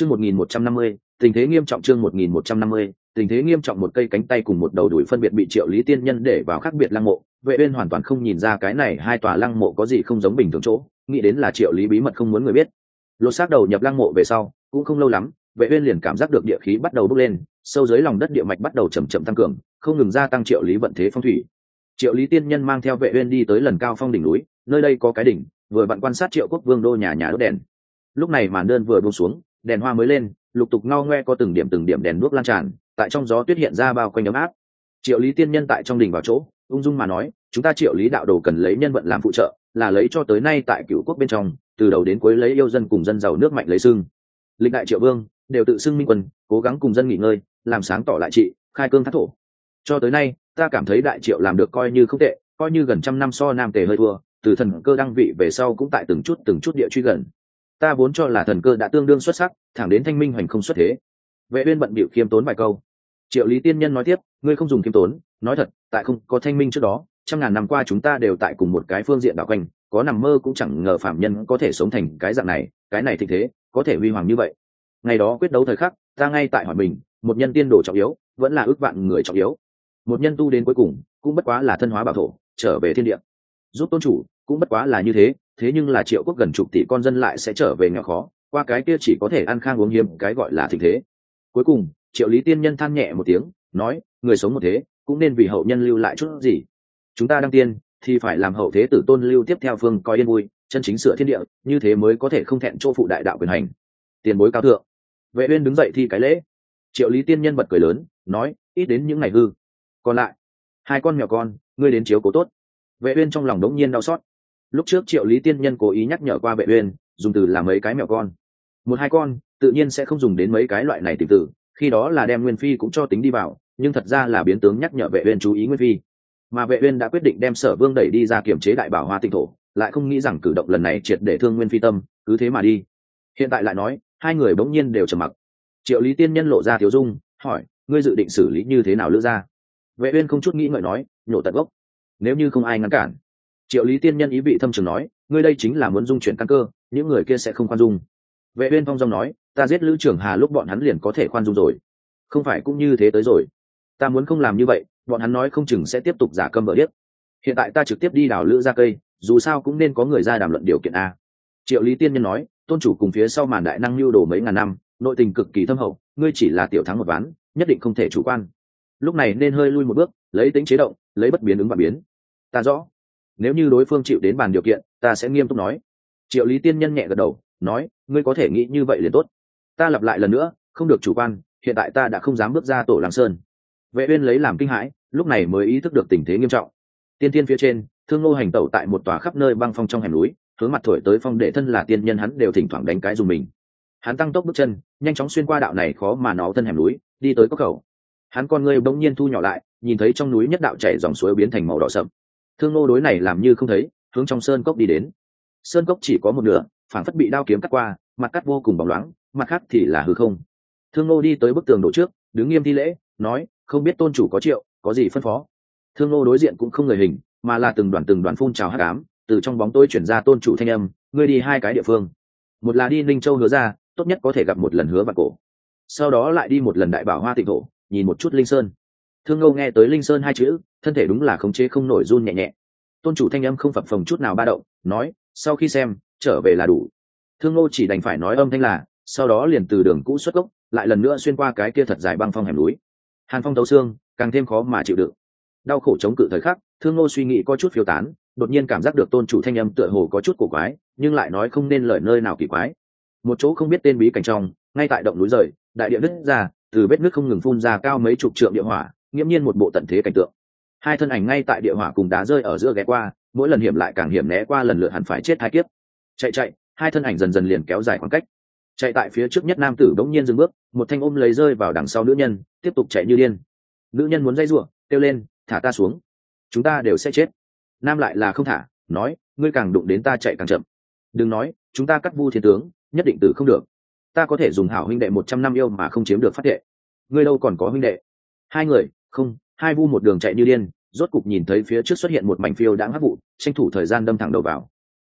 chương một nghìn một trăm năm mươi, tình thế nghiêm trọng chương một nghìn một trăm năm mươi, tình thế nghiêm trọng một cây cánh tay cùng một đầu đuổi phân biệt bị triệu lý tiên nhân để vào khác biệt lăng mộ. Vệ uyên hoàn toàn không nhìn ra cái này hai tòa lăng mộ có gì không giống bình thường chỗ, nghĩ đến là triệu lý bí mật không muốn người biết. Lột xác đầu nhập lăng mộ về sau, cũng không lâu lắm, vệ uyên liền cảm giác được địa khí bắt đầu bốc lên, sâu dưới lòng đất địa mạch bắt đầu chậm chậm tăng cường, không ngừng gia tăng triệu lý vận thế phong thủy. Triệu lý tiên nhân mang theo vệ uyên đi tới lần cao phong đỉnh núi, nơi đây có cái đỉnh, vừa bạn quan sát triệu quốc vương đô nhà nhà đốt đèn. Lúc này màn đơn vừa buông xuống đèn hoa mới lên, lục tục ngao ngoe có từng điểm từng điểm đèn đuốc lan tràn, tại trong gió tuyết hiện ra bao quanh ấm áp. Triệu lý tiên nhân tại trong đình vào chỗ, ung dung mà nói, chúng ta triệu lý đạo đồ cần lấy nhân vận làm phụ trợ, là lấy cho tới nay tại cựu quốc bên trong, từ đầu đến cuối lấy yêu dân cùng dân giàu nước mạnh lấy xưng. Lịch đại triệu vương, đều tự xưng minh quân, cố gắng cùng dân nghỉ ngơi, làm sáng tỏ lại trị, khai cương thác thổ. Cho tới nay, ta cảm thấy đại triệu làm được coi như không tệ, coi như gần trăm năm so nam tề hơi thua, từ thần cơ đăng vị về sau cũng tại từng chút từng chút địa truy gần ta vốn cho là thần cơ đã tương đương xuất sắc, thẳng đến thanh minh hoành không xuất thế. Vệ uyên bận bịu khiêm tốn vài câu. Triệu lý tiên nhân nói tiếp, ngươi không dùng khiêm tốn, nói thật, tại không có thanh minh trước đó, trăm ngàn năm qua chúng ta đều tại cùng một cái phương diện đảo quanh, có nằm mơ cũng chẳng ngờ phạm nhân có thể sống thành cái dạng này, cái này thịnh thế, có thể huy hoàng như vậy. Ngày đó quyết đấu thời khắc, ta ngay tại hỏi mình, một nhân tiên đồ trọng yếu, vẫn là ước vạn người trọng yếu. Một nhân tu đến cuối cùng, cũng bất quá là thân hóa bảo thổ, trở về thiên địa. Giúp tôn chủ, cũng bất quá là như thế thế nhưng là triệu quốc gần chục tỷ con dân lại sẽ trở về nghèo khó, qua cái kia chỉ có thể ăn khang uống hiếm, cái gọi là thịnh thế. Cuối cùng, triệu lý tiên nhân than nhẹ một tiếng, nói, người sống một thế, cũng nên vì hậu nhân lưu lại chút gì. Chúng ta đăng tiên, thì phải làm hậu thế tử tôn lưu tiếp theo phương coi yên vui, chân chính sửa thiên địa, như thế mới có thể không thẹn chỗ phụ đại đạo quyền hành. Tiền bối cao thượng. Vệ uyên đứng dậy thi cái lễ. Triệu lý tiên nhân bật cười lớn, nói, ít đến những ngày hư. Còn lại, hai con mèo con, ngươi đến chiếu cố tốt. Vệ uyên trong lòng đống nhiên đau xót lúc trước triệu lý tiên nhân cố ý nhắc nhở qua vệ uyên, dùng từ là mấy cái mèo con. Một hai con, tự nhiên sẽ không dùng đến mấy cái loại này tìm tử khi đó là đem nguyên phi cũng cho tính đi vào, nhưng thật ra là biến tướng nhắc nhở vệ uyên chú ý nguyên phi. Mà vệ uyên đã quyết định đem sở vương đẩy đi ra kiểm chế đại bảo hoa tinh thổ, lại không nghĩ rằng cử động lần này triệt để thương nguyên phi tâm, cứ thế mà đi. Hiện tại lại nói, hai người bỗng nhiên đều trầm mặc. Triệu lý tiên nhân lộ ra thiếu dung, hỏi, ngươi dự định xử lý như thế nào lữ ra vệ uyên không chút nghĩ ngợi nói, nhổ tận gốc. Nếu như không ai ngăn cản triệu lý tiên nhân ý vị thâm trường nói, ngươi đây chính là muốn dung chuyển căn cơ, những người kia sẽ không khoan dung. Vệ uyên phong Dung nói, ta giết lữ trưởng hà lúc bọn hắn liền có thể khoan dung rồi. Không phải cũng như thế tới rồi. Ta muốn không làm như vậy, bọn hắn nói không chừng sẽ tiếp tục giả câm vợ điếc. Hiện tại ta trực tiếp đi đào lữ ra cây, dù sao cũng nên có người ra đàm luận điều kiện a. Triệu lý tiên nhân nói, tôn chủ cùng phía sau màn đại năng lưu đồ mấy ngàn năm, nội tình cực kỳ thâm hậu, ngươi chỉ là tiểu thắng một ván, nhất định không thể chủ quan. Lúc này nên hơi lui một bước, lấy tính chế động, lấy bất biến ứng và biến. Ta rõ nếu như đối phương chịu đến bàn điều kiện, ta sẽ nghiêm túc nói. Triệu lý tiên nhân nhẹ gật đầu, nói, ngươi có thể nghĩ như vậy liền tốt. Ta lặp lại lần nữa, không được chủ quan, hiện tại ta đã không dám bước ra tổ làng sơn. Vệ uyên lấy làm kinh hãi, lúc này mới ý thức được tình thế nghiêm trọng. Tiên tiên phía trên, thương ngô hành tẩu tại một tòa khắp nơi băng phong trong hẻm núi, hướng mặt thổi tới phong để thân là tiên nhân hắn đều thỉnh thoảng đánh cái dùng mình. Hắn tăng tốc bước chân, nhanh chóng xuyên qua đạo này khó mà nó thân hẻm núi, đi tới cốc khẩu. Hắn con ngươi bỗng nhiên thu nhỏ lại, nhìn thấy trong núi nhất đạo chảy dòng suối biến thành màu đỏ sậm thương ngô đối này làm như không thấy, hướng trong sơn cốc đi đến. Sơn cốc chỉ có một nửa phản phất bị đao kiếm cắt qua, mặt cắt vô cùng bóng loáng, mặt khác thì là hư không. Thương ngô đi tới bức tường đổ trước, đứng nghiêm thi lễ, nói, không biết tôn chủ có triệu, có gì phân phó? Thương ngô đối diện cũng không người hình, mà là từng đoàn từng đoàn phun trào hát cám từ trong bóng tôi chuyển ra tôn chủ thanh âm, ngươi đi hai cái địa phương. Một là đi ninh châu hứa ra, tốt nhất có thể gặp một lần hứa và cổ. Sau đó lại đi một lần đại bảo hoa tịnh thổ, nhìn một chút linh sơn. Thương ngô nghe tới linh sơn hai chữ thân thể đúng là khống chế không nổi run nhẹ nhẹ. Tôn chủ thanh âm không phập phồng chút nào ba động, nói, sau khi xem, trở về là đủ. Thương ngô chỉ đành phải nói âm thanh là, sau đó liền từ đường cũ xuất gốc, lại lần nữa xuyên qua cái kia thật dài băng phong hẻm núi. Hàn phong tấu xương, càng thêm khó mà chịu đựng. Đau khổ chống cự thời khắc, thương ngô suy nghĩ có chút phiêu tán, đột nhiên cảm giác được tôn chủ thanh âm tựa hồ có chút cổ quái, nhưng lại nói không nên lời nơi nào kỳ quái. Một chỗ không biết tên bí cảnh trong, ngay tại động núi rời, đại địa nứt ra, từ vết nước không ngừng phun ra cao mấy chục trượng địa hỏa, nghiễm nhiên một bộ tận thế cảnh tượng hai thân ảnh ngay tại địa hỏa cùng đá rơi ở giữa ghé qua, mỗi lần hiểm lại càng hiểm né qua lần lượt hẳn phải chết hai kiếp. Chạy chạy, hai thân ảnh dần dần liền kéo dài khoảng cách. Chạy tại phía trước nhất nam tử đống nhiên dừng bước, một thanh ôm lấy rơi vào đằng sau nữ nhân, tiếp tục chạy như điên. Nữ nhân muốn dây ruộng kêu lên, thả ta xuống, chúng ta đều sẽ chết. Nam lại là không thả, nói, ngươi càng đụng đến ta chạy càng chậm. Đừng nói, chúng ta cắt vu thiên tướng, nhất định tử không được. Ta có thể dùng hảo huynh đệ một trăm năm yêu mà không chiếm được phát đệ ngươi đâu còn có huynh đệ? Hai người, không, hai vu một đường chạy như điên rốt cục nhìn thấy phía trước xuất hiện một mảnh phiêu đáng hấp vụ, tranh thủ thời gian đâm thẳng đầu vào.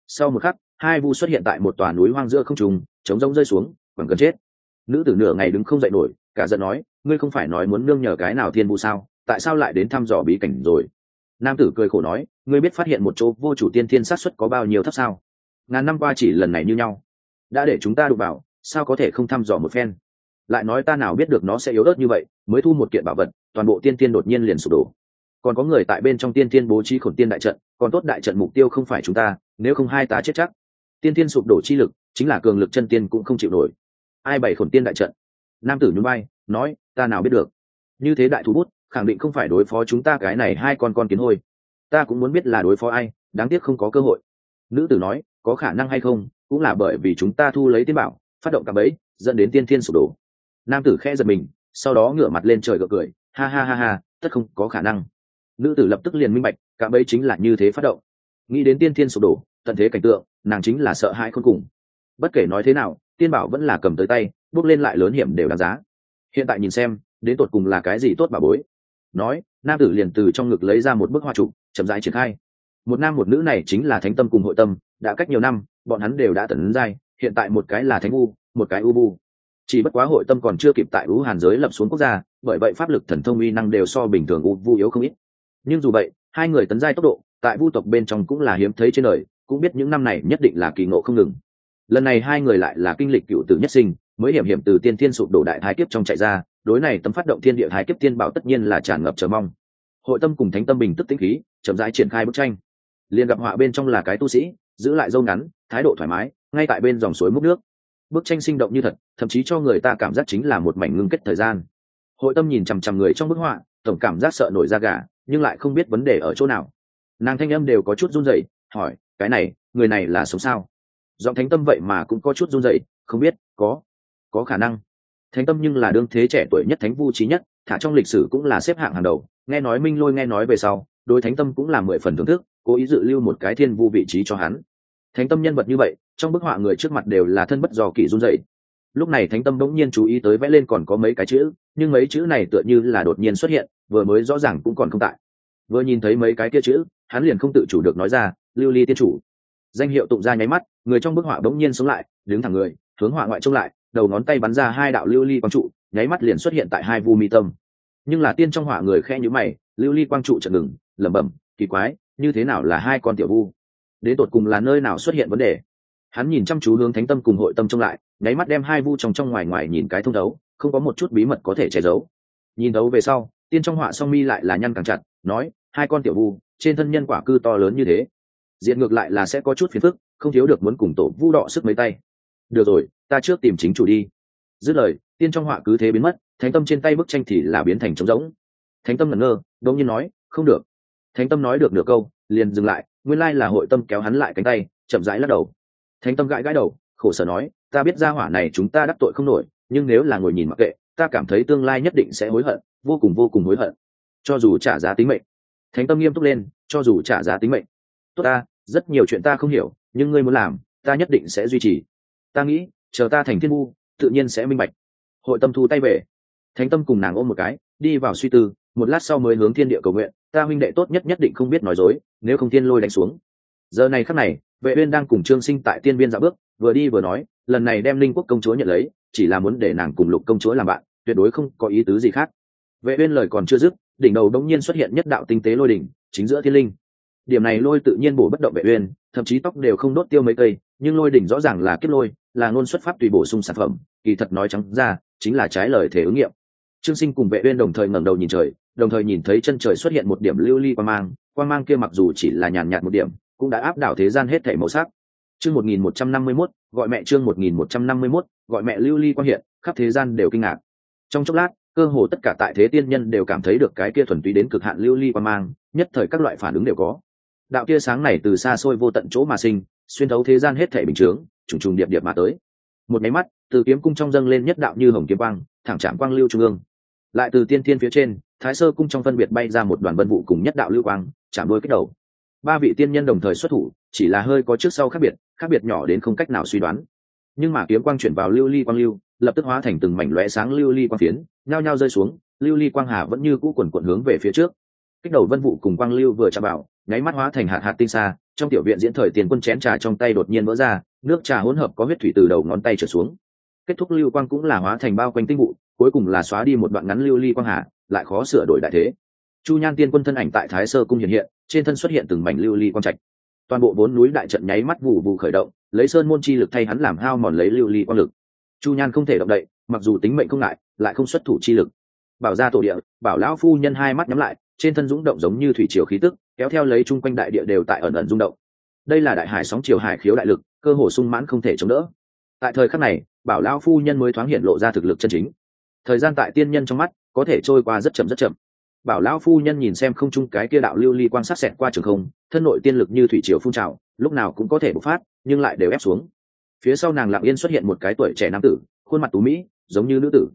Sau một khắc, hai vu xuất hiện tại một tòa núi hoang giữa không trùng chống rông rơi xuống bằng gần chết. Nữ tử nửa ngày đứng không dậy nổi, cả giận nói, ngươi không phải nói muốn nương nhờ cái nào thiên vu sao? Tại sao lại đến thăm dò bí cảnh rồi? Nam tử cười khổ nói, ngươi biết phát hiện một chỗ vô chủ tiên thiên sát xuất có bao nhiêu thấp sao? Ngàn năm qua chỉ lần này như nhau. Đã để chúng ta đụng vào, sao có thể không thăm dò một phen? Lại nói ta nào biết được nó sẽ yếu ớt như vậy, mới thu một kiện bảo vật, toàn bộ tiên tiên đột nhiên liền sụp đổ còn có người tại bên trong tiên tiên bố trí khổn tiên đại trận, còn tốt đại trận mục tiêu không phải chúng ta, nếu không hai ta chết chắc. Tiên tiên sụp đổ chi lực, chính là cường lực chân tiên cũng không chịu nổi. Ai bày khổn tiên đại trận? Nam tử nhún bay nói, ta nào biết được. Như thế đại thú bút, khẳng định không phải đối phó chúng ta cái này hai con con kiến hôi. Ta cũng muốn biết là đối phó ai, đáng tiếc không có cơ hội. Nữ tử nói, có khả năng hay không, cũng là bởi vì chúng ta thu lấy tiên bảo, phát động cả bẫy, dẫn đến tiên thiên sụp đổ. Nam tử khẽ giật mình, sau đó ngửa mặt lên trời gợi cười, ha ha ha ha, tất không có khả năng nữ tử lập tức liền minh bạch, cả bẫy chính là như thế phát động. Nghĩ đến tiên thiên sụp đổ, tận thế cảnh tượng, nàng chính là sợ hãi khôn cùng. Bất kể nói thế nào, tiên bảo vẫn là cầm tới tay, bước lên lại lớn hiểm đều đáng giá. Hiện tại nhìn xem, đến tột cùng là cái gì tốt bà bối. Nói, nam tử liền từ trong ngực lấy ra một bức hoa trụ, chậm rãi triển khai. Một nam một nữ này chính là thánh tâm cùng hội tâm, đã cách nhiều năm, bọn hắn đều đã tần giai, hiện tại một cái là thánh u một cái u bu chỉ bất quá hội tâm còn chưa kịp tại u hàn giới lập xuống quốc gia, bởi vậy pháp lực thần thông uy năng đều so bình thường u vu yếu không ít nhưng dù vậy, hai người tấn giai tốc độ, tại vu tộc bên trong cũng là hiếm thấy trên đời, cũng biết những năm này nhất định là kỳ ngộ không ngừng. Lần này hai người lại là kinh lịch cựu tử nhất sinh, mới hiểm hiểm từ tiên thiên sụp đổ đại thái kiếp trong chạy ra, đối này tấm phát động thiên địa thái kiếp tiên bảo tất nhiên là tràn ngập chờ mong. Hội tâm cùng thánh tâm bình tức tĩnh khí, chậm rãi triển khai bức tranh. Liền gặp họa bên trong là cái tu sĩ, giữ lại dâu ngắn, thái độ thoải mái, ngay tại bên dòng suối múc nước. Bức tranh sinh động như thật, thậm chí cho người ta cảm giác chính là một mảnh ngưng kết thời gian. Hội tâm nhìn chằm chằm người trong bức họa, tổng cảm giác sợ nổi da gà nhưng lại không biết vấn đề ở chỗ nào. Nàng thanh âm đều có chút run rẩy, hỏi, cái này, người này là sống sao? Giọng thánh tâm vậy mà cũng có chút run rẩy, không biết, có có khả năng. Thánh tâm nhưng là đương thế trẻ tuổi nhất thánh vu trí nhất, thả trong lịch sử cũng là xếp hạng hàng đầu, nghe nói minh lôi nghe nói về sau, đối thánh tâm cũng là mười phần thưởng thức, cố ý dự lưu một cái thiên vu vị trí cho hắn. Thánh tâm nhân vật như vậy, trong bức họa người trước mặt đều là thân bất do kỳ run dậy lúc này thánh tâm bỗng nhiên chú ý tới vẽ lên còn có mấy cái chữ, nhưng mấy chữ này tựa như là đột nhiên xuất hiện vừa mới rõ ràng cũng còn không tại. Vừa nhìn thấy mấy cái kia chữ, hắn liền không tự chủ được nói ra, lưu ly tiên chủ. Danh hiệu tụng ra nháy mắt, người trong bức họa bỗng nhiên sống lại, đứng thẳng người, hướng họa ngoại trông lại, đầu ngón tay bắn ra hai đạo lưu ly quang trụ, nháy mắt liền xuất hiện tại hai vu mi tâm. Nhưng là tiên trong họa người khe nhữ mày, lưu ly quang trụ chợt ngừng, lẩm bẩm, kỳ quái, như thế nào là hai con tiểu vu? Đến tột cùng là nơi nào xuất hiện vấn đề? Hắn nhìn chăm chú hướng thánh tâm cùng hội tâm trông lại, nháy mắt đem hai vu trong trong ngoài ngoài nhìn cái thông thấu, không có một chút bí mật có thể che giấu. Nhìn thấu về sau tiên trong họa song mi lại là nhăn càng chặt, nói, hai con tiểu vu, trên thân nhân quả cư to lớn như thế, diện ngược lại là sẽ có chút phiền phức, không thiếu được muốn cùng tổ vu đọ sức mấy tay. Được rồi, ta trước tìm chính chủ đi. Dứt lời, tiên trong họa cứ thế biến mất, thánh tâm trên tay bức tranh thì là biến thành trống rỗng. Thánh tâm ngẩn ngơ đông nhiên nói, không được. Thánh tâm nói được nửa câu, liền dừng lại, nguyên lai là hội tâm kéo hắn lại cánh tay, chậm rãi lắc đầu. Thánh tâm gãi gãi đầu, khổ sở nói, ta biết ra hỏa này chúng ta đắc tội không nổi, nhưng nếu là ngồi nhìn mặc kệ, ta cảm thấy tương lai nhất định sẽ hối hận vô cùng vô cùng hối hận. Cho dù trả giá tính mệnh, thánh tâm nghiêm túc lên, cho dù trả giá tính mệnh. Tốt ta, rất nhiều chuyện ta không hiểu, nhưng ngươi muốn làm, ta nhất định sẽ duy trì. Ta nghĩ, chờ ta thành thiên vu, tự nhiên sẽ minh bạch. Hội tâm thu tay về. Thánh tâm cùng nàng ôm một cái, đi vào suy tư, một lát sau mới hướng thiên địa cầu nguyện, ta huynh đệ tốt nhất nhất định không biết nói dối, nếu không thiên lôi đánh xuống. Giờ này khắc này, vệ uyên đang cùng trương sinh tại tiên biên dạo bước, vừa đi vừa nói, lần này đem linh quốc công chúa nhận lấy, chỉ là muốn để nàng cùng lục công chúa làm bạn, tuyệt đối không có ý tứ gì khác vệ uyên lời còn chưa dứt, đỉnh đầu đống nhiên xuất hiện nhất đạo tinh tế lôi đỉnh, chính giữa thiên linh. Điểm này lôi tự nhiên bổ bất động vệ uyên, thậm chí tóc đều không đốt tiêu mấy cây, nhưng lôi đỉnh rõ ràng là kiếp lôi, là ngôn xuất pháp tùy bổ sung sản phẩm, kỳ thật nói trắng ra, chính là trái lời thể ứng nghiệm. Trương sinh cùng vệ uyên đồng thời ngẩng đầu nhìn trời, đồng thời nhìn thấy chân trời xuất hiện một điểm lưu ly quang mang quang mang kia mặc dù chỉ là nhàn nhạt một điểm, cũng đã áp đảo thế gian hết thảy màu sắc. Chương 1151 gọi mẹ chương 1151 gọi mẹ lưu ly quang hiện, khắp thế gian đều kinh ngạc. Trong chốc lát cơ hồ tất cả tại thế tiên nhân đều cảm thấy được cái kia thuần túy đến cực hạn lưu ly qua mang, nhất thời các loại phản ứng đều có. Đạo kia sáng này từ xa xôi vô tận chỗ mà sinh, xuyên thấu thế gian hết thảy bình thường trùng trùng điệp điệp mà tới. Một máy mắt, từ kiếm cung trong dâng lên nhất đạo như hồng kiếm quang, thẳng chạm quang lưu trung ương. Lại từ tiên thiên phía trên, thái sơ cung trong phân biệt bay ra một đoàn vân vụ cùng nhất đạo lưu quang, chạm đôi kích đầu. Ba vị tiên nhân đồng thời xuất thủ, chỉ là hơi có trước sau khác biệt khác biệt nhỏ đến không cách nào suy đoán nhưng mà kiếm quang chuyển vào lưu ly quang lưu, lập tức hóa thành từng mảnh lóe sáng lưu ly quang phiến, nhao nhao rơi xuống, lưu ly quang hà vẫn như cũ quần quận hướng về phía trước. Kích đầu vân vụ cùng quang lưu vừa chạm vào, nháy mắt hóa thành hạt hạt tinh xa trong tiểu viện diễn thời tiền quân chén trà trong tay đột nhiên vỡ ra, nước trà hỗn hợp có huyết thủy từ đầu ngón tay trở xuống. Kết thúc lưu quang cũng là hóa thành bao quanh tinh vụ, cuối cùng là xóa đi một đoạn ngắn lưu ly quang hà, lại khó sửa đổi đại thế. Chu nhan tiên quân thân ảnh tại thái sơ cung hiện hiện, trên thân xuất hiện từng mảnh lưu ly quang trạch toàn bộ bốn núi đại trận nháy mắt vụ vụ khởi động, lấy sơn môn chi lực thay hắn làm hao mòn lấy lưu ly quang lực. Chu nhan không thể động đậy, mặc dù tính mệnh không ngại, lại không xuất thủ chi lực. Bảo ra tổ địa, bảo lão phu nhân hai mắt nhắm lại, trên thân dũng động giống như thủy triều khí tức, kéo theo lấy chung quanh đại địa đều tại ẩn ẩn rung động. Đây là đại hải sóng triều hải khiếu đại lực, cơ hồ sung mãn không thể chống đỡ. Tại thời khắc này, bảo lão phu nhân mới thoáng hiện lộ ra thực lực chân chính. Thời gian tại tiên nhân trong mắt, có thể trôi qua rất chậm rất chậm bảo lão phu nhân nhìn xem không chung cái kia đạo lưu ly quan sát xẹt qua trường không, thân nội tiên lực như thủy triều phun trào, lúc nào cũng có thể bộc phát, nhưng lại đều ép xuống. Phía sau nàng lặng yên xuất hiện một cái tuổi trẻ nam tử, khuôn mặt tú mỹ, giống như nữ tử.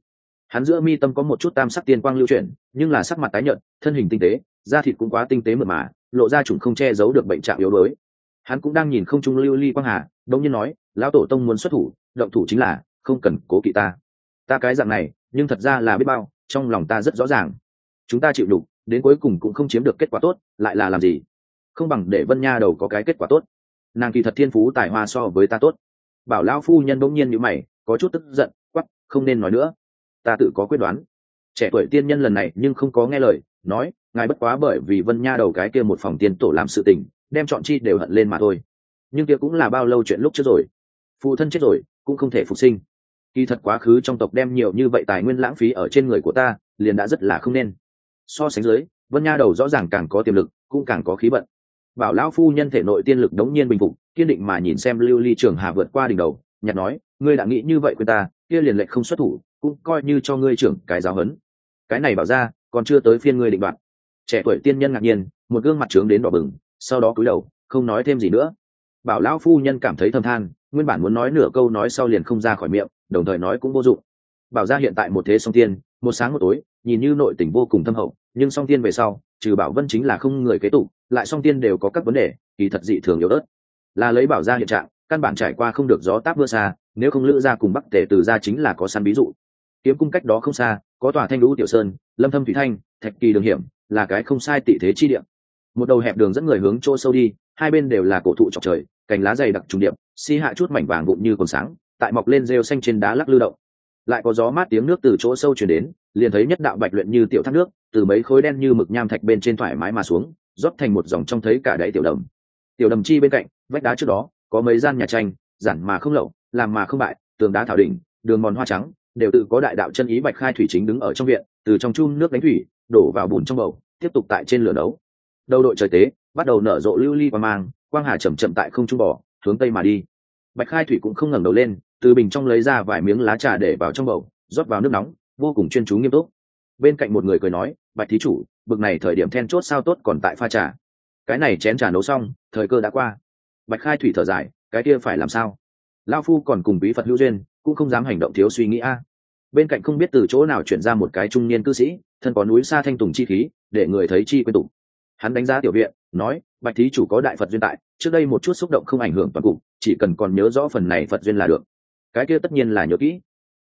Hắn giữa mi tâm có một chút tam sắc tiên quang lưu chuyển, nhưng là sắc mặt tái nhợt, thân hình tinh tế, da thịt cũng quá tinh tế mượt mà, lộ ra chủng không che giấu được bệnh trạng yếu đuối. Hắn cũng đang nhìn không trung lưu ly quang hà, đông nhiên nói, lão tổ tông muốn xuất thủ, động thủ chính là không cần cố kỵ ta. Ta cái dạng này, nhưng thật ra là biết bao, trong lòng ta rất rõ ràng chúng ta chịu đủ đến cuối cùng cũng không chiếm được kết quả tốt, lại là làm gì? Không bằng để vân nha đầu có cái kết quả tốt. Nàng kỳ thật thiên phú tài hoa so với ta tốt. Bảo lão phu nhân bỗng nhiên như mày, có chút tức giận quắp không nên nói nữa. Ta tự có quyết đoán. Trẻ tuổi tiên nhân lần này nhưng không có nghe lời, nói, ngài bất quá bởi vì vân nha đầu cái kia một phòng tiên tổ làm sự tình, đem chọn chi đều hận lên mà thôi. Nhưng kia cũng là bao lâu chuyện lúc trước rồi. Phụ thân chết rồi, cũng không thể phục sinh. Kỳ thật quá khứ trong tộc đem nhiều như vậy tài nguyên lãng phí ở trên người của ta, liền đã rất là không nên so sánh dưới, vân nha đầu rõ ràng càng có tiềm lực, cũng càng có khí vận. Bảo lão phu nhân thể nội tiên lực đống nhiên bình phục, kiên định mà nhìn xem lưu ly trường hà vượt qua đỉnh đầu nhặt nói, ngươi đã nghĩ như vậy quên ta, kia liền lệnh không xuất thủ, cũng coi như cho ngươi trưởng cái giáo hấn cái này bảo ra, còn chưa tới phiên ngươi định đoạt. Trẻ tuổi tiên nhân ngạc nhiên, một gương mặt trướng đến đỏ bừng, sau đó cúi đầu, không nói thêm gì nữa. Bảo lão phu nhân cảm thấy thâm than, nguyên bản muốn nói nửa câu nói sau liền không ra khỏi miệng, đồng thời nói cũng vô dụng. Bảo ra hiện tại một thế song tiên, một sáng một tối, nhìn như nội tình vô cùng thâm hậu nhưng song tiên về sau, trừ bảo vân chính là không người kế tục, lại song tiên đều có các vấn đề, kỳ thật dị thường yếu ớt. Là lấy bảo ra hiện trạng, căn bản trải qua không được gió táp mưa xa, nếu không lữ ra cùng bắc tể từ ra chính là có săn ví dụ. Kiếm cung cách đó không xa, có tòa thanh lũ tiểu sơn, lâm thâm thủy thanh, thạch kỳ đường hiểm, là cái không sai tị thế chi điểm một đầu hẹp đường dẫn người hướng chỗ sâu đi, hai bên đều là cổ thụ trọc trời, cành lá dày đặc trùng điệp, xi hạ chút mảnh vàng vụn như còn sáng, tại mọc lên rêu xanh trên đá lắc lư động lại có gió mát tiếng nước từ chỗ sâu chuyển đến liền thấy nhất đạo bạch luyện như tiểu thác nước từ mấy khối đen như mực nham thạch bên trên thoải mái mà xuống rót thành một dòng trong thấy cả đáy tiểu đầm. Tiểu đầm chi bên cạnh vách đá trước đó có mấy gian nhà tranh giản mà không lậu làm mà không bại tường đá thảo đỉnh đường mòn hoa trắng đều tự có đại đạo chân ý bạch khai thủy chính đứng ở trong viện từ trong chung nước đánh thủy đổ vào bùn trong bầu tiếp tục tại trên lửa đấu đầu đội trời tế bắt đầu nở rộ lưu ly và mang quang hà chậm chậm tại không trung bỏ, hướng tây mà đi. Bạch khai thủy cũng không ngẩng đầu lên từ bình trong lấy ra vài miếng lá trà để vào trong bầu, rót vào nước nóng, vô cùng chuyên chú nghiêm túc. Bên cạnh một người cười nói, bạch thí chủ, bực này thời điểm then chốt sao tốt còn tại pha trà. Cái này chén trà nấu xong, thời cơ đã qua. Bạch khai thủy thở dài, cái kia phải làm sao? Lao phu còn cùng bí phật hữu duyên, cũng không dám hành động thiếu suy nghĩ a. Bên cạnh không biết từ chỗ nào chuyển ra một cái trung niên cư sĩ, thân có núi xa thanh tùng chi khí, để người thấy chi quên tục hắn đánh giá tiểu viện, nói, bạch thí chủ có đại phật duyên tại, trước đây một chút xúc động không ảnh hưởng toàn cục, chỉ cần còn nhớ rõ phần này phật duyên là được cái kia tất nhiên là nhớ kỹ.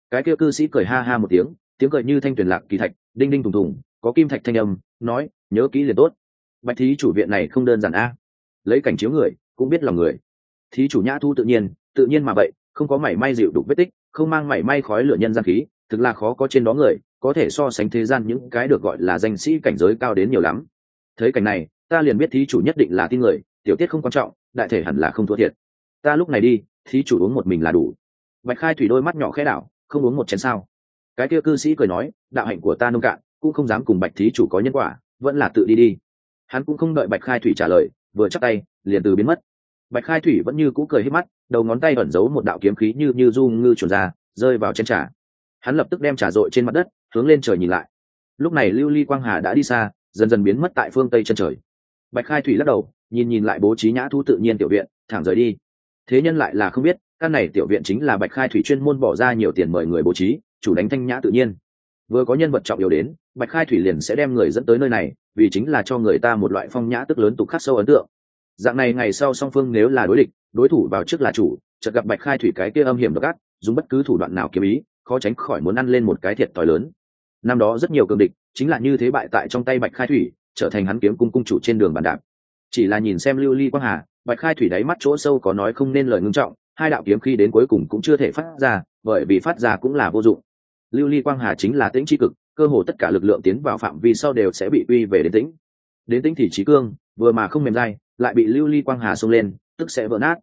Cái kia cư sĩ cười ha ha một tiếng tiếng cười như thanh tuyển lạc kỳ thạch, đinh đinh thùng thùng, có kim thạch thanh âm, nói, nhớ kỹ liền tốt. Bạch thí chủ viện này không đơn giản a. Lấy cảnh chiếu người, cũng biết lòng người. Thí chủ nhã thu tự nhiên tự nhiên mà vậy, không có mảy may dịu đục vết tích, không mang mảy may khói lửa nhân gian khí, thực là khó có trên đó người, có thể so sánh thế gian những cái được gọi là danh sĩ cảnh giới cao đến nhiều lắm. Thấy cảnh này, ta liền biết thí chủ nhất định là tin người, tiểu tiết không quan trọng, đại thể hẳn là không thua thiệt. Ta lúc này đi, thí chủ uống một mình là đủ bạch khai thủy đôi mắt nhỏ khẽ đảo, không uống một chén sao? Cái kia cư sĩ cười nói, đạo hạnh của ta nông cạn, cũng không dám cùng bạch thí chủ có nhân quả, vẫn là tự đi đi. Hắn cũng không đợi bạch khai thủy trả lời, vừa chắc tay, liền từ biến mất. Bạch khai thủy vẫn như cũ cười hết mắt, đầu ngón tay ẩn giấu một đạo kiếm khí như như du ngư chuồn ra, rơi vào chén trà. Hắn lập tức đem trà dội trên mặt đất, hướng lên trời nhìn lại. Lúc này lưu ly quang hà đã đi xa, dần dần biến mất tại phương tây chân trời. Bạch khai thủy lắc đầu, nhìn nhìn lại bố trí nhã thu tự nhiên tiểu viện, thẳng rời đi. Thế nhân lại là không biết căn này tiểu viện chính là bạch khai thủy chuyên môn bỏ ra nhiều tiền mời người bố trí, chủ đánh thanh nhã tự nhiên. Vừa có nhân vật trọng yếu đến, bạch khai thủy liền sẽ đem người dẫn tới nơi này, vì chính là cho người ta một loại phong nhã tức lớn tục khắc sâu ấn tượng. Dạng này ngày sau song phương nếu là đối địch, đối thủ vào trước là chủ, chợt gặp bạch khai thủy cái kia âm hiểm độc ác, dùng bất cứ thủ đoạn nào kiếm ý, khó tránh khỏi muốn ăn lên một cái thiệt thòi lớn. Năm đó rất nhiều cường địch, chính là như thế bại tại trong tay bạch khai thủy, trở thành hắn kiếm cung cung chủ trên đường bàn đạp. Chỉ là nhìn xem lưu ly quang hà, bạch khai thủy đáy mắt chỗ sâu có nói không nên lời ngưng trọng hai đạo kiếm khi đến cuối cùng cũng chưa thể phát ra, bởi vì phát ra cũng là vô dụng. Lưu ly quang hà chính là tĩnh tri cực, cơ hồ tất cả lực lượng tiến vào phạm vi sau đều sẽ bị uy về đến tĩnh. Đến tĩnh thì trí cương, vừa mà không mềm dai, lại bị lưu ly quang hà xông lên, tức sẽ vỡ nát.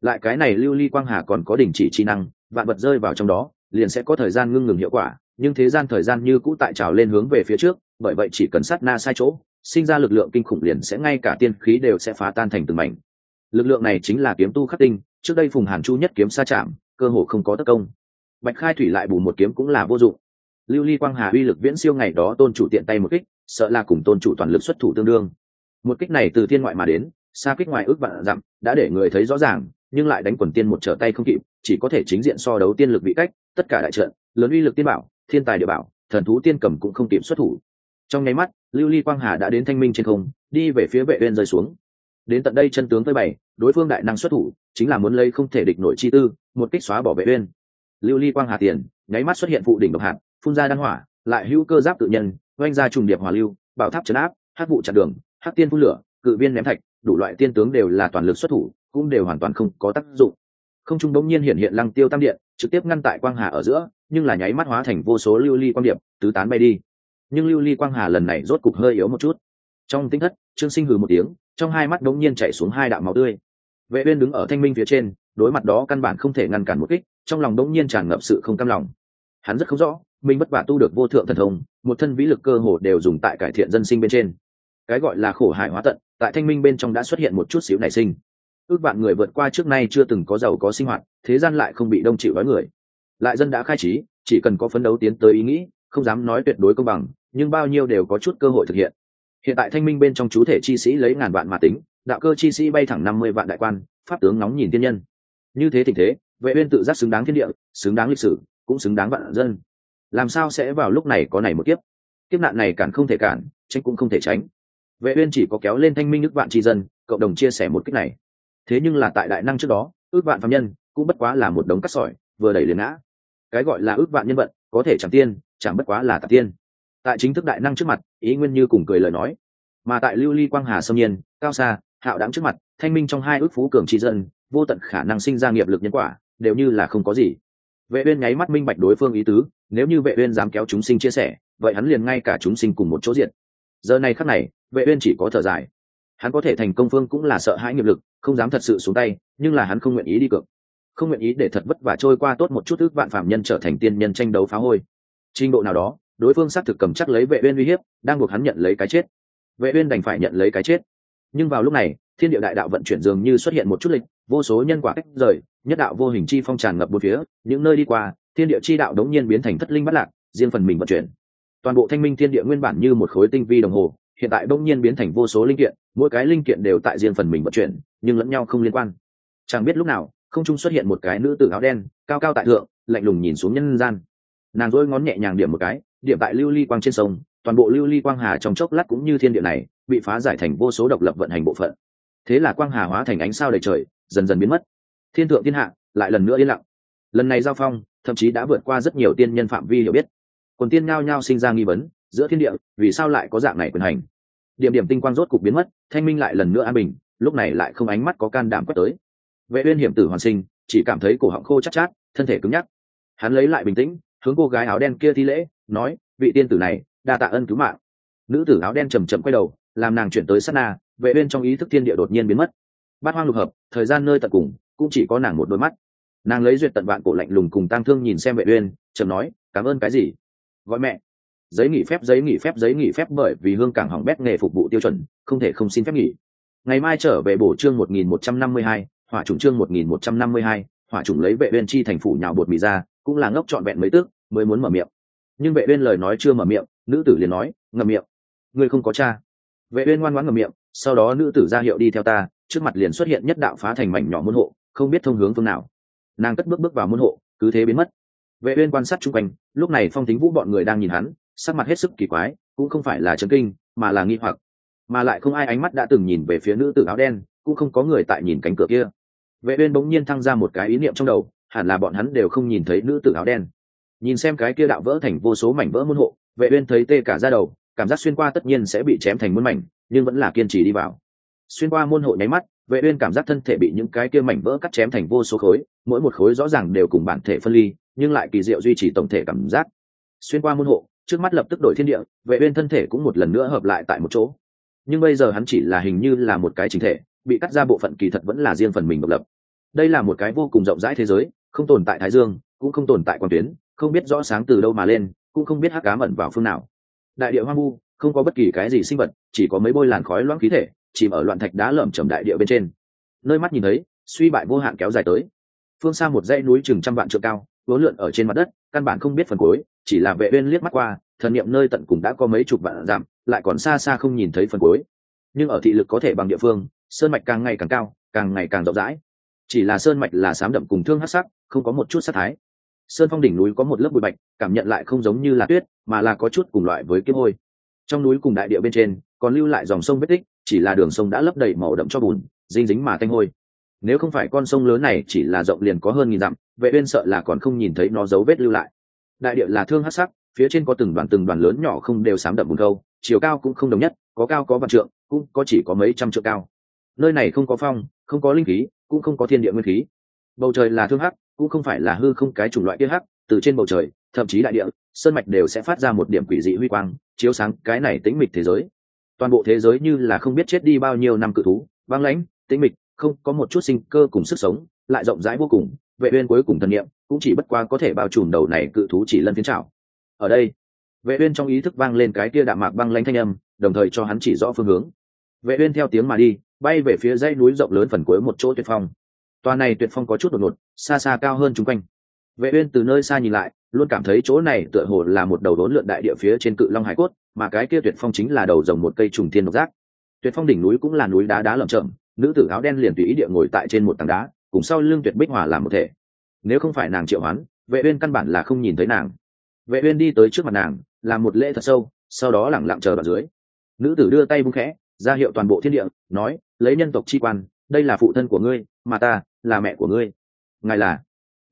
Lại cái này lưu ly quang hà còn có đình chỉ trí năng, vạn vật rơi vào trong đó, liền sẽ có thời gian ngưng ngừng hiệu quả, nhưng thế gian thời gian như cũ tại trào lên hướng về phía trước, bởi vậy chỉ cần sát na sai chỗ, sinh ra lực lượng kinh khủng liền sẽ ngay cả tiên khí đều sẽ phá tan thành từng mảnh. Lực lượng này chính là kiếm tu khắc tinh trước đây phùng hàn chu nhất kiếm xa chạm, cơ hồ không có tất công. Bạch khai thủy lại bù một kiếm cũng là vô dụng. Lưu ly quang hà uy lực viễn siêu ngày đó tôn chủ tiện tay một kích, sợ là cùng tôn chủ toàn lực xuất thủ tương đương. Một kích này từ thiên ngoại mà đến, xa kích ngoài ước vạn dặm, đã để người thấy rõ ràng, nhưng lại đánh quần tiên một trở tay không kịp, chỉ có thể chính diện so đấu tiên lực vị cách, tất cả đại trận, lớn uy lực tiên bảo, thiên tài địa bảo, thần thú tiên cầm cũng không kịp xuất thủ. Trong nháy mắt, lưu ly quang hà đã đến thanh minh trên không, đi về phía vệ uyên rơi xuống. Đến tận đây chân tướng tới bảy, đối phương đại năng xuất thủ chính là muốn lấy không thể địch nổi chi tư, một kích xóa bỏ vệ uyên. Lưu ly quang hà tiền, nháy mắt xuất hiện phụ đỉnh độc hạt, phun ra đan hỏa, lại hữu cơ giáp tự nhân, oanh ra trùng điệp hỏa lưu, bảo tháp chấn áp, hắc vụ chặn đường, hắc tiên phun lửa, cự viên ném thạch, đủ loại tiên tướng đều là toàn lực xuất thủ, cũng đều hoàn toàn không có tác dụng. Không trung đống nhiên hiện hiện lăng tiêu tam điện, trực tiếp ngăn tại quang hà ở giữa, nhưng là nháy mắt hóa thành vô số lưu ly quang điệp, tứ tán bay đi. Nhưng lưu ly quang hà lần này rốt cục hơi yếu một chút. Trong tinh thất, trương sinh hừ một tiếng, trong hai mắt đống nhiên chảy xuống hai đạo máu tươi vệ uyên đứng ở thanh minh phía trên, đối mặt đó căn bản không thể ngăn cản một kích, trong lòng đống nhiên tràn ngập sự không cam lòng. Hắn rất không rõ, mình bất vả tu được vô thượng thần thông, một thân vĩ lực cơ hồ đều dùng tại cải thiện dân sinh bên trên. Cái gọi là khổ hại hóa tận, tại thanh minh bên trong đã xuất hiện một chút xíu nảy sinh. Ước vạn người vượt qua trước nay chưa từng có giàu có sinh hoạt, thế gian lại không bị đông chịu đói người. Lại dân đã khai trí, chỉ cần có phấn đấu tiến tới ý nghĩ, không dám nói tuyệt đối công bằng, nhưng bao nhiêu đều có chút cơ hội thực hiện. Hiện tại thanh minh bên trong chú thể chi sĩ lấy ngàn vạn mà tính đạo cơ chi sĩ bay thẳng năm mươi vạn đại quan, pháp tướng nóng nhìn tiên nhân. Như thế tình thế, vệ uyên tự giác xứng đáng thiên địa, xứng đáng lịch sử, cũng xứng đáng vạn dân. Làm sao sẽ vào lúc này có này một kiếp? Kiếp nạn này cản không thể cản, tránh cũng không thể tránh. Vệ uyên chỉ có kéo lên thanh minh nước vạn tri dân, cộng đồng chia sẻ một kích này. Thế nhưng là tại đại năng trước đó, ước vạn phạm nhân cũng bất quá là một đống cắt sỏi, vừa đẩy liền ngã. Cái gọi là ước vạn nhân vận, có thể chẳng tiên, chẳng bất quá là tạp tiên. Tại chính thức đại năng trước mặt, ý nguyên như cùng cười lời nói. Mà tại lưu ly quang hà sâm nhiên, cao xa hạo đáng trước mặt, thanh minh trong hai ước phú cường tri dân, vô tận khả năng sinh ra nghiệp lực nhân quả, đều như là không có gì. Vệ uyên nháy mắt minh bạch đối phương ý tứ, nếu như vệ uyên dám kéo chúng sinh chia sẻ, vậy hắn liền ngay cả chúng sinh cùng một chỗ diện giờ này khắc này, vệ uyên chỉ có thở dài. Hắn có thể thành công phương cũng là sợ hãi nghiệp lực, không dám thật sự xuống tay, nhưng là hắn không nguyện ý đi cược. Không nguyện ý để thật vất vả trôi qua tốt một chút ước vạn phạm nhân trở thành tiên nhân tranh đấu phá hôi. Trình độ nào đó, đối phương xác thực cầm chắc lấy vệ uyên uy hiếp, đang buộc hắn nhận lấy cái chết. Vệ uyên đành phải nhận lấy cái chết nhưng vào lúc này, thiên địa đại đạo vận chuyển dường như xuất hiện một chút lịch, vô số nhân quả cách rời, nhất đạo vô hình chi phong tràn ngập bốn phía, những nơi đi qua, thiên địa chi đạo đống nhiên biến thành thất linh bất lạc, riêng phần mình vận chuyển. Toàn bộ thanh minh thiên địa nguyên bản như một khối tinh vi đồng hồ, hiện tại đống nhiên biến thành vô số linh kiện, mỗi cái linh kiện đều tại riêng phần mình vận chuyển, nhưng lẫn nhau không liên quan. Chẳng biết lúc nào, không trung xuất hiện một cái nữ tử áo đen, cao cao tại thượng, lạnh lùng nhìn xuống nhân gian. Nàng dôi ngón nhẹ nhàng điểm một cái, điểm tại lưu ly quang trên sông, toàn bộ lưu ly quang hà trong chốc lát cũng như thiên địa này bị phá giải thành vô số độc lập vận hành bộ phận. Thế là quang hà hóa thành ánh sao đầy trời, dần dần biến mất. Thiên thượng thiên hạ, lại lần nữa yên lặng. Lần này giao phong, thậm chí đã vượt qua rất nhiều tiên nhân phạm vi hiểu biết. Quần tiên nhao nhao sinh ra nghi vấn, giữa thiên địa, vì sao lại có dạng này quyền hành? Điểm điểm tinh quang rốt cục biến mất, thanh minh lại lần nữa an bình, lúc này lại không ánh mắt có can đảm quét tới. Vệ uyên hiểm tử hoàn sinh, chỉ cảm thấy cổ họng khô chát chát, thân thể cứng nhắc. Hắn lấy lại bình tĩnh, hướng cô gái áo đen kia thi lễ, nói, vị tiên tử này, đa tạ ân cứu mạng. Nữ tử áo đen chầm chậm quay đầu làm nàng chuyển tới sát na vệ bên trong ý thức thiên địa đột nhiên biến mất. Bát hoang lục hợp thời gian nơi tận cùng cũng chỉ có nàng một đôi mắt. Nàng lấy duyệt tận vạn cổ lạnh lùng cùng tang thương nhìn xem vệ uyên chậm nói cảm ơn cái gì? Gọi mẹ. Giấy nghỉ phép giấy nghỉ phép giấy nghỉ phép bởi vì hương cảng hỏng bét nghề phục vụ tiêu chuẩn không thể không xin phép nghỉ. Ngày mai trở về bổ trương 1152, hỏa trùng trương 1152, hỏa trùng lấy vệ uyên chi thành phủ nhào bột mì ra cũng là ngốc trọn vẹn mấy tức mới muốn mở miệng. Nhưng vệ uyên lời nói chưa mở miệng nữ tử liền nói ngậm miệng. Ngươi không có cha vệ uyên ngoan ngoãn ngậm miệng, sau đó nữ tử ra hiệu đi theo ta, trước mặt liền xuất hiện nhất đạo phá thành mảnh nhỏ môn hộ, không biết thông hướng phương nào. Nàng cất bước bước vào môn hộ, cứ thế biến mất. Vệ uyên quan sát chung quanh, lúc này phong tính vũ bọn người đang nhìn hắn, sắc mặt hết sức kỳ quái, cũng không phải là chấn kinh, mà là nghi hoặc. Mà lại không ai ánh mắt đã từng nhìn về phía nữ tử áo đen, cũng không có người tại nhìn cánh cửa kia. Vệ uyên bỗng nhiên thăng ra một cái ý niệm trong đầu, hẳn là bọn hắn đều không nhìn thấy nữ tử áo đen. Nhìn xem cái kia đạo vỡ thành vô số mảnh vỡ môn hộ, vệ uyên thấy tê cả da đầu cảm giác xuyên qua tất nhiên sẽ bị chém thành muôn mảnh, nhưng vẫn là kiên trì đi vào. Xuyên qua môn hộ nháy mắt, vệ uyên cảm giác thân thể bị những cái kia mảnh vỡ cắt chém thành vô số khối, mỗi một khối rõ ràng đều cùng bản thể phân ly, nhưng lại kỳ diệu duy trì tổng thể cảm giác. Xuyên qua môn hộ, trước mắt lập tức đổi thiên địa, vệ uyên thân thể cũng một lần nữa hợp lại tại một chỗ. Nhưng bây giờ hắn chỉ là hình như là một cái chính thể, bị cắt ra bộ phận kỳ thật vẫn là riêng phần mình độc lập. Đây là một cái vô cùng rộng rãi thế giới, không tồn tại thái dương, cũng không tồn tại quan tuyến, không biết rõ sáng từ đâu mà lên, cũng không biết hắc ám ẩn vào phương nào đại địa hoang vu, không có bất kỳ cái gì sinh vật, chỉ có mấy bôi làn khói loãng khí thể, chìm ở loạn thạch đá lởm chởm đại địa bên trên. Nơi mắt nhìn thấy, suy bại vô hạn kéo dài tới. Phương xa một dãy núi chừng trăm vạn trượng cao vốn lượn ở trên mặt đất, căn bản không biết phần cuối, chỉ là vệ uyên liếc mắt qua, thần niệm nơi tận cùng đã có mấy chục vạn giảm lại còn xa xa không nhìn thấy phần cuối. Nhưng ở thị lực có thể bằng địa phương, sơn mạch càng ngày càng cao, càng ngày càng rộng rãi. Chỉ là sơn mạch là sám đậm cùng thương hắc sắc, không có một chút sát thái sơn phong đỉnh núi có một lớp bụi bạch, cảm nhận lại không giống như là tuyết, mà là có chút cùng loại với kiếp hôi. Trong núi cùng đại địa bên trên, còn lưu lại dòng sông vết tích, chỉ là đường sông đã lấp đầy màu đậm cho bùn dinh dính mà tanh hôi. Nếu không phải con sông lớn này chỉ là rộng liền có hơn nghìn dặm, vệ uyên sợ là còn không nhìn thấy nó dấu vết lưu lại. Đại địa là thương hắc sắc, phía trên có từng đoàn từng đoàn lớn nhỏ không đều sám đậm bùn câu, chiều cao cũng không đồng nhất, có cao có vạn trượng, cũng có chỉ có mấy trăm trượng cao. Nơi này không có phong, không có linh khí, cũng không có thiên địa nguyên khí. Bầu trời là thương hắc cũng không phải là hư không cái chủng loại kia hắc, từ trên bầu trời, thậm chí đại địa, sơn mạch đều sẽ phát ra một điểm quỷ dị huy quang, chiếu sáng cái này tĩnh mịch thế giới. Toàn bộ thế giới như là không biết chết đi bao nhiêu năm cự thú, băng lãnh, tĩnh mịch, không có một chút sinh cơ cùng sức sống, lại rộng rãi vô cùng, vệ uyên cuối cùng thần niệm cũng chỉ bất qua có thể bao trùm đầu này cự thú chỉ lân phiến trảo. Ở đây, vệ uyên trong ý thức vang lên cái kia đạm mạc băng lãnh thanh âm, đồng thời cho hắn chỉ rõ phương hướng. Vệ uyên theo tiếng mà đi, bay về phía dãy núi rộng lớn phần cuối một chỗ tuyệt phong. Toàn này tuyệt phong có chút đột ngột, xa xa cao hơn chúng quanh. Vệ uyên từ nơi xa nhìn lại, luôn cảm thấy chỗ này tựa hồ là một đầu đốn lượn đại địa phía trên cự long hải cốt, mà cái kia tuyệt phong chính là đầu rồng một cây trùng thiên độc giác. Tuyệt phong đỉnh núi cũng là núi đá đá lởm chởm, nữ tử áo đen liền tùy ý địa ngồi tại trên một tảng đá, cùng sau lưng tuyệt bích hòa làm một thể. Nếu không phải nàng triệu hoán, vệ uyên căn bản là không nhìn thấy nàng. Vệ uyên đi tới trước mặt nàng, làm một lễ thật sâu, sau đó lặng lặng chờ ở dưới. Nữ tử đưa tay vung khẽ, ra hiệu toàn bộ thiên địa, nói, lấy nhân tộc chi quan đây là phụ thân của ngươi, mà ta là mẹ của ngươi. Ngài là?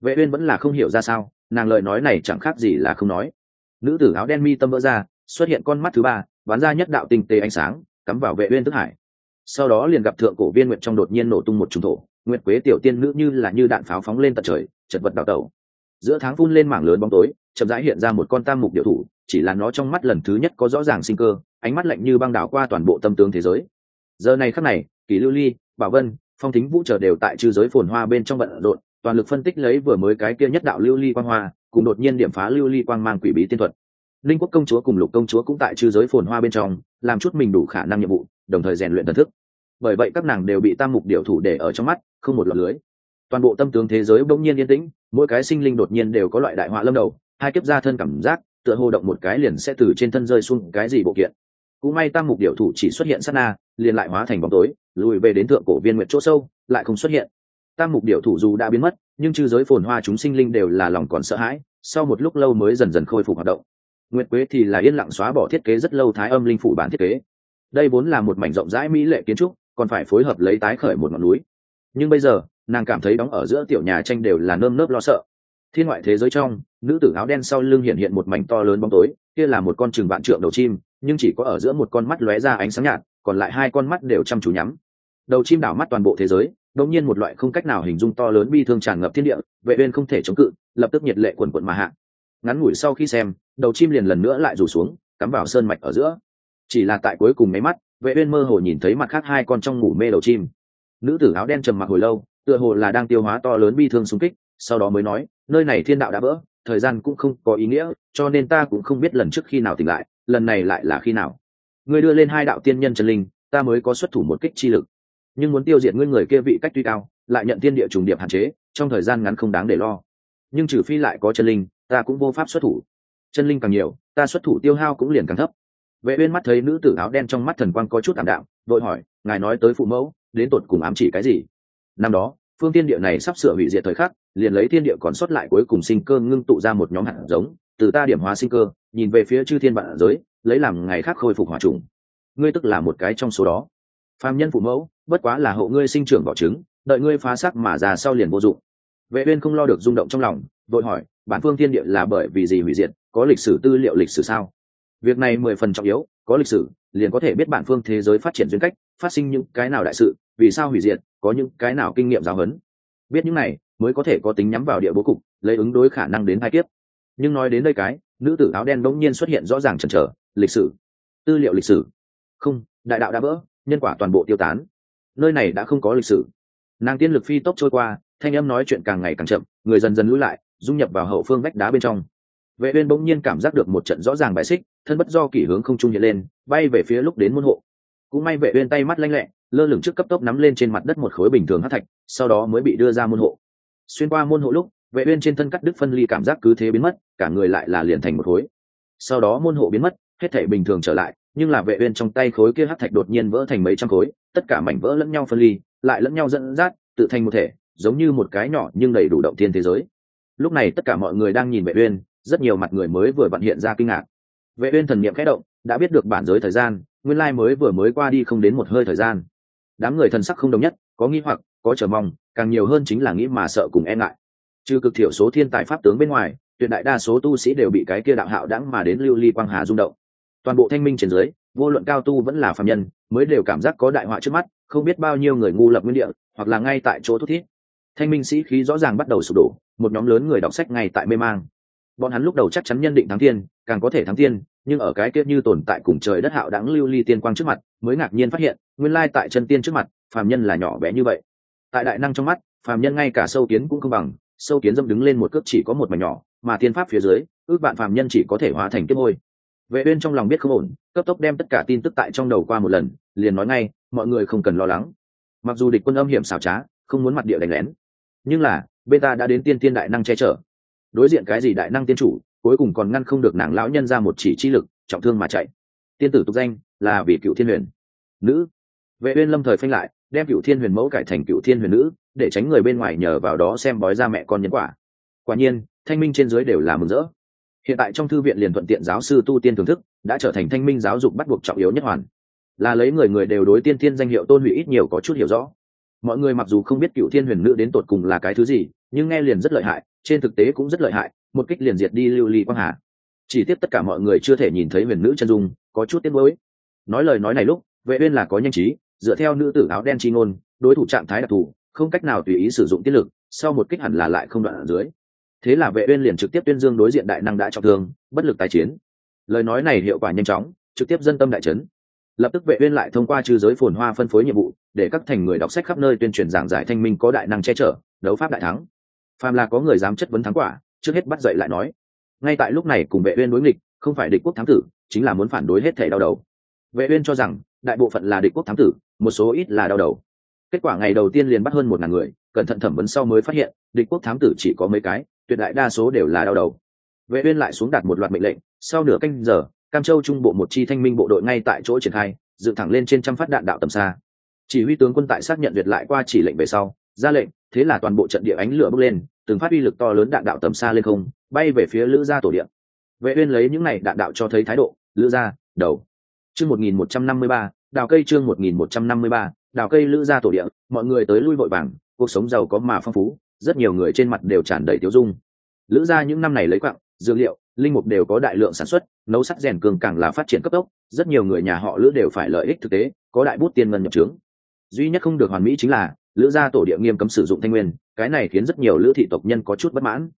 Vệ uyên vẫn là không hiểu ra sao, nàng lời nói này chẳng khác gì là không nói. Nữ tử áo đen mi tâm vỡ ra, xuất hiện con mắt thứ ba, bắn ra nhất đạo tinh tế ánh sáng, cắm vào vệ uyên tức hải. Sau đó liền gặp thượng cổ viên nguyệt trong đột nhiên nổ tung một trùng thổ, nguyệt quế tiểu tiên nữ như là như đạn pháo phóng lên tận trời, chật vật đào tẩu. Giữa tháng phun lên mảng lớn bóng tối, chậm rãi hiện ra một con tam mục điệu thủ, chỉ là nó trong mắt lần thứ nhất có rõ ràng sinh cơ, ánh mắt lạnh như băng đảo qua toàn bộ tâm tướng thế giới. Giờ này khắc này, kỳ lưu ly bảo vân, phong thính vũ trở đều tại chư giới phồn hoa bên trong bận rộn, toàn lực phân tích lấy vừa mới cái kia nhất đạo lưu ly quang hoa, cùng đột nhiên điểm phá lưu ly quang mang quỷ bí tiên thuật. Linh quốc công chúa cùng lục công chúa cũng tại chư giới phồn hoa bên trong, làm chút mình đủ khả năng nhiệm vụ, đồng thời rèn luyện thần thức. Bởi vậy các nàng đều bị tam mục điệu thủ để ở trong mắt, không một lọt lưới. Toàn bộ tâm tướng thế giới bỗng nhiên yên tĩnh, mỗi cái sinh linh đột nhiên đều có loại đại họa lâm đầu, hai kiếp ra thân cảm giác, tựa hồ động một cái liền sẽ từ trên thân rơi xuống cái gì bộ kiện cũng may tam mục điệu thủ chỉ xuất hiện sát na, liền lại hóa thành bóng tối, lùi về đến thượng cổ viên nguyện chỗ sâu, lại không xuất hiện. Tam mục điệu thủ dù đã biến mất, nhưng chư giới phồn hoa chúng sinh linh đều là lòng còn sợ hãi, sau một lúc lâu mới dần dần khôi phục hoạt động. Nguyệt quế thì là yên lặng xóa bỏ thiết kế rất lâu thái âm linh phủ bản thiết kế. Đây vốn là một mảnh rộng rãi mỹ lệ kiến trúc, còn phải phối hợp lấy tái khởi một ngọn núi. Nhưng bây giờ, nàng cảm thấy đóng ở giữa tiểu nhà tranh đều là nơm nớp lo sợ thiên ngoại thế giới trong, nữ tử áo đen sau lưng hiện hiện một mảnh to lớn bóng tối, kia là một con chừng vạn trượng đầu chim, nhưng chỉ có ở giữa một con mắt lóe ra ánh sáng nhạt, còn lại hai con mắt đều chăm chú nhắm. Đầu chim đảo mắt toàn bộ thế giới, đột nhiên một loại không cách nào hình dung to lớn bi thương tràn ngập thiên địa, vệ uyên không thể chống cự, lập tức nhiệt lệ cuồn cuộn mà hạ. Ngắn ngủi sau khi xem, đầu chim liền lần nữa lại rủ xuống, cắm vào sơn mạch ở giữa. Chỉ là tại cuối cùng mấy mắt, vệ uyên mơ hồ nhìn thấy mặt khác hai con trong ngủ mê đầu chim. Nữ tử áo đen trầm mặc hồi lâu, tựa hồ là đang tiêu hóa to lớn bi thương xung kích, sau đó mới nói nơi này thiên đạo đã vỡ, thời gian cũng không có ý nghĩa, cho nên ta cũng không biết lần trước khi nào tỉnh lại, lần này lại là khi nào. Ngươi đưa lên hai đạo tiên nhân chân linh, ta mới có xuất thủ một kích chi lực. Nhưng muốn tiêu diệt ngươi người kia vị cách tuy cao, lại nhận tiên địa trùng điệp hạn chế, trong thời gian ngắn không đáng để lo. Nhưng trừ phi lại có chân linh, ta cũng vô pháp xuất thủ. Chân linh càng nhiều, ta xuất thủ tiêu hao cũng liền càng thấp. Vệ uyên mắt thấy nữ tử áo đen trong mắt thần quang có chút tạm đạm, vội hỏi, ngài nói tới phụ mẫu, đến tột cùng ám chỉ cái gì? Năm đó, phương tiên địa này sắp sửa hủy diệt thời khắc liền lấy thiên địa còn sót lại cuối cùng sinh cơ ngưng tụ ra một nhóm hạt giống, từ ta điểm hóa sinh cơ, nhìn về phía chư thiên vạn giới, lấy làm ngày khác khôi phục hòa trùng. Ngươi tức là một cái trong số đó. Phàm nhân phụ mẫu, bất quá là hộ ngươi sinh trưởng bỏ trứng, đợi ngươi phá sắc mà già sau liền vô dụng. Vệ uyên không lo được rung động trong lòng, vội hỏi, bản phương thiên địa là bởi vì gì hủy diệt, có lịch sử tư liệu lịch sử sao? Việc này mười phần trọng yếu, có lịch sử, liền có thể biết bản phương thế giới phát triển duyên cách, phát sinh những cái nào đại sự, vì sao hủy diệt, có những cái nào kinh nghiệm giáo huấn. Biết những này mới có thể có tính nhắm vào địa bố cục, lấy ứng đối khả năng đến hai kiếp. Nhưng nói đến đây cái, nữ tử áo đen bỗng nhiên xuất hiện rõ ràng chần trở lịch sử. Tư liệu lịch sử. Không, đại đạo đã vỡ, nhân quả toàn bộ tiêu tán. Nơi này đã không có lịch sử. Nàng tiên lực phi tốc trôi qua, thanh âm nói chuyện càng ngày càng chậm, người dần dần lũi lại, dung nhập vào hậu phương vách đá bên trong. Vệ uyên bỗng nhiên cảm giác được một trận rõ ràng bài xích, thân bất do kỷ hướng không trung hiện lên, bay về phía lúc đến môn hộ. Cũng may vệ uyên tay mắt lanh lẹ, lơ lửng trước cấp tốc nắm lên trên mặt đất một khối bình thường hắc thạch, sau đó mới bị đưa ra môn hộ xuyên qua môn hộ lúc, vệ uyên trên thân cắt đứt phân ly cảm giác cứ thế biến mất, cả người lại là liền thành một khối. Sau đó môn hộ biến mất, hết thảy bình thường trở lại, nhưng là vệ uyên trong tay khối kia hắc thạch đột nhiên vỡ thành mấy trăm khối, tất cả mảnh vỡ lẫn nhau phân ly, lại lẫn nhau dẫn dắt, tự thành một thể, giống như một cái nhỏ nhưng đầy đủ động thiên thế giới. Lúc này tất cả mọi người đang nhìn vệ uyên, rất nhiều mặt người mới vừa vặn hiện ra kinh ngạc. Vệ uyên thần niệm khẽ động, đã biết được bản giới thời gian, nguyên lai mới vừa mới qua đi không đến một hơi thời gian. Đám người thần sắc không đồng nhất, có nghi hoặc có chờ mong, càng nhiều hơn chính là nghĩ mà sợ cùng e ngại. Trừ cực thiểu số thiên tài pháp tướng bên ngoài, tuyệt đại đa số tu sĩ đều bị cái kia đạo hạo đãng mà đến lưu ly quang hà rung động. Toàn bộ thanh minh trên dưới, vô luận cao tu vẫn là phàm nhân, mới đều cảm giác có đại họa trước mắt, không biết bao nhiêu người ngu lập nguyên địa, hoặc là ngay tại chỗ thút thiết thanh minh sĩ khí rõ ràng bắt đầu sụp đổ, một nhóm lớn người đọc sách ngay tại mê mang. Bọn hắn lúc đầu chắc chắn nhân định thắng thiên, càng có thể thắng thiên, nhưng ở cái kia như tồn tại cùng trời đất hạo đãng lưu ly tiên quang trước mặt, mới ngạc nhiên phát hiện, nguyên lai tại chân tiên trước mặt, phàm nhân là nhỏ bé như vậy tại đại năng trong mắt, phàm nhân ngay cả sâu kiến cũng công bằng, sâu kiến dâm đứng lên một cước chỉ có một mảnh nhỏ, mà tiên pháp phía dưới, ước bạn phàm nhân chỉ có thể hóa thành kiếp ngôi vệ uyên trong lòng biết không ổn, cấp tốc đem tất cả tin tức tại trong đầu qua một lần, liền nói ngay, mọi người không cần lo lắng. Mặc dù địch quân âm hiểm xảo trá, không muốn mặt địa đánh lén, nhưng là, bên ta đã đến tiên tiên đại năng che chở. Đối diện cái gì đại năng tiên chủ, cuối cùng còn ngăn không được nàng lão nhân ra một chỉ chi lực, trọng thương mà chạy. Tiên tử tục danh là vì cựu thiên huyền. Nữ. Vệ uyên lâm thời phanh lại đem cựu thiên huyền mẫu cải thành cựu thiên huyền nữ, để tránh người bên ngoài nhờ vào đó xem bói ra mẹ con nhân quả. Quả nhiên, thanh minh trên dưới đều là mừng rỡ. Hiện tại trong thư viện liền thuận tiện giáo sư tu tiên thưởng thức, đã trở thành thanh minh giáo dục bắt buộc trọng yếu nhất hoàn. Là lấy người người đều đối tiên thiên danh hiệu tôn hủy ít nhiều có chút hiểu rõ. Mọi người mặc dù không biết cựu thiên huyền nữ đến tột cùng là cái thứ gì, nhưng nghe liền rất lợi hại, trên thực tế cũng rất lợi hại, một kích liền diệt đi lưu ly quang hà. Chỉ tiếp tất cả mọi người chưa thể nhìn thấy huyền nữ chân dung, có chút tiếc mới nói lời nói này lúc, vệ uyên là có nhanh trí dựa theo nữ tử áo đen chi ngôn, đối thủ trạng thái đặc thù, không cách nào tùy ý sử dụng tiết lực, sau một kích hẳn là lại không đoạn ở dưới. Thế là vệ uyên liền trực tiếp tuyên dương đối diện đại năng đã trọng thương, bất lực tái chiến. Lời nói này hiệu quả nhanh chóng, trực tiếp dân tâm đại chấn. Lập tức vệ uyên lại thông qua trừ giới phồn hoa phân phối nhiệm vụ, để các thành người đọc sách khắp nơi tuyên truyền giảng giải thanh minh có đại năng che chở, đấu pháp đại thắng. Phàm là có người dám chất vấn thắng quả, trước hết bắt dậy lại nói. Ngay tại lúc này cùng vệ uyên đối nghịch, không phải địch quốc thắng tử, chính là muốn phản đối hết thể đau đầu. Vệ uyên cho rằng đại bộ phận là địch quốc thám tử, một số ít là đau đầu. Kết quả ngày đầu tiên liền bắt hơn một ngàn người, cẩn thận thẩm vấn sau mới phát hiện, địch quốc thám tử chỉ có mấy cái, tuyệt đại đa số đều là đau đầu. Vệ uyên lại xuống đặt một loạt mệnh lệnh, sau nửa canh giờ, cam châu trung bộ một chi thanh minh bộ đội ngay tại chỗ triển khai, dựng thẳng lên trên trăm phát đạn đạo tầm xa. Chỉ huy tướng quân tại xác nhận duyệt lại qua chỉ lệnh về sau, ra lệnh, thế là toàn bộ trận địa ánh lửa bốc lên, từng phát uy lực to lớn đạn đạo tầm xa lên không, bay về phía lữ gia tổ điện vệ uyên lấy những này đạn đạo cho thấy thái độ, lữ gia, đầu chương 1153 đào cây chương 1153 đào cây lữ gia tổ địa, mọi người tới lui vội vàng, cuộc sống giàu có mà phong phú, rất nhiều người trên mặt đều tràn đầy tiêu dung. Lữ gia những năm này lấy quặng dược liệu, linh mục đều có đại lượng sản xuất, nấu sắt rèn cường càng là phát triển cấp tốc, rất nhiều người nhà họ lữ đều phải lợi ích thực tế, có đại bút tiền ngân nhập trướng. Duy nhất không được hoàn mỹ chính là, lữ gia tổ địa nghiêm cấm sử dụng thanh nguyên, cái này khiến rất nhiều lữ thị tộc nhân có chút bất mãn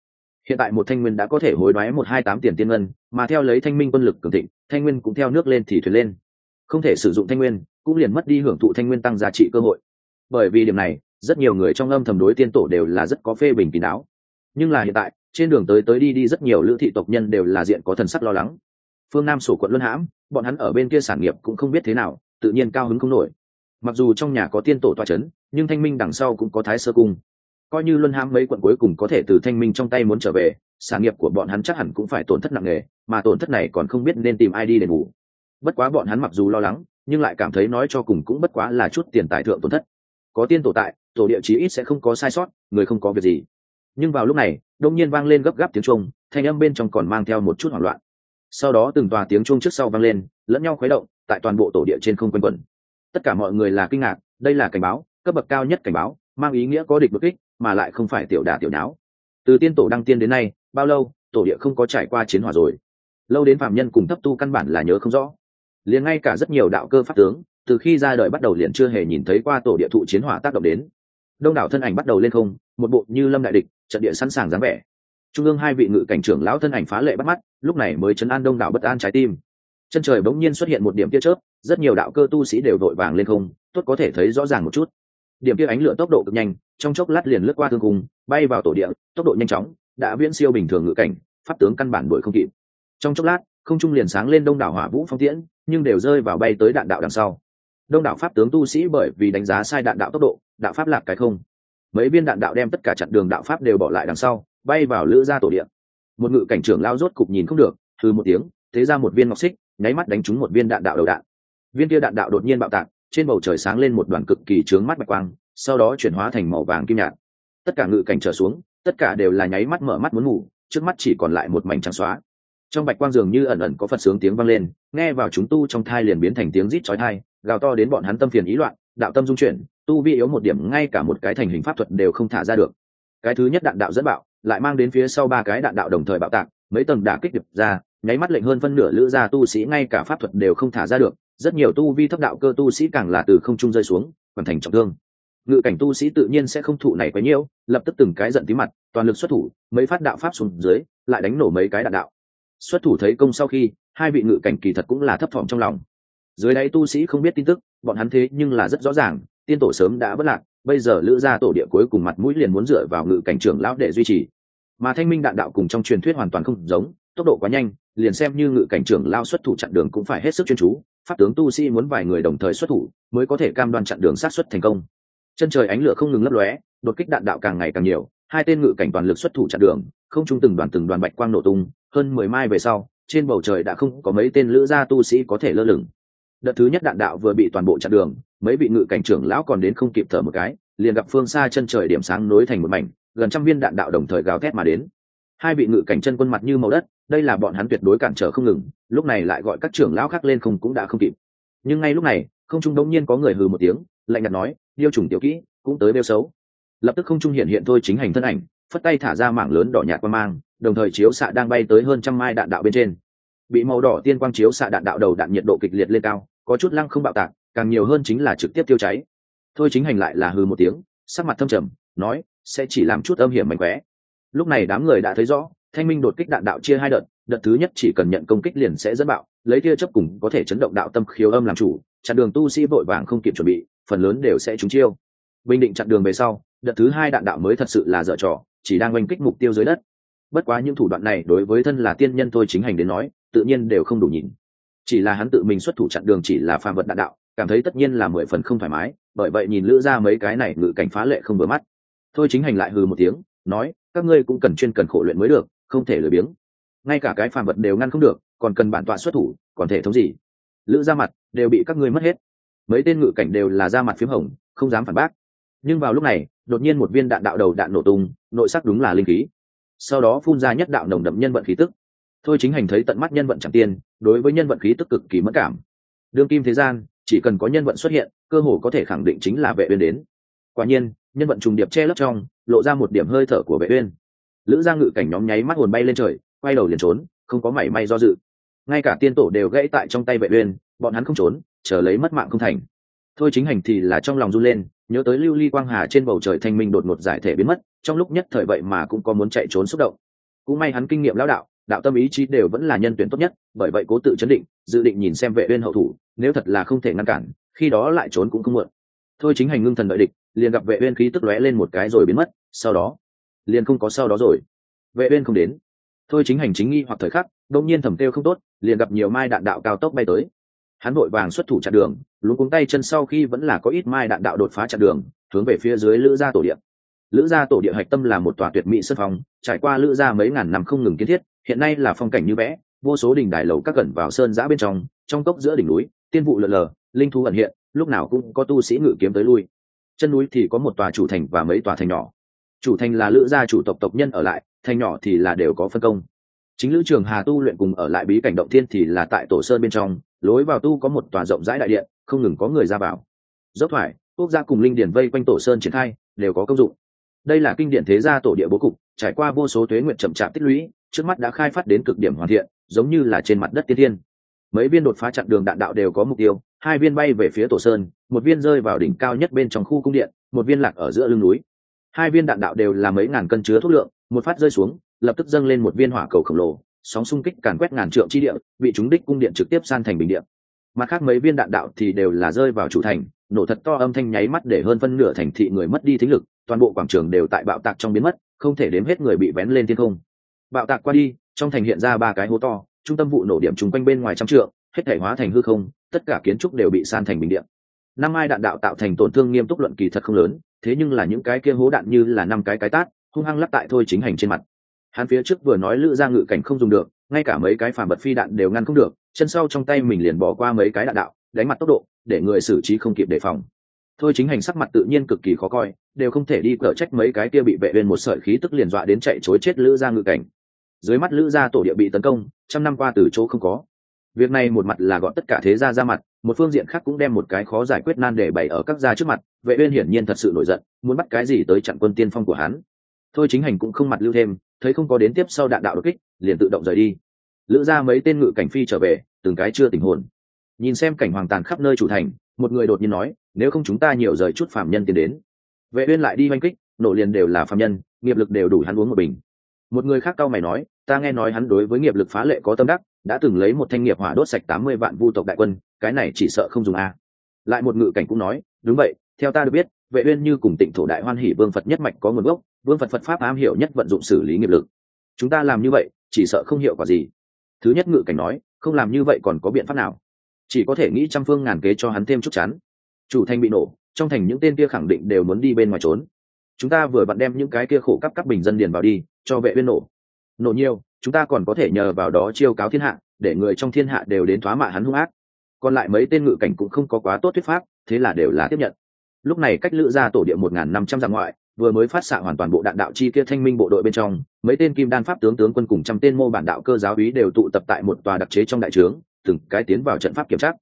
hiện tại một thanh nguyên đã có thể hối đoái một hai tám tiền tiên ngân, mà theo lấy thanh minh quân lực cường thịnh, thanh nguyên cũng theo nước lên thì thuyền lên. Không thể sử dụng thanh nguyên, cũng liền mất đi hưởng thụ thanh nguyên tăng giá trị cơ hội. Bởi vì điểm này, rất nhiều người trong âm thầm đối tiên tổ đều là rất có phê bình kín đáo. Nhưng là hiện tại, trên đường tới tới đi đi rất nhiều lữ thị tộc nhân đều là diện có thần sắc lo lắng. Phương nam sổ quận luân hãm, bọn hắn ở bên kia sản nghiệp cũng không biết thế nào, tự nhiên cao hứng không nổi. Mặc dù trong nhà có tiên tổ toa c h ấ n nhưng thanh minh đằng sau cũng có thái sơ cung coi như luân hãm mấy quận cuối cùng có thể từ thanh minh trong tay muốn trở về sản nghiệp của bọn hắn chắc hẳn cũng phải tổn thất nặng nề, mà tổn thất này còn không biết nên tìm ai đi đền bù bất quá bọn hắn mặc dù lo lắng, nhưng lại cảm thấy nói cho cùng cũng bất quá là chút tiền tài thượng tổn thất. Có tiên tổ tại, tổ địa chí ít sẽ không có sai sót, người không có việc gì. Nhưng vào lúc này đông nhiên vang lên gấp gáp tiếng trung thanh âm bên trong còn mang theo một chút hoảng loạn. Sau đó từng tòa tiếng chuông trước sau vang lên, lẫn nhau khuấy động, tại toàn bộ tổ địa trên không quanh quẩn. Tất cả mọi người là kinh ngạc, đây là cảnh báo, cấp bậc cao nhất cảnh báo, mang ý nghĩa có địch bất kích mà lại không phải tiểu đà tiểu nháo. Từ tiên tổ đăng tiên đến nay, bao lâu, tổ địa không có trải qua chiến hỏa rồi. Lâu đến phạm nhân cùng thấp tu căn bản là nhớ không rõ. Liền ngay cả rất nhiều đạo cơ pháp tướng, từ khi ra đời bắt đầu liền chưa hề nhìn thấy qua tổ địa thụ chiến hỏa tác động đến. Đông đảo thân ảnh bắt đầu lên không, một bộ như lâm đại địch, trận địa sẵn sàng dáng vẻ. Trung ương hai vị ngự cảnh trưởng lão thân ảnh phá lệ bắt mắt, lúc này mới chấn an đông đảo bất an trái tim. Chân trời bỗng nhiên xuất hiện một điểm tia chớp, rất nhiều đạo cơ tu sĩ đều vội vàng lên không, tốt có thể thấy rõ ràng một chút. Điểm kia ánh lửa tốc độ cực nhanh trong chốc lát liền lướt qua thương cung bay vào tổ địa, tốc độ nhanh chóng, đã viễn siêu bình thường ngự cảnh, pháp tướng căn bản đuổi không kịp. Trong chốc lát, không trung liền sáng lên đông đảo hỏa vũ phong tiễn, nhưng đều rơi vào bay tới đạn đạo đằng sau. Đông đảo pháp tướng tu sĩ bởi vì đánh giá sai đạn đạo tốc độ, đạo pháp lạc cái không. Mấy viên đạn đạo đem tất cả chặn đường đạo pháp đều bỏ lại đằng sau, bay vào lữ ra tổ điện một ngự cảnh trưởng lao rốt cục nhìn không được từ một tiếng, thế ra một viên ngọc xích, nháy mắt đánh trúng một viên đạn đạo đầu đạn. Viên kia đạn đạo đột nhiên bạo tạc, trên bầu trời sáng lên một đoàn cực kỳ trướng mắt bạch quang sau đó chuyển hóa thành màu vàng kim nhạt. Tất cả ngự cảnh trở xuống, tất cả đều là nháy mắt mở mắt muốn ngủ, trước mắt chỉ còn lại một mảnh trắng xóa. Trong bạch quang dường như ẩn ẩn có phật sướng tiếng vang lên, nghe vào chúng tu trong thai liền biến thành tiếng rít chói thai gào to đến bọn hắn tâm phiền ý loạn, đạo tâm dung chuyển, tu vi yếu một điểm, ngay cả một cái thành hình pháp thuật đều không thả ra được. Cái thứ nhất đạn đạo dẫn bạo, lại mang đến phía sau ba cái đạn đạo đồng thời bạo tạc, mấy tầng đả kích đập ra, nháy mắt lệnh hơn phân nửa lữ gia tu sĩ ngay cả pháp thuật đều không thả ra được, rất nhiều tu vi thấp đạo cơ tu sĩ càng là từ không trung rơi xuống, hoàn thành trọng thương ngự cảnh tu sĩ tự nhiên sẽ không thụ này quá nhiêu lập tức từng cái giận tí mặt, toàn lực xuất thủ, mấy phát đạo pháp xuống dưới, lại đánh nổ mấy cái đạn đạo. Xuất thủ thấy công sau khi, hai vị ngự cảnh kỳ thật cũng là thấp thỏm trong lòng. Dưới đáy tu sĩ không biết tin tức, bọn hắn thế nhưng là rất rõ ràng, tiên tổ sớm đã vất lạc, bây giờ lữ gia tổ địa cuối cùng mặt mũi liền muốn dựa vào ngự cảnh trưởng lão để duy trì. Mà thanh minh đạn đạo cùng trong truyền thuyết hoàn toàn không giống, tốc độ quá nhanh, liền xem như ngự cảnh trưởng lao xuất thủ chặn đường cũng phải hết sức chuyên chú, pháp tướng tu sĩ muốn vài người đồng thời xuất thủ, mới có thể cam đoan chặn đường sát xuất thành công chân trời ánh lửa không ngừng lấp lóe, đột kích đạn đạo càng ngày càng nhiều, hai tên ngự cảnh toàn lực xuất thủ chặn đường, không chung từng đoàn từng đoàn bạch quang nổ tung, hơn mười mai về sau, trên bầu trời đã không có mấy tên lữ gia tu sĩ có thể lơ lửng. Đợt thứ nhất đạn đạo vừa bị toàn bộ chặn đường, mấy vị ngự cảnh trưởng lão còn đến không kịp thở một cái, liền gặp phương xa chân trời điểm sáng nối thành một mảnh, gần trăm viên đạn đạo đồng thời gào thét mà đến. Hai vị ngự cảnh chân quân mặt như màu đất, đây là bọn hắn tuyệt đối cản trở không ngừng, lúc này lại gọi các trưởng lão khác lên không cũng đã không kịp. Nhưng ngay lúc này, không trung đống nhiên có người hừ một tiếng, lạnh nhạt nói điêu trùng tiểu kỹ, cũng tới đeo xấu. Lập tức không trung hiện hiện thôi chính hành thân ảnh, phất tay thả ra mảng lớn đỏ nhạt qua mang, đồng thời chiếu xạ đang bay tới hơn trăm mai đạn đạo bên trên. Bị màu đỏ tiên quang chiếu xạ đạn đạo đầu đạn nhiệt độ kịch liệt lên cao, có chút lăng không bạo tạc, càng nhiều hơn chính là trực tiếp tiêu cháy. Thôi chính hành lại là hừ một tiếng, sắc mặt thâm trầm, nói, sẽ chỉ làm chút âm hiểm mánh khóe lúc này đám người đã thấy rõ, thanh minh đột kích đạn đạo chia hai đợt đợt thứ nhất chỉ cần nhận công kích liền sẽ dẫn bạo, lấy tia chấp cùng có thể chấn động đạo tâm khiếu âm làm chủ, chặn đường tu sĩ vội vàng không kịp chuẩn bị phần lớn đều sẽ trúng chiêu. Bình định chặn đường về sau, đợt thứ hai đạn đạo mới thật sự là dở trò, chỉ đang oanh kích mục tiêu dưới đất. Bất quá những thủ đoạn này đối với thân là tiên nhân thôi chính hành đến nói, tự nhiên đều không đủ nhìn. Chỉ là hắn tự mình xuất thủ chặn đường chỉ là phàm vật đạn đạo, cảm thấy tất nhiên là mười phần không thoải mái, bởi vậy nhìn lữ ra mấy cái này ngự cảnh phá lệ không vừa mắt. Thôi chính hành lại hừ một tiếng, nói, các ngươi cũng cần chuyên cần khổ luyện mới được, không thể lười biếng. Ngay cả cái phàm vật đều ngăn không được, còn cần bản tọa xuất thủ, còn thể thống gì? Lữ ra mặt, đều bị các ngươi mất hết mấy tên ngự cảnh đều là ra mặt p h í m hồng, không dám phản bác. Nhưng vào lúc này, đột nhiên một viên đạn đạo đầu đạn nổ tung, nội sắc đúng là linh khí. Sau đó phun ra nhất đạo nồng đậm nhân vận khí tức. Thôi chính hành thấy tận mắt nhân vận chẳng tiên, đối với nhân vận khí tức cực kỳ mất cảm. Đương kim thế gian, chỉ cần có nhân vận xuất hiện, cơ hồ có thể khẳng định chính là vệ uyên đến. Quả nhiên, nhân vận trùng điệp che lấp trong, lộ ra một điểm hơi thở của vệ uyên. Lữ gia ngự cảnh nhóm nháy mắt hồn bay lên trời, quay đầu liền trốn, không có mảy may do dự. Ngay cả tiên tổ đều gãy tại trong tay vệ uyên bọn hắn không trốn, chờ lấy mất mạng không thành. Thôi chính hành thì là trong lòng run lên, nhớ tới lưu ly quang hà trên bầu trời thanh minh đột ngột giải thể biến mất, trong lúc nhất thời vậy mà cũng có muốn chạy trốn xúc động. Cũng may hắn kinh nghiệm lão đạo đạo tâm ý chí đều vẫn là nhân tuyển tốt nhất, bởi vậy cố tự chấn định, dự định nhìn xem vệ uyên hậu thủ, nếu thật là không thể ngăn cản, khi đó lại trốn cũng không muộn. Thôi chính hành ngưng thần đợi địch, liền gặp vệ uyên khí tức lóe lên một cái rồi biến mất, sau đó, liền không có sau đó rồi. Vệ uyên không đến. Thôi chính hành chính nghi hoặc thời khắc, đột nhiên thầm tiêu không tốt, liền gặp nhiều mai đạn đạo cao tốc bay tới hắn vội vàng xuất thủ chặn đường, luống cuống tay chân sau khi vẫn là có ít mai đạn đạo đột phá chặn đường, hướng về phía dưới lữ gia tổ địa. Lữ gia tổ địa hạch tâm là một tòa tuyệt mỹ sân phong, trải qua lữ gia mấy ngàn năm không ngừng kiến thiết, hiện nay là phong cảnh như vẽ, vô số đỉnh đài lầu các gần vào sơn giã bên trong trong cốc giữa đỉnh núi, tiên vụ lợn lờ, linh thú ẩn hiện, lúc nào cũng có tu sĩ ngự kiếm tới lui. Chân núi thì có một tòa chủ thành và mấy tòa thành nhỏ. Chủ thành là lữ gia chủ tộc tộc nhân ở lại, thành nhỏ thì là đều có phân công. Chính lữ trường hà tu luyện cùng ở lại bí cảnh động thiên thì là tại tổ sơn bên trong lối vào tu có một tòa rộng rãi đại điện, không ngừng có người ra vào. Dốc thoải, quốc gia cùng linh điển vây quanh tổ sơn triển khai, đều có công dụng. Đây là kinh điển thế gia tổ địa bố cục, trải qua vô số tuế nguyện chậm chạp tích lũy, trước mắt đã khai phát đến cực điểm hoàn thiện, giống như là trên mặt đất tiên thiên. Mấy viên đột phá chặn đường đạn đạo đều có mục tiêu, hai viên bay về phía tổ sơn, một viên rơi vào đỉnh cao nhất bên trong khu cung điện, một viên lạc ở giữa lưng núi. Hai viên đạn đạo đều là mấy ngàn cân chứa thuốc lượng, một phát rơi xuống, lập tức dâng lên một viên hỏa cầu khổng lồ sóng xung kích càn quét ngàn trượng chi địa, bị chúng đích cung điện trực tiếp san thành bình điện mặt khác mấy viên đạn đạo thì đều là rơi vào chủ thành, nổ thật to âm thanh nháy mắt để hơn phân nửa thành thị người mất đi thính lực, toàn bộ quảng trường đều tại bạo tạc trong biến mất, không thể đếm hết người bị vén lên thiên không. Bạo tạc qua đi, trong thành hiện ra ba cái hố to, trung tâm vụ nổ điểm chung quanh bên ngoài trăm trượng, hết thể hóa thành hư không, tất cả kiến trúc đều bị san thành bình điện năm ai đạn đạo tạo thành tổn thương nghiêm túc luận kỳ thật không lớn, thế nhưng là những cái kia hố đạn như là năm cái cái tát, hung hăng lắp tại thôi chính hành trên mặt hắn phía trước vừa nói lữ ra ngự cảnh không dùng được, ngay cả mấy cái phàm bật phi đạn đều ngăn không được, chân sau trong tay mình liền bỏ qua mấy cái đạn đạo, đánh mặt tốc độ, để người xử trí không kịp đề phòng. Thôi chính hành sắc mặt tự nhiên cực kỳ khó coi, đều không thể đi cở trách mấy cái kia bị vệ lên một sợi khí tức liền dọa đến chạy chối chết lữ ra ngự cảnh. Dưới mắt lữ gia tổ địa bị tấn công, trăm năm qua từ chỗ không có. Việc này một mặt là gọn tất cả thế gia ra mặt, một phương diện khác cũng đem một cái khó giải quyết nan để bày ở các gia trước mặt, vệ uyên hiển nhiên thật sự nổi giận, muốn bắt cái gì tới chặn quân tiên phong của hắn. Thôi chính hành cũng không mặt lưu thêm thấy không có đến tiếp sau đạn đạo đột kích, liền tự động rời đi. Lữ ra mấy tên ngự cảnh phi trở về, từng cái chưa tình hồn. Nhìn xem cảnh hoàng tàn khắp nơi chủ thành, một người đột nhiên nói, nếu không chúng ta nhiều rời chút phạm nhân tiến đến. Vệ uyên lại đi oanh kích, nổ liền đều là phạm nhân, nghiệp lực đều đủ hắn uống một bình. Một người khác cao mày nói, ta nghe nói hắn đối với nghiệp lực phá lệ có tâm đắc, đã từng lấy một thanh nghiệp hỏa đốt sạch tám mươi vạn vu tộc đại quân, cái này chỉ sợ không dùng a. Lại một ngự cảnh cũng nói, đúng vậy, theo ta được biết vệ uyên như cùng tịnh thổ đại hoan hỷ vương phật nhất mạch có nguồn gốc, vương phật phật pháp am hiểu nhất vận dụng xử lý nghiệp lực. Chúng ta làm như vậy, chỉ sợ không hiệu quả gì. Thứ nhất ngự cảnh nói, không làm như vậy còn có biện pháp nào? Chỉ có thể nghĩ trăm phương ngàn kế cho hắn thêm chút chán. Chủ thành bị nổ, trong thành những tên kia khẳng định đều muốn đi bên ngoài trốn. Chúng ta vừa vặn đem những cái kia khổ cấp các bình dân điền vào đi, cho vệ uyên nổ. Nổ nhiều, chúng ta còn có thể nhờ vào đó chiêu cáo thiên hạ, để người trong thiên hạ đều đến thoá mạ hắn hung ác. Còn lại mấy tên ngự cảnh cũng không có quá tốt thuyết pháp, thế là đều là tiếp nhận lúc này cách lữ ra tổ địa một ngàn năm trăm dặm ngoại, vừa mới phát xạ hoàn toàn bộ đạn đạo chi kia thanh minh bộ đội bên trong, mấy tên kim đan pháp tướng tướng quân cùng trăm tên mô bản đạo cơ giáo úy đều tụ tập tại một tòa đặc chế trong đại trướng, từng cái tiến vào trận pháp kiểm tra.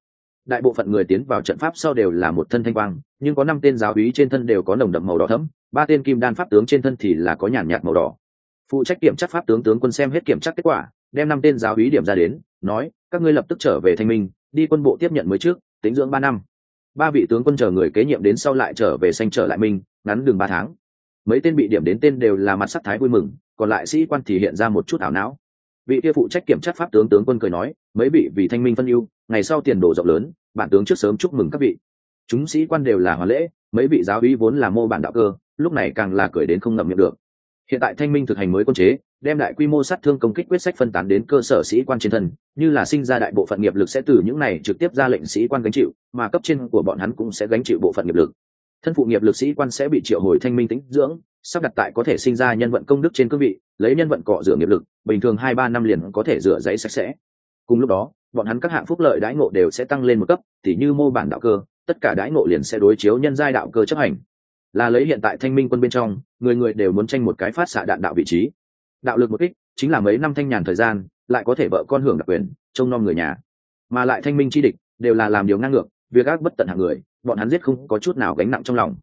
Đại bộ phận người tiến vào trận pháp sau đều là một thân thanh quang, nhưng có năm tên giáo úy trên thân đều có nồng đậm màu đỏ thấm ba tên kim đan pháp tướng trên thân thì là có nhàn nhạt màu đỏ. Phụ trách kiểm tra pháp tướng tướng quân xem hết kiểm tra kết quả, đem năm tên giáo úy điểm ra đến, nói, các ngươi lập tức trở về thanh minh, đi quân bộ tiếp nhận mới trước, tính dưỡng ba năm ba vị tướng quân chờ người kế nhiệm đến sau lại trở về xanh trở lại minh ngắn đường ba tháng. Mấy tên bị điểm đến tên đều là mặt sắc thái vui mừng, còn lại sĩ quan thì hiện ra một chút ảo não. Vị kia phụ trách kiểm tra pháp tướng tướng quân cười nói, mấy vị vì thanh minh phân ưu, ngày sau tiền đồ rộng lớn, bản tướng trước sớm chúc mừng các vị. Chúng sĩ quan đều là hoàn lễ, mấy vị giáo uy vốn là mô bản đạo cơ, lúc này càng là cười đến không ngậm miệng được hiện tại thanh minh thực hành mới quân chế, đem đại quy mô sát thương công kích quyết sách phân tán đến cơ sở sĩ quan trên thân, như là sinh ra đại bộ phận nghiệp lực sẽ từ những này trực tiếp ra lệnh sĩ quan gánh chịu, mà cấp trên của bọn hắn cũng sẽ gánh chịu bộ phận nghiệp lực. Thân phụ nghiệp lực sĩ quan sẽ bị triệu hồi thanh minh tính dưỡng, sắp đặt tại có thể sinh ra nhân vận công đức trên cương vị, lấy nhân vận cọ rửa nghiệp lực, bình thường hai ba năm liền có thể rửa giấy sạch sẽ. Cùng lúc đó, bọn hắn các hạng phúc lợi đãi ngộ đều sẽ tăng lên một cấp, tỉ như mô bản đạo cơ, tất cả đãi ngộ liền sẽ đối chiếu nhân giai đạo cơ chấp hành là lấy hiện tại thanh minh quân bên trong, người người đều muốn tranh một cái phát xạ đạn đạo vị trí. Đạo lực một ích chính là mấy năm thanh nhàn thời gian, lại có thể vợ con hưởng đặc quyền, trông nom người nhà. Mà lại thanh minh chi địch, đều là làm điều ngang ngược, việc ác bất tận hạng người, bọn hắn giết không có chút nào gánh nặng trong lòng.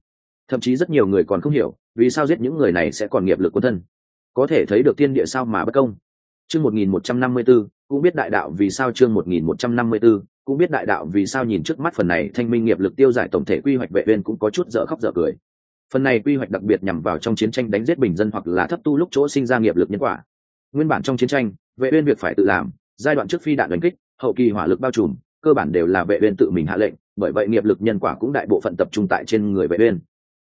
Thậm chí rất nhiều người còn không hiểu, vì sao giết những người này sẽ còn nghiệp lực quân thân. Có thể thấy được tiên địa sao mà bất công. Chương một nghìn một trăm năm mươi b ố cũng biết đại đạo vì sao chương một nghìn một trăm năm mươi b ố cũng biết đại đạo vì sao nhìn trước mắt phần này thanh minh nghiệp lực tiêu giải tổng thể quy hoạch vệ viên cũng có chút dở khóc dở cười phần này quy hoạch đặc biệt nhằm vào trong chiến tranh đánh giết bình dân hoặc là thấp tu lúc chỗ sinh ra nghiệp lực nhân quả. Nguyên bản trong chiến tranh, vệ uyên việc phải tự làm, giai đoạn trước phi đạn đánh kích, hậu kỳ hỏa lực bao trùm, cơ bản đều là vệ uyên tự mình hạ lệnh, bởi vậy nghiệp lực nhân quả cũng đại bộ phận tập trung tại trên người vệ uyên.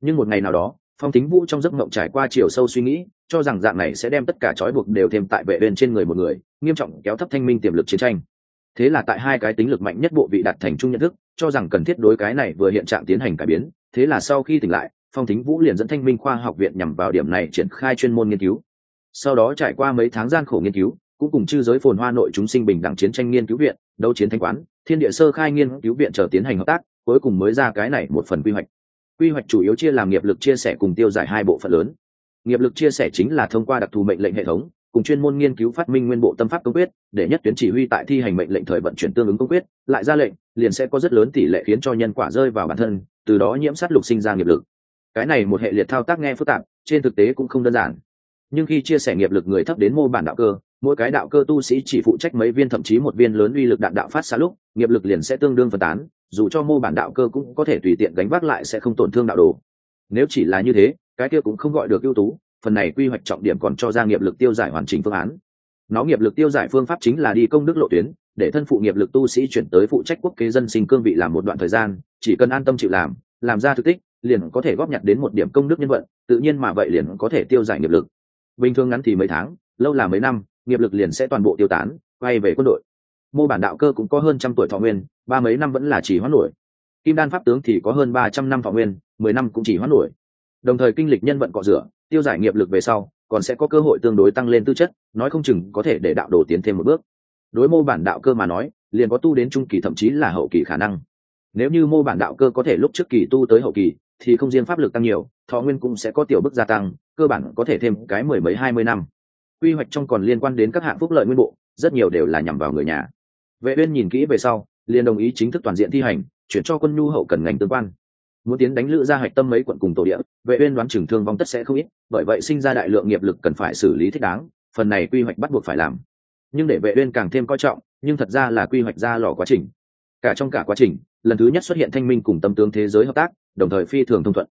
Nhưng một ngày nào đó, phong thính vũ trong giấc mộng trải qua chiều sâu suy nghĩ, cho rằng dạng này sẽ đem tất cả trói buộc đều thêm tại vệ uyên trên người một người, nghiêm trọng kéo thấp thanh minh tiềm lực chiến tranh. Thế là tại hai cái tính lực mạnh nhất bộ vị đạt thành chung nhận thức, cho rằng cần thiết đối cái này vừa hiện trạng tiến hành cải biến, thế là sau khi tỉnh lại phong thính vũ liền dẫn thanh minh khoa học viện nhằm vào điểm này triển khai chuyên môn nghiên cứu. Sau đó trải qua mấy tháng gian khổ nghiên cứu, cũng cùng chư giới phồn hoa nội chúng sinh bình đẳng chiến tranh nghiên cứu viện, đấu chiến thanh quán, thiên địa sơ khai nghiên cứu viện chờ tiến hành hợp tác, cuối cùng mới ra cái này một phần quy hoạch. Quy hoạch chủ yếu chia làm nghiệp lực chia sẻ cùng tiêu giải hai bộ phận lớn. Nghiệp lực chia sẻ chính là thông qua đặc thù mệnh lệnh hệ thống, cùng chuyên môn nghiên cứu phát minh nguyên bộ tâm pháp công quyết, để nhất tuyến chỉ huy tại thi hành mệnh lệnh thời vận chuyển tương ứng công quyết, lại ra lệnh, liền sẽ có rất lớn tỷ lệ khiến cho nhân quả rơi vào bản thân, từ đó nhiễm sát lục sinh ra nghiệp lực cái này một hệ liệt thao tác nghe phức tạp, trên thực tế cũng không đơn giản. Nhưng khi chia sẻ nghiệp lực người thấp đến mô bản đạo cơ, mỗi cái đạo cơ tu sĩ chỉ phụ trách mấy viên thậm chí một viên lớn uy lực đạn đạo phát xa lúc, nghiệp lực liền sẽ tương đương phân tán, dù cho mô bản đạo cơ cũng có thể tùy tiện gánh vác lại sẽ không tổn thương đạo đồ. Nếu chỉ là như thế, cái kia cũng không gọi được ưu tú, phần này quy hoạch trọng điểm còn cho ra nghiệp lực tiêu giải hoàn chỉnh phương án. Nó nghiệp lực tiêu giải phương pháp chính là đi công đức lộ tuyến, để thân phụ nghiệp lực tu sĩ chuyển tới phụ trách quốc kế dân sinh cương vị làm một đoạn thời gian, chỉ cần an tâm chịu làm làm ra thực tích liền có thể góp nhặt đến một điểm công đức nhân vận, tự nhiên mà vậy liền có thể tiêu giải nghiệp lực. Bình thường ngắn thì mấy tháng, lâu là mấy năm, nghiệp lực liền sẽ toàn bộ tiêu tán, quay về quân đội. Mô bản đạo cơ cũng có hơn trăm tuổi thọ nguyên, ba mấy năm vẫn là chỉ hoãn nổi. Kim đan pháp tướng thì có hơn ba trăm năm thọ nguyên, mười năm cũng chỉ hoãn nổi. Đồng thời kinh lịch nhân vận cọ rửa, tiêu giải nghiệp lực về sau, còn sẽ có cơ hội tương đối tăng lên tư chất, nói không chừng có thể để đạo đồ tiến thêm một bước. Đối mô bản đạo cơ mà nói, liền có tu đến trung kỳ thậm chí là hậu kỳ khả năng. Nếu như mô bản đạo cơ có thể lúc trước kỳ tu tới hậu kỳ thì không riêng pháp lực tăng nhiều, thọ nguyên cũng sẽ có tiểu bức gia tăng, cơ bản có thể thêm cái mười mấy hai mươi năm. Quy hoạch trong còn liên quan đến các hạng phúc lợi nguyên bộ, rất nhiều đều là nhằm vào người nhà. Vệ uyên nhìn kỹ về sau, liền đồng ý chính thức toàn diện thi hành, chuyển cho quân nhu hậu cần ngành tương quan. Muốn tiến đánh lữ ra hạch tâm mấy quận cùng tổ địa, vệ uyên đoán chừng thương vong tất sẽ không ít, bởi vậy sinh ra đại lượng nghiệp lực cần phải xử lý thích đáng, phần này quy hoạch bắt buộc phải làm. Nhưng để vệ uyên càng thêm coi trọng, nhưng thật ra là quy hoạch ra lò quá trình cả trong cả quá trình, lần thứ nhất xuất hiện thanh minh cùng tâm tướng thế giới hợp tác, đồng thời phi thường thông thuận.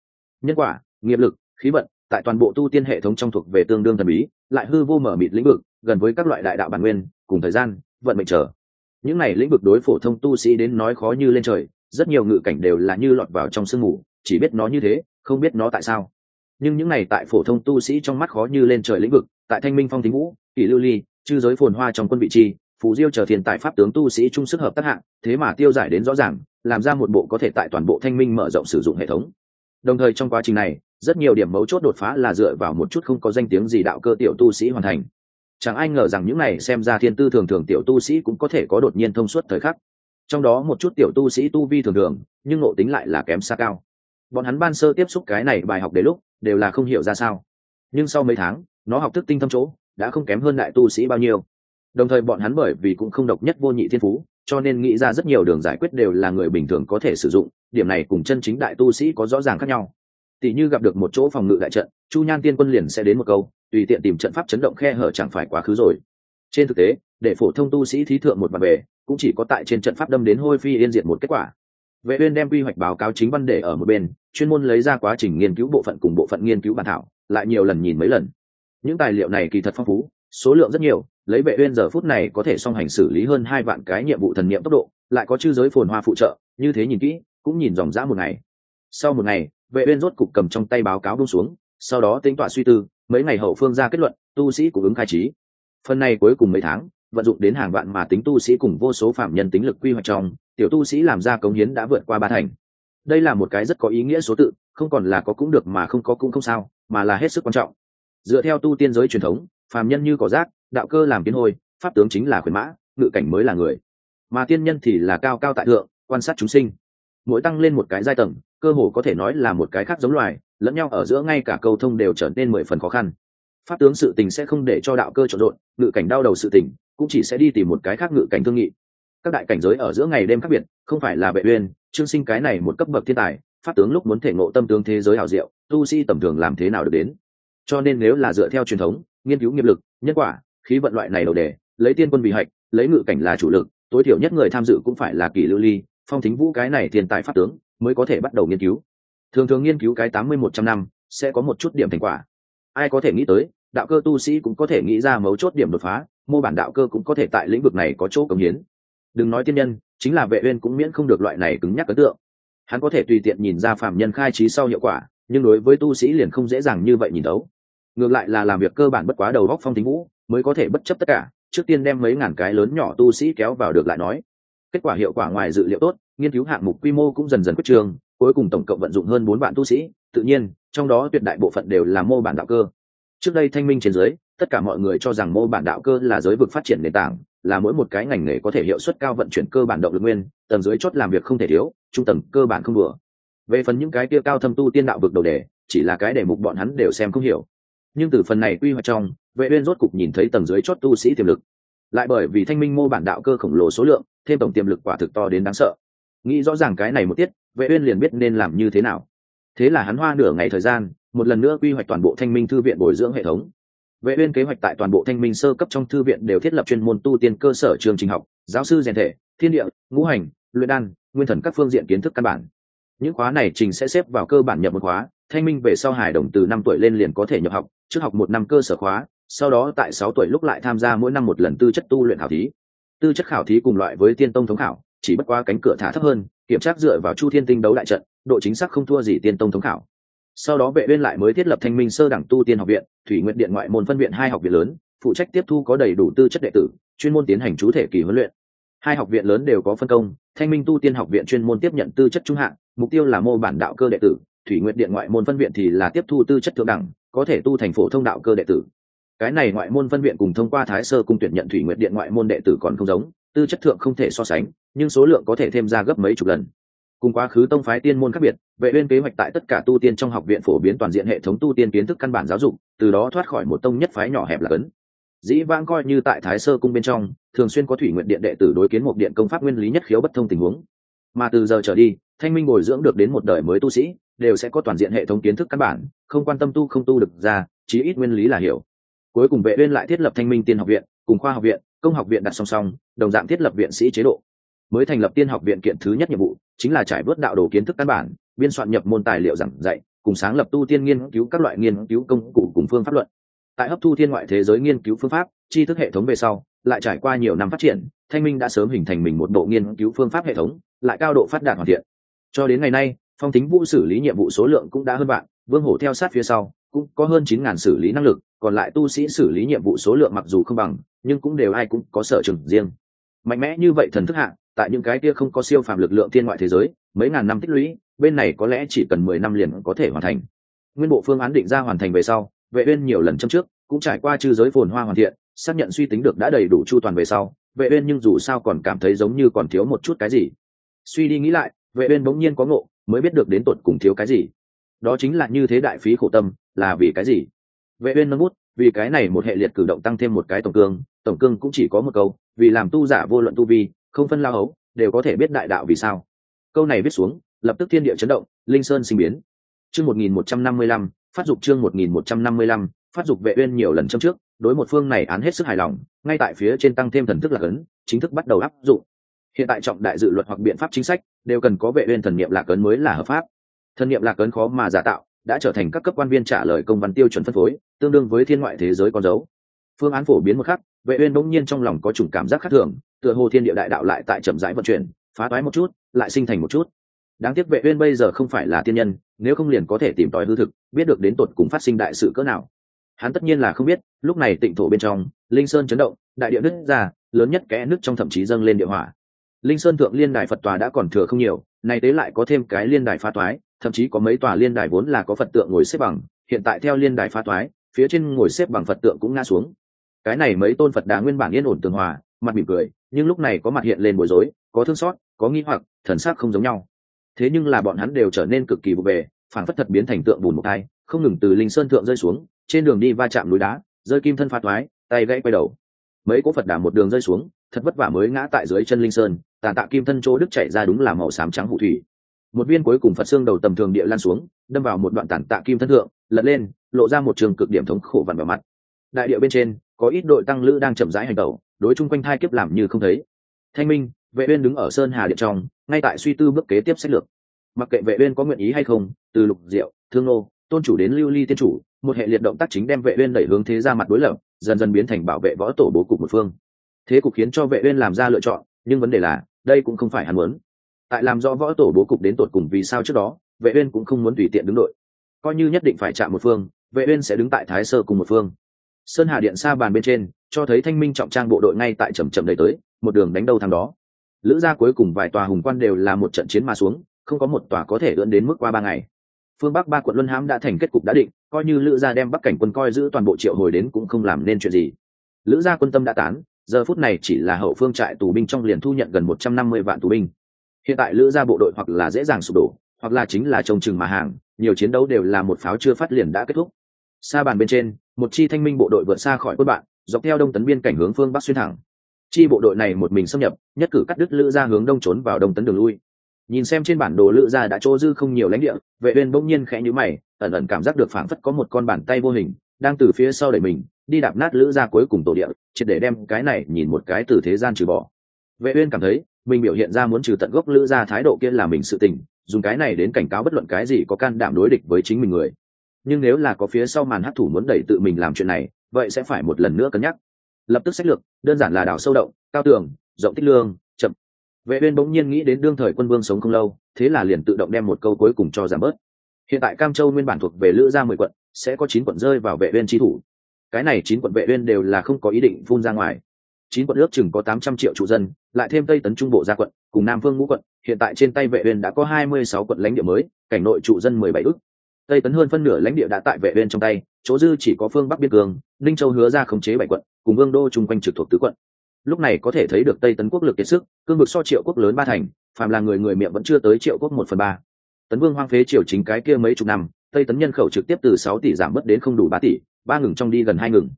Nhân quả, nghiệp lực, khí vận, tại toàn bộ tu tiên hệ thống trong thuộc về tương đương thần bí, lại hư vô mở mịt lĩnh vực, gần với các loại đại đạo bản nguyên, cùng thời gian, vận mệnh trở những này lĩnh vực đối phổ thông tu sĩ đến nói khó như lên trời, rất nhiều ngự cảnh đều là như lọt vào trong sương mù, chỉ biết nó như thế, không biết nó tại sao. Nhưng những này tại phổ thông tu sĩ trong mắt khó như lên trời lĩnh vực, tại thanh minh phong thính vũ, kỷ lưu ly, chư giới phồn hoa trong quân vị chi phù diêu chờ Thiên Tài pháp tướng tu sĩ chung sức hợp tác hạng, thế mà tiêu giải đến rõ ràng, làm ra một bộ có thể tại toàn bộ thanh minh mở rộng sử dụng hệ thống. Đồng thời trong quá trình này, rất nhiều điểm mấu chốt đột phá là dựa vào một chút không có danh tiếng gì đạo cơ tiểu tu sĩ hoàn thành. Chẳng ai ngờ rằng những này xem ra thiên tư thường thường tiểu tu sĩ cũng có thể có đột nhiên thông suốt thời khắc. Trong đó một chút tiểu tu sĩ tu vi thường thường, nhưng ngộ tính lại là kém xa cao. Bọn hắn ban sơ tiếp xúc cái này bài học đến lúc, đều là không hiểu ra sao. Nhưng sau mấy tháng, nó học thức tinh thâm chỗ, đã không kém hơn đại tu sĩ bao nhiêu đồng thời bọn hắn bởi vì cũng không độc nhất vô nhị thiên phú, cho nên nghĩ ra rất nhiều đường giải quyết đều là người bình thường có thể sử dụng, điểm này cùng chân chính đại tu sĩ có rõ ràng khác nhau. Tỷ như gặp được một chỗ phòng ngự đại trận, chu nhan tiên quân liền sẽ đến một câu, tùy tiện tìm trận pháp chấn động khe hở chẳng phải quá khứ rồi. Trên thực tế, để phổ thông tu sĩ thí thượng một mặt về cũng chỉ có tại trên trận pháp đâm đến hôi phi yên diệt một kết quả. Vệ uyên đem quy hoạch báo cáo chính văn để ở một bên, chuyên môn lấy ra quá trình nghiên cứu bộ phận cùng bộ phận nghiên cứu bản thảo, lại nhiều lần nhìn mấy lần. Những tài liệu này kỳ thật phong phú, số lượng rất nhiều lấy vệ uyên giờ phút này có thể song hành xử lý hơn hai vạn cái nhiệm vụ thần niệm tốc độ, lại có chư giới phồn hoa phụ trợ, như thế nhìn kỹ, cũng nhìn dòng dã một ngày. Sau một ngày, vệ uyên rốt cục cầm trong tay báo cáo buông xuống, sau đó tính toán suy tư, mấy ngày hậu phương ra kết luận, tu sĩ của ứng khai trí. Phần này cuối cùng mấy tháng, vận dụng đến hàng vạn mà tính tu sĩ cùng vô số phạm nhân tính lực quy hoạch trong, tiểu tu sĩ làm ra cống hiến đã vượt qua ba thành. Đây là một cái rất có ý nghĩa số tự, không còn là có cũng được mà không có cũng không sao, mà là hết sức quan trọng. Dựa theo tu tiên giới truyền thống, phàm nhân như cỏ rác đạo cơ làm kiến hôi, pháp tướng chính là khuyến mã, ngự cảnh mới là người. Mà tiên nhân thì là cao cao tại thượng, quan sát chúng sinh. Mỗi tăng lên một cái giai tầng, cơ hồ có thể nói là một cái khác giống loài, lẫn nhau ở giữa ngay cả câu thông đều trở nên mười phần khó khăn. Pháp tướng sự tình sẽ không để cho đạo cơ trộn rộn, ngự cảnh đau đầu sự tình cũng chỉ sẽ đi tìm một cái khác ngự cảnh thương nghị. Các đại cảnh giới ở giữa ngày đêm khác biệt, không phải là vệ uyên, trương sinh cái này một cấp bậc thiên tài, pháp tướng lúc muốn thể ngộ tâm tướng thế giới hảo diệu, tu sĩ tầm thường làm thế nào được đến. Cho nên nếu là dựa theo truyền thống, nghiên cứu nghiệp lực, nhân quả khí vận loại này đầu đề, lấy tiên quân vì hạch, lấy ngự cảnh là chủ lực, tối thiểu nhất người tham dự cũng phải là kỳ lưu ly, phong thính vũ cái này thiên tài pháp tướng mới có thể bắt đầu nghiên cứu. Thường thường nghiên cứu cái tám mươi một trăm năm sẽ có một chút điểm thành quả. Ai có thể nghĩ tới, đạo cơ tu sĩ cũng có thể nghĩ ra mấu chốt điểm đột phá, mô bản đạo cơ cũng có thể tại lĩnh vực này có chỗ cống hiến. Đừng nói tiên nhân, chính là vệ uyên cũng miễn không được loại này cứng nhắc ấn tượng. Hắn có thể tùy tiện nhìn ra phạm nhân khai trí sau hiệu quả, nhưng đối với tu sĩ liền không dễ dàng như vậy nhìn đấu ngược lại là làm việc cơ bản bất quá đầu góc phong tính vũ mới có thể bất chấp tất cả, trước tiên đem mấy ngàn cái lớn nhỏ tu sĩ kéo vào được lại nói. Kết quả hiệu quả ngoài dự liệu tốt, nghiên cứu hạng mục quy mô cũng dần dần quyết trường, cuối cùng tổng cộng vận dụng hơn bốn vạn tu sĩ, tự nhiên, trong đó tuyệt đại bộ phận đều là mô bản đạo cơ. Trước đây thanh minh trên dưới, tất cả mọi người cho rằng mô bản đạo cơ là giới vực phát triển nền tảng, là mỗi một cái ngành nghề có thể hiệu suất cao vận chuyển cơ bản động lực nguyên, tầng dưới chốt làm việc không thể thiếu, trung tầng cơ bản không đùa. Về phần những cái kia cao thâm tu tiên đạo vực đầu đề, chỉ là cái đề mục bọn hắn đều xem không hiểu. Nhưng từ phần này quy hoạch trong vệ uyên rốt cục nhìn thấy tầng dưới chốt tu sĩ tiềm lực. Lại bởi vì thanh minh mô bản đạo cơ khổng lồ số lượng, thêm tổng tiềm lực quả thực to đến đáng sợ. Nghĩ rõ ràng cái này một tiết, vệ uyên liền biết nên làm như thế nào. Thế là hắn hoa nửa ngày thời gian, một lần nữa quy hoạch toàn bộ thanh minh thư viện bồi dưỡng hệ thống. Vệ uyên kế hoạch tại toàn bộ thanh minh sơ cấp trong thư viện đều thiết lập chuyên môn tu tiên cơ sở trường trình học, giáo sư rèn thể, thiên địa, ngũ hành, luyện đan, nguyên thần các phương diện kiến thức căn bản. Những khóa này trình sẽ xếp vào cơ bản nhập một khóa, thanh minh về sau hải đồng từ năm tuổi lên liền có thể nhập học, trước học một năm cơ sở khóa sau đó tại sáu tuổi lúc lại tham gia mỗi năm một lần tư chất tu luyện khảo thí. Tư chất khảo thí cùng loại với tiên tông thống khảo, chỉ bất qua cánh cửa thả thấp hơn, kiểm tra dựa vào chu thiên tinh đấu đại trận, độ chính xác không thua gì tiên tông thống khảo. Sau đó vệ uyên lại mới thiết lập thanh minh sơ đẳng tu tiên học viện, thủy nguyện điện ngoại môn phân viện hai học viện lớn, phụ trách tiếp thu có đầy đủ tư chất đệ tử, chuyên môn tiến hành chú thể kỳ huấn luyện. Hai học viện lớn đều có phân công, thanh minh tu tiên học viện chuyên môn tiếp nhận tư chất trung hạng, mục tiêu là mô bản đạo cơ đệ tử, thủy nguyện điện ngoại môn phân viện thì là tiếp thu tư chất thượng đẳng, có thể tu thành phổ thông đạo cơ đệ tử cái này ngoại môn phân viện cùng thông qua thái sơ cung tuyển nhận thủy nguyện điện ngoại môn đệ tử còn không giống, tư chất thượng không thể so sánh, nhưng số lượng có thể thêm ra gấp mấy chục lần. Cùng quá khứ tông phái tiên môn khác biệt, vệ uyên kế hoạch tại tất cả tu tiên trong học viện phổ biến toàn diện hệ thống tu tiên kiến thức căn bản giáo dục, từ đó thoát khỏi một tông nhất phái nhỏ hẹp là cấn. Dĩ vãng coi như tại thái sơ cung bên trong, thường xuyên có thủy nguyện điện đệ tử đối kiến một điện công pháp nguyên lý nhất khiếu bất thông tình huống. Mà từ giờ trở đi, thanh minh bồi dưỡng được đến một đời mới tu sĩ, đều sẽ có toàn diện hệ thống kiến thức căn bản, không quan tâm tu không tu được ra, chí ít nguyên lý là hiểu cuối cùng vệ uyên lại thiết lập thanh minh tiên học viện, cùng khoa học viện, công học viện đặt song song, đồng dạng thiết lập viện sĩ chế độ. Mới thành lập tiên học viện kiện thứ nhất nhiệm vụ, chính là trải bớt đạo đồ kiến thức căn bản, biên soạn nhập môn tài liệu giảng dạy, cùng sáng lập tu tiên nghiên cứu các loại nghiên cứu công cụ cùng phương pháp luận. Tại hấp thu thiên ngoại thế giới nghiên cứu phương pháp, tri thức hệ thống về sau, lại trải qua nhiều năm phát triển, thanh minh đã sớm hình thành mình một bộ nghiên cứu phương pháp hệ thống, lại cao độ phát đạt hoàn thiện. Cho đến ngày nay, phong tính vũ xử lý nhiệm vụ số lượng cũng đã hơn bạn vương hổ theo sát phía sau cũng có hơn chín ngàn xử lý năng lực, còn lại tu sĩ xử lý nhiệm vụ số lượng mặc dù không bằng, nhưng cũng đều ai cũng có sở trường riêng. Mạnh mẽ như vậy thần thức hạng tại những cái kia không có siêu phàm lực lượng thiên ngoại thế giới, mấy ngàn năm tích lũy, bên này có lẽ chỉ cần mười năm liền có thể hoàn thành. Nguyên bộ phương án định ra hoàn thành về sau, vệ uyên nhiều lần châm trước, cũng trải qua chư giới phồn hoa hoàn thiện, xác nhận suy tính được đã đầy đủ chu toàn về sau, vệ uyên nhưng dù sao còn cảm thấy giống như còn thiếu một chút cái gì. Suy đi nghĩ lại, vệ uyên bỗng nhiên có ngộ, mới biết được đến tột cùng thiếu cái gì. Đó chính là như thế đại phí khổ tâm là vì cái gì? Vệ uyên nâng bút, vì cái này một hệ liệt cử động tăng thêm một cái tổng cương tổng cương cũng chỉ có một câu, vì làm tu giả vô luận tu vi, không phân lao hấu, đều có thể biết đại đạo vì sao. Câu này viết xuống, lập tức thiên địa chấn động, linh sơn sinh biến. Chương 1155 phát dục chương 1155 phát dục vệ uyên nhiều lần trong trước, đối một phương này án hết sức hài lòng, ngay tại phía trên tăng thêm thần thức lạc ấn, chính thức bắt đầu áp dụng. Hiện tại trọng đại dự luật hoặc biện pháp chính sách, đều cần có vệ uyên thần niệm lạc ấn mới là hợp pháp. Thần niệm lạc ấn khó mà giả tạo đã trở thành các cấp quan viên trả lời công văn tiêu chuẩn phân phối, tương đương với thiên ngoại thế giới con dấu. Phương án phổ biến một khắc, vệ uyên bỗng nhiên trong lòng có chủng cảm giác khác thường, tựa hồ thiên địa đại đạo lại tại chậm rãi vận chuyển, phá toái một chút, lại sinh thành một chút. Đáng tiếc vệ uyên bây giờ không phải là tiên nhân, nếu không liền có thể tìm tòi hư thực, biết được đến tột cùng phát sinh đại sự cỡ nào. Hắn tất nhiên là không biết, lúc này tịnh thổ bên trong, linh sơn chấn động, đại địa nứt ra, lớn nhất kẽ nứt trong thậm chí dâng lên địa hỏa. Linh sơn thượng liên đài phật tòa đã còn thừa không nhiều, nay tế lại có thêm cái liên đài phá toái thậm chí có mấy tòa liên đài vốn là có phật tượng ngồi xếp bằng hiện tại theo liên đài phá thoái, phía trên ngồi xếp bằng phật tượng cũng ngã xuống. Cái này mấy tôn phật đà nguyên bản yên ổn tường hòa mặt mỉm cười nhưng lúc này có mặt hiện lên bối rối có thương xót có nghi hoặc thần sắc không giống nhau. Thế nhưng là bọn hắn đều trở nên cực kỳ vụ bề phản phất thật biến thành tượng bùn một thai không ngừng từ linh sơn thượng rơi xuống trên đường đi va chạm núi đá rơi kim thân phá thoái, tay gãy quay đầu. Mấy cỗ phật đà một đường rơi xuống thật vất vả mới ngã tại dưới chân linh sơn tàn tạ kim thân chỗ đức chạy ra đúng là màu xám trắng hụ thủy một viên cuối cùng phật xương đầu tầm thường địa lan xuống, đâm vào một đoạn tàn tạ kim thân thượng, lật lên, lộ ra một trường cực điểm thống khổ vằn vào mặt. Đại địa bên trên, có ít đội tăng lữ đang chậm rãi hành tẩu, đối chung quanh thai kiếp làm như không thấy. Thanh minh, vệ uyên đứng ở sơn hà điện trong, ngay tại suy tư bước kế tiếp sách lược. Mặc kệ vệ uyên có nguyện ý hay không, từ lục, diệu, thương nô, tôn chủ đến lưu ly tiên chủ, một hệ liệt động tác chính đem vệ uyên đẩy hướng thế ra mặt đối lập, dần dần biến thành bảo vệ võ tổ bố cục một phương. Thế cục khiến cho vệ uyên làm ra lựa chọn, nhưng vấn đề là, đây cũng không phải hắn muốn tại làm rõ võ tổ bố cục đến tột cùng vì sao trước đó, vệ uyên cũng không muốn tùy tiện đứng đội. Coi như nhất định phải chạm một phương, vệ uyên sẽ đứng tại thái sơ cùng một phương. Sơn hà điện xa bàn bên trên, cho thấy thanh minh trọng trang bộ đội ngay tại chậm chậm đẩy tới, một đường đánh đâu thằng đó. Lữ gia cuối cùng vài tòa hùng quan đều là một trận chiến mà xuống, không có một tòa có thể ưỡn đến mức qua ba ngày. Phương bắc ba quận luân hãm đã thành kết cục đã định, coi như lữ gia đem bắc cảnh quân coi giữ toàn bộ triệu hồi đến cũng không làm nên chuyện gì. Lữ gia quân tâm đã tán, giờ phút này chỉ là hậu phương trại tù binh trong liền thu nhận gần một trăm năm mươi vạn tù binh hiện tại lữ gia bộ đội hoặc là dễ dàng sụp đổ, hoặc là chính là trông chừng mà hàng, nhiều chiến đấu đều là một pháo chưa phát liền đã kết thúc. Xa bàn bên trên, một chi thanh minh bộ đội vượt xa khỏi quân bạn, dọc theo đông tấn biên cảnh hướng phương bắc xuyên thẳng. Chi bộ đội này một mình xâm nhập, nhất cử cắt đứt lữ gia hướng đông trốn vào đông tấn đường lui. Nhìn xem trên bản đồ lữ gia đã chỗ dư không nhiều lãnh địa, vệ uyên bỗng nhiên khẽ nhíu mày, ẩn ẩn cảm giác được phảng phất có một con bàn tay vô hình, đang từ phía sau đẩy mình, đi đạp nát lữ gia cuối cùng tổ địa chỉ để đem cái này nhìn một cái từ thế gian trừ bỏ. Vệ uyên cảm thấy mình biểu hiện ra muốn trừ tận gốc lữ gia thái độ kia là mình sự tình, dùng cái này đến cảnh cáo bất luận cái gì có can đảm đối địch với chính mình người. Nhưng nếu là có phía sau màn hấp thủ muốn đẩy tự mình làm chuyện này, vậy sẽ phải một lần nữa cân nhắc. Lập tức sách lược, đơn giản là đào sâu động, cao tường, rộng tích lương, chậm. Vệ uyên bỗng nhiên nghĩ đến đương thời quân vương sống không lâu, thế là liền tự động đem một câu cuối cùng cho giảm bớt. Hiện tại cam châu nguyên bản thuộc về lữ gia mười quận, sẽ có chín quận rơi vào vệ uyên chi thủ. Cái này chín quận vệ uyên đều là không có ý định phun ra ngoài chín quận ước chừng có 800 triệu trụ dân, lại thêm tây tấn trung bộ gia quận, cùng nam phương ngũ quận, hiện tại trên tay vệ uyên đã có 26 quận lãnh địa mới, cảnh nội trụ dân 17 ước. Tây tấn hơn phân nửa lãnh địa đã tại vệ uyên trong tay, chỗ dư chỉ có phương bắc biên cương, ninh châu hứa ra khống chế bảy quận, cùng vương đô chung quanh trực thuộc tứ quận. Lúc này có thể thấy được tây tấn quốc lực kiệt sức, cương vực so triệu quốc lớn ba thành, phàm là người người miệng vẫn chưa tới triệu quốc một phần ba. Tấn vương hoang phế triều chính cái kia mấy chục năm, tây tấn nhân khẩu trực tiếp từ sáu tỷ giảm mất đến không đủ ba tỷ, ba ngừng trong đi gần hai ngừng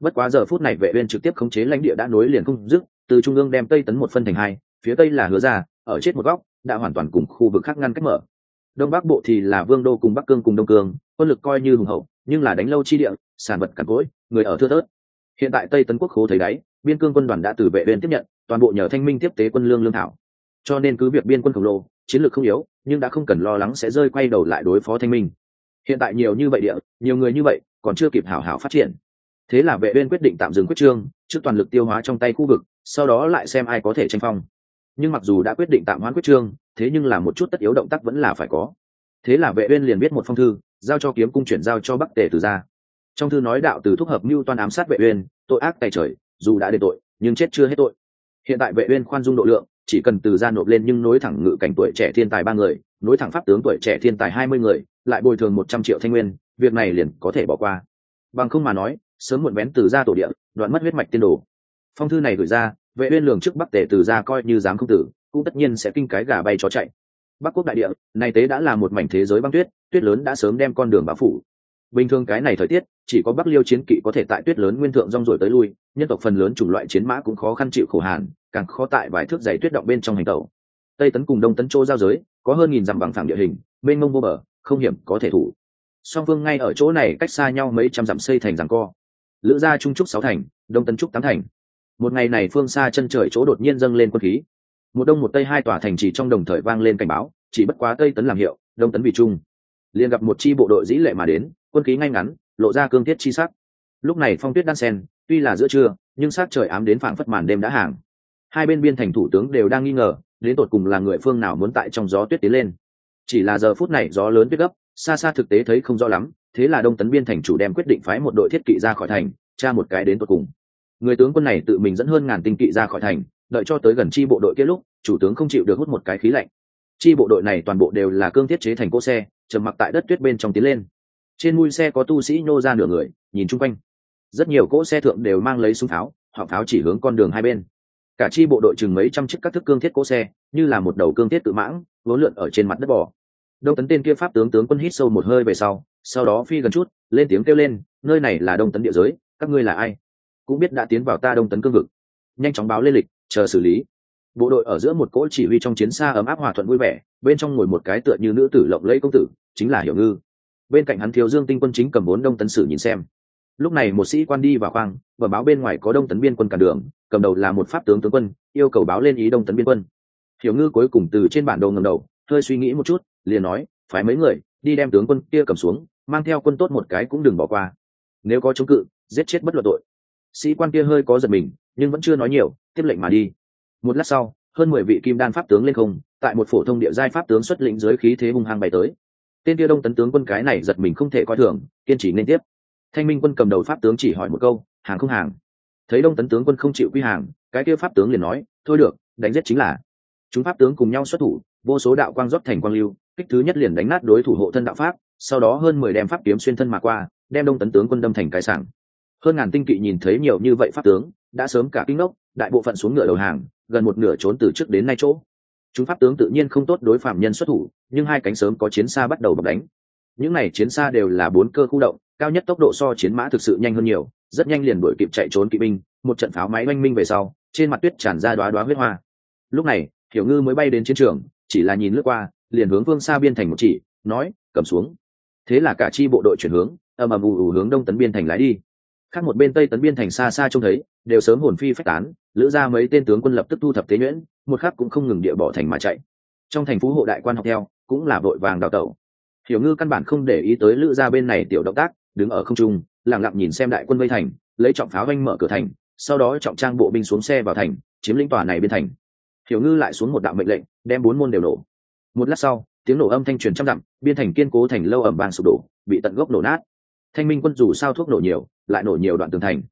bất quá giờ phút này vệ uyên trực tiếp khống chế lãnh địa đã nối liền không dứt, từ trung ương đem tây tấn một phân thành hai, phía tây là hứa gia, ở chết một góc, đã hoàn toàn cùng khu vực khác ngăn cách mở. Đông bắc bộ thì là vương đô cùng bắc cương cùng đông cương, quân lực coi như hùng hậu, nhưng là đánh lâu chi địa, sản vật cằn cỗi, người ở thưa thớt. Hiện tại tây tấn quốc khố thấy đáy, biên cương quân đoàn đã từ vệ uyên tiếp nhận, toàn bộ nhờ thanh minh tiếp tế quân lương lương thảo. Cho nên cứ việc biên quân khổng lồ, chiến lược không yếu, nhưng đã không cần lo lắng sẽ rơi quay đầu lại đối phó thanh minh. Hiện tại nhiều như vậy địa, nhiều người như vậy, còn chưa kịp hảo hảo phát triển thế là vệ uyên quyết định tạm dừng quyết trương, trước toàn lực tiêu hóa trong tay khu vực, sau đó lại xem ai có thể tranh phong. Nhưng mặc dù đã quyết định tạm hoãn quyết trương, thế nhưng là một chút tất yếu động tác vẫn là phải có. Thế là vệ uyên liền viết một phong thư, giao cho kiếm cung chuyển giao cho bắc tề từ gia. Trong thư nói đạo từ thúc hợp mưu toan ám sát vệ uyên, tội ác tày trời, dù đã đền tội, nhưng chết chưa hết tội. Hiện tại vệ uyên khoan dung độ lượng, chỉ cần từ gia nộp lên nhưng nối thẳng ngự cảnh tuổi trẻ thiên tài ba người, nối thẳng pháp tướng tuổi trẻ thiên tài hai mươi người, lại bồi thường một trăm triệu thanh nguyên, việc này liền có thể bỏ qua. Bằng không mà nói sớm muộn bén từ gia tổ địa, đoạn mất huyết mạch tiên đồ. Phong thư này gửi ra, vệ uyên lường trước bắc tề từ gia coi như dám không tử, cũng tất nhiên sẽ kinh cái gà bay chó chạy. Bắc quốc đại địa này tế đã là một mảnh thế giới băng tuyết tuyết lớn đã sớm đem con đường bao phủ. Bình thường cái này thời tiết, chỉ có bắc liêu chiến kỵ có thể tại tuyết lớn nguyên thượng rong ruổi tới lui, nhân tộc phần lớn chủng loại chiến mã cũng khó khăn chịu khổ hàn, càng khó tại vài thước dày tuyết động bên trong hành tàu tây tấn cùng đông tấn châu giao giới, có hơn nghìn dặm bằng phẳng địa hình, mênh mông vô bờ, không hiểm có thể thủ. Song phương ngay ở chỗ này cách xa nhau mấy trăm dặm xây thành rằng co lữ gia trung trúc sáu thành, đông tân trúc tám thành. Một ngày này phương xa chân trời chỗ đột nhiên dâng lên quân khí. Một đông một tây hai tòa thành chỉ trong đồng thời vang lên cảnh báo, chỉ bất quá tây tấn làm hiệu, đông tấn vì trung. Liền gặp một chi bộ đội dĩ lệ mà đến, quân khí ngay ngắn, lộ ra cương thiết chi sắc. Lúc này phong tuyết đan sen, tuy là giữa trưa, nhưng sát trời ám đến phảng phất màn đêm đã hàng. Hai bên biên thành thủ tướng đều đang nghi ngờ, đến tột cùng là người phương nào muốn tại trong gió tuyết tiến lên. Chỉ là giờ phút này gió lớn tuyết gấp, xa xa thực tế thấy không rõ lắm thế là đông tấn biên thành chủ đem quyết định phái một đội thiết kỵ ra khỏi thành, tra một cái đến tột cùng. Người tướng quân này tự mình dẫn hơn ngàn tinh kỵ ra khỏi thành, đợi cho tới gần chi bộ đội kết lúc, chủ tướng không chịu được hút một cái khí lạnh. Chi bộ đội này toàn bộ đều là cương thiết chế thành cỗ xe, trầm mặc tại đất tuyết bên trong tiến lên. Trên mui xe có tu sĩ nhô ra nửa người, nhìn chung quanh. Rất nhiều cỗ xe thượng đều mang lấy súng tháo họ tháo chỉ hướng con đường hai bên. Cả chi bộ đội chừng mấy trăm chiếc các thức cương thiết cỗ xe, như là một đầu cương thiết tự mãng vốn lượn ở trên mặt đất bò đông tấn tên kia pháp tướng tướng quân hít sâu một hơi về sau sau đó phi gần chút, lên tiếng kêu lên, nơi này là đông tấn địa giới, các ngươi là ai? Cũng biết đã tiến vào ta đông tấn cương vực. Nhanh chóng báo lên lịch, chờ xử lý. Bộ đội ở giữa một cỗ chỉ huy trong chiến xa ấm áp hòa thuận vui vẻ, bên trong ngồi một cái tựa như nữ tử lộng lẫy công tử, chính là hiểu ngư. Bên cạnh hắn thiếu dương tinh quân chính cầm bốn đông tấn sử nhìn xem. Lúc này một sĩ quan đi vào khoang và báo bên ngoài có đông tấn biên quân cản đường, cầm đầu là một pháp tướng tướng quân, yêu cầu báo lên ý đông tấn biên quân. Hiểu ngư cuối cùng từ trên bản đồ ngầm đầu, hơi suy nghĩ một chút liền nói, phái mấy người, đi đem tướng quân kia cầm xuống, mang theo quân tốt một cái cũng đừng bỏ qua. Nếu có chống cự, giết chết bất luận tội. Sĩ quan kia hơi có giật mình, nhưng vẫn chưa nói nhiều, tiếp lệnh mà đi. Một lát sau, hơn mười vị kim đan pháp tướng lên không, tại một phổ thông địa giai pháp tướng xuất lĩnh dưới khí thế hung hăng bày tới. Tên kia đông tấn tướng quân cái này giật mình không thể coi thường, kiên trì nên tiếp. Thanh minh quân cầm đầu pháp tướng chỉ hỏi một câu, hàng không hàng? Thấy đông tấn tướng quân không chịu quy hàng, cái kia pháp tướng liền nói, thôi được, đánh giết chính là. Chúng pháp tướng cùng nhau xuất thủ, vô số đạo quang rót thành quang lưu kích thứ nhất liền đánh nát đối thủ hộ thân đạo pháp, sau đó hơn mười đem pháp kiếm xuyên thân mà qua, đem đông tấn tướng quân đâm thành cái sảng. Hơn ngàn tinh kỵ nhìn thấy nhiều như vậy pháp tướng, đã sớm cả kinh đốc đại bộ phận xuống ngựa đầu hàng, gần một nửa trốn từ trước đến nay chỗ. Chúng pháp tướng tự nhiên không tốt đối phạm nhân xuất thủ, nhưng hai cánh sớm có chiến xa bắt đầu bọc đánh. Những này chiến xa đều là bốn cơ khu động, cao nhất tốc độ so chiến mã thực sự nhanh hơn nhiều, rất nhanh liền đuổi kịp chạy trốn kỵ binh, một trận pháo máy oanh minh về sau, trên mặt tuyết tràn ra đoá đoá huyết hoa. Lúc này, hiểu ngư mới bay đến chiến trường, chỉ là nhìn lướt qua liền hướng phương xa biên thành một chỉ, nói, cầm xuống. Thế là cả chi bộ đội chuyển hướng, ầm ầm ù ù hướng đông tấn biên thành lái đi. Khác một bên tây tấn biên thành xa xa trông thấy, đều sớm hồn phi phách tán, lữ ra mấy tên tướng quân lập tức thu thập tế nhuyễn, một khắc cũng không ngừng địa bỏ thành mà chạy. Trong thành phú hộ đại quan học theo, cũng là vội vàng đào tẩu. Hiểu ngư căn bản không để ý tới lữ gia bên này tiểu động tác, đứng ở không trung, lặng lặng nhìn xem đại quân vây thành, lấy trọng pháo vanh mở cửa thành, sau đó trọng trang bộ binh xuống xe vào thành, chiếm lĩnh tòa này bên thành. Hiểu ngư lại xuống một đạo mệnh lệnh, đem bốn môn đều nổ một lát sau, tiếng nổ âm thanh truyền trăm dặm, biên thành kiên cố thành lâu ẩm vàng sụp đổ, bị tận gốc nổ nát. Thanh minh quân dù sao thuốc nổ nhiều, lại nổ nhiều đoạn tường thành.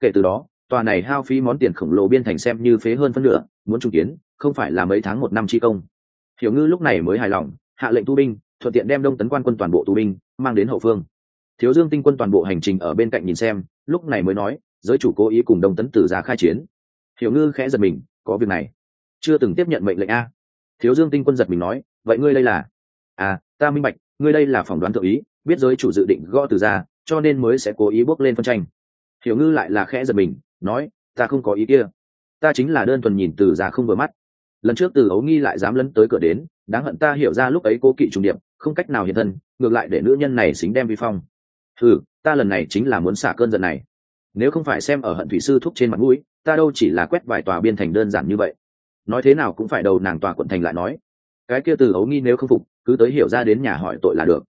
Kể từ đó, tòa này hao phí món tiền khổng lồ biên thành xem như phế hơn phân nửa, muốn trung kiến, không phải là mấy tháng một năm chi công. Hiểu ngư lúc này mới hài lòng, hạ lệnh tu binh, thuận tiện đem đông tấn quan quân toàn bộ tu binh, mang đến hậu phương. Thiếu dương tinh quân toàn bộ hành trình ở bên cạnh nhìn xem, lúc này mới nói, giới chủ cố ý cùng đông tấn tử ra khai chiến. Hiểu ngư khẽ giật mình, có việc này. Chưa từng tiếp nhận mệnh lệnh a thiếu dương tinh quân giật mình nói, vậy ngươi đây là? À ta minh bạch, ngươi đây là phỏng đoán tự ý, biết giới chủ dự định gõ từ ra, cho nên mới sẽ cố ý bước lên phân tranh. Hiểu ngư lại là khẽ giật mình, nói, ta không có ý kia. Ta chính là đơn thuần nhìn từ già không vừa mắt. Lần trước từ ấu nghi lại dám lấn tới cửa đến, đáng hận ta hiểu ra lúc ấy cố kỵ trùng điệp, không cách nào hiện thân, ngược lại để nữ nhân này xính đem vi phong. Ừ ta lần này chính là muốn xả cơn giận này. Nếu không phải xem ở hận thủy sư thúc trên mặt mũi, ta đâu chỉ là quét vài tòa biên thành đơn giản như vậy nói thế nào cũng phải đầu nàng tòa quận thành lại nói. Cái kia từ ấu nghi nếu không phục, cứ tới hiểu ra đến nhà hỏi tội là được.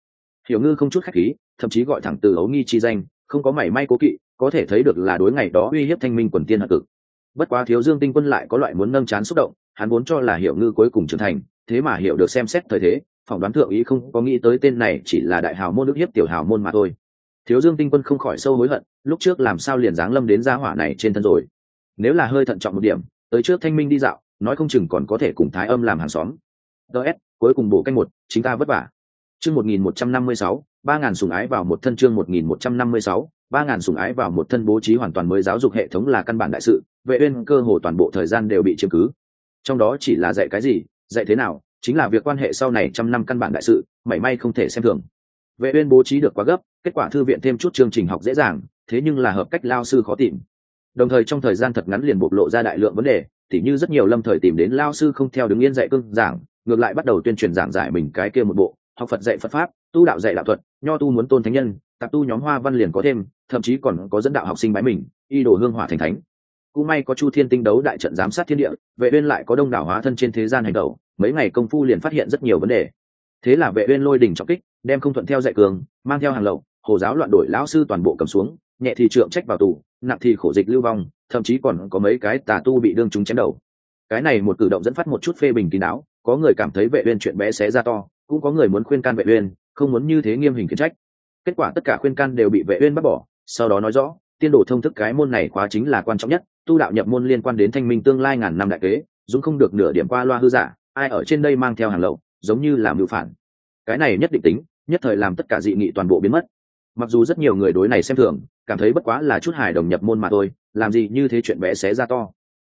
Hiểu ngư không chút khách khí, thậm chí gọi thẳng từ ấu nghi chi danh, không có mảy may cố kỵ, có thể thấy được là đối ngày đó uy hiếp thanh minh quần tiên hận cực. Bất quá thiếu dương tinh quân lại có loại muốn nâng chán xúc động, hắn muốn cho là hiểu ngư cuối cùng trưởng thành, thế mà hiểu được xem xét thời thế, phỏng đoán thượng ý không có nghĩ tới tên này chỉ là đại hào môn ức hiếp tiểu hào môn mà thôi. Thiếu dương tinh quân không khỏi sâu hối hận, lúc trước làm sao liền giáng lâm đến gia hỏa này trên thân rồi. Nếu là hơi thận trọng một điểm, tới trước thanh minh đi dạo nói không chừng còn có thể cùng thái âm làm hàng xóm. Ts cuối cùng bổ canh một, chính ta vất vả. Chương một nghìn một trăm năm mươi sáu, ba ngàn sùng ái vào một thân chương một nghìn một trăm năm mươi sáu, ba ngàn sùng ái vào một thân bố trí hoàn toàn mới giáo dục hệ thống là căn bản đại sự, vệ uyên cơ hồ toàn bộ thời gian đều bị chiếm cứ. Trong đó chỉ là dạy cái gì, dạy thế nào, chính là việc quan hệ sau này trăm năm căn bản đại sự, mảy may không thể xem thường. Vệ uyên bố trí được quá gấp, kết quả thư viện thêm chút chương trình học dễ dàng, thế nhưng là hợp cách lao sư khó tìm đồng thời trong thời gian thật ngắn liền bộc lộ ra đại lượng vấn đề, tỉ như rất nhiều lâm thời tìm đến lao sư không theo đứng yên dạy cương giảng, ngược lại bắt đầu tuyên truyền giảng giải mình cái kia một bộ, học phật dạy phật pháp, tu đạo dạy đạo thuật, nho tu muốn tôn thánh nhân, tạp tu nhóm hoa văn liền có thêm, thậm chí còn có dẫn đạo học sinh bái mình, y đồ hương hỏa thành thánh. Cũng may có chu thiên tinh đấu đại trận giám sát thiên địa, vệ uyên lại có đông đảo hóa thân trên thế gian hành động, mấy ngày công phu liền phát hiện rất nhiều vấn đề. Thế là vệ uyên lôi đỉnh trọng kích, đem không thuận theo dạy cường, mang theo hàng lậu, hồ giáo loạn đổi lão sư toàn bộ cầm xuống nhẹ thì trượng trách vào tù, nặng thì khổ dịch lưu vong, thậm chí còn có mấy cái tà tu bị đương chúng chém đầu. Cái này một cử động dẫn phát một chút phê bình kín đáo, có người cảm thấy vệ uyên chuyện bé xé ra to, cũng có người muốn khuyên can vệ uyên, không muốn như thế nghiêm hình khiển trách. Kết quả tất cả khuyên can đều bị vệ uyên bắt bỏ, sau đó nói rõ, tiên đồ thông thức cái môn này khóa chính là quan trọng nhất, tu đạo nhập môn liên quan đến thanh minh tương lai ngàn năm đại kế, dũng không được nửa điểm qua loa hư giả, ai ở trên đây mang theo hàng lậu, giống như làm mưu phản. Cái này nhất định tính, nhất thời làm tất cả dị nghị toàn bộ biến mất. Mặc dù rất nhiều người đối này xem thường cảm thấy bất quá là chút hài đồng nhập môn mà thôi, làm gì như thế chuyện bé xé ra to.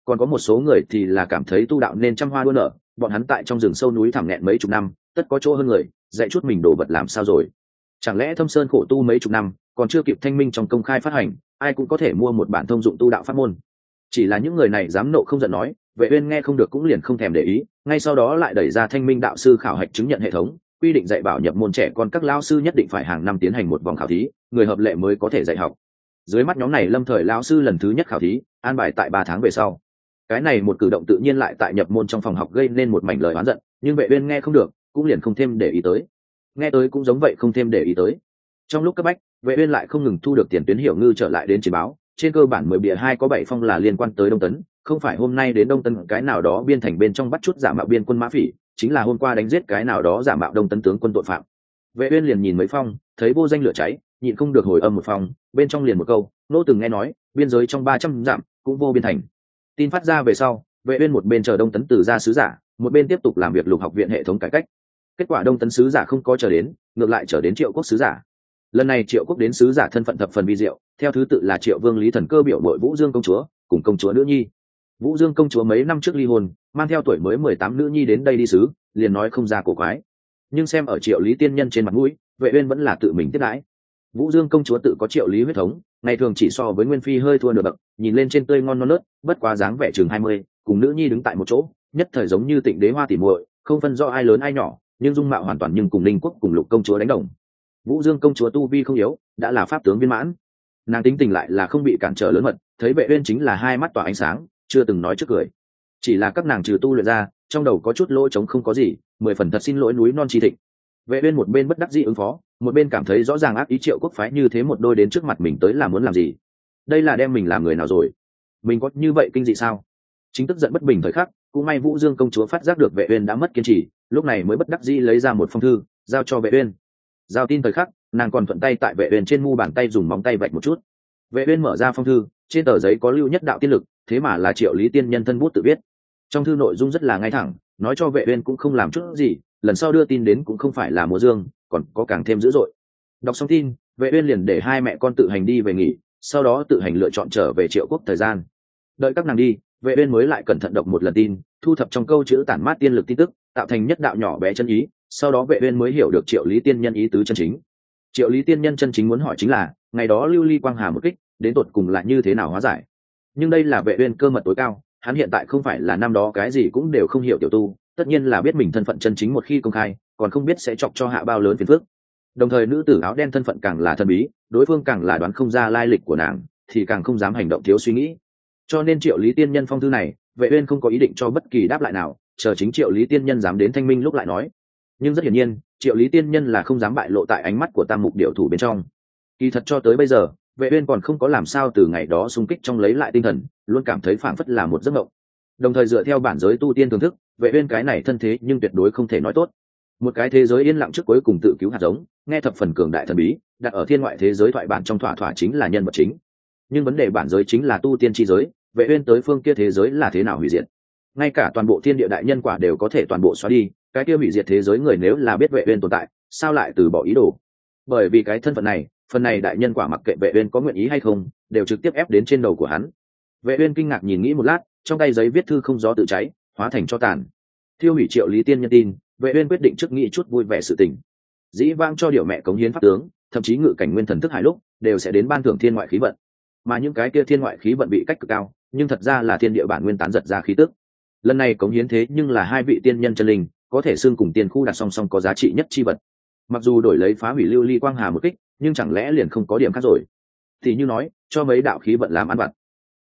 Còn có một số người thì là cảm thấy tu đạo nên trăm hoa đua nở, bọn hắn tại trong rừng sâu núi thẳng nghẹn mấy chục năm, tất có chỗ hơn người, dạy chút mình đồ vật làm sao rồi. Chẳng lẽ thâm sơn khổ tu mấy chục năm, còn chưa kịp thanh minh trong công khai phát hành, ai cũng có thể mua một bản thông dụng tu đạo pháp môn. Chỉ là những người này dám nộ không giận nói, vệ uyên nghe không được cũng liền không thèm để ý, ngay sau đó lại đẩy ra thanh minh đạo sư khảo hạch chứng nhận hệ thống quy định dạy bảo nhập môn trẻ con các lao sư nhất định phải hàng năm tiến hành một vòng khảo thí, người hợp lệ mới có thể dạy học. Dưới mắt nhóm này lâm thời lao sư lần thứ nhất khảo thí, an bài tại ba tháng về sau. Cái này một cử động tự nhiên lại tại nhập môn trong phòng học gây nên một mảnh lời oán giận, nhưng vệ uyên nghe không được, cũng liền không thêm để ý tới. Nghe tới cũng giống vậy không thêm để ý tới. Trong lúc cấp bách, vệ uyên lại không ngừng thu được tiền tuyến hiểu ngư trở lại đến chỉ báo, trên cơ bản mười bìa hai có bảy phong là liên quan tới đông tấn, không phải hôm nay đến đông tấn cái nào đó biên thành bên trong bắt chút giả mạo biên quân mã phỉ chính là hôm qua đánh giết cái nào đó giả mạo đông tấn tướng quân tội phạm. Vệ uyên liền nhìn mấy phong, thấy vô danh lửa cháy, nhịn không được hồi âm một phong, bên trong liền một câu, nô từng nghe nói, biên giới trong ba trăm dặm cũng vô biên thành. Tin phát ra về sau, vệ uyên một bên chờ đông tấn từ ra sứ giả, một bên tiếp tục làm việc lục học viện hệ thống cải cách. Kết quả đông tấn sứ giả không có chờ đến, ngược lại chờ đến triệu quốc sứ giả. Lần này triệu quốc đến sứ giả thân phận thập phần vi diệu, theo thứ tự là triệu vương lý thần cơ biểu đội vũ dương công chúa, cùng công chúa nữ nhi vũ dương công chúa mấy năm trước ly hôn, mang theo tuổi mới mười tám nữ nhi đến đây đi sứ, liền nói không ra cổ quái. Nhưng xem ở triệu lý tiên nhân trên mặt mũi, vệ uyên vẫn là tự mình tiếp đãi. Vũ dương công chúa tự có triệu lý huyết thống, ngày thường chỉ so với nguyên phi hơi thua nửa bậc, nhìn lên trên tươi ngon non nớt, bất quá dáng vẻ chừng hai mươi, cùng nữ nhi đứng tại một chỗ, nhất thời giống như tịnh đế hoa tỉ muội, không phân rõ ai lớn ai nhỏ, nhưng dung mạo hoàn toàn nhưng cùng linh quốc cùng lục công chúa đánh đồng. Vũ dương công chúa tu vi không yếu, đã là pháp tướng viên mãn. Nàng tính tình lại là không bị cản trở lớn mật, thấy vệ uyên chính là hai mắt tỏa ánh sáng chưa từng nói trước cười. Chỉ là các nàng trừ tu luyện ra, trong đầu có chút lỗ trống không có gì, mười phần thật xin lỗi núi non chi thịnh. Vệ uyên một bên bất đắc dĩ ứng phó, một bên cảm thấy rõ ràng ác ý triệu quốc phái như thế một đôi đến trước mặt mình tới là muốn làm gì. Đây là đem mình làm người nào rồi? Mình có như vậy kinh dị sao? Chính tức giận bất bình thời khắc, cũng may vũ dương công chúa phát giác được vệ uyên đã mất kiên trì, lúc này mới bất đắc dĩ lấy ra một phong thư, giao cho vệ uyên. Giao tin thời khắc, nàng còn thuận tay tại vệ uyên trên mu bàn tay dùng móng tay vạch một chút. Vệ uyên mở ra phong thư, trên tờ giấy có lưu nhất đạo tiên lực thế mà là triệu lý tiên nhân thân bút tự viết. Trong thư nội dung rất là ngay thẳng, nói cho vệ uyên cũng không làm chút gì, lần sau đưa tin đến cũng không phải là mùa dương, còn có càng thêm dữ dội. Đọc xong tin, vệ uyên liền để hai mẹ con tự hành đi về nghỉ, sau đó tự hành lựa chọn trở về triệu quốc thời gian. Đợi các nàng đi, vệ uyên mới lại cẩn thận đọc một lần tin, thu thập trong câu chữ tản mát tiên lực tin tức, tạo thành nhất đạo nhỏ bé chân ý, sau đó vệ uyên mới hiểu được triệu lý tiên nhân ý tứ chân chính. Triệu lý tiên nhân chân chính muốn hỏi chính là, ngày đó lưu ly quang hà một kích, đến tột cùng là như thế nào hóa giải? Nhưng đây là vệ uyên cơ mật tối cao, hắn hiện tại không phải là năm đó cái gì cũng đều không hiểu tiểu tu, tất nhiên là biết mình thân phận chân chính một khi công khai, còn không biết sẽ chọc cho hạ bao lớn phiền phức. Đồng thời nữ tử áo đen thân phận càng là thần bí, đối phương càng là đoán không ra lai lịch của nàng, thì càng không dám hành động thiếu suy nghĩ. Cho nên triệu lý tiên nhân phong thư này, vệ uyên không có ý định cho bất kỳ đáp lại nào, chờ chính triệu lý tiên nhân dám đến thanh minh lúc lại nói. Nhưng rất hiển nhiên, triệu lý tiên nhân là không dám bại lộ tại ánh mắt của tam mục điệu thủ bên trong. Kỳ thật cho tới bây giờ vệ uyên còn không có làm sao từ ngày đó xung kích trong lấy lại tinh thần, luôn cảm thấy phảng phất là một giấc mộng. Đồng thời dựa theo bản giới tu tiên thưởng thức, vệ uyên cái này thân thế nhưng tuyệt đối không thể nói tốt. Một cái thế giới yên lặng trước cuối cùng tự cứu hạt giống, nghe thập phần cường đại thần bí, đặt ở thiên ngoại thế giới thoại bản trong thỏa thỏa chính là nhân vật chính. Nhưng vấn đề bản giới chính là tu tiên chi giới, vệ uyên tới phương kia thế giới là thế nào hủy diệt? Ngay cả toàn bộ thiên địa đại nhân quả đều có thể toàn bộ xóa đi, cái kia hủy diệt thế giới người nếu là biết vệ uyên tồn tại, sao lại từ bỏ ý đồ? Bởi vì cái thân phận này phần này đại nhân quả mặc kệ vệ uyên có nguyện ý hay không, đều trực tiếp ép đến trên đầu của hắn. Vệ uyên kinh ngạc nhìn nghĩ một lát, trong tay giấy viết thư không gió tự cháy, hóa thành cho tàn. Thiêu hủy triệu lý tiên nhân tin, vệ uyên quyết định trước nghĩ chút vui vẻ sự tình. Dĩ vang cho điều mẹ cống hiến pháp tướng, thậm chí ngự cảnh nguyên thần thức hải lúc, đều sẽ đến ban thưởng thiên ngoại khí vận. Mà những cái kia thiên ngoại khí vận bị cách cực cao, nhưng thật ra là thiên địa bản nguyên tán giật ra khí tức. Lần này cống hiến thế nhưng là hai vị tiên nhân chân linh, có thể xương cùng tiền khu đặt song song có giá trị nhất chi vật. Mặc dù đổi lấy phá hủy lưu ly quang hà một kích nhưng chẳng lẽ liền không có điểm khác rồi? Thì như nói, cho mấy đạo khí vận làm ăn vặt.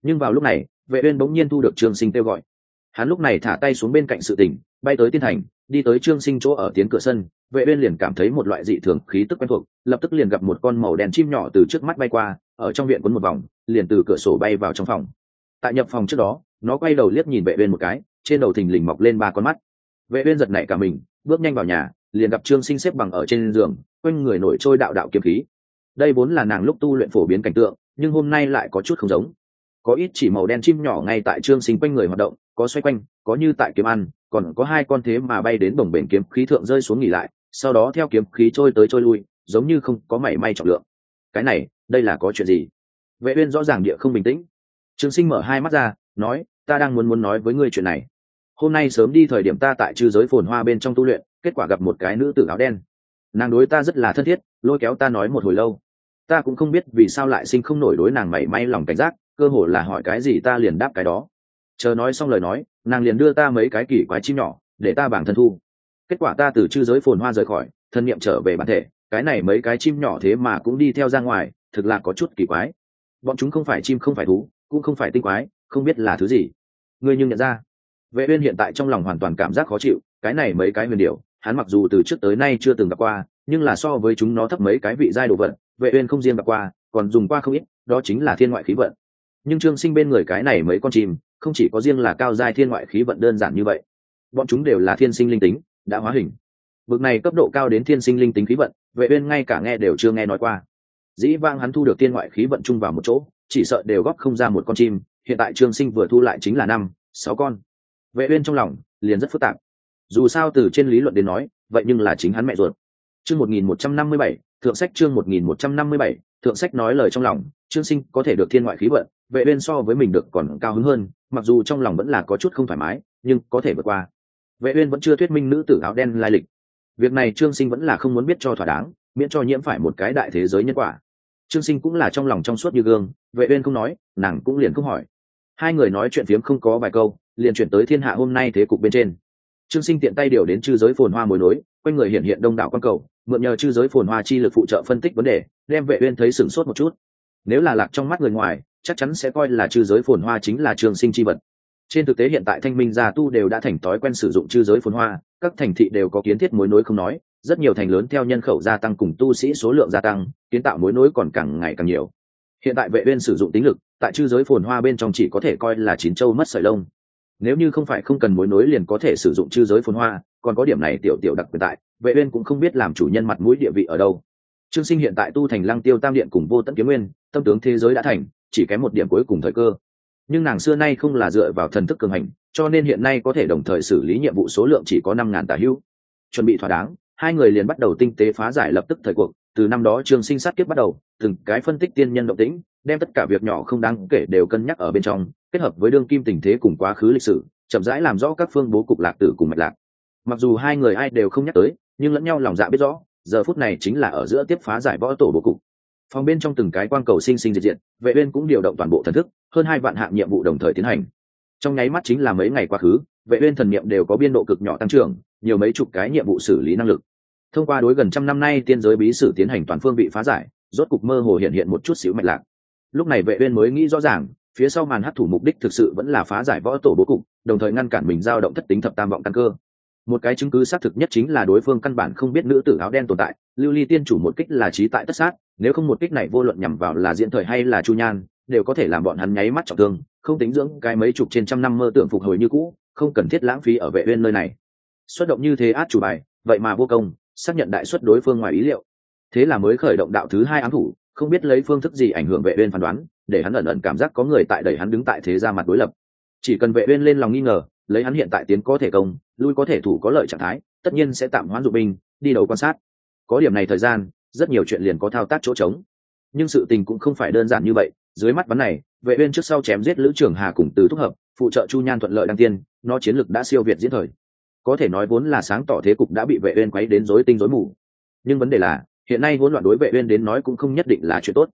Nhưng vào lúc này, vệ uyên bỗng nhiên thu được trương sinh kêu gọi. Hắn lúc này thả tay xuống bên cạnh sự tình, bay tới tiên thành, đi tới trương sinh chỗ ở tiến cửa sân, vệ uyên liền cảm thấy một loại dị thường khí tức quen thuộc, lập tức liền gặp một con màu đen chim nhỏ từ trước mắt bay qua, ở trong viện quấn một vòng, liền từ cửa sổ bay vào trong phòng. Tại nhập phòng trước đó, nó quay đầu liếc nhìn vệ uyên một cái, trên đầu thình lình mọc lên ba con mắt. Vệ uyên giật nảy cả mình, bước nhanh vào nhà, liền gặp trương sinh xếp bằng ở trên giường quanh người nổi trôi đạo đạo kiếm khí. Đây vốn là nàng lúc tu luyện phổ biến cảnh tượng, nhưng hôm nay lại có chút không giống. Có ít chỉ màu đen chim nhỏ ngay tại trương sinh quanh người hoạt động, có xoay quanh, có như tại kiếm ăn, còn có hai con thế mà bay đến bồng bềnh kiếm khí thượng rơi xuống nghỉ lại, sau đó theo kiếm khí trôi tới trôi lui, giống như không có mảy may trọng lượng. Cái này, đây là có chuyện gì? Vệ uyên rõ ràng địa không bình tĩnh. Trương sinh mở hai mắt ra, nói, ta đang muốn muốn nói với ngươi chuyện này. Hôm nay sớm đi thời điểm ta tại chư giới phồn hoa bên trong tu luyện, kết quả gặp một cái nữ tử áo đen nàng đối ta rất là thân thiết, lôi kéo ta nói một hồi lâu. Ta cũng không biết vì sao lại sinh không nổi đối nàng mảy may lòng cảnh giác, cơ hồ là hỏi cái gì ta liền đáp cái đó. Chờ nói xong lời nói, nàng liền đưa ta mấy cái kỳ quái chim nhỏ, để ta bảng thân thu. Kết quả ta từ chư giới phồn hoa rời khỏi, thân nhiệm trở về bản thể, cái này mấy cái chim nhỏ thế mà cũng đi theo ra ngoài, thực là có chút kỳ quái. Bọn chúng không phải chim không phải thú, cũng không phải tinh quái, không biết là thứ gì. Ngươi nhưng nhận ra. Vệ uyên hiện tại trong lòng hoàn toàn cảm giác khó chịu, cái này mấy cái huyền điệu hắn mặc dù từ trước tới nay chưa từng gặp qua, nhưng là so với chúng nó thấp mấy cái vị giai đồ vật, vệ uyên không riêng gặp qua, còn dùng qua không ít, đó chính là thiên ngoại khí vận. Nhưng trương sinh bên người cái này mấy con chim, không chỉ có riêng là cao giai thiên ngoại khí vận đơn giản như vậy. Bọn chúng đều là thiên sinh linh tính, đã hóa hình. Bực này cấp độ cao đến thiên sinh linh tính khí vận, vệ uyên ngay cả nghe đều chưa nghe nói qua. Dĩ vang hắn thu được thiên ngoại khí vận chung vào một chỗ, chỉ sợ đều góp không ra một con chim, hiện tại trương sinh vừa thu lại chính là năm, sáu con. Vệ uyên trong lòng liền rất phức tạp dù sao từ trên lý luận đến nói, vậy nhưng là chính hắn mẹ ruột. Chương 1157 thượng sách chương 1157 thượng sách nói lời trong lòng, trương sinh có thể được thiên ngoại khí vận, vệ uyên so với mình được còn cao hứng hơn, mặc dù trong lòng vẫn là có chút không thoải mái, nhưng có thể vượt qua. Vệ uyên vẫn chưa thuyết minh nữ tử áo đen lai lịch. Việc này trương sinh vẫn là không muốn biết cho thỏa đáng, miễn cho nhiễm phải một cái đại thế giới nhân quả. Trương sinh cũng là trong lòng trong suốt như gương, vệ uyên không nói, nàng cũng liền không hỏi. Hai người nói chuyện phiếm không có vài câu, liền chuyển tới thiên hạ hôm nay thế cục bên trên trương sinh tiện tay điều đến chư giới phồn hoa mối nối, quanh người hiện hiện đông đảo quan cầu, mượn nhờ chư giới phồn hoa chi lực phụ trợ phân tích vấn đề, đem vệ uyên thấy sửng sốt một chút. Nếu là lạc trong mắt người ngoài, chắc chắn sẽ coi là chư giới phồn hoa chính là trương sinh chi vật. Trên thực tế hiện tại thanh minh gia tu đều đã thành thói quen sử dụng chư giới phồn hoa, các thành thị đều có kiến thiết mối nối không nói, rất nhiều thành lớn theo nhân khẩu gia tăng cùng tu sĩ số lượng gia tăng, kiến tạo mối nối còn càng ngày càng nhiều. Hiện tại vệ uyên sử dụng tính lực, tại chư giới phồn hoa bên trong chỉ có thể coi là chín châu mất sợi lông nếu như không phải không cần mối nối liền có thể sử dụng chư giới phồn hoa, còn có điểm này tiểu tiểu đặc quyền tại, vệ uyên cũng không biết làm chủ nhân mặt mũi địa vị ở đâu. Trương sinh hiện tại tu thành lăng tiêu tam điện cùng vô tận kiếm nguyên, tâm tướng thế giới đã thành, chỉ kém một điểm cuối cùng thời cơ. Nhưng nàng xưa nay không là dựa vào thần thức cường hành, cho nên hiện nay có thể đồng thời xử lý nhiệm vụ số lượng chỉ có năm ngàn tả hữu. Chuẩn bị thỏa đáng, hai người liền bắt đầu tinh tế phá giải lập tức thời cuộc, từ năm đó trường sinh sát kiếp bắt đầu, từng cái phân tích tiên nhân động tĩnh, đem tất cả việc nhỏ không đáng kể đều cân nhắc ở bên trong kết hợp với đương kim tình thế cùng quá khứ lịch sử, chậm rãi làm rõ các phương bố cục lạc tử cùng mạch lạc. Mặc dù hai người ai đều không nhắc tới, nhưng lẫn nhau lòng dạ biết rõ, giờ phút này chính là ở giữa tiếp phá giải võ tổ bố cục. Phòng bên trong từng cái quang cầu sinh sinh diệt diện vệ uyên cũng điều động toàn bộ thần thức, hơn hai vạn hạng nhiệm vụ đồng thời tiến hành. Trong nháy mắt chính là mấy ngày quá khứ, vệ uyên thần niệm đều có biên độ cực nhỏ tăng trưởng, nhiều mấy chục cái nhiệm vụ xử lý năng lực. Thông qua đối gần trăm năm nay tiên giới bí sử tiến hành toàn phương bị phá giải, rốt cục mơ hồ hiện hiện một chút xíu mạch lạc. Lúc này vệ uyên mới nghĩ rõ ràng phía sau màn hát thủ mục đích thực sự vẫn là phá giải võ tổ bố cục, đồng thời ngăn cản mình giao động thất tính thập tam vọng căn cơ. Một cái chứng cứ xác thực nhất chính là đối phương căn bản không biết nữ tử áo đen tồn tại, lưu ly tiên chủ một kích là trí tại tất sát, nếu không một kích này vô luận nhằm vào là diễn thời hay là chu nhan, đều có thể làm bọn hắn nháy mắt trọng thương, không tính dưỡng cái mấy chục trên trăm năm mơ tưởng phục hồi như cũ, không cần thiết lãng phí ở vệ uyên nơi này. Xuất động như thế át chủ bài, vậy mà vô công, xác nhận đại xuất đối phương ngoài ý liệu. Thế là mới khởi động đạo thứ hai ám thủ không biết lấy phương thức gì ảnh hưởng vệ uyên phán đoán, để hắn ẩn ẩn cảm giác có người tại đẩy hắn đứng tại thế gia mặt đối lập. Chỉ cần vệ uyên lên lòng nghi ngờ, lấy hắn hiện tại tiến có thể công, lui có thể thủ có lợi trạng thái, tất nhiên sẽ tạm hoãn dụng binh, đi đầu quan sát. Có điểm này thời gian, rất nhiều chuyện liền có thao tác chỗ trống. Nhưng sự tình cũng không phải đơn giản như vậy, dưới mắt bắn này, vệ uyên trước sau chém giết lữ trưởng hà cùng từ thúc hợp, phụ trợ chu nhan thuận lợi đăng tiên, nó chiến lực đã siêu việt diễn thời. Có thể nói vốn là sáng tỏ thế cục đã bị vệ uyên quấy đến rối tinh rối mù. Nhưng vấn đề là hiện nay hỗn loạn đối vệ uyên đến nói cũng không nhất định là chuyện tốt.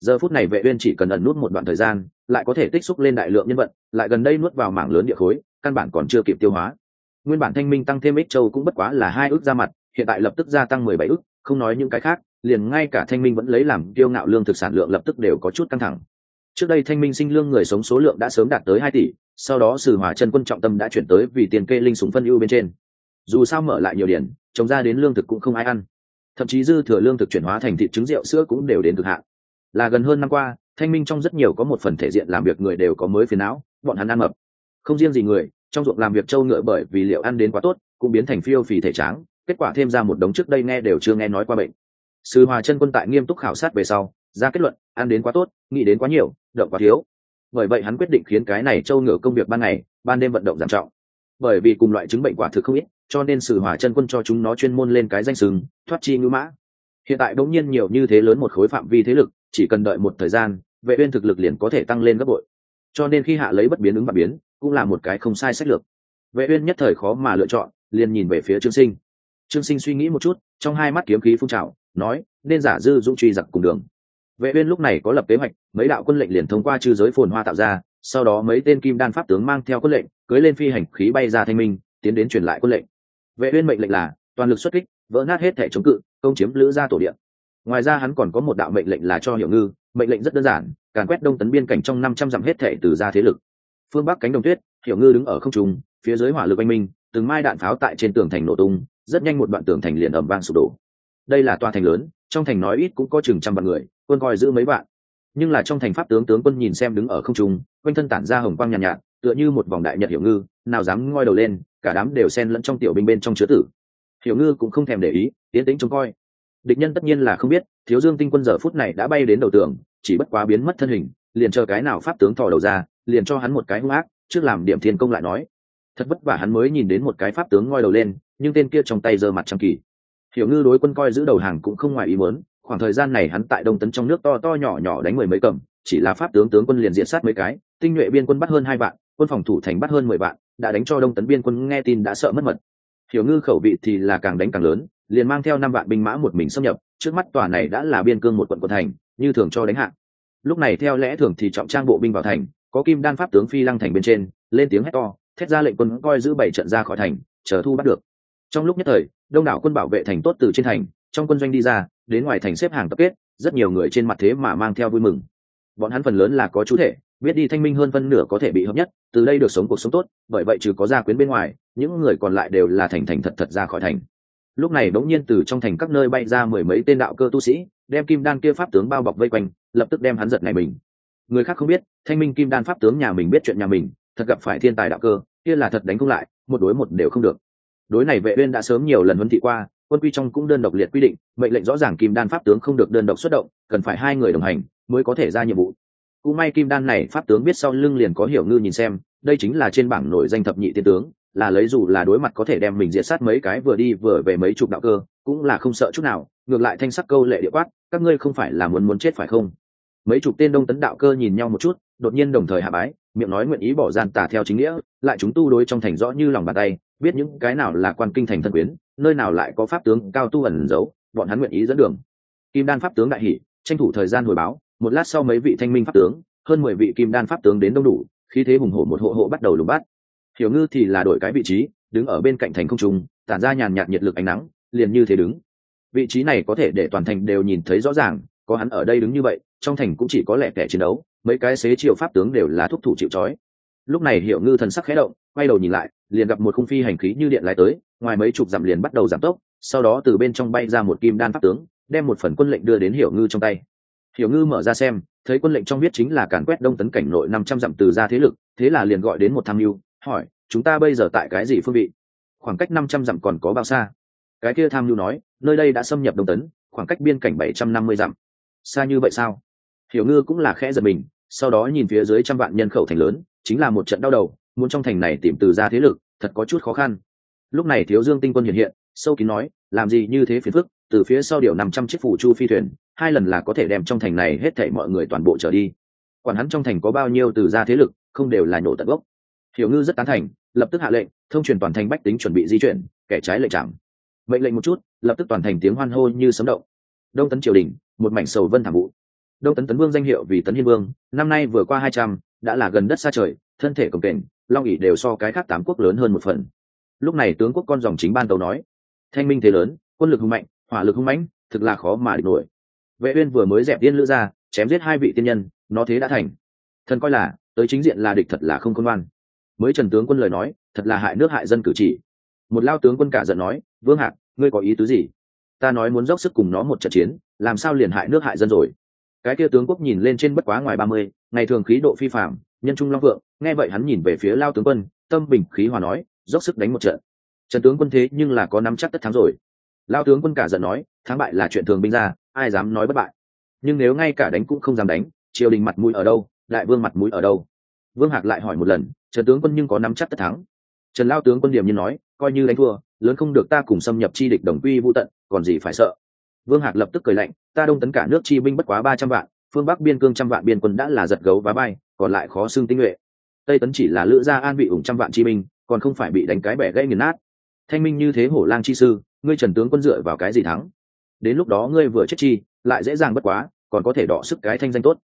Giờ phút này vệ uyên chỉ cần ẩn nút một đoạn thời gian, lại có thể tích xúc lên đại lượng nhân vận, lại gần đây nuốt vào mảng lớn địa khối, căn bản còn chưa kịp tiêu hóa. Nguyên bản thanh minh tăng thêm ích châu cũng bất quá là hai ước ra mặt, hiện tại lập tức gia tăng mười bảy ước, không nói những cái khác, liền ngay cả thanh minh vẫn lấy làm kiêu ngạo lương thực sản lượng lập tức đều có chút căng thẳng. Trước đây thanh minh sinh lương người sống số lượng đã sớm đạt tới hai tỷ, sau đó sử hỏa chân quân trọng tâm đã chuyển tới vì tiền kê linh súng phân ưu bên trên. Dù sao mở lại nhiều điển, trồng ra đến lương thực cũng không ai ăn thậm chí dư thừa lương thực chuyển hóa thành thịt trứng rượu sữa cũng đều đến cực hạn. Là gần hơn năm qua, thanh minh trong rất nhiều có một phần thể diện làm việc người đều có mới phiền não, bọn hắn ăn mập. Không riêng gì người, trong ruộng làm việc trâu ngựa bởi vì liệu ăn đến quá tốt, cũng biến thành phiêu phì thể tráng, kết quả thêm ra một đống trước đây nghe đều chưa nghe nói qua bệnh. Sư hòa chân quân tại nghiêm túc khảo sát về sau, ra kết luận, ăn đến quá tốt, nghĩ đến quá nhiều, động quá thiếu. Bởi vậy hắn quyết định khiến cái này trâu ngựa công việc ban ngày, ban đêm vận động giảm trọng. Bởi vì cùng loại chứng bệnh quả thực không ít cho nên sử hỏa chân quân cho chúng nó chuyên môn lên cái danh sừng, thoát chi ngữ mã. Hiện tại đống nhiên nhiều như thế lớn một khối phạm vi thế lực, chỉ cần đợi một thời gian, vệ uyên thực lực liền có thể tăng lên gấp bội. Cho nên khi hạ lấy bất biến ứng bất biến, cũng là một cái không sai sách lược. Vệ uyên nhất thời khó mà lựa chọn, liền nhìn về phía trương sinh. Trương sinh suy nghĩ một chút, trong hai mắt kiếm khí phun trào, nói, nên giả dư dũng truy giặc cùng đường. Vệ uyên lúc này có lập kế hoạch, mấy đạo quân lệnh liền thông qua chư giới phồn hoa tạo ra, sau đó mấy tên kim đan pháp tướng mang theo quân lệnh cưỡi lên phi hành khí bay ra thanh minh, tiến đến truyền lại quân lệnh vệ uyên mệnh lệnh là toàn lực xuất kích vỡ nát hết thể chống cự công chiếm lữ gia tổ địa. Ngoài ra hắn còn có một đạo mệnh lệnh là cho hiểu ngư mệnh lệnh rất đơn giản càn quét đông tấn biên cảnh trong 500 dặm hết thể từ gia thế lực. Phương bắc cánh đồng tuyết hiểu ngư đứng ở không trung phía dưới hỏa lực anh minh từng mai đạn pháo tại trên tường thành nổ tung rất nhanh một đoạn tường thành liền ầm vang sụp đổ. Đây là tòa thành lớn trong thành nói ít cũng có chừng trăm vạn người quân coi giữ mấy vạn. Nhưng là trong thành pháp tướng tướng quân nhìn xem đứng ở không trung quanh thân tản ra hồng quang nhàn nhạt, nhạt tựa như một vòng đại nhật hiểu ngư nào dám ngoi đầu lên cả đám đều xen lẫn trong tiểu binh bên trong chứa tử. Hiểu ngư cũng không thèm để ý, tiến tính trông coi. Địch nhân tất nhiên là không biết, thiếu dương tinh quân giờ phút này đã bay đến đầu tường, chỉ bất quá biến mất thân hình, liền chờ cái nào pháp tướng thò đầu ra, liền cho hắn một cái hung ác, trước làm điểm thiên công lại nói. Thật vất vả hắn mới nhìn đến một cái pháp tướng ngoi đầu lên, nhưng tên kia trong tay giơ mặt trăm kỳ. Hiểu ngư đối quân coi giữ đầu hàng cũng không ngoài ý muốn, khoảng thời gian này hắn tại đông tấn trong nước to to nhỏ nhỏ đánh mười mấy cầm, chỉ là pháp tướng tướng quân liền diện sát mấy cái, tinh nhuệ biên quân bắt hơn hai vạn, quân phòng thủ thành bắt hơn mười vạn đã đánh cho đông tấn biên quân nghe tin đã sợ mất mật. Hiểu ngư khẩu vị thì là càng đánh càng lớn, liền mang theo năm vạn binh mã một mình xâm nhập, trước mắt tòa này đã là biên cương một quận quận thành, như thường cho đánh hạ. Lúc này theo lẽ thường thì trọng trang bộ binh vào thành, có kim đan pháp tướng phi lăng thành bên trên, lên tiếng hét to, thét ra lệnh quân coi giữ bảy trận ra khỏi thành, chờ thu bắt được. Trong lúc nhất thời, đông đảo quân bảo vệ thành tốt từ trên thành, trong quân doanh đi ra, đến ngoài thành xếp hàng tập kết, rất nhiều người trên mặt thế mà mang theo vui mừng. Bọn hắn phần lớn là có chú thể biết đi thanh minh hơn phân nửa có thể bị hợp nhất, từ đây được sống cuộc sống tốt, bởi vậy trừ có gia quyến bên ngoài, những người còn lại đều là thành thành thật thật ra khỏi thành. Lúc này đống nhiên từ trong thành các nơi bay ra mười mấy tên đạo cơ tu sĩ, đem kim đan kia pháp tướng bao bọc vây quanh, lập tức đem hắn giật này mình. Người khác không biết, thanh minh kim đan pháp tướng nhà mình biết chuyện nhà mình, thật gặp phải thiên tài đạo cơ, kia là thật đánh không lại, một đối một đều không được. Đối này vệ uyên đã sớm nhiều lần huấn thị qua, quân quy trong cũng đơn độc liệt quy định, mệnh lệnh rõ ràng kim đan pháp tướng không được đơn độc xuất động, cần phải hai người đồng hành mới có thể ra nhiệm vụ cũng may kim đan này pháp tướng biết sau lưng liền có hiểu ngư nhìn xem, đây chính là trên bảng nổi danh thập nhị tiên tướng, là lấy dù là đối mặt có thể đem mình diệt sát mấy cái vừa đi vừa về mấy chục đạo cơ, cũng là không sợ chút nào, ngược lại thanh sắc câu lệ địa quát, các ngươi không phải là muốn muốn chết phải không? Mấy chục tên đông tấn đạo cơ nhìn nhau một chút, đột nhiên đồng thời hạ bái, miệng nói nguyện ý bỏ gian tà theo chính nghĩa, lại chúng tu đối trong thành rõ như lòng bàn tay, biết những cái nào là quan kinh thành thân quyến, nơi nào lại có pháp tướng cao tu ẩn giấu, bọn hắn nguyện ý dẫn đường. Kim đan pháp tướng đại hỷ tranh thủ thời gian hồi báo một lát sau mấy vị thanh minh pháp tướng, hơn mười vị kim đan pháp tướng đến đông đủ khi thế hùng hổ một hộ hộ bắt đầu lùm bắt. Hiểu ngư thì là đổi cái vị trí, đứng ở bên cạnh thành không trung, tản ra nhàn nhạt nhiệt lực ánh nắng, liền như thế đứng. Vị trí này có thể để toàn thành đều nhìn thấy rõ ràng, có hắn ở đây đứng như vậy, trong thành cũng chỉ có lẻ kẻ chiến đấu, mấy cái xế chiều pháp tướng đều là thúc thủ chịu trói. Lúc này hiểu ngư thần sắc khẽ động, quay đầu nhìn lại, liền gặp một khung phi hành khí như điện lái tới, ngoài mấy chục dặm liền bắt đầu giảm tốc, sau đó từ bên trong bay ra một kim đan pháp tướng, đem một phần quân lệnh đưa đến hiểu ngư trong tay hiểu ngư mở ra xem, thấy quân lệnh trong viết chính là càn quét đông tấn cảnh nội năm trăm dặm từ ra thế lực, thế là liền gọi đến một tham mưu, hỏi, chúng ta bây giờ tại cái gì phương vị? Khoảng cách năm trăm dặm còn có bao xa? Cái kia tham mưu nói, nơi đây đã xâm nhập đông tấn, khoảng cách biên cảnh bảy trăm năm mươi dặm. Xa như vậy sao? Hiểu ngư cũng là khẽ giật mình, sau đó nhìn phía dưới trăm vạn nhân khẩu thành lớn, chính là một trận đau đầu, muốn trong thành này tìm từ ra thế lực, thật có chút khó khăn. Lúc này thiếu dương tinh quân hiện hiện, sâu kín nói, làm gì như thế phiền phức, từ phía sau điều năm trăm chiếc phủ chu phi thuyền hai lần là có thể đem trong thành này hết thảy mọi người toàn bộ trở đi. Quản hắn trong thành có bao nhiêu từ gia thế lực, không đều là nhổ tận gốc. Hiểu ngư rất tán thành, lập tức hạ lệnh, thông truyền toàn thành bách tính chuẩn bị di chuyển, kẻ trái lệnh chạm. Mệnh lệnh một chút, lập tức toàn thành tiếng hoan hô như sấm động. Đông tấn triều đình, một mảnh sầu vân thảm vụ. Đông tấn tấn vương danh hiệu vì tấn hiên vương, năm nay vừa qua hai trăm, đã là gần đất xa trời, thân thể cồng kềnh, long ỉ đều so cái khác tám quốc lớn hơn một phần. Lúc này tướng quốc con dòng chính ban tàu nói, thanh minh thế lớn, quân lực hung mạnh, hỏa lực hung mãnh, thực là khó mà địch nổi vệ uyên vừa mới dẹp tiên lữ ra, chém giết hai vị tiên nhân, nó thế đã thành. Thần coi là, tới chính diện là địch thật là không công ngoan. Mới trần tướng quân lời nói, thật là hại nước hại dân cử chỉ. Một lao tướng quân cả giận nói, vương hạc, ngươi có ý tứ gì? Ta nói muốn dốc sức cùng nó một trận chiến, làm sao liền hại nước hại dân rồi? Cái kia tướng quốc nhìn lên trên bất quá ngoài ba mươi, ngày thường khí độ phi phạm nhân trung long vượng, nghe vậy hắn nhìn về phía lao tướng quân, tâm bình khí hòa nói, dốc sức đánh một trận. Trần tướng quân thế nhưng là có nắm chắc tất thắng rồi. Lao tướng quân cả giận nói thắng bại là chuyện thường binh ra, ai dám nói bất bại. Nhưng nếu ngay cả đánh cũng không dám đánh, triều đình mặt mũi ở đâu, đại vương mặt mũi ở đâu? Vương hạc lại hỏi một lần, trần tướng quân nhưng có nắm chắc tất thắng? Trần lao tướng quân điểm như nói, coi như đánh thua, lớn không được ta cùng xâm nhập chi địch đồng quy vũ tận, còn gì phải sợ? Vương hạc lập tức cười lạnh, ta đông tấn cả nước chi binh bất quá ba trăm vạn, phương bắc biên cương trăm vạn biên quân đã là giật gấu và bay, còn lại khó xương tinh nhuệ. Tây tấn chỉ là lữ gia an bị ủng trăm vạn chi binh, còn không phải bị đánh cái bẻ gãy nghiền nát. Thanh minh như thế hổ lang chi sư, ngươi trần tướng quân dựa vào cái gì thắng? Đến lúc đó ngươi vừa chết chi, lại dễ dàng bất quá, còn có thể đọ sức cái thanh danh tốt.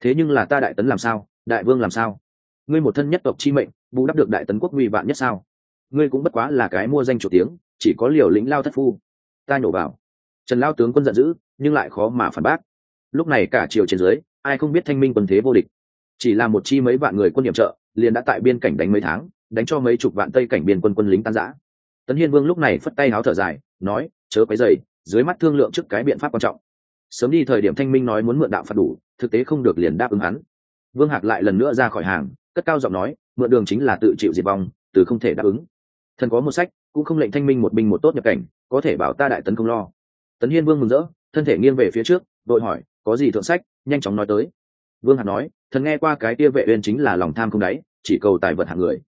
Thế nhưng là ta đại tấn làm sao? Đại vương làm sao? Ngươi một thân nhất tộc chi mệnh, bù đắp được đại tấn quốc nguy vạn nhất sao? Ngươi cũng bất quá là cái mua danh chủ tiếng, chỉ có liều lĩnh lao thất phu. Ta nhổ vào. Trần lao tướng quân giận dữ, nhưng lại khó mà phản bác. Lúc này cả triều trên dưới, ai không biết thanh minh quân thế vô địch. Chỉ là một chi mấy vạn người quân điểm trợ, liền đã tại biên cảnh đánh mấy tháng, đánh cho mấy chục vạn tây cảnh biên quân quân lính tan giã tấn hiên vương lúc này phất tay háo thở dài, nói, chớ quấy dày dưới mắt thương lượng trước cái biện pháp quan trọng. Sớm đi thời điểm thanh minh nói muốn mượn đạo phạt đủ, thực tế không được liền đáp ứng hắn. Vương hạc lại lần nữa ra khỏi hàng, cất cao giọng nói, mượn đường chính là tự chịu diệt vong, từ không thể đáp ứng. Thần có một sách, cũng không lệnh thanh minh một binh một tốt nhập cảnh, có thể bảo ta đại tấn không lo. Tấn hiên vương mừng rỡ, thân thể nghiêng về phía trước, đội hỏi, có gì thượng sách, nhanh chóng nói tới. Vương hạc nói, thần nghe qua cái kia vệ uyên chính là lòng tham không đáy, chỉ cầu tài vật hạng người.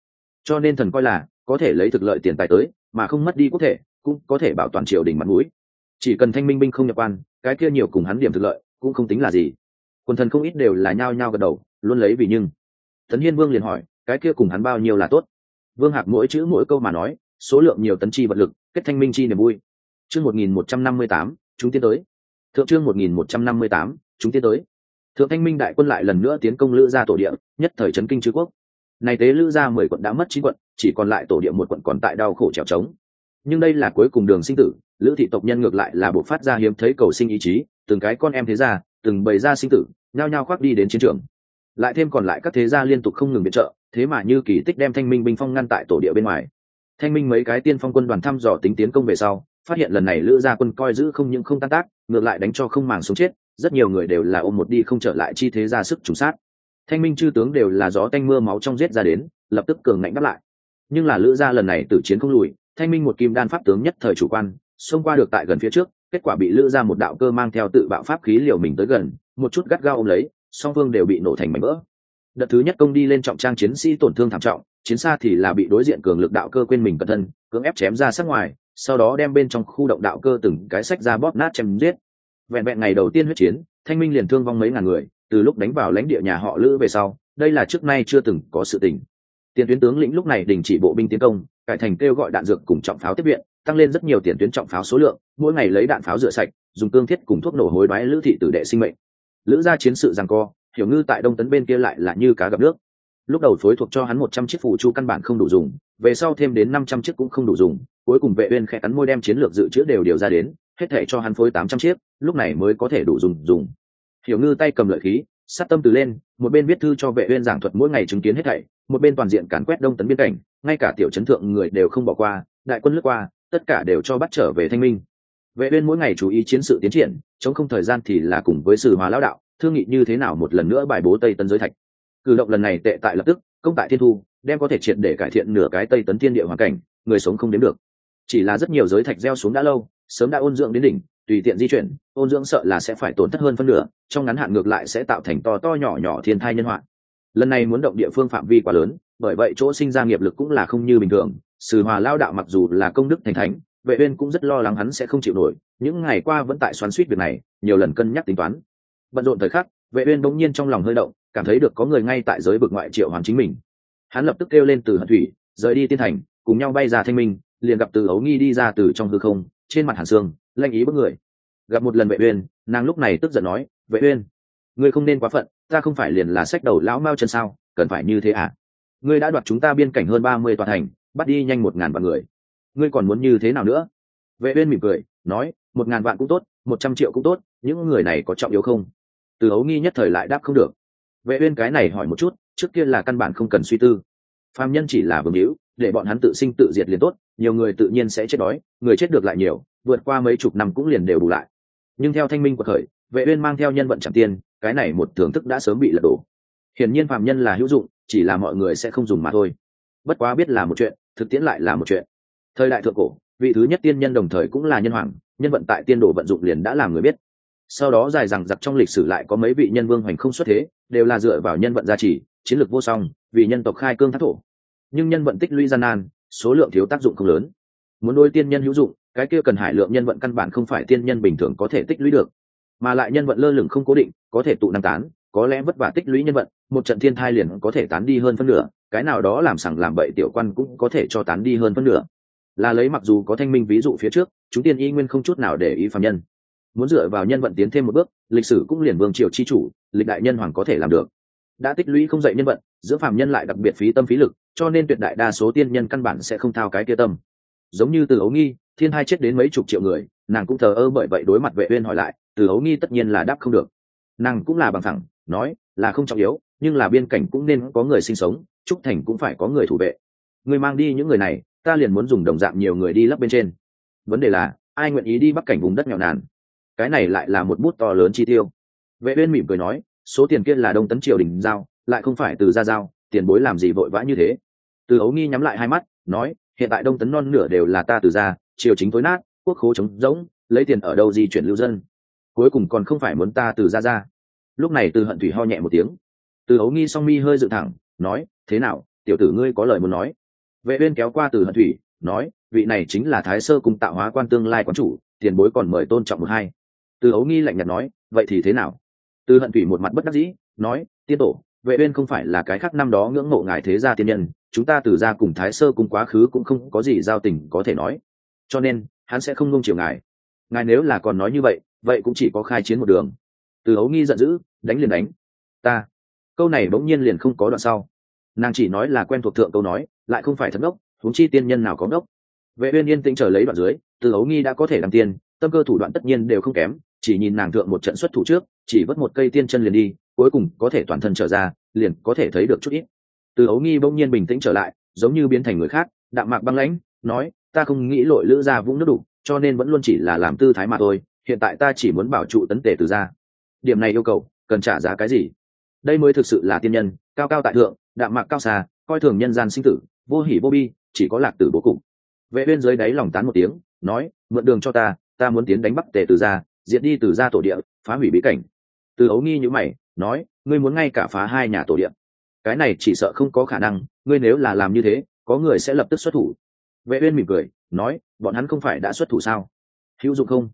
Cho nên thần coi là, có thể lấy thực lợi tiền tài tới, mà không mất đi quốc thể, cũng có thể bảo toàn triều đình mặt mũi chỉ cần thanh minh binh không nhập quan, cái kia nhiều cùng hắn điểm thực lợi, cũng không tính là gì. Quần thần không ít đều là nhao nhao gật đầu, luôn lấy vì nhưng. Tấn hiên vương liền hỏi, cái kia cùng hắn bao nhiêu là tốt? Vương hạc mỗi chữ mỗi câu mà nói, số lượng nhiều tấn chi vật lực, kết thanh minh chi niềm vui. Chương một nghìn một trăm năm mươi tám, chúng tiến tới. Thượng chương một nghìn một trăm năm mươi tám, chúng tiến tới. Thượng thanh minh đại quân lại lần nữa tiến công lữ gia tổ địa, nhất thời trấn kinh chư quốc. Này tế lữ gia mười quận đã mất chín quận, chỉ còn lại tổ địa một quận còn tại đau khổ trèo trống nhưng đây là cuối cùng đường sinh tử lữ thị tộc nhân ngược lại là buộc phát ra hiếm thấy cầu sinh ý chí từng cái con em thế gia, từng bày ra sinh tử nhao nhao khoác đi đến chiến trường. Lại thêm còn lại các thế gia liên tục không ngừng viện trợ thế mà như kỳ tích đem thanh minh binh phong ngăn tại tổ địa bên ngoài. Thanh minh mấy cái tiên phong quân đoàn thăm dò tính tiến công về sau phát hiện lần này lữ gia quân coi giữ không những không tan tác ngược lại đánh cho không màng sống chết rất nhiều người đều là ôm một đi không trở lại chi thế ra sức trùng sát. Thanh minh chư tướng đều là gió tanh mưa máu trong giết ra đến lập tức cường ngạnh bắt lại. Nhưng là lữ gia lần này tử chiến không lùi thanh minh một kim đan pháp tướng nhất thời chủ quan, xông qua được tại gần phía trước, kết quả bị lữ ra một đạo cơ mang theo tự bạo pháp khí liều mình tới gần, một chút gắt gao ôm lấy, song phương đều bị nổ thành mảnh vỡ. Đợt thứ nhất công đi lên trọng trang chiến sĩ tổn thương thảm trọng, chiến xa thì là bị đối diện cường lực đạo cơ quên mình cẩn thân, cưỡng ép chém ra sát ngoài, sau đó đem bên trong khu động đạo cơ từng cái sách ra bóp nát chém giết. Vẹn vẹn ngày đầu tiên huyết chiến, thanh minh liền thương vong mấy ngàn người, từ lúc đánh vào lãnh địa nhà họ lữ về sau, đây là trước nay chưa từng có sự tình. Tiền tuyến tướng lĩnh lúc này đình chỉ bộ binh tiến công cải thành kêu gọi đạn dược cùng trọng pháo tiếp viện, tăng lên rất nhiều tiền tuyến trọng pháo số lượng, mỗi ngày lấy đạn pháo rửa sạch, dùng cương thiết cùng thuốc nổ hối đoái lữ thị tử đệ sinh mệnh. Lữ ra chiến sự rằng co, hiểu ngư tại đông tấn bên kia lại là như cá gặp nước. Lúc đầu phối thuộc cho hắn một trăm chiếc phụ chu căn bản không đủ dùng, về sau thêm đến năm trăm chiếc cũng không đủ dùng, cuối cùng vệ uyên khẽ cắn môi đem chiến lược dự trữ đều điều ra đến, hết thể cho hắn phối tám trăm chiếc, lúc này mới có thể đủ dùng dùng. Hiểu ngư tay cầm lợi khí sát tâm từ lên, một bên viết thư cho vệ uyên giảng thuật mỗi ngày chứng kiến hết thảy, một bên toàn diện càn quét đông tấn biên cảnh, ngay cả tiểu chấn thượng người đều không bỏ qua, đại quân lướt qua, tất cả đều cho bắt trở về thanh minh. Vệ uyên mỗi ngày chú ý chiến sự tiến triển, chống không thời gian thì là cùng với sử hòa lão đạo, thương nghị như thế nào một lần nữa bài bố tây tấn giới thạch. Cử động lần này tệ tại lập tức, công tại thiên thu, đem có thể triệt để cải thiện nửa cái tây tấn thiên địa hoàn cảnh, người sống không đến được. Chỉ là rất nhiều giới thạch gieo xuống đã lâu, sớm đã ôn dưỡng đến đỉnh tùy tiện di chuyển, ôn dưỡng sợ là sẽ phải tổn thất hơn phân nửa, trong ngắn hạn ngược lại sẽ tạo thành to to nhỏ nhỏ thiên thai nhân họa. Lần này muốn động địa phương phạm vi quá lớn, bởi vậy chỗ sinh ra nghiệp lực cũng là không như bình thường. Sử hòa lao đạo mặc dù là công đức thành thánh, vệ uyên cũng rất lo lắng hắn sẽ không chịu nổi, những ngày qua vẫn tại xoắn xuýt việc này, nhiều lần cân nhắc tính toán. Bận rộn thời khắc, vệ uyên bỗng nhiên trong lòng hơi động, cảm thấy được có người ngay tại giới vực ngoại triệu hoàn chính mình. Hắn lập tức kêu lên từ hận thủy, rời đi tiên thành, cùng nhau bay ra thanh minh, liền gặp từ ấu nghi đi ra từ trong hư không, trên mặt hàn sương lanh ý bất người. Gặp một lần vệ uyên, nàng lúc này tức giận nói, vệ uyên, ngươi không nên quá phận, ta không phải liền là sách đầu lão mao chân sao, cần phải như thế à? Ngươi đã đoạt chúng ta biên cảnh hơn ba mươi tòa thành, bắt đi nhanh một ngàn vạn người. Ngươi còn muốn như thế nào nữa? Vệ uyên mỉm cười, nói, một ngàn vạn cũng tốt, một trăm triệu cũng tốt, những người này có trọng yếu không? Từ ấu nghi nhất thời lại đáp không được. Vệ uyên cái này hỏi một chút, trước kia là căn bản không cần suy tư. Phàm nhân chỉ là vương hữu để bọn hắn tự sinh tự diệt liền tốt, nhiều người tự nhiên sẽ chết đói, người chết được lại nhiều, vượt qua mấy chục năm cũng liền đều đủ lại. Nhưng theo thanh minh của khởi vệ uyên mang theo nhân vận chẳng tiền, cái này một thưởng thức đã sớm bị lật đổ. Hiển nhiên phàm nhân là hữu dụng, chỉ là mọi người sẽ không dùng mà thôi. Bất quá biết là một chuyện, thực tiễn lại là một chuyện. Thời đại thượng cổ, vị thứ nhất tiên nhân đồng thời cũng là nhân hoàng, nhân vận tại tiên đồ vận dụng liền đã làm người biết. Sau đó dài rằng giặc trong lịch sử lại có mấy vị nhân vương hoành không xuất thế, đều là dựa vào nhân vận gia trì, chiến lược vô song, vì nhân tộc khai cương thác thổ nhưng nhân vận tích lũy gian nan, số lượng thiếu tác dụng không lớn. Muốn nuôi tiên nhân hữu dụng, cái kia cần hải lượng nhân vận căn bản không phải tiên nhân bình thường có thể tích lũy được. Mà lại nhân vận lơ lửng không cố định, có thể tụ năng tán, có lẽ vất vả tích lũy nhân vận, một trận thiên thai liền có thể tán đi hơn phân nửa, cái nào đó làm sẳng làm bậy tiểu quan cũng có thể cho tán đi hơn phân nửa. Là lấy mặc dù có thanh minh ví dụ phía trước, chúng tiên y nguyên không chút nào để ý phạm nhân. Muốn dựa vào nhân vận tiến thêm một bước, lịch sử cũng liền vương triều chi chủ, lịch đại nhân hoàng có thể làm được. Đã tích lũy không dạy nhân vận, giữa phạm nhân lại đặc biệt phí tâm phí lực cho nên tuyệt đại đa số tiên nhân căn bản sẽ không thao cái kia tâm. Giống như từ ấu nghi, thiên hai chết đến mấy chục triệu người, nàng cũng thờ ơ bởi vậy đối mặt vệ uyên hỏi lại, từ ấu nghi tất nhiên là đáp không được. Nàng cũng là bằng thẳng nói, là không trọng yếu, nhưng là biên cảnh cũng nên có người sinh sống, trúc thành cũng phải có người thủ vệ. Người mang đi những người này, ta liền muốn dùng đồng dạng nhiều người đi lấp bên trên. Vấn đề là, ai nguyện ý đi bắc cảnh vùng đất nghèo nàn? Cái này lại là một bút to lớn chi tiêu. Vệ uyên mỉm cười nói, số tiền kia là đông tấn triều đình giao, lại không phải từ gia giao, tiền bối làm gì vội vã như thế từ ấu nghi nhắm lại hai mắt nói hiện tại đông tấn non nửa đều là ta từ ra, triều chính tối nát quốc khố trống rỗng lấy tiền ở đâu di chuyển lưu dân? Cuối cùng còn không phải muốn ta từ ra ra. Lúc này từ hận thủy ho nhẹ một tiếng. Từ ấu nghi song mi hơi dựng thẳng nói thế nào tiểu tử ngươi có lời muốn nói? Vệ uyên kéo qua từ hận thủy nói vị này chính là thái sơ cùng tạo hóa quan tương lai quán chủ tiền bối còn mời tôn trọng một hai. Từ ấu nghi lạnh nhạt nói vậy thì thế nào? Từ hận thủy một mặt bất đắc dĩ nói tiên tổ vệ uyên không phải là cái khác năm đó ngưỡng mộ ngài thế gia tiên nhân, chúng ta từ gia cùng thái sơ cùng quá khứ cũng không có gì giao tình có thể nói. Cho nên, hắn sẽ không nung chiều ngài. Ngài nếu là còn nói như vậy vậy cũng chỉ có khai chiến một đường. Từ ấu nghi giận dữ, đánh liền đánh. Ta, câu này bỗng nhiên liền không có đoạn sau. Nàng chỉ nói là quen thuộc thượng câu nói, lại không phải thất ngốc, huống chi tiên nhân nào có ngốc. Vệ uyên yên tĩnh chờ lấy đoạn dưới, từ ấu nghi đã có thể làm tiền tâm cơ thủ đoạn tất nhiên đều không kém, chỉ nhìn nàng thượng một trận xuất thủ trước, chỉ vớt một cây tiên chân liền đi cuối cùng có thể toàn thân trở ra liền có thể thấy được chút ít. Từ ấu nghi bỗng nhiên bình tĩnh trở lại giống như biến thành người khác đạm mạc băng lãnh nói ta không nghĩ lội lữ ra vũng nước đủ, cho nên vẫn luôn chỉ là làm tư thái mà thôi hiện tại ta chỉ muốn bảo trụ tấn tề từ ra điểm này yêu cầu cần trả giá cái gì? Đây mới thực sự là tiên nhân cao cao tại thượng đạm mạc cao xa coi thường nhân gian sinh tử vô hỉ vô bi chỉ có lạc tử bố cục. Vệ uyên dưới đáy lòng tán một tiếng nói mượn đường cho ta ta muốn tiến đánh bắc tề từ ra diệt đi từ ra tổ địa phá hủy bí cảnh. Từ ấu nghi như mày nói ngươi muốn ngay cả phá hai nhà tổ điện, cái này chỉ sợ không có khả năng ngươi nếu là làm như thế có người sẽ lập tức xuất thủ. Vệ uyên mỉm cười nói bọn hắn không phải đã xuất thủ sao? Hữu dụng không?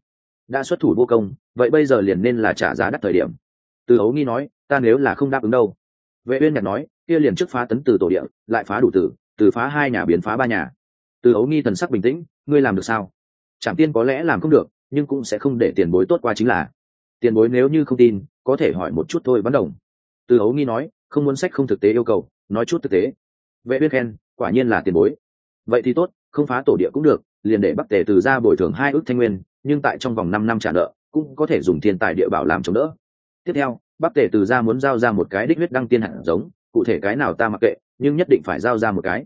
Đã xuất thủ vô công vậy bây giờ liền nên là trả giá đắt thời điểm. Từ ấu nghi nói ta nếu là không đáp ứng đâu. Vệ uyên nhạt nói kia liền trước phá tấn từ tổ địa lại phá đủ tử từ phá hai nhà biến phá ba nhà. Từ ấu nghi thần sắc bình tĩnh ngươi làm được sao? Chẳng tiên có lẽ làm không được nhưng cũng sẽ không để tiền bối tốt qua chính là tiền bối nếu như không tin, có thể hỏi một chút thôi bắn đồng. Từ hấu nghi nói, không muốn sách không thực tế yêu cầu, nói chút thực tế. Vệ uyên khen, quả nhiên là tiền bối. Vậy thì tốt, không phá tổ địa cũng được, liền để bắc tề từ ra bồi thường hai ước thanh nguyên, nhưng tại trong vòng năm năm trả nợ, cũng có thể dùng thiên tài địa bảo làm chống đỡ. Tiếp theo, bắc tề từ ra muốn giao ra một cái đích huyết đăng tiên hạng giống, cụ thể cái nào ta mặc kệ, nhưng nhất định phải giao ra một cái.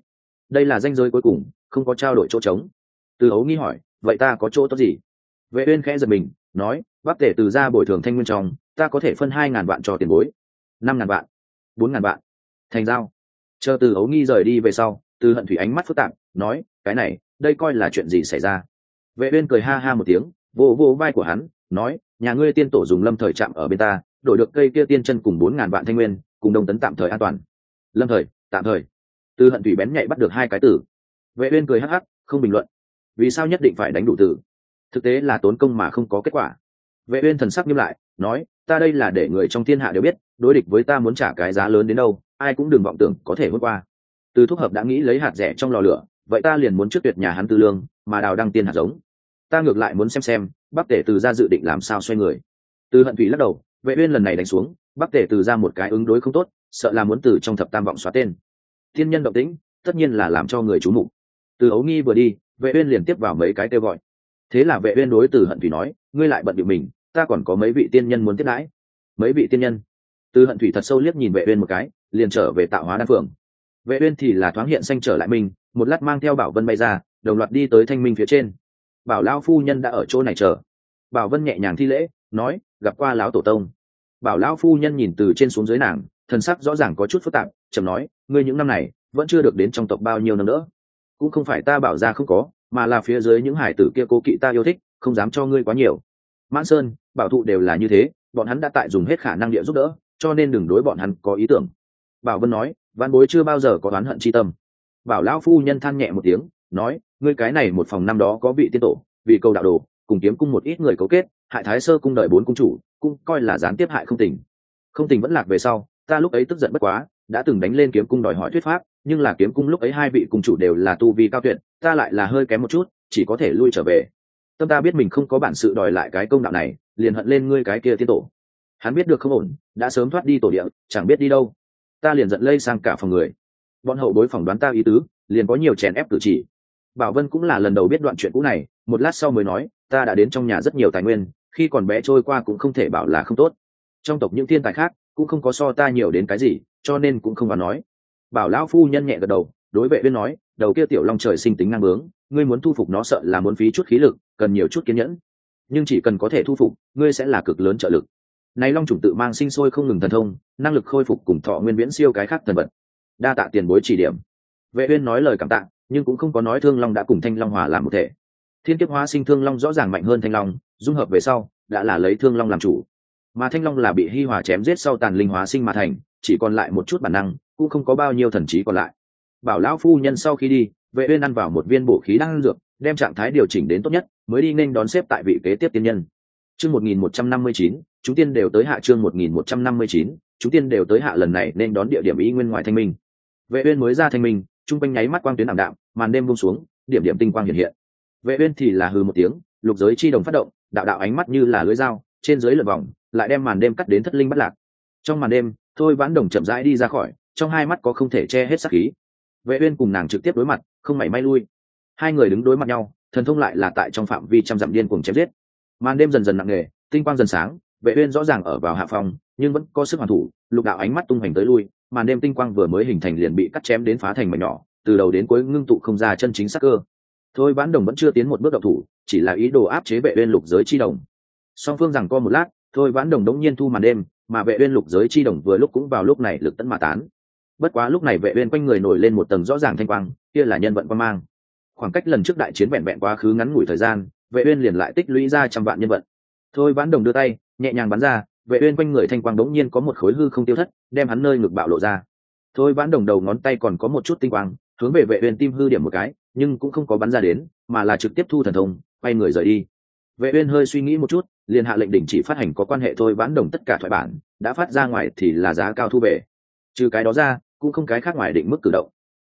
Đây là danh giới cuối cùng, không có trao đổi chỗ trống. Từ hấu nghi hỏi, vậy ta có chỗ tốt gì? Vệ uyên khẽ giật mình, nói bắc tể từ ra bồi thường thanh nguyên trong, ta có thể phân hai ngàn vạn cho tiền bối, năm ngàn vạn, bốn ngàn vạn. Thành giao. Chờ từ ấu nghi rời đi về sau, từ hận thủy ánh mắt phức tạp, nói, cái này, đây coi là chuyện gì xảy ra? Vệ uyên cười ha ha một tiếng vỗ vỗ vai của hắn, nói, nhà ngươi tiên tổ dùng lâm thời chạm ở bên ta, đổi được cây kia tiên chân cùng bốn ngàn vạn thanh nguyên, cùng đồng tấn tạm thời an toàn. Lâm thời, tạm thời. Từ hận thủy bén nhạy bắt được hai cái tử. Vệ uyên cười hắc hắc, không bình luận. Vì sao nhất định phải đánh đủ tử? Thực tế là tốn công mà không có kết quả. Vệ uyên thần sắc nghiêm lại, nói, ta đây là để người trong thiên hạ đều biết, đối địch với ta muốn trả cái giá lớn đến đâu, ai cũng đừng vọng tưởng có thể vượt qua. Từ thúc hợp đã nghĩ lấy hạt rẻ trong lò lửa, vậy ta liền muốn trước tuyệt nhà hắn tư lương, mà đào đăng tiên hạt giống. Ta ngược lại muốn xem xem, bắc tể từ ra dự định làm sao xoay người. Từ hận thủy lắc đầu, vệ uyên lần này đánh xuống, bắc tể từ ra một cái ứng đối không tốt, sợ là muốn từ trong thập tam vọng xóa tên. Thiên nhân động tĩnh, tất nhiên là làm cho người chú mục. Từ ấu nghi vừa đi, vệ uyên liền tiếp vào mấy cái kêu gọi thế là vệ uyên đối từ hận thủy nói, ngươi lại bận bịu mình, ta còn có mấy vị tiên nhân muốn tiếp đãi. Mấy vị tiên nhân? Từ hận thủy thật sâu liếc nhìn vệ uyên một cái, liền trở về tạo hóa đan phượng. Vệ uyên thì là thoáng hiện xanh trở lại mình, một lát mang theo bảo vân bay ra, đồng loạt đi tới thanh minh phía trên. Bảo lão phu nhân đã ở chỗ này chờ. Bảo vân nhẹ nhàng thi lễ, nói, gặp qua lão tổ tông. Bảo lão phu nhân nhìn từ trên xuống dưới nàng, thần sắc rõ ràng có chút phức tạp chậm nói, ngươi những năm này, vẫn chưa được đến trong tộc bao nhiêu năm nữa. Cũng không phải ta bảo ra không có mà là phía dưới những hải tử kia cố kỵ ta yêu thích, không dám cho ngươi quá nhiều. Mãn sơn, bảo thụ đều là như thế, bọn hắn đã tại dùng hết khả năng địa giúp đỡ, cho nên đừng đối bọn hắn có ý tưởng. Bảo vân nói, văn bối chưa bao giờ có oán hận chi tâm. Bảo lão phu nhân than nhẹ một tiếng, nói, ngươi cái này một phòng năm đó có vị tiên tổ, vì câu đạo đồ, cùng kiếm cung một ít người cấu kết, hại thái sơ cung đợi bốn cung chủ cung coi là gián tiếp hại không tình không tình vẫn lạc về sau, ta lúc ấy tức giận bất quá, đã từng đánh lên kiếm cung đòi hỏi thuyết pháp, nhưng là kiếm cung lúc ấy hai vị cung chủ đều là tu vi cao tuyệt ta lại là hơi kém một chút, chỉ có thể lui trở về. Tâm ta biết mình không có bản sự đòi lại cái công đạo này, liền hận lên ngươi cái kia tiên tổ. Hắn biết được không ổn, đã sớm thoát đi tổ địa, chẳng biết đi đâu. Ta liền giận lây sang cả phòng người. Bọn hậu bối phỏng đoán ta ý tứ, liền có nhiều chèn ép cử chỉ. Bảo vân cũng là lần đầu biết đoạn chuyện cũ này, một lát sau mới nói, ta đã đến trong nhà rất nhiều tài nguyên, khi còn bé trôi qua cũng không thể bảo là không tốt. Trong tộc những thiên tài khác, cũng không có so ta nhiều đến cái gì, cho nên cũng không vào nói. Bảo lão phu nhân nhẹ gật đầu, đối vệ viên nói đầu kia tiểu long trời sinh tính năng bướng, ngươi muốn thu phục nó sợ là muốn phí chút khí lực, cần nhiều chút kiên nhẫn. Nhưng chỉ cần có thể thu phục, ngươi sẽ là cực lớn trợ lực. Này long trùng tự mang sinh sôi không ngừng thần thông, năng lực khôi phục cùng thọ nguyên viễn siêu cái khác thần vật. Đa tạ tiền bối chỉ điểm. Vệ uyên nói lời cảm tạ, nhưng cũng không có nói thương long đã cùng thanh long hòa làm một thể. Thiên kiếp hóa sinh thương long rõ ràng mạnh hơn thanh long, dung hợp về sau, đã là lấy thương long làm chủ. Mà thanh long là bị hi hòa chém giết sau tàn linh hóa sinh mà thành, chỉ còn lại một chút bản năng, cũng không có bao nhiêu thần trí còn lại bảo lão phu nhân sau khi đi, vệ uyên ăn vào một viên bổ khí đang dược, đem trạng thái điều chỉnh đến tốt nhất, mới đi nên đón xếp tại vị kế tiếp tiên nhân. Chương 1159 chúng tiên đều tới hạ chương 1159 chúng tiên đều tới hạ lần này nên đón địa điểm Y nguyên ngoài thanh minh. Vệ uyên mới ra thanh minh, trung quanh nháy mắt quang tuyến ảm đạm, màn đêm buông xuống, điểm điểm tinh quang hiện hiện. Vệ uyên thì là hừ một tiếng, lục giới chi đồng phát động, đạo đạo ánh mắt như là lưỡi dao, trên dưới lượn vòng, lại đem màn đêm cắt đến thất linh bất lạc. Trong màn đêm, thôi vãn đồng chậm rãi đi ra khỏi, trong hai mắt có không thể che hết sắc khí vệ uyên cùng nàng trực tiếp đối mặt, không mảy may lui. Hai người đứng đối mặt nhau, thần thông lại là tại trong phạm vi trăm dặm điên cuồng chém giết. Màn đêm dần dần nặng nề, tinh quang dần sáng, vệ uyên rõ ràng ở vào hạ phòng, nhưng vẫn có sức hoàn thủ, lục đạo ánh mắt tung hoành tới lui, màn đêm tinh quang vừa mới hình thành liền bị cắt chém đến phá thành mảnh nhỏ, từ đầu đến cuối ngưng tụ không ra chân chính sắc cơ. Thôi vãn đồng vẫn chưa tiến một bước độc thủ, chỉ là ý đồ áp chế vệ uyên lục giới chi đồng. Song phương rằng co một lát, thôi vãn đồng đống nhiên thu màn đêm, mà vệ uyên lục giới chi đồng vừa lúc cũng vào lúc này lực tấn mà tán bất quá lúc này vệ uyên quanh người nổi lên một tầng rõ ràng thanh quang, kia là nhân vận quan mang. Khoảng cách lần trước đại chiến vẹn vẹn quá khứ ngắn ngủi thời gian, vệ uyên liền lại tích lũy ra trăm vạn nhân vận. Thôi vãn đồng đưa tay, nhẹ nhàng bắn ra, vệ uyên quanh người thanh quang đống nhiên có một khối hư không tiêu thất, đem hắn nơi ngực bạo lộ ra. Thôi vãn đồng đầu ngón tay còn có một chút tinh quang, hướng về vệ uyên tim hư điểm một cái, nhưng cũng không có bắn ra đến, mà là trực tiếp thu thần thông, quay người rời đi. Vệ uyên hơi suy nghĩ một chút, liền hạ lệnh đình chỉ phát hành có quan hệ thôi vãn đồng tất cả thoại bản, đã phát ra ngoài thì là giá cao thu về. Trừ cái đó ra cũng không cái khác ngoài định mức cử động.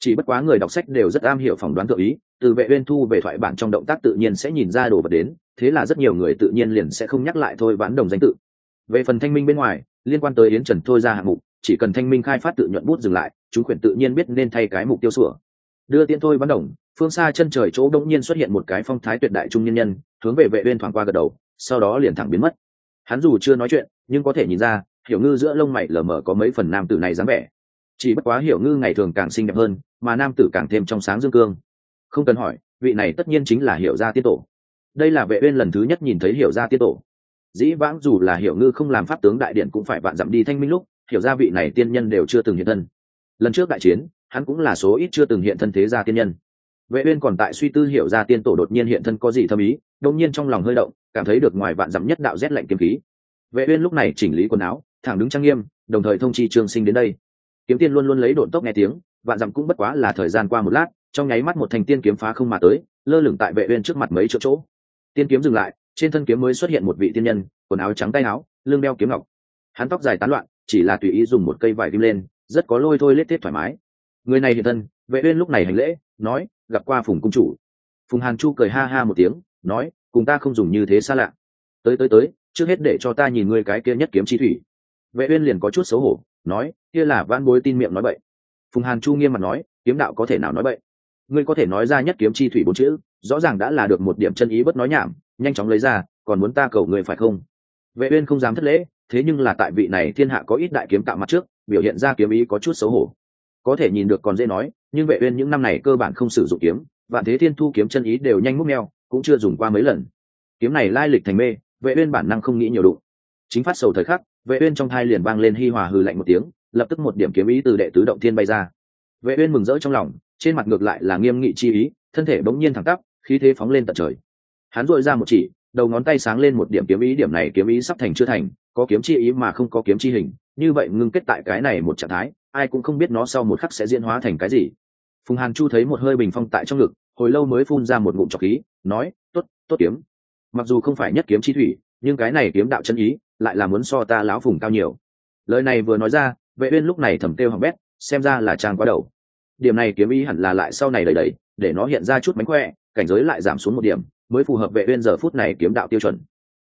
Chỉ bất quá người đọc sách đều rất am hiểu phỏng đoán tự ý, từ vệ uyên thu về thoại bản trong động tác tự nhiên sẽ nhìn ra đồ vật đến, thế là rất nhiều người tự nhiên liền sẽ không nhắc lại thôi vãn đồng danh tự. Về phần thanh minh bên ngoài, liên quan tới yến trần thôi ra hạng mục, chỉ cần thanh minh khai phát tự nhuận bút dừng lại, chúng quyền tự nhiên biết nên thay cái mục tiêu sửa. Đưa tiên thôi vãn đồng, phương xa chân trời chỗ đông nhiên xuất hiện một cái phong thái tuyệt đại trung nhân nhân, hướng về vệ uyên thoáng qua gật đầu, sau đó liền thẳng biến mất. Hắn dù chưa nói chuyện, nhưng có thể nhìn ra, hiểu ngư giữa lông mày lờ mờ có mấy phần nam tử này dáng vẻ chỉ bất quá hiểu ngư ngày thường càng xinh đẹp hơn, mà nam tử càng thêm trong sáng dương cương. Không cần hỏi, vị này tất nhiên chính là hiểu gia tiên tổ. Đây là vệ uyên lần thứ nhất nhìn thấy hiểu gia tiên tổ. Dĩ vãng dù là hiểu ngư không làm pháp tướng đại điện cũng phải vạn dặm đi thanh minh lúc, hiểu gia vị này tiên nhân đều chưa từng hiện thân. Lần trước đại chiến, hắn cũng là số ít chưa từng hiện thân thế gia tiên nhân. Vệ uyên còn tại suy tư hiểu gia tiên tổ đột nhiên hiện thân có gì thâm ý đột nhiên trong lòng hơi động, cảm thấy được ngoài vạn dặm nhất đạo rét lạnh kiếm khí. Vệ uyên lúc này chỉnh lý quần áo, thẳng đứng trang nghiêm, đồng thời thông chi trương sinh đến đây kiếm tiên luôn luôn lấy độn tốc nghe tiếng, vạn dặm cũng bất quá là thời gian qua một lát, trong nháy mắt một thành tiên kiếm phá không mà tới, lơ lửng tại vệ uyên trước mặt mấy chỗ chỗ. Tiên kiếm dừng lại, trên thân kiếm mới xuất hiện một vị tiên nhân, quần áo trắng tay áo, lưng đeo kiếm ngọc. Hắn tóc dài tán loạn, chỉ là tùy ý dùng một cây vải kim lên, rất có lôi thôi lết tết thoải mái. Người này hiện thân, vệ uyên lúc này hành lễ, nói, gặp qua phùng cung chủ. Phùng hàn chu cười ha ha một tiếng, nói, cùng ta không dùng như thế xa lạ. Tới tới tới, trước hết để cho ta nhìn ngươi cái kia nhất kiếm chi thủy. Vệ uyên liền có chút xấu hổ nói, kia là van bối tin miệng nói bậy. Phùng hàn chu nghiêm mặt nói, kiếm đạo có thể nào nói bậy? Ngươi có thể nói ra nhất kiếm chi thủy bốn chữ, rõ ràng đã là được một điểm chân ý bất nói nhảm, nhanh chóng lấy ra, còn muốn ta cầu ngươi phải không? Vệ uyên không dám thất lễ, thế nhưng là tại vị này thiên hạ có ít đại kiếm tạo mặt trước, biểu hiện ra kiếm ý có chút xấu hổ. Có thể nhìn được còn dễ nói, nhưng vệ uyên những năm này cơ bản không sử dụng kiếm, vạn thế thiên thu kiếm chân ý đều nhanh múc meo, cũng chưa dùng qua mấy lần. Kiếm này lai lịch thành mê, vệ uyên bản năng không nghĩ nhiều đụng. Chính phát sầu thời khắc vệ uyên trong thai liền vang lên hi hòa hừ lạnh một tiếng lập tức một điểm kiếm ý từ đệ tứ động thiên bay ra. Vệ uyên mừng rỡ trong lòng trên mặt ngược lại là nghiêm nghị chi ý thân thể bỗng nhiên thẳng tắp khí thế phóng lên tận trời. Hắn duỗi ra một chỉ đầu ngón tay sáng lên một điểm kiếm ý điểm này kiếm ý sắp thành chưa thành có kiếm chi ý mà không có kiếm chi hình như vậy ngưng kết tại cái này một trạng thái ai cũng không biết nó sau một khắc sẽ diễn hóa thành cái gì. Phùng hàn chu thấy một hơi bình phong tại trong ngực hồi lâu mới phun ra một ngụm trọc khí nói tốt, tốt kiếm. Mặc dù không phải nhất kiếm chi thủy nhưng cái này kiếm đạo chân ý lại là muốn so ta lão phùng cao nhiều. Lời này vừa nói ra, vệ uyên lúc này thầm tiêu hỏng bét, xem ra là trang quá đầu. Điểm này kiếm ý hẳn là lại sau này đầy đầy, để nó hiện ra chút mánh khỏe, cảnh giới lại giảm xuống một điểm, mới phù hợp vệ uyên giờ phút này kiếm đạo tiêu chuẩn.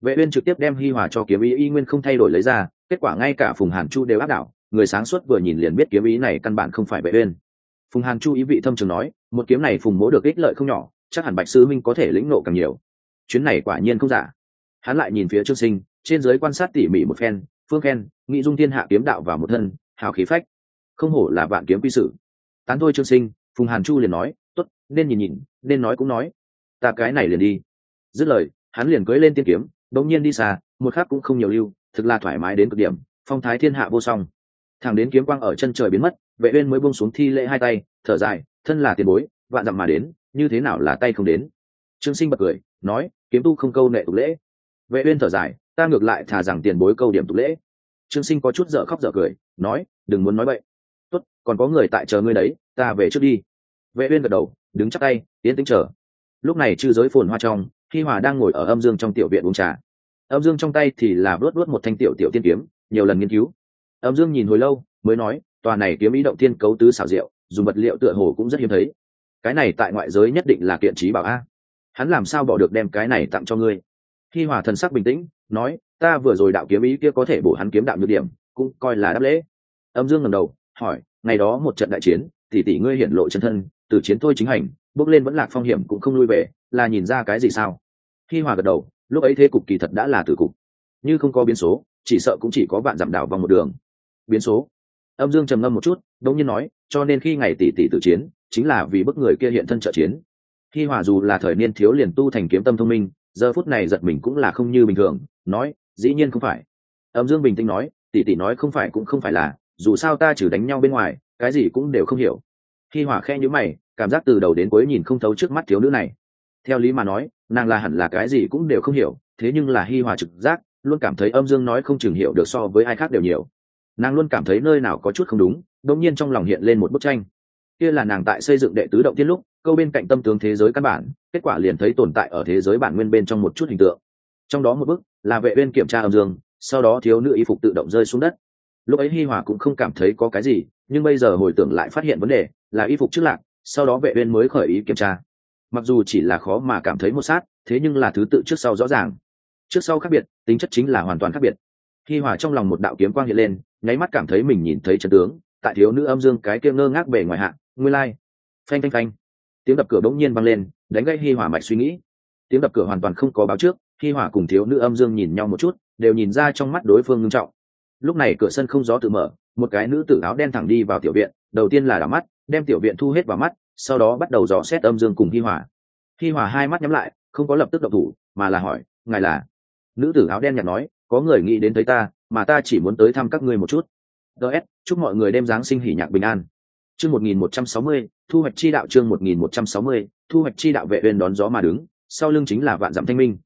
Vệ uyên trực tiếp đem hi hòa cho kiếm ý y nguyên không thay đổi lấy ra, kết quả ngay cả phùng hàn chu đều áp đảo, người sáng suốt vừa nhìn liền biết kiếm ý này căn bản không phải vệ uyên. Phùng hàn chu ý vị thâm trường nói, một kiếm này phùng mỗ được ích lợi không nhỏ, chắc hẳn bạch sư minh có thể lĩnh nộ càng nhiều. Chuyến này quả nhiên không giả. Hắn lại nhìn phía trương sinh trên dưới quan sát tỉ mỉ một phen, phương khen, nghị dung thiên hạ kiếm đạo vào một thân, hào khí phách. Không hổ là vạn kiếm quy sự. Tán thôi trương sinh, phùng hàn chu liền nói, tốt, nên nhìn nhìn, nên nói cũng nói. Ta cái này liền đi. Dứt lời, hắn liền cưỡi lên tiên kiếm, đống nhiên đi xa, một khắc cũng không nhiều lưu, thực là thoải mái đến cực điểm, phong thái thiên hạ vô song. Thẳng đến kiếm quang ở chân trời biến mất, vệ uyên mới buông xuống thi lễ hai tay, thở dài, thân là tiền bối, vạn dặm mà đến, như thế nào là tay không đến? Trương sinh bật cười, nói, kiếm tu không câu nệ tục lễ. Vệ uyên thở dài ta ngược lại thà rằng tiền bối câu điểm tục lễ. Trương sinh có chút dở khóc dở cười, nói, đừng muốn nói vậy tốt, còn có người tại chờ ngươi đấy, ta về trước đi. Vệ uyên gật đầu, đứng chắp tay tiến tĩnh chờ. Lúc này chư giới phồn hoa trong khi hòa đang ngồi ở âm dương trong tiểu viện uống trà. Âm dương trong tay thì là vớt vớt một thanh tiểu tiểu tiên kiếm, nhiều lần nghiên cứu. Âm dương nhìn hồi lâu, mới nói, tòa này kiếm ý động tiên cấu tứ xảo diệu, dùng vật liệu tựa hồ cũng rất hiếm thấy. Cái này tại ngoại giới nhất định là kiện trí bảo a. Hắn làm sao bỏ được đem cái này tặng cho ngươi? Khi hòa thần sắc bình tĩnh, nói, ta vừa rồi đạo kiếm ý kia có thể bổ hắn kiếm đạo nhược điểm, cũng coi là đáp lễ. Âm dương ngẩng đầu, hỏi, ngày đó một trận đại chiến, tỷ tỷ ngươi hiển lộ chân thân, từ chiến thôi chính hành, bước lên vẫn lạc phong hiểm cũng không lui về, là nhìn ra cái gì sao? Khi hòa gật đầu, lúc ấy thế cục kỳ thật đã là tử cục. Như không có biến số, chỉ sợ cũng chỉ có vạn giảm đảo vòng một đường. Biến số. Âm dương trầm ngâm một chút đông nhiên nói, cho nên khi ngày tỷ tỷ tự chiến, chính là vì bức người kia hiện thân trợ chiến. Khi hòa dù là thời niên thiếu liền tu thành kiếm tâm thông minh giờ phút này giật mình cũng là không như bình thường, nói, dĩ nhiên không phải. Âm dương bình tĩnh nói, tỷ tỷ nói không phải cũng không phải là, dù sao ta chỉ đánh nhau bên ngoài, cái gì cũng đều không hiểu. Khi hỏa khe nhữ mày, cảm giác từ đầu đến cuối nhìn không thấu trước mắt thiếu nữ này. Theo lý mà nói, nàng là hẳn là cái gì cũng đều không hiểu, thế nhưng là hi hòa trực giác, luôn cảm thấy âm dương nói không chừng hiểu được so với ai khác đều nhiều. Nàng luôn cảm thấy nơi nào có chút không đúng, đột nhiên trong lòng hiện lên một bức tranh kia là nàng tại xây dựng đệ tứ động tiên lúc, câu bên cạnh tâm tướng thế giới căn bản, kết quả liền thấy tồn tại ở thế giới bản nguyên bên trong một chút hình tượng. Trong đó một bức, là vệ bên kiểm tra âm dương, sau đó thiếu nữ y phục tự động rơi xuống đất. Lúc ấy hi hòa cũng không cảm thấy có cái gì, nhưng bây giờ hồi tưởng lại phát hiện vấn đề, là y phục trước lạc, sau đó vệ bên mới khởi ý kiểm tra. Mặc dù chỉ là khó mà cảm thấy một sát, thế nhưng là thứ tự trước sau rõ ràng. Trước sau khác biệt, tính chất chính là hoàn toàn khác biệt. Hi hòa trong lòng một đạo kiếm quang hiện lên, nháy mắt cảm thấy mình nhìn thấy trận tướng, tại thiếu nữ âm dương cái kia ngơ ngác bề ngoài hạn nguyên lai、like. phanh phanh phanh. Tiếng đập cửa bỗng nhiên vang lên, đánh gây hi hòa mạch suy nghĩ. Tiếng đập cửa hoàn toàn không có báo trước, hi hòa cùng thiếu nữ âm dương nhìn nhau một chút, đều nhìn ra trong mắt đối phương ngưng trọng. Lúc này cửa sân không gió tự mở, một cái nữ tử áo đen thẳng đi vào tiểu viện, đầu tiên là đảo mắt, đem tiểu viện thu hết vào mắt, sau đó bắt đầu dò xét âm dương cùng hi hòa hi hòa hai mắt nhắm lại, không có lập tức độc thủ, mà là hỏi, ngài là? Nữ tử áo đen nhặt nói, có người nghĩ đến tới ta, mà ta chỉ muốn tới thăm các ngươi một chút. Ts chúc mọi người đêm giáng sinh hỉ nhạc bình an chương một nghìn một trăm sáu mươi, thu hoạch chi đạo chương một nghìn một trăm sáu mươi, thu hoạch chi đạo vệ uyên đón gió mà đứng, sau lưng chính là vạn dặm thanh minh.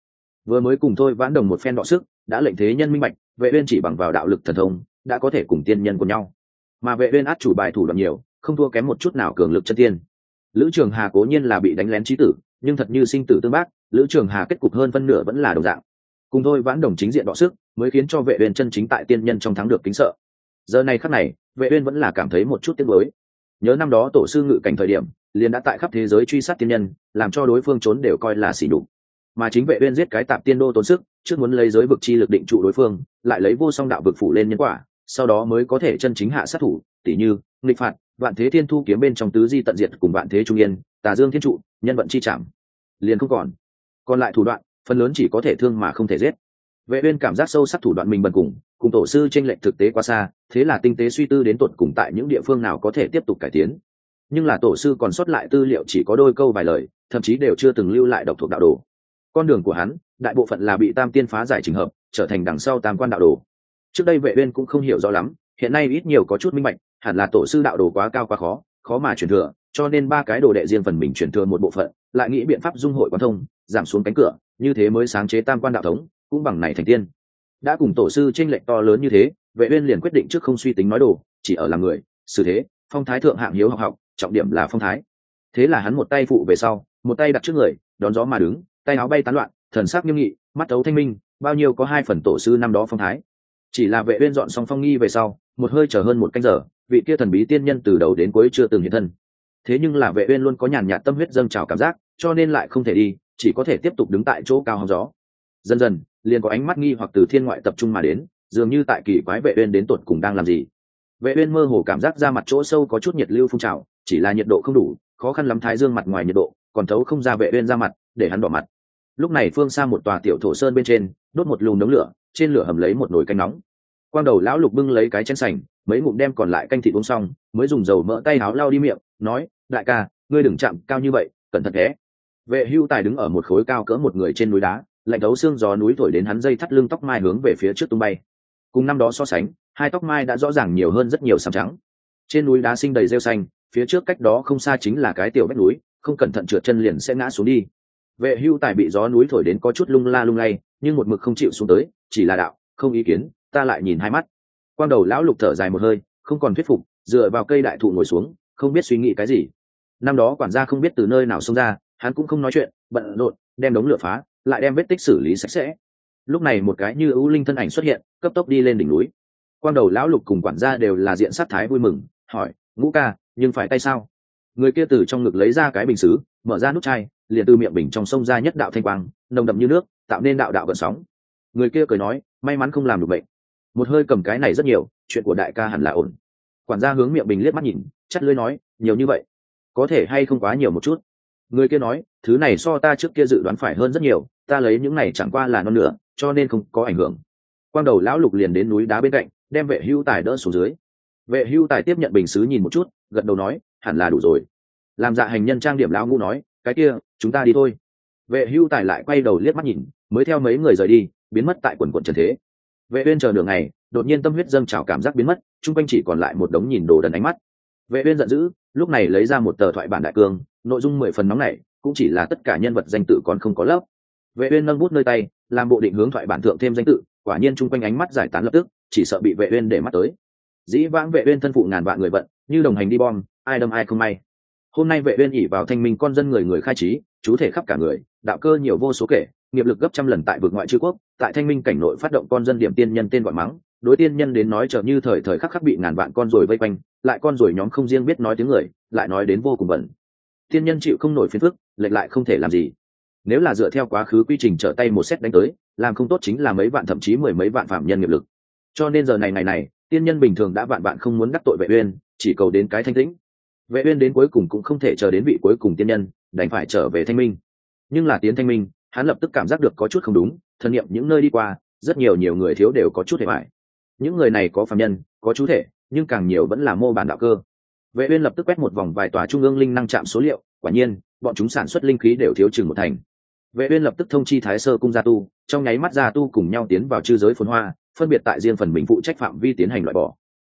Vừa mới cùng thôi vãn đồng một phen đọ sức, đã lệnh thế nhân minh bạch, vệ uyên chỉ bằng vào đạo lực thần thông, đã có thể cùng tiên nhân của nhau. Mà vệ uyên át chủ bài thủ đoạn nhiều, không thua kém một chút nào cường lực chân tiên. Lữ trường hà cố nhiên là bị đánh lén trí tử, nhưng thật như sinh tử tương bác, lữ trường hà kết cục hơn phân nửa vẫn là đồng dạng. Cùng thôi vãn đồng chính diện đọ sức, mới khiến cho vệ uyên chân chính tại tiên nhân trong thắng được kính sợ. Giờ này khắc này, vệ uyên vẫn là cảm thấy một chút tiếc nuối nhớ năm đó tổ sư ngự cảnh thời điểm, liền đã tại khắp thế giới truy sát tiên nhân, làm cho đối phương trốn đều coi là xỉ đục mà chính vệ uyên giết cái tạp tiên đô tốn sức, trước muốn lấy giới vực chi lực định trụ đối phương, lại lấy vô song đạo vực phủ lên nhân quả, sau đó mới có thể chân chính hạ sát thủ tỷ như, nghịch phạt, vạn thế thiên thu kiếm bên trong tứ di tận diệt cùng vạn thế trung yên, tà dương thiên trụ, nhân vận chi chạm liền không còn. Còn lại thủ đoạn, phần lớn chỉ có thể thương mà không thể giết vệ uyên cảm giác sâu sắc thủ đoạn mình bần cùng cùng tổ sư trên lệnh thực tế quá xa, thế là tinh tế suy tư đến tuột cùng tại những địa phương nào có thể tiếp tục cải tiến. Nhưng là tổ sư còn sót lại tư liệu chỉ có đôi câu vài lời, thậm chí đều chưa từng lưu lại độc thuộc đạo đồ. Con đường của hắn, đại bộ phận là bị tam tiên phá giải trình hợp, trở thành đằng sau tam quan đạo đồ. Trước đây vệ uyên cũng không hiểu rõ lắm, hiện nay ít nhiều có chút minh bạch, hẳn là tổ sư đạo đồ quá cao quá khó khó mà truyền thừa, cho nên ba cái đồ đệ riêng phần mình truyền thừa một bộ phận, lại nghĩ biện pháp dung hội quan thông, giảm xuống cánh cửa, như thế mới sáng chế tam quan đạo thống cũng bằng này thành tiên. Đã cùng tổ sư tranh lệch to lớn như thế, vệ uyên liền quyết định trước không suy tính nói đồ, chỉ ở làm người, xử thế, phong thái thượng hạng hiếu học học, trọng điểm là phong thái. Thế là hắn một tay phụ về sau, một tay đặt trước người, đón gió mà đứng, tay áo bay tán loạn, thần sắc nghiêm nghị, mắt tấu thanh minh, bao nhiêu có hai phần tổ sư năm đó phong thái. Chỉ là vệ uyên dọn xong phong nghi về sau, một hơi chờ hơn một canh giờ, vị kia thần bí tiên nhân từ đầu đến cuối chưa từng hiện thân. Thế nhưng là vệ uyên luôn có nhàn nhạt tâm huyết dâng trào cảm giác, cho nên lại không thể đi, chỉ có thể tiếp tục đứng tại chỗ cao hóng gió. Dần dần liền có ánh mắt nghi hoặc từ thiên ngoại tập trung mà đến, dường như tại kỳ quái vệ uyên đến tuột cùng đang làm gì. Vệ uyên mơ hồ cảm giác ra mặt chỗ sâu có chút nhiệt lưu phun trào, chỉ là nhiệt độ không đủ, khó khăn lắm thái dương mặt ngoài nhiệt độ, còn thấu không ra vệ uyên ra mặt, để hắn đỏ mặt. Lúc này phương xa một tòa tiểu thổ sơn bên trên, đốt một lùm nướng lửa, trên lửa hầm lấy một nồi canh nóng. Quang đầu lão lục bưng lấy cái chén sành, mấy ngụm đem còn lại canh thịt uống xong, mới dùng dầu mỡ tay áo lau đi miệng, nói, đại ca, ngươi đừng chạm cao như vậy, cẩn thận thế. Vệ hưu tài đứng ở một khối cao cỡ một người trên núi đá lạnh thấu xương gió núi thổi đến hắn dây thắt lưng tóc mai hướng về phía trước tung bay. Cùng năm đó so sánh, hai tóc mai đã rõ ràng nhiều hơn rất nhiều sàm trắng. Trên núi đá sinh đầy rêu xanh, phía trước cách đó không xa chính là cái tiểu bách núi, không cẩn thận trượt chân liền sẽ ngã xuống đi. Vệ hưu tài bị gió núi thổi đến có chút lung la lung lay, nhưng một mực không chịu xuống tới, chỉ là đạo, không ý kiến, ta lại nhìn hai mắt. Quang đầu lão lục thở dài một hơi, không còn thuyết phục, dựa vào cây đại thụ ngồi xuống, không biết suy nghĩ cái gì. Năm đó quản gia không biết từ nơi nào xông ra, hắn cũng không nói chuyện, bận rộn, đem đống lửa phá lại đem vết tích xử lý sạch sẽ. Lúc này một cái như ưu linh thân ảnh xuất hiện, cấp tốc đi lên đỉnh núi. Quang đầu lão lục cùng quản gia đều là diện sát thái vui mừng, hỏi, ngũ ca, nhưng phải tay sao? Người kia từ trong ngực lấy ra cái bình xứ, mở ra nút chai, liền từ miệng bình trong sông ra nhất đạo thanh quang, nồng đậm như nước, tạo nên đạo đạo vận sóng. Người kia cười nói, may mắn không làm được bệnh. Một hơi cầm cái này rất nhiều, chuyện của đại ca hẳn là ổn. Quản gia hướng miệng bình liếc mắt nhìn, chắt lưới nói, nhiều như vậy, có thể hay không quá nhiều một chút? Người kia nói, thứ này so ta trước kia dự đoán phải hơn rất nhiều, ta lấy những này chẳng qua là non nữa cho nên không có ảnh hưởng. Quang đầu lão lục liền đến núi đá bên cạnh, đem vệ hưu tài đỡ xuống dưới. Vệ hưu tài tiếp nhận bình xứ nhìn một chút, gật đầu nói, hẳn là đủ rồi. Làm dạ hành nhân trang điểm lão ngũ nói, cái kia, chúng ta đi thôi. Vệ hưu tài lại quay đầu liếc mắt nhìn, mới theo mấy người rời đi, biến mất tại quần quận trần thế. Vệ uyên chờ đường này đột nhiên tâm huyết dâng trào cảm giác biến mất trung quanh chỉ còn lại một đống nhìn đồ đần ánh mắt. Vệ uyên giận dữ, lúc này lấy ra một tờ thoại bản đại cương nội dung mười phần nóng này cũng chỉ là tất cả nhân vật danh tự còn không có lớp. Vệ uyên nâng bút nơi tay, làm bộ định hướng thoại bản thượng thêm danh tự, quả nhiên trung quanh ánh mắt giải tán lập tức, chỉ sợ bị vệ uyên để mắt tới. Dĩ vãng vệ uyên thân phụ ngàn vạn người vận, như đồng hành đi bom, ai đâm ai không may. Hôm nay vệ uyên ỉ vào thanh minh con dân người người khai trí, chú thể khắp cả người, đạo cơ nhiều vô số kể, nghiệp lực gấp trăm lần tại vực ngoại chư quốc, tại thanh minh cảnh nội phát động con dân điểm tiên nhân tên gọi mắng, đối tiên nhân đến nói chờ như thời thời khắc khắc bị ngàn vạn con rồi vây quanh, lại con rồi nhóm không riêng biết nói tiếng người, lại nói đến vô cùng bẩn tiên nhân chịu không nổi phiền phức, lệch lại không thể làm gì. Nếu là dựa theo quá khứ quy trình trở tay một xét đánh tới, làm không tốt chính là mấy vạn thậm chí mười mấy vạn phạm nhân nghiệp lực. Cho nên giờ này này này, tiên nhân bình thường đã vạn vạn không muốn đắc tội vệ uyên, chỉ cầu đến cái thanh tĩnh. Vệ uyên đến cuối cùng cũng không thể chờ đến vị cuối cùng tiên nhân, đành phải trở về thanh minh. Nhưng là tiến thanh minh, hắn lập tức cảm giác được có chút không đúng, thân niệm những nơi đi qua, rất nhiều nhiều người thiếu đều có chút hệ bại. Những người này có phạm nhân, có chú thể, nhưng càng nhiều vẫn là mô bản đạo cơ vệ uyên lập tức quét một vòng vài tòa trung ương linh năng chạm số liệu, quả nhiên, bọn chúng sản xuất linh khí đều thiếu chừng một thành. Vệ uyên lập tức thông chi thái sơ cung gia tu, trong nháy mắt gia tu cùng nhau tiến vào chư giới phồn hoa, phân biệt tại riêng phần mình phụ trách phạm vi tiến hành loại bỏ.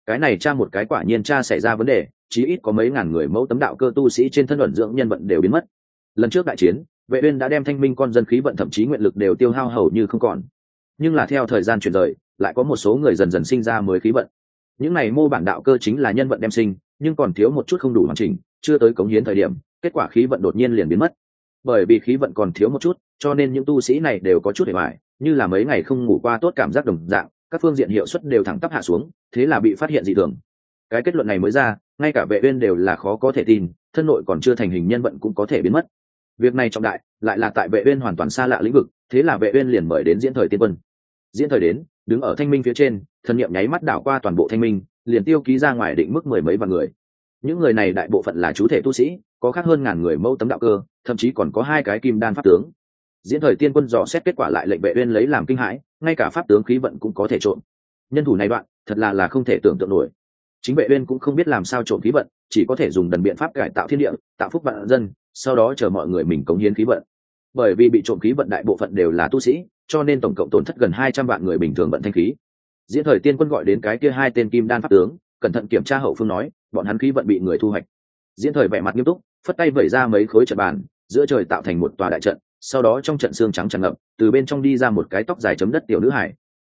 Cái này tra một cái quả nhiên tra xảy ra vấn đề, chí ít có mấy ngàn người mẫu tấm đạo cơ tu sĩ trên thân luận dưỡng nhân vận đều biến mất. Lần trước đại chiến, vệ uyên đã đem thanh minh con dân khí vận thậm chí nguyện lực đều tiêu hao hầu như không còn. Nhưng là theo thời gian chuyển rời, lại có một số người dần dần sinh ra mới khí vận. Những này mô bản đạo cơ chính là nhân vận đem sinh nhưng còn thiếu một chút không đủ hoàn chỉnh, chưa tới cống hiến thời điểm, kết quả khí vận đột nhiên liền biến mất. Bởi vì khí vận còn thiếu một chút, cho nên những tu sĩ này đều có chút hề hoài, như là mấy ngày không ngủ qua tốt cảm giác đồng dạng, các phương diện hiệu suất đều thẳng tắp hạ xuống, thế là bị phát hiện dị thường. Cái kết luận này mới ra, ngay cả vệ uyên đều là khó có thể tin, thân nội còn chưa thành hình nhân vận cũng có thể biến mất. Việc này trọng đại, lại là tại vệ uyên hoàn toàn xa lạ lĩnh vực, thế là vệ uyên liền mời đến diễn thời tiên quân. Diễn thời đến, đứng ở thanh minh phía trên, thần niệm nháy mắt đảo qua toàn bộ thanh minh liền tiêu ký ra ngoài định mức mười mấy vạn người. Những người này đại bộ phận là chú thể tu sĩ, có khác hơn ngàn người mâu tấm đạo cơ, thậm chí còn có hai cái kim đan pháp tướng. Diễn thời tiên quân dò xét kết quả lại lệnh vệ uyên lấy làm kinh hãi, ngay cả pháp tướng khí vận cũng có thể trộn. Nhân thủ này đoạn, thật là là không thể tưởng tượng nổi. Chính vệ uyên cũng không biết làm sao trộn khí vận, chỉ có thể dùng đần biện pháp cải tạo thiên địa, tạo phúc vạn dân, sau đó chờ mọi người mình cống hiến khí vận. Bởi vì bị trộm khí vận đại bộ phận đều là tu sĩ, cho nên tổng cộng tổn thất gần hai trăm vạn người bình thường vận thanh khí diễn thời tiên quân gọi đến cái kia hai tên kim đan pháp tướng, cẩn thận kiểm tra hậu phương nói, bọn hắn khí vận bị người thu hoạch. Diễn thời vẻ mặt nghiêm túc, phất tay vẩy ra mấy khối trận bàn, giữa trời tạo thành một tòa đại trận, sau đó trong trận xương trắng tràn ngập, từ bên trong đi ra một cái tóc dài chấm đất tiểu nữ hải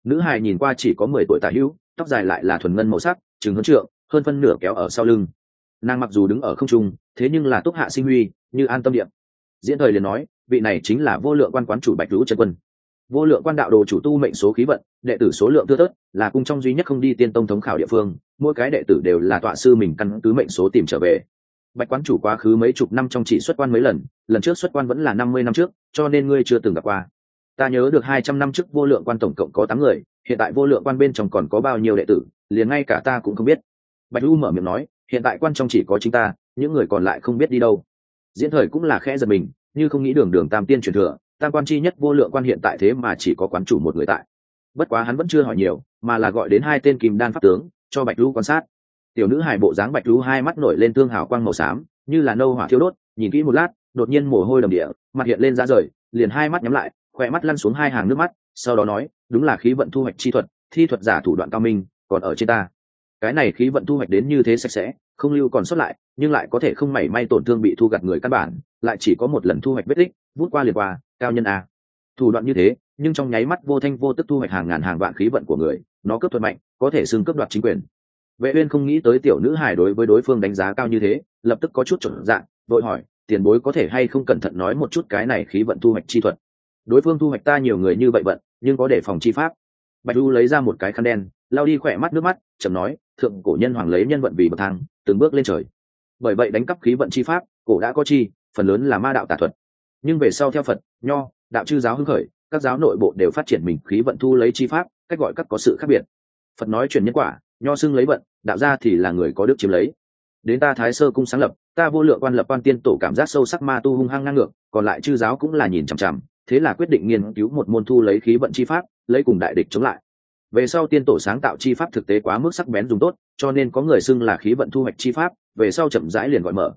nữ hải nhìn qua chỉ có mười tuổi tả hữu, tóc dài lại là thuần ngân màu sắc chừng hơn trượng, hơn phân nửa kéo ở sau lưng. Nàng mặc dù đứng ở không trung, thế nhưng là túc hạ sinh huy, như an tâm điệm diễn thời liền nói, vị này chính là vô lượng quan quán chủ bạch lũ trần quân vô lượng quan đạo đồ chủ tu mệnh số khí vận, đệ tử số lượng thưa thớt, là cung trong duy nhất không đi tiên tông thống khảo địa phương, mỗi cái đệ tử đều là tọa sư mình căn cứ mệnh số tìm trở về. Bạch quán chủ quá khứ mấy chục năm trong chỉ xuất quan mấy lần lần trước xuất quan vẫn là năm mươi năm trước, cho nên ngươi chưa từng gặp qua. Ta nhớ được hai trăm năm trước vô lượng quan tổng cộng có tám người, hiện tại vô lượng quan bên trong còn có bao nhiêu đệ tử, liền ngay cả ta cũng không biết. Bạch lu mở miệng nói, hiện tại quan trong chỉ có chính ta, những người còn lại không biết đi đâu. Diễn thời cũng là khẽ giật mình, như không nghĩ đường đường tam tiên truyền thừa tam quan chi nhất vô lượng quan hiện tại thế mà chỉ có quán chủ một người tại. Bất quá hắn vẫn chưa hỏi nhiều, mà là gọi đến hai tên kim đan pháp tướng, cho bạch lũ quan sát. Tiểu nữ hài bộ dáng bạch lũ hai mắt nổi lên thương hào quang màu xám, như là nâu hỏa thiêu đốt, nhìn kỹ một lát, đột nhiên mồ hôi đầm địa, mặt hiện lên ra rời, liền hai mắt nhắm lại, khỏe mắt lăn xuống hai hàng nước mắt, sau đó nói, đúng là khí vận thu hoạch chi thuật, thi thuật giả thủ đoạn cao minh, còn ở trên ta cái này khí vận thu hoạch đến như thế sạch sẽ, không lưu còn sót lại, nhưng lại có thể không mảy may tổn thương bị thu gặt người căn bản, lại chỉ có một lần thu hoạch vết tích, vút qua liền qua, cao nhân a. Thủ đoạn như thế, nhưng trong nháy mắt vô thanh vô tức thu hoạch hàng ngàn hàng vạn khí vận của người, nó cướp thuật mạnh, có thể xưng cướp đoạt chính quyền. Vệ uyên không nghĩ tới tiểu nữ hài đối với đối phương đánh giá cao như thế, lập tức có chút chuẩn dạng vội hỏi, tiền bối có thể hay không cẩn thận nói một chút cái này khí vận thu hoạch chi thuật? Đối phương thu hoạch ta nhiều người như vậy vận, nhưng có để phòng chi pháp. Bạch du lấy ra một cái khăn đen lao đi khỏe mắt nước mắt, chậm nói, thượng cổ nhân hoàng lấy nhân vận vì bậc thang, từng bước lên trời. Bởi vậy đánh cắp khí vận chi pháp, cổ đã có chi, phần lớn là ma đạo tà thuật. Nhưng về sau theo phật, nho, đạo chư giáo hưng khởi, các giáo nội bộ đều phát triển mình khí vận thu lấy chi pháp, cách gọi các có sự khác biệt. Phật nói chuyển nhân quả, nho xưng lấy vận, đạo ra thì là người có đức chiếm lấy. Đến ta thái sơ cung sáng lập, ta vô lượng quan lập quan tiên tổ cảm giác sâu sắc ma tu hung hăng ngang ngược, còn lại chư giáo cũng là nhìn chằm chằm, thế là quyết định nghiên cứu một môn thu lấy khí vận chi pháp, lấy cùng đại địch chống lại về sau tiên tổ sáng tạo chi pháp thực tế quá mức sắc bén dùng tốt, cho nên có người xưng là khí vận thu hoạch chi pháp, về sau chậm rãi liền gọi mở.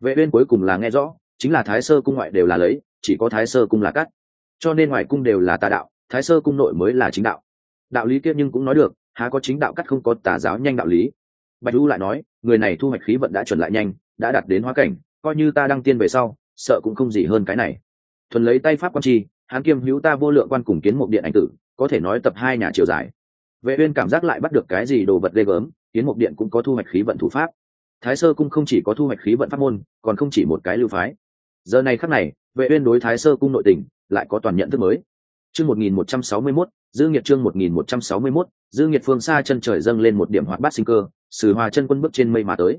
Vệ uyên cuối cùng là nghe rõ, chính là thái sơ cung ngoại đều là lấy, chỉ có thái sơ cung là cắt. Cho nên ngoài cung đều là tà đạo, thái sơ cung nội mới là chính đạo. Đạo lý kia nhưng cũng nói được, há có chính đạo cắt không có tà giáo nhanh đạo lý. Bạch u lại nói, người này thu hoạch khí vận đã chuẩn lại nhanh, đã đạt đến hóa cảnh, coi như ta đăng tiên về sau, sợ cũng không gì hơn cái này. Thuần lấy tay pháp quan chi hán kiêm hữu ta vô lượng quan cùng kiến một điện ảnh tử có thể nói tập hai nhà chiều dài. Vệ uyên cảm giác lại bắt được cái gì đồ vật ghê gớm kiến một điện cũng có thu hoạch khí vận thủ pháp. Thái sơ cung không chỉ có thu hoạch khí vận pháp môn, còn không chỉ một cái lưu phái. Giờ này khắc này, vệ uyên đối thái sơ cung nội tình lại có toàn nhận thức mới. Chương 1161 dư nghiệt chương 1161 dư nghiệt phương xa chân trời dâng lên một điểm hoạt bát sinh cơ, sử hòa chân quân bước trên mây mà tới.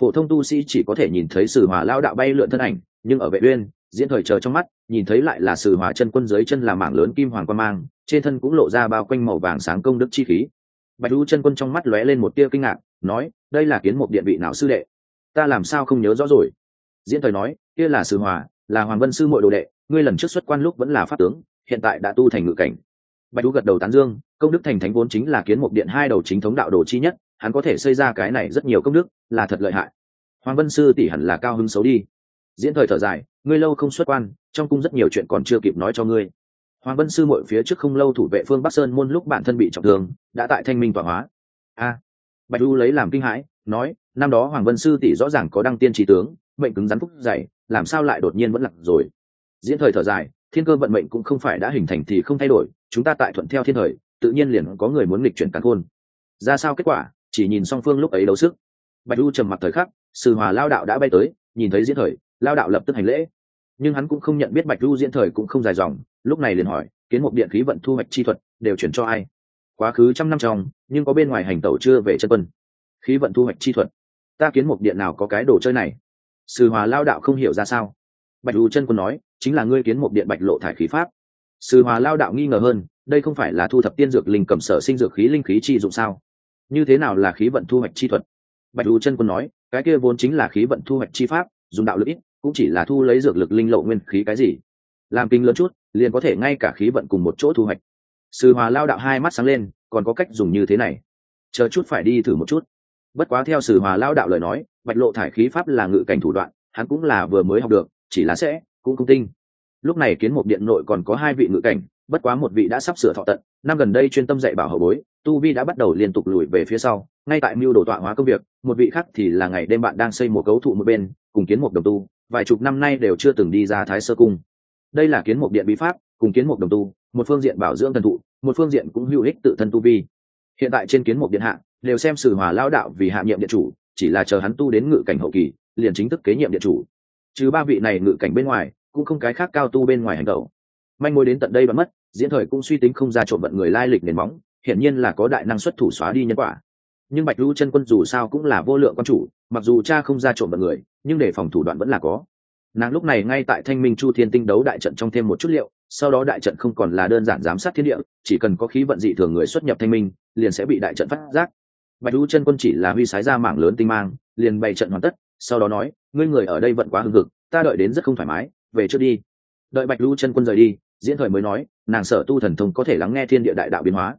Phổ thông tu sĩ chỉ có thể nhìn thấy sử hòa lao đạo bay lượn thân ảnh, nhưng ở vệ uyên diễn thời chờ trong mắt, nhìn thấy lại là sử hòa chân quân dưới chân là mảng lớn kim hoàng quan mang, trên thân cũng lộ ra bao quanh màu vàng sáng công đức chi khí. Bạch u chân quân trong mắt lóe lên một tia kinh ngạc, nói, đây là kiến một điện vị nào sư đệ? Ta làm sao không nhớ rõ rồi? Diễn thời nói, kia là sử hòa, là hoàng vân sư muội đồ đệ, ngươi lần trước xuất quan lúc vẫn là pháp tướng, hiện tại đã tu thành ngự cảnh. Bạch u gật đầu tán dương, công đức thành thánh vốn chính là kiến một điện hai đầu chính thống đạo đồ chi nhất, hắn có thể xây ra cái này rất nhiều công đức, là thật lợi hại. Hoàng vân sư tỷ hẳn là cao hứng xấu đi. Diễn thời thở dài ngươi lâu không xuất quan, trong cung rất nhiều chuyện còn chưa kịp nói cho ngươi. Hoàng vân sư mội phía trước không lâu thủ vệ phương bắc sơn môn lúc bản thân bị trọng thương, đã tại thanh minh tọa hóa. A, bạch du lấy làm kinh hãi, nói, năm đó hoàng vân sư tỷ rõ ràng có đăng tiên trí tướng, mệnh cứng rắn phúc dày, làm sao lại đột nhiên vẫn lặng rồi? Diễn thời thở dài, thiên cơ vận mệnh cũng không phải đã hình thành thì không thay đổi, chúng ta tại thuận theo thiên thời, tự nhiên liền có người muốn nghịch chuyển cắn khôn. Ra sao kết quả, chỉ nhìn song phương lúc ấy đấu sức. Bạch du trầm mặt thời khắc, sư hòa lao đạo đã bay tới, nhìn thấy diễn thời, lao đạo lập tức hành lễ nhưng hắn cũng không nhận biết bạch du diễn thời cũng không dài dòng, lúc này liền hỏi, kiến một điện khí vận thu hoạch chi thuật, đều chuyển cho ai? Quá khứ trăm năm trong, nhưng có bên ngoài hành tẩu chưa về chân quân. Khí vận thu hoạch chi thuật? Ta kiến một điện nào có cái đồ chơi này? Sư hòa lao đạo không hiểu ra sao. Bạch du chân quân nói, chính là ngươi kiến một điện bạch lộ thải khí pháp. Sư hòa lao đạo nghi ngờ hơn, đây không phải là thu thập tiên dược linh cầm sở sinh dược khí linh khí chi dụng sao? Như thế nào là khí vận thu hoạch chi thuật? Bạch du chân quân nói, cái kia vốn chính là khí vận thu hoạch chi pháp, dùng đạo lực ít cũng chỉ là thu lấy dược lực linh lộ nguyên khí cái gì. Làm kinh lớn chút, liền có thể ngay cả khí vận cùng một chỗ thu hoạch. Sư hòa lao đạo hai mắt sáng lên, còn có cách dùng như thế này. Chờ chút phải đi thử một chút. Bất quá theo sử hòa lao đạo lời nói, bạch lộ thải khí pháp là ngự cảnh thủ đoạn, hắn cũng là vừa mới học được, chỉ là sẽ, cũng công tinh. Lúc này kiến một điện nội còn có hai vị ngự cảnh, bất quá một vị đã sắp sửa thọ tận, năm gần đây chuyên tâm dạy bảo hậu bối, tu vi đã bắt đầu liên tục lùi về phía sau, ngay tại mưu đồ tọa hóa công việc, một vị khác thì là ngày đêm bạn đang xây một cấu thụ một bên cùng kiến một đồng tu, vài chục năm nay đều chưa từng đi ra thái sơ cung. Đây là kiến một điện bí pháp, cùng kiến một đồng tu, một phương diện bảo dưỡng thần thụ, một phương diện cũng hữu ích tự thân tu vi. Hiện tại trên kiến một điện hạ, đều xem sử hòa lao đạo vì hạ nhiệm điện chủ, chỉ là chờ hắn tu đến ngự cảnh hậu kỳ, liền chính thức kế nhiệm điện chủ. Trừ ba vị này ngự cảnh bên ngoài, cũng không cái khác cao tu bên ngoài hành tẩu. Manh mối đến tận đây vẫn mất, diễn thời cũng suy tính không ra trộm vận người lai lịch nền móng, hiển nhiên là có đại năng xuất thủ xóa đi nhân quả. Nhưng bạch lưu chân quân dù sao cũng là vô lượng quan chủ mặc dù cha không ra trộm vận người, nhưng để phòng thủ đoạn vẫn là có. Nàng lúc này ngay tại thanh minh chu thiên tinh đấu đại trận trong thêm một chút liệu, sau đó đại trận không còn là đơn giản giám sát thiên địa, chỉ cần có khí vận dị thường người xuất nhập thanh minh, liền sẽ bị đại trận phát giác. Bạch lưu chân quân chỉ là huy sái ra mạng lớn tinh mang, liền bày trận hoàn tất, sau đó nói, ngươi người ở đây vận quá hưng cực ta đợi đến rất không thoải mái, về trước đi. Đợi bạch lưu chân quân rời đi, diễn thời mới nói, nàng sở tu thần thông có thể lắng nghe thiên địa đại đạo biến hóa.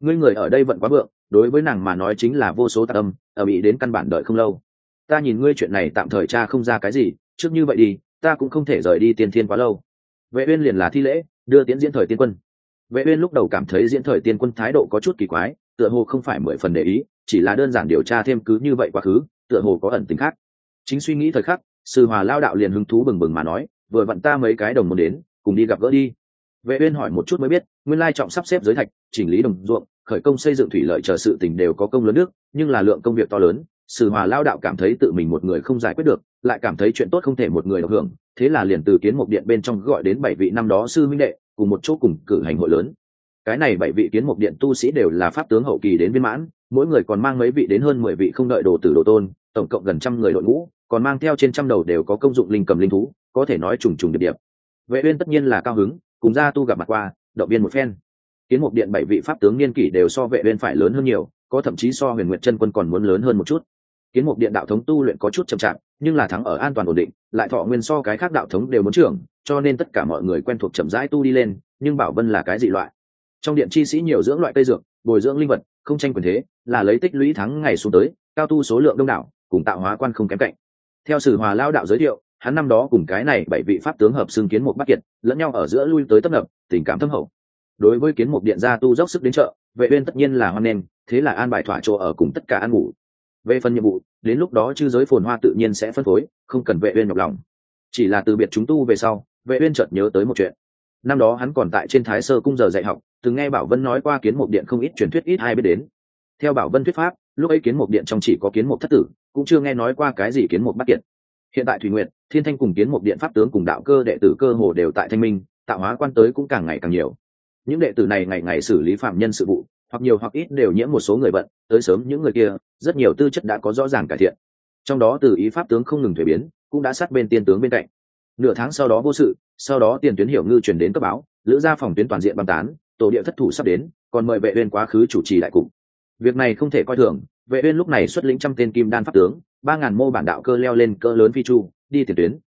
Ngươi người ở đây vận quá vượng, đối với nàng mà nói chính là vô số tạ tâm ở bị đến căn bản đợi không lâu ta nhìn ngươi chuyện này tạm thời cha không ra cái gì, trước như vậy đi, ta cũng không thể rời đi tiên thiên quá lâu. Vệ uyên liền là thi lễ, đưa tiễn diễn thời tiên quân. Vệ uyên lúc đầu cảm thấy diễn thời tiên quân thái độ có chút kỳ quái, tựa hồ không phải mười phần để ý, chỉ là đơn giản điều tra thêm cứ như vậy quá khứ, tựa hồ có ẩn tình khác. Chính suy nghĩ thời khắc, sư hòa lao đạo liền hứng thú bừng bừng mà nói, vừa vặn ta mấy cái đồng muốn đến, cùng đi gặp gỡ đi. Vệ uyên hỏi một chút mới biết, nguyên lai trọng sắp xếp giới thạch, chỉnh lý đồng ruộng, khởi công xây dựng thủy lợi chờ sự tình đều có công lớn nước, nhưng là lượng công việc to lớn sử hòa lao đạo cảm thấy tự mình một người không giải quyết được, lại cảm thấy chuyện tốt không thể một người được hưởng, thế là liền từ kiến mục điện bên trong gọi đến bảy vị năm đó sư minh đệ, cùng một chỗ cùng cử hành hội lớn. Cái này bảy vị kiến mục điện tu sĩ đều là pháp tướng hậu kỳ đến viên mãn, mỗi người còn mang mấy vị đến hơn mười vị không đợi đồ tử đồ tôn, tổng cộng gần trăm người đội ngũ, còn mang theo trên trăm đầu đều có công dụng linh cầm linh thú, có thể nói trùng trùng điệp điệp. Vệ uyên tất nhiên là cao hứng, cùng gia tu gặp mặt qua, động viên một phen. Kiến mục điện bảy vị pháp tướng niên kỷ đều so vệ uyên phải lớn hơn nhiều, có thậm chí so huyền nguyệt chân quân còn muốn lớn hơn một chút kiến Mục điện đạo thống tu luyện có chút chậm chạp, nhưng là thắng ở an toàn ổn định, lại thọ nguyên so cái khác đạo thống đều muốn trưởng, cho nên tất cả mọi người quen thuộc chậm rãi tu đi lên, nhưng bảo vân là cái dị loại. Trong điện chi sĩ nhiều dưỡng loại cây dược, bồi dưỡng linh vật, không tranh quyền thế, là lấy tích lũy thắng ngày xuống tới, cao tu số lượng đông đảo, cùng tạo hóa quan không kém cạnh. Theo sử hòa lao đạo giới thiệu, hắn năm đó cùng cái này bảy vị pháp tướng hợp xưng kiến một bắc kiệt, lẫn nhau ở giữa lui tới tấp nập, tình cảm thâm hậu. Đối với kiến mục điện gia tu dốc sức đến chợ, vệ uyên tất nhiên là hoan nghênh, thế là an bài thỏa chỗ ở cùng tất cả ăn ngủ về phần nhiệm vụ, đến lúc đó chư giới phồn hoa tự nhiên sẽ phân phối, không cần vệ uyên nhọc lòng. Chỉ là từ biệt chúng tu về sau, vệ uyên chợt nhớ tới một chuyện. Năm đó hắn còn tại trên thái sơ cung giờ dạy học, từng nghe bảo vân nói qua kiến mục điện không ít truyền thuyết ít ai biết đến. Theo bảo vân thuyết pháp, lúc ấy kiến mục điện trong chỉ có kiến mục thất tử, cũng chưa nghe nói qua cái gì kiến mục bắt kiện hiện tại thủy nguyện thiên thanh cùng kiến mục điện pháp tướng cùng đạo cơ đệ tử cơ hồ đều tại thanh minh, tạo hóa quan tới cũng càng ngày càng nhiều. Những đệ tử này ngày ngày xử lý phạm nhân sự vụ hoặc nhiều hoặc ít đều nhiễm một số người bận tới sớm những người kia, rất nhiều tư chất đã có rõ ràng cải thiện. Trong đó từ ý pháp tướng không ngừng thuế biến, cũng đã sát bên tiên tướng bên cạnh. Nửa tháng sau đó vô sự, sau đó tiền tuyến hiểu ngư chuyển đến cấp báo, lữ gia phòng tuyến toàn diện băng tán, tổ địa thất thủ sắp đến, còn mời vệ uyên quá khứ chủ trì đại cục. Việc này không thể coi thường, vệ uyên lúc này xuất lĩnh trăm tên kim đan pháp tướng, ba ngàn mô bản đạo cơ leo lên cỡ lớn phi chu, đi tiền tuyến.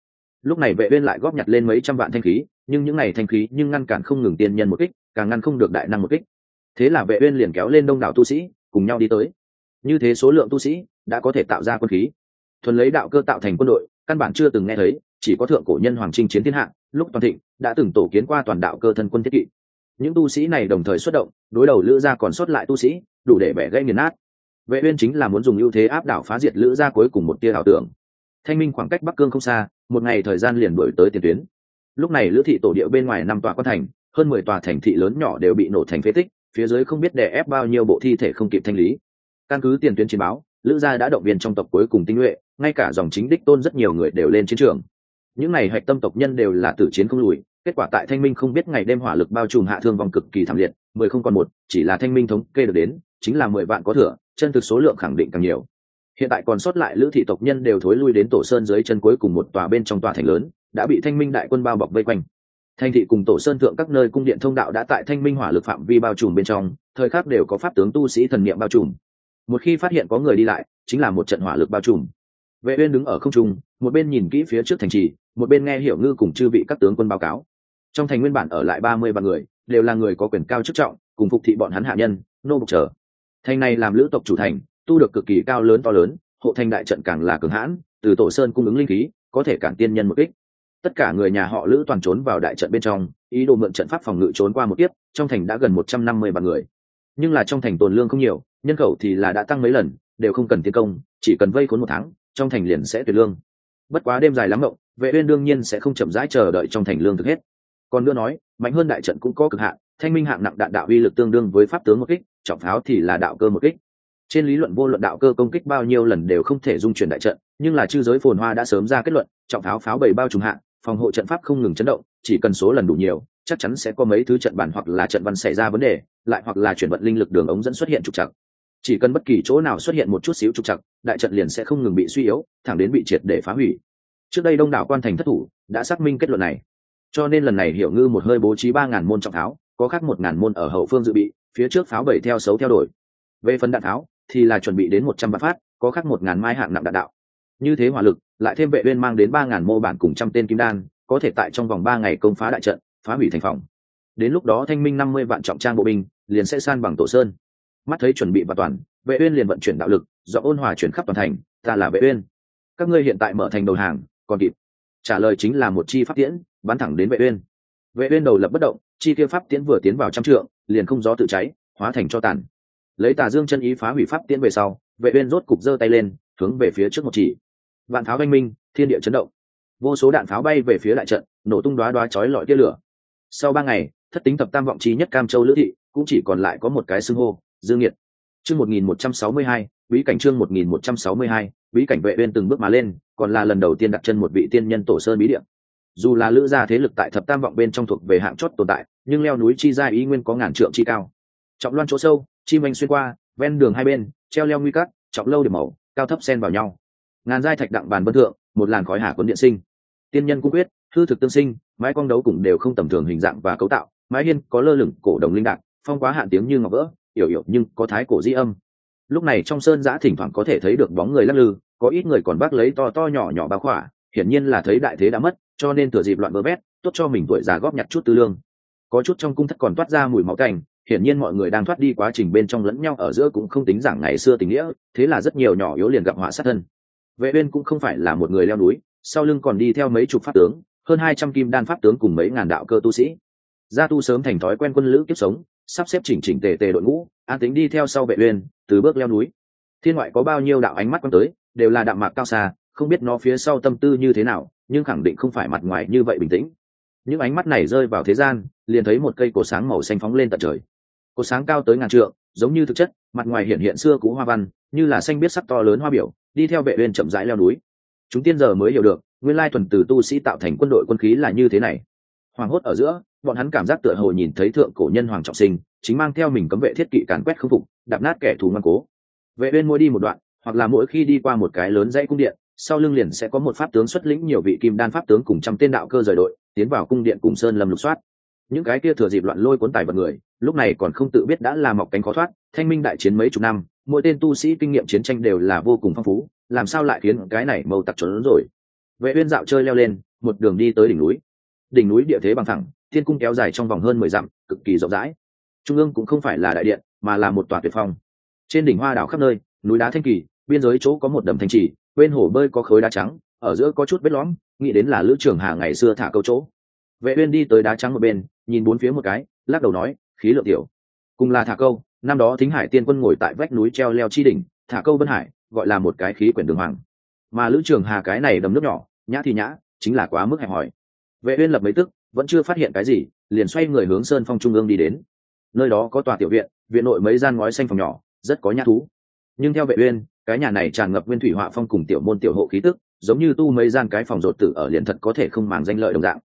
Lúc này vệ uyên lại góp nhặt lên mấy trăm vạn thanh khí, nhưng những này thanh khí nhưng ngăn cản không ngừng tiên nhân một kích, càng ngăn không được đại năng một kích thế là vệ uyên liền kéo lên đông đảo tu sĩ, cùng nhau đi tới. Như thế số lượng tu sĩ đã có thể tạo ra quân khí. Thuần lấy đạo cơ tạo thành quân đội, căn bản chưa từng nghe thấy, chỉ có thượng cổ nhân hoàng trinh chiến thiên hạ, lúc toàn thịnh, đã từng tổ kiến qua toàn đạo cơ thân quân thiết kỵ. Những tu sĩ này đồng thời xuất động, đối đầu lữ gia còn xuất lại tu sĩ, đủ để bẻ gãy nghiền nát. Vệ uyên chính là muốn dùng ưu thế áp đảo phá diệt lữ gia cuối cùng một tia ảo tưởng. Thanh minh khoảng cách bắc cương không xa, một ngày thời gian liền đuổi tới tiền tuyến. Lúc này lữ thị tổ địa bên ngoài năm tòa quan thành, hơn mười tòa thành thị lớn nhỏ đều bị nổ thành phế tích phía dưới không biết đè ép bao nhiêu bộ thi thể không kịp thanh lý. Căn cứ tiền tuyến chiến báo, lữ gia đã động viên trong tộc cuối cùng tinh nhuệ, ngay cả dòng chính đích tôn rất nhiều người đều lên chiến trường. Những này hạch tâm tộc nhân đều là tử chiến không lùi, kết quả tại thanh minh không biết ngày đêm hỏa lực bao trùm hạ thương vong cực kỳ thảm liệt, mười không còn một, chỉ là thanh minh thống kê được đến, chính là mười vạn có thừa, chân thực số lượng khẳng định càng nhiều. Hiện tại còn sót lại lữ thị tộc nhân đều thối lui đến tổ sơn dưới chân cuối cùng một tòa bên trong tòa thành lớn, đã bị thanh minh đại quân bao bọc vây quanh thanh thị cùng tổ sơn thượng các nơi cung điện thông đạo đã tại thanh minh hỏa lực phạm vi bao trùm bên trong, thời khắc đều có pháp tướng tu sĩ thần niệm bao trùm. Một khi phát hiện có người đi lại, chính là một trận hỏa lực bao trùm. Vệ uyên đứng ở không trung, một bên nhìn kỹ phía trước thành trì, một bên nghe hiểu ngư cùng chư vị các tướng quân báo cáo. Trong thành nguyên bản ở lại ba mươi người, đều là người có quyền cao chức trọng, cùng phục thị bọn hắn hạ nhân, nô bộc trở. Thành này làm lữ tộc chủ thành, tu được cực kỳ cao lớn to lớn, hộ thành đại trận càng là cường hãn, từ tổ sơn cung ứng linh khí, có thể cản tiên nhân một kích tất cả người nhà họ lữ toàn trốn vào đại trận bên trong, ý đồ mượn trận pháp phòng ngự trốn qua một tiếp trong thành đã gần một trăm năm mươi vạn người. Nhưng là trong thành tồn lương không nhiều, nhân khẩu thì là đã tăng mấy lần, đều không cần tiến công, chỉ cần vây khốn một tháng, trong thành liền sẽ tuyệt lương. Bất quá đêm dài lắm mộng, vệ uyên đương nhiên sẽ không chậm rãi chờ đợi trong thành lương thực hết. Còn nữa nói, mạnh hơn đại trận cũng có cực hạn, thanh minh hạng nặng đạn đạo uy lực tương đương với pháp tướng một kích, trọng pháo thì là đạo cơ một kích. Trên lý luận vô luận đạo cơ công kích bao nhiêu lần đều không thể dung chuyển đại trận, nhưng là chư giới phồn hoa đã sớm ra kết luận, trọng pháo pháo bảy bao trùng hạng phòng hộ trận pháp không ngừng chấn động chỉ cần số lần đủ nhiều chắc chắn sẽ có mấy thứ trận bản hoặc là trận văn xảy ra vấn đề lại hoặc là chuyển vận linh lực đường ống dẫn xuất hiện trục trặc. Chỉ cần bất kỳ chỗ nào xuất hiện một chút xíu trục trặc đại trận liền sẽ không ngừng bị suy yếu thẳng đến bị triệt để phá hủy. Trước đây đông đảo quan thành thất thủ đã xác minh kết luận này. Cho nên lần này hiểu ngư một hơi bố trí ba ngàn môn trọng tháo, có khác một ngàn môn ở hậu phương dự bị phía trước pháo bảy theo xấu theo đổi về phần đạn tháo thì là chuẩn bị đến một trăm bát phát có khác một ngàn mai hạng nặng đạn đạo như thế hỏa lực, lại thêm vệ uyên mang đến ba ngàn mô bản cùng trăm tên kim đan, có thể tại trong vòng ba ngày công phá đại trận, phá hủy thành phòng. Đến lúc đó thanh minh năm mươi vạn trọng trang bộ binh, liền sẽ san bằng tổ sơn. Mắt thấy chuẩn bị và toàn, vệ uyên liền vận chuyển đạo lực, do ôn hòa chuyển khắp toàn thành, ta là vệ uyên. Các ngươi hiện tại mở thành đầu hàng, còn kịp. Trả lời chính là một chi pháp tiễn, bắn thẳng đến vệ uyên. Vệ uyên đầu lập bất động, chi kia pháp tiễn vừa tiến vào trăm trượng, liền không gió tự cháy, hóa thành cho tàn. Lấy tà dương chân ý phá hủy pháp tiễn về sau, vệ uyên rốt cục giơ tay lên, hướng về phía trước một chỉ vạn pháo oanh minh, thiên địa chấn động. Vô số đạn pháo bay về phía đại trận, nổ tung đoá đoá chói lọi tia lửa. Sau ba ngày, thất tính thập tam vọng trí nhất cam châu lữ thị cũng chỉ còn lại có một cái xưng hô, dương nhiệt chương một nghìn một trăm sáu mươi hai, bí cảnh chương một nghìn một trăm sáu mươi hai, bí cảnh vệ bên từng bước mà lên, còn là lần đầu tiên đặt chân một vị tiên nhân tổ sơn bí điện dù là lữ gia thế lực tại thập tam vọng bên trong thuộc về hạng chót tồn tại, nhưng leo núi chi gia ý nguyên có ngàn trượng chi cao. Trọng loan chỗ sâu, chi manh xuyên qua, ven đường hai bên, treo leo nguy cắt trọng lâu điểm màu, cao thấp xen vào nhau ngàn giai thạch đặng bàn vân thượng, một làn khói hà cuốn điện sinh. Tiên nhân cung quyết, hư thực tương sinh, mái quang đấu cũng đều không tầm thường hình dạng và cấu tạo, mái hiên có lơ lửng, cổ đồng linh đạc phong quá hạn tiếng như ngọc vỡ yểu yểu nhưng có thái cổ di âm. Lúc này trong sơn giã thỉnh thoảng có thể thấy được bóng người lắc lư, có ít người còn bác lấy to to nhỏ nhỏ bao khỏa, hiển nhiên là thấy đại thế đã mất, cho nên thừa dịp loạn bơ vét, tốt cho mình tuổi già góp nhặt chút tư lương. Có chút trong cung thất còn toát ra mùi máu cành, hiển nhiên mọi người đang thoát đi quá trình bên trong lẫn nhau ở giữa cũng không tính giảng ngày xưa tình nghĩa, thế là rất nhiều nhỏ yếu liền gặp họa sát thân vệ uyên cũng không phải là một người leo núi, sau lưng còn đi theo mấy chục pháp tướng, hơn hai trăm kim đan pháp tướng cùng mấy ngàn đạo cơ tu sĩ. Gia tu sớm thành thói quen quân lữ kiếp sống, sắp xếp chỉnh chỉnh tề tề đội ngũ, an tính đi theo sau vệ uyên, từ bước leo núi. Thiên ngoại có bao nhiêu đạo ánh mắt quan tới, đều là đạm mạc cao xa, không biết nó phía sau tâm tư như thế nào, nhưng khẳng định không phải mặt ngoài như vậy bình tĩnh. Những ánh mắt này rơi vào thế gian, liền thấy một cây cổ sáng màu xanh phóng lên tận trời cột sáng cao tới ngàn trượng, giống như thực chất, mặt ngoài hiện hiện xưa cũ hoa văn, như là xanh biết sắc to lớn hoa biểu, đi theo vệ uyên chậm rãi leo núi. Chúng tiên giờ mới hiểu được, nguyên lai thuần từ tu sĩ tạo thành quân đội quân khí là như thế này. Hoàng hốt ở giữa, bọn hắn cảm giác tựa hồ nhìn thấy thượng cổ nhân hoàng trọng sinh, chính mang theo mình cấm vệ thiết kỵ càn quét không phục, đạp nát kẻ thù ngoan cố. Vệ uyên mỗi đi một đoạn, hoặc là mỗi khi đi qua một cái lớn dãy cung điện, sau lưng liền sẽ có một pháp tướng xuất lĩnh nhiều vị kim đan pháp tướng cùng trăm tên đạo cơ rời đội, tiến vào cung điện cùng sơn lâm lục soát những cái kia thừa dịp loạn lôi cuốn tài vật người, lúc này còn không tự biết đã là mọc cánh khó thoát, thanh minh đại chiến mấy chục năm, mỗi tên tu sĩ kinh nghiệm chiến tranh đều là vô cùng phong phú, làm sao lại khiến cái này mâu tặc trốn rồi? Vệ uyên dạo chơi leo lên, một đường đi tới đỉnh núi. Đỉnh núi địa thế bằng thẳng thiên cung kéo dài trong vòng hơn mười dặm, cực kỳ rộng rãi. Trung ương cũng không phải là đại điện, mà là một tòa tuyệt phong. Trên đỉnh hoa đảo khắp nơi, núi đá thanh kỳ, biên giới chỗ có một đầm thanh trì, bên hồ bơi có khối đá trắng, ở giữa có chút vết lõm, nghĩ đến là lữ trưởng hà ngày xưa thả câu chỗ vệ uyên đi tới đá trắng một bên, nhìn bốn phía một cái, lắc đầu nói, khí lượng tiểu. Cùng là thả câu, năm đó thính hải tiên quân ngồi tại vách núi treo leo chi đỉnh, thả câu vân hải, gọi là một cái khí quyển đường hoàng. Mà lữ trường hà cái này đầm nước nhỏ, nhã thì nhã, chính là quá mức hẹp hòi. Vệ uyên lập mấy tức, vẫn chưa phát hiện cái gì, liền xoay người hướng sơn phong trung ương đi đến. Nơi đó có tòa tiểu viện viện nội mấy gian ngói xanh phòng nhỏ, rất có nhã thú. Nhưng theo vệ uyên, cái nhà này tràn ngập nguyên thủy họa phong cùng tiểu môn tiểu hộ khí tức, giống như tu mấy gian cái phòng rột tử ở liền thật có thể không màng danh lợi đồng dạng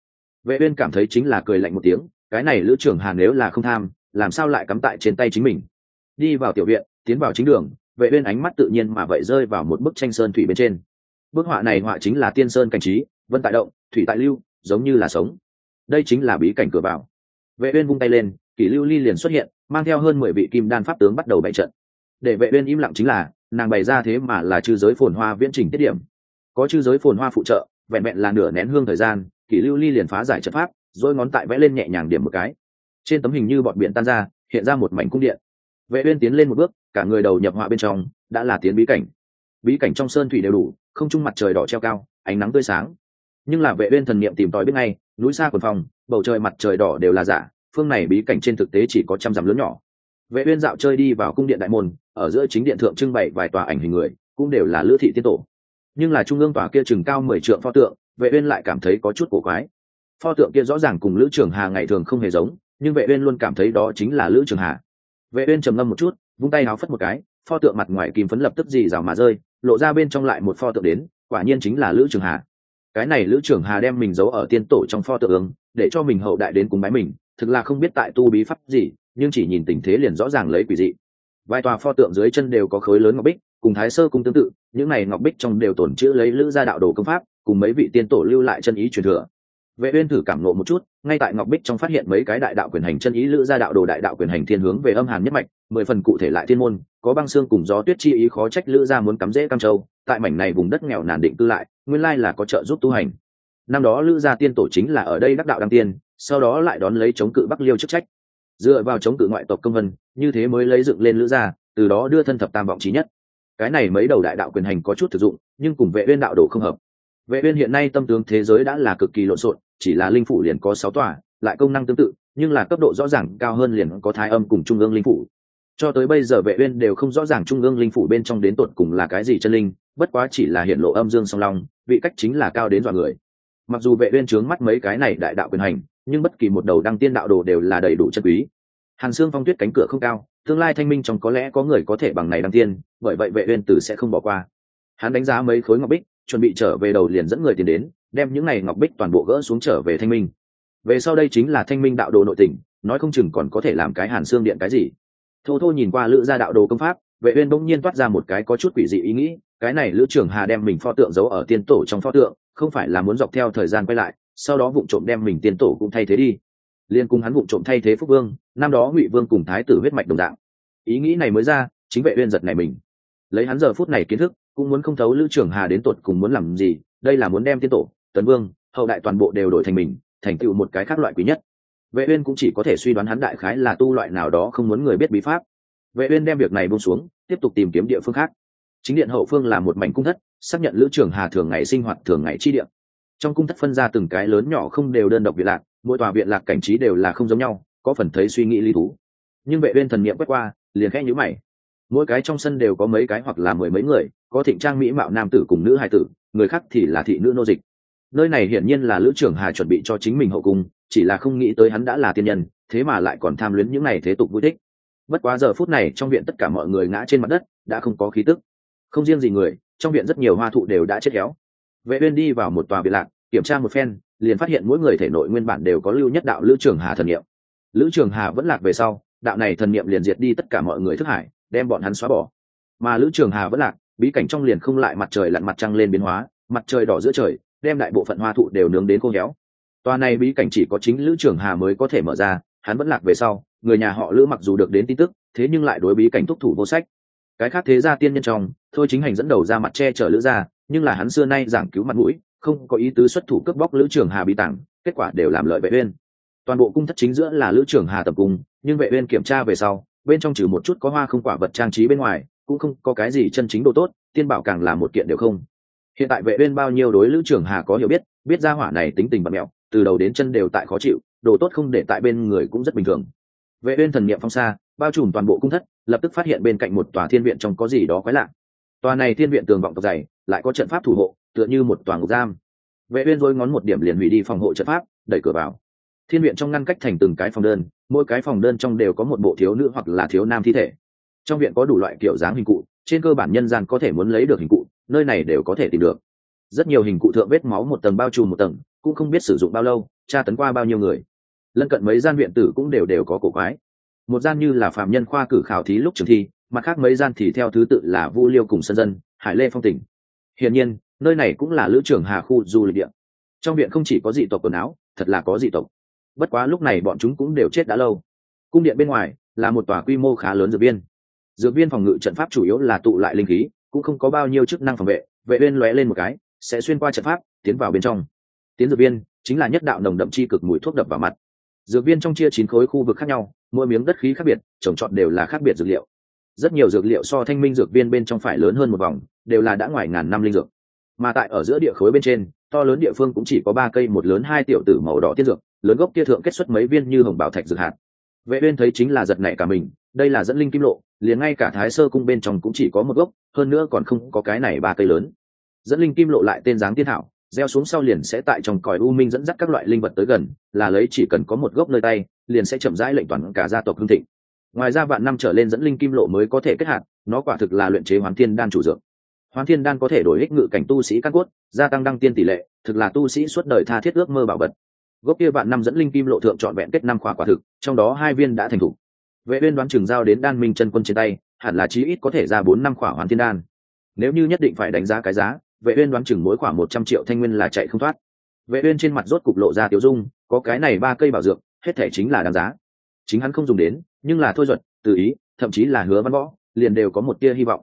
vệ uyên cảm thấy chính là cười lạnh một tiếng, cái này lữ trưởng hà nếu là không tham, làm sao lại cắm tại trên tay chính mình? Đi vào tiểu viện, tiến vào chính đường, vệ uyên ánh mắt tự nhiên mà vậy rơi vào một bức tranh sơn thủy bên trên. Bức họa này họa chính là tiên sơn cảnh trí, vân tại động, thủy tại lưu, giống như là sống. Đây chính là bí cảnh cửa vào. Vệ uyên vung tay lên, kỷ lưu ly liền xuất hiện, mang theo hơn mười vị kim đan pháp tướng bắt đầu bày trận. Để vệ uyên im lặng chính là, nàng bày ra thế mà là chư giới phồn hoa viễn trình tiết điểm. Có chư giới phồn hoa phụ trợ, vẹn vẹn là nửa nén hương thời gian kỷ lưu ly liền phá giải trận pháp rồi ngón tại vẽ lên nhẹ nhàng điểm một cái. Trên tấm hình như bọn biển tan ra, hiện ra một mảnh cung điện. Vệ uyên tiến lên một bước, cả người đầu nhập họa bên trong, đã là tiến bí cảnh. Bí cảnh trong sơn thủy đều đủ, không trung mặt trời đỏ treo cao, ánh nắng tươi sáng. Nhưng là vệ uyên thần niệm tìm tòi biết ngay, núi xa quần phòng, bầu trời mặt trời đỏ đều là giả, phương này bí cảnh trên thực tế chỉ có trăm dặm lớn nhỏ. Vệ uyên dạo chơi đi vào cung điện đại môn, ở giữa chính điện thượng trưng bày vài tòa ảnh hình người, cũng đều là lữ thị tiên tổ. Nhưng là trung ương tòa kia chừng cao mười trượng pho tượng vệ uyên lại cảm thấy có chút cổ quái. Pho tượng kia rõ ràng cùng lữ trường hà ngày thường không hề giống, nhưng vệ uyên luôn cảm thấy đó chính là lữ trường hà. Vệ uyên trầm ngâm một chút, vung tay áo phất một cái, pho tượng mặt ngoài kim phấn lập tức dì rào mà rơi, lộ ra bên trong lại một pho tượng đến, quả nhiên chính là lữ trường hà. Cái này lữ trường hà đem mình giấu ở tiên tổ trong pho tượng ứng để cho mình hậu đại đến cùng bái mình, thực là không biết tại tu bí pháp gì, nhưng chỉ nhìn tình thế liền rõ ràng lấy quỷ dị. Vài tòa pho tượng dưới chân đều có khối lớn ngọc bích, cùng thái sơ cung tương tự, những này ngọc bích trong đều tổn chữ lấy lữ gia đạo đồ công pháp cùng mấy vị tiên tổ lưu lại chân ý truyền thừa. Vệ uyên thử cảm nộ một chút, ngay tại ngọc bích trong phát hiện mấy cái đại đạo quyền hành chân ý lữ gia đạo đồ đại đạo quyền hành thiên hướng về âm hàn nhất mạch, mười phần cụ thể lại thiên môn, có băng xương cùng gió tuyết chi ý khó trách lữ gia muốn cắm rễ cam châu, tại mảnh này vùng đất nghèo nàn định cư lại, nguyên lai là có trợ giúp tu hành. Năm đó lữ gia tiên tổ chính là ở đây đắc đạo đăng tiên, sau đó lại đón lấy chống cự bắc liêu chức trách. Dựa vào chống cự ngoại tộc công vân, như thế mới lấy dựng lên lữ gia, từ đó đưa thân thập tam vọng trí nhất. Cái này mấy đầu đại đạo quyền hành có chút thực dụng, nhưng cùng vệ uyên đạo đồ không hợp vệ uyên hiện nay tâm tướng thế giới đã là cực kỳ lộn xộn, chỉ là linh phủ liền có sáu tòa, lại công năng tương tự, nhưng là cấp độ rõ ràng cao hơn liền có thái âm cùng trung ương linh phủ. Cho tới bây giờ vệ uyên đều không rõ ràng trung ương linh phủ bên trong đến tột cùng là cái gì chân linh, bất quá chỉ là hiện lộ âm dương song long, vị cách chính là cao đến dọa người. Mặc dù vệ uyên trướng mắt mấy cái này đại đạo quyền hành, nhưng bất kỳ một đầu đăng tiên đạo đồ đều là đầy đủ chân quý. Hàn xương phong tuyết cánh cửa không cao, tương lai thanh minh trong có lẽ có người có thể bằng này đăng tiên, bởi vậy vệ uyên tử sẽ không bỏ qua. Hắn đánh giá mấy khối ngọc bích chuẩn bị trở về đầu liền dẫn người tiền đến, đem những này ngọc bích toàn bộ gỡ xuống trở về thanh minh. Về sau đây chính là thanh minh đạo đồ nội tình, nói không chừng còn có thể làm cái hàn xương điện cái gì. Thô thô nhìn qua lữ gia đạo đồ công pháp, vệ uyên bỗng nhiên toát ra một cái có chút quỷ dị ý nghĩ, cái này lữ trưởng hà đem mình pho tượng giấu ở tiên tổ trong pho tượng, không phải là muốn dọc theo thời gian quay lại, sau đó vụng trộm đem mình tiên tổ cũng thay thế đi. Liên cùng hắn vụng trộm thay thế phúc vương, năm đó ngụy vương cùng thái tử huyết mạch đồng dạng. Ý nghĩ này mới ra, chính vệ uyên giật này mình. Lấy hắn giờ phút này kiến thức cũng muốn không thấu lữ trưởng hà đến tột cùng muốn làm gì, đây là muốn đem tiên tổ, tấn vương, hậu đại toàn bộ đều đổi thành mình, thành tựu một cái khác loại quý nhất. Vệ uyên cũng chỉ có thể suy đoán hắn đại khái là tu loại nào đó không muốn người biết bí pháp. Vệ uyên đem việc này buông xuống, tiếp tục tìm kiếm địa phương khác. Chính điện hậu phương là một mảnh cung thất, xác nhận lữ trưởng hà thường ngày sinh hoạt thường ngày chi điện trong cung thất phân ra từng cái lớn nhỏ không đều đơn độc viện lạc, mỗi tòa viện lạc cảnh trí đều là không giống nhau, có phần thấy suy nghĩ lý thú. Nhưng vệ uyên thần niệm quét qua, liền khẽ nhíu mày. Mỗi cái trong sân đều có mấy cái hoặc là mười mấy người có thịnh trang mỹ mạo nam tử cùng nữ hài tử, người khác thì là thị nữ nô dịch. Nơi này hiển nhiên là lữ trưởng hà chuẩn bị cho chính mình hậu cung, chỉ là không nghĩ tới hắn đã là tiên nhân, thế mà lại còn tham luyến những này thế tục vui thích. Bất quá giờ phút này trong viện tất cả mọi người ngã trên mặt đất, đã không có khí tức. Không riêng gì người, trong viện rất nhiều hoa thụ đều đã chết héo. Vệ uyên đi vào một tòa biệt lạc, kiểm tra một phen, liền phát hiện mỗi người thể nội nguyên bản đều có lưu nhất đạo lữ trường hà thần niệm. Lữ trường hà vẫn lạc về sau, đạo này thần niệm liền diệt đi tất cả mọi người thức hải, đem bọn hắn xóa bỏ. Mà lữ trường hà vẫn lạc bí cảnh trong liền không lại mặt trời lặn mặt trăng lên biến hóa, mặt trời đỏ giữa trời, đem đại bộ phận hoa thụ đều nướng đến khô héo. Tòa này bí cảnh chỉ có chính lữ trưởng hà mới có thể mở ra, hắn vẫn lạc về sau, người nhà họ lữ mặc dù được đến tin tức, thế nhưng lại đối bí cảnh thúc thủ vô sách. Cái khác thế gia tiên nhân trong, thôi chính hành dẫn đầu ra mặt che chở lữ gia, nhưng là hắn xưa nay giảng cứu mặt mũi, không có ý tứ xuất thủ cướp bóc lữ trưởng hà bị tặng kết quả đều làm lợi vệ uyên. Toàn bộ cung thất chính giữa là lữ trưởng hà tập cung nhưng vệ uyên kiểm tra về sau, bên trong trừ một chút có hoa không quả vật trang trí bên ngoài cũng không có cái gì chân chính đồ tốt, tiên bảo càng là một kiện đều không. Hiện tại vệ uyên bao nhiêu đối lữ trưởng hà có hiểu biết biết ra hỏa này tính tình bận mẹo, từ đầu đến chân đều tại khó chịu, đồ tốt không để tại bên người cũng rất bình thường. Vệ uyên thần niệm phong xa bao trùm toàn bộ cung thất, lập tức phát hiện bên cạnh một tòa thiên viện trong có gì đó quái lạ. Tòa này thiên viện tường vọng tộc dày, lại có trận pháp thủ hộ, tựa như một tòa ngục giam. Vệ uyên rối ngón một điểm liền hủy đi phòng hộ trận pháp, đẩy cửa vào. Thiên viện trong ngăn cách thành từng cái phòng đơn, mỗi cái phòng đơn trong đều có một bộ thiếu nữ hoặc là thiếu nam thi thể trong viện có đủ loại kiểu dáng hình cụ, trên cơ bản nhân gian có thể muốn lấy được hình cụ, nơi này đều có thể tìm được. Rất nhiều hình cụ thượng vết máu một tầng bao trùm một tầng, cũng không biết sử dụng bao lâu, tra tấn qua bao nhiêu người. Lân cận mấy gian viện tử cũng đều đều có cổ quái. Một gian như là phạm nhân khoa cử khảo thí lúc trường thi, mặt khác mấy gian thì theo thứ tự là vu liêu cùng sân dân, hải lê phong tỉnh. Hiển nhiên, nơi này cũng là lữ trưởng hà khu du lịch địa. Trong viện không chỉ có dị tộc quần áo, thật là có dị tộc. Bất quá lúc này bọn chúng cũng đều chết đã lâu. Cung điện bên ngoài là một tòa quy mô khá lớn dược viên dược viên phòng ngự trận pháp chủ yếu là tụ lại linh khí, cũng không có bao nhiêu chức năng phòng vệ vệ viên lóe lên một cái, sẽ xuyên qua trận pháp, tiến vào bên trong. Tiến dược viên, chính là nhất đạo nồng đậm chi cực mùi thuốc đập vào mặt. Dược viên trong chia chín khối khu vực khác nhau, mỗi miếng đất khí khác biệt, trồng trọt đều là khác biệt dược liệu. Rất nhiều dược liệu so thanh minh dược viên bên trong phải lớn hơn một vòng, đều là đã ngoài ngàn năm linh dược. Mà tại ở giữa địa khối bên trên, to lớn địa phương cũng chỉ có ba cây, một lớn hai tiểu tử màu đỏ tiên dược, lớn gốc kia thượng kết xuất mấy viên như hồng bảo thạch dược hạt. Vệ uyên thấy chính là giật nảy cả mình, đây là dẫn linh kim lộ liền ngay cả thái sơ cung bên trong cũng chỉ có một gốc, hơn nữa còn không có cái này ba cây lớn. Dẫn linh kim lộ lại tên dáng tiên thảo, gieo xuống sau liền sẽ tại trong còi u minh dẫn dắt các loại linh vật tới gần, là lấy chỉ cần có một gốc nơi tay, liền sẽ chậm rãi lệnh toàn cả gia tộc hương thịnh. Ngoài ra vạn năm trở lên dẫn linh kim lộ mới có thể kết hạt, nó quả thực là luyện chế hoàn thiên đan chủ dược. Hoàn thiên đan có thể đổi ích ngự cảnh tu sĩ căn cốt, gia tăng đăng tiên tỷ lệ, thực là tu sĩ suốt đời tha thiết ước mơ bảo vật. Gốc kia vạn năm dẫn linh kim lộ thượng trọn vẹn kết năm khỏa quả thực, trong đó hai viên đã thành thục vệ uyên đoán chừng giao đến đan minh chân quân trên tay, hẳn là chí ít có thể ra bốn năm khỏa hoàn thiên đan. Nếu như nhất định phải đánh giá cái giá, vệ uyên đoán chừng mỗi khoảng một trăm triệu thanh nguyên là chạy không thoát. Vệ uyên trên mặt rốt cục lộ ra tiểu dung, có cái này ba cây bảo dược, hết thể chính là đáng giá. Chính hắn không dùng đến, nhưng là thôi duật, tự ý, thậm chí là hứa văn võ, liền đều có một tia hy vọng.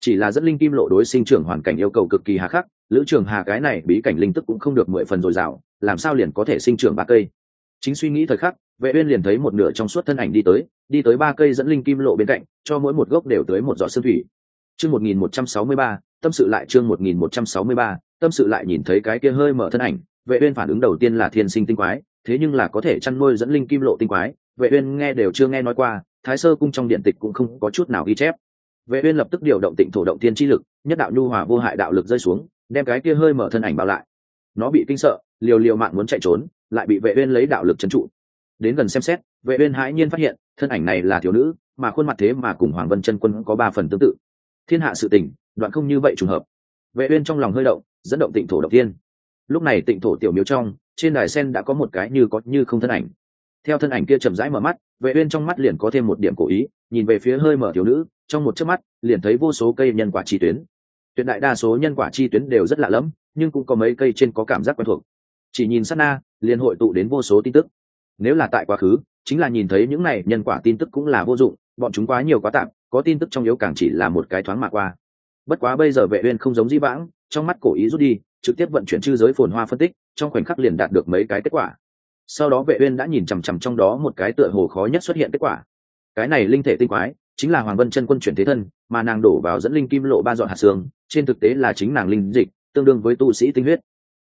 Chỉ là dẫn linh kim lộ đối sinh trưởng hoàn cảnh yêu cầu cực kỳ hà khắc, lữ trường hà cái này bí cảnh linh tức cũng không được mười phần dồi dào, làm sao liền có thể sinh trưởng ba cây? Chính suy nghĩ thời khắc vệ uyên liền thấy một nửa trong suốt thân ảnh đi tới đi tới ba cây dẫn linh kim lộ bên cạnh, cho mỗi một gốc đều tới một giọt sương thủy. Chương 1163 tâm sự lại chương 1163 tâm sự lại nhìn thấy cái kia hơi mở thân ảnh, vệ uyên phản ứng đầu tiên là thiên sinh tinh quái, thế nhưng là có thể chăn nuôi dẫn linh kim lộ tinh quái, vệ uyên nghe đều chưa nghe nói qua, thái sơ cung trong điện tịch cũng không có chút nào ghi chép. Vệ uyên lập tức điều động tịnh thổ động thiên chi lực, nhất đạo nhu hòa vô hại đạo lực rơi xuống, đem cái kia hơi mở thân ảnh bao lại. Nó bị kinh sợ, liều liều mạng muốn chạy trốn, lại bị vệ uyên lấy đạo lực chấn trụ đến gần xem xét, vệ uyên hãi nhiên phát hiện, thân ảnh này là thiếu nữ, mà khuôn mặt thế mà cùng hoàng vân chân quân có ba phần tương tự. Thiên hạ sự tình, đoạn không như vậy trùng hợp. Vệ uyên trong lòng hơi động, dẫn động tịnh thổ động tiên. lúc này tịnh thổ tiểu miếu trong, trên đài sen đã có một cái như có như không thân ảnh. Theo thân ảnh kia chậm rãi mở mắt, vệ uyên trong mắt liền có thêm một điểm cổ ý, nhìn về phía hơi mở thiếu nữ, trong một chớp mắt, liền thấy vô số cây nhân quả chi tuyến. Tuyệt đại đa số nhân quả chi tuyến đều rất lạ lẫm, nhưng cũng có mấy cây trên có cảm giác quen thuộc. Chỉ nhìn sát na, liền hội tụ đến vô số tin tức nếu là tại quá khứ, chính là nhìn thấy những này nhân quả tin tức cũng là vô dụng, bọn chúng quá nhiều quá tạm có tin tức trong yếu càng chỉ là một cái thoáng mạ qua. Bất quá bây giờ vệ uyên không giống di vãng, trong mắt cổ ý rút đi, trực tiếp vận chuyển chư giới phồn hoa phân tích, trong khoảnh khắc liền đạt được mấy cái kết quả. Sau đó vệ uyên đã nhìn chằm chằm trong đó một cái tựa hồ khó nhất xuất hiện kết quả. Cái này linh thể tinh quái, chính là hoàng vân chân quân chuyển thế thân, mà nàng đổ vào dẫn linh kim lộ ba dọn hạt xương, trên thực tế là chính nàng linh dịch, tương đương với tu sĩ tinh huyết.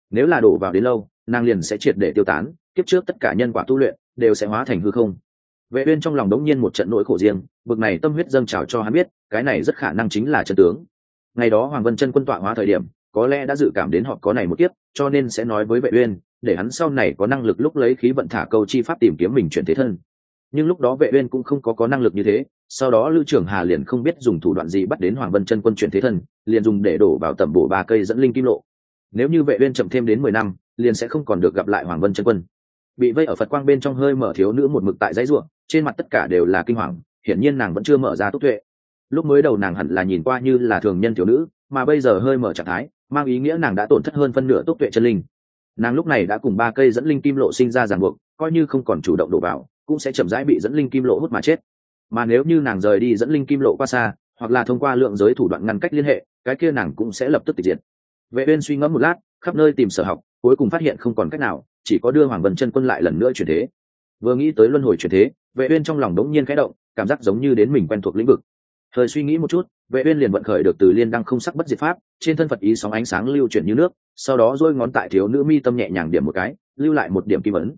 Nếu là đổ vào đến lâu nàng liền sẽ triệt để tiêu tán, kiếp trước tất cả nhân quả tu luyện đều sẽ hóa thành hư không. Vệ uyên trong lòng đống nhiên một trận nỗi khổ riêng, bực này tâm huyết dâng trào cho hắn biết, cái này rất khả năng chính là chân tướng. Ngày đó hoàng vân chân quân tọa hóa thời điểm, có lẽ đã dự cảm đến họ có này một kiếp, cho nên sẽ nói với vệ uyên, để hắn sau này có năng lực lúc lấy khí vận thả câu chi pháp tìm kiếm mình chuyển thế thân. Nhưng lúc đó vệ uyên cũng không có có năng lực như thế, sau đó lưu trưởng hà liền không biết dùng thủ đoạn gì bắt đến hoàng vân chân quân chuyển thế thân, liền dùng để đổ vào tẩm bổ ba cây dẫn linh kim lộ. Nếu như vệ uyên chậm thêm đến mười năm liền sẽ không còn được gặp lại hoàng vân chân quân. Bị vây ở phật quang bên trong hơi mở thiếu nữ một mực tại dãy ruộng, trên mặt tất cả đều là kinh hoàng, hiển nhiên nàng vẫn chưa mở ra túc tuệ. Lúc mới đầu nàng hẳn là nhìn qua như là thường nhân thiếu nữ, mà bây giờ hơi mở trạng thái, mang ý nghĩa nàng đã tổn thất hơn phân nửa túc tuệ chân linh. Nàng lúc này đã cùng ba cây dẫn linh kim lộ sinh ra ràng buộc, coi như không còn chủ động đổ vào, cũng sẽ chậm rãi bị dẫn linh kim lộ hút mà chết. Mà nếu như nàng rời đi dẫn linh kim lộ qua xa, hoặc là thông qua lượng giới thủ đoạn ngăn cách liên hệ, cái kia nàng cũng sẽ lập tức tịch diệt. Vệ uyên suy ngẫm một lát, khắp nơi tìm sở học cuối cùng phát hiện không còn cách nào, chỉ có đưa hoàng vân chân quân lại lần nữa chuyển thế. Vừa nghĩ tới luân hồi chuyển thế, vệ uyên trong lòng đống nhiên khẽ động, cảm giác giống như đến mình quen thuộc lĩnh vực. Thời suy nghĩ một chút, vệ uyên liền vận khởi được từ liên đăng không sắc bất diệt pháp, trên thân phật ý sóng ánh sáng lưu chuyển như nước, sau đó duỗi ngón tại thiếu nữ mi tâm nhẹ nhàng điểm một cái, lưu lại một điểm kim ấn.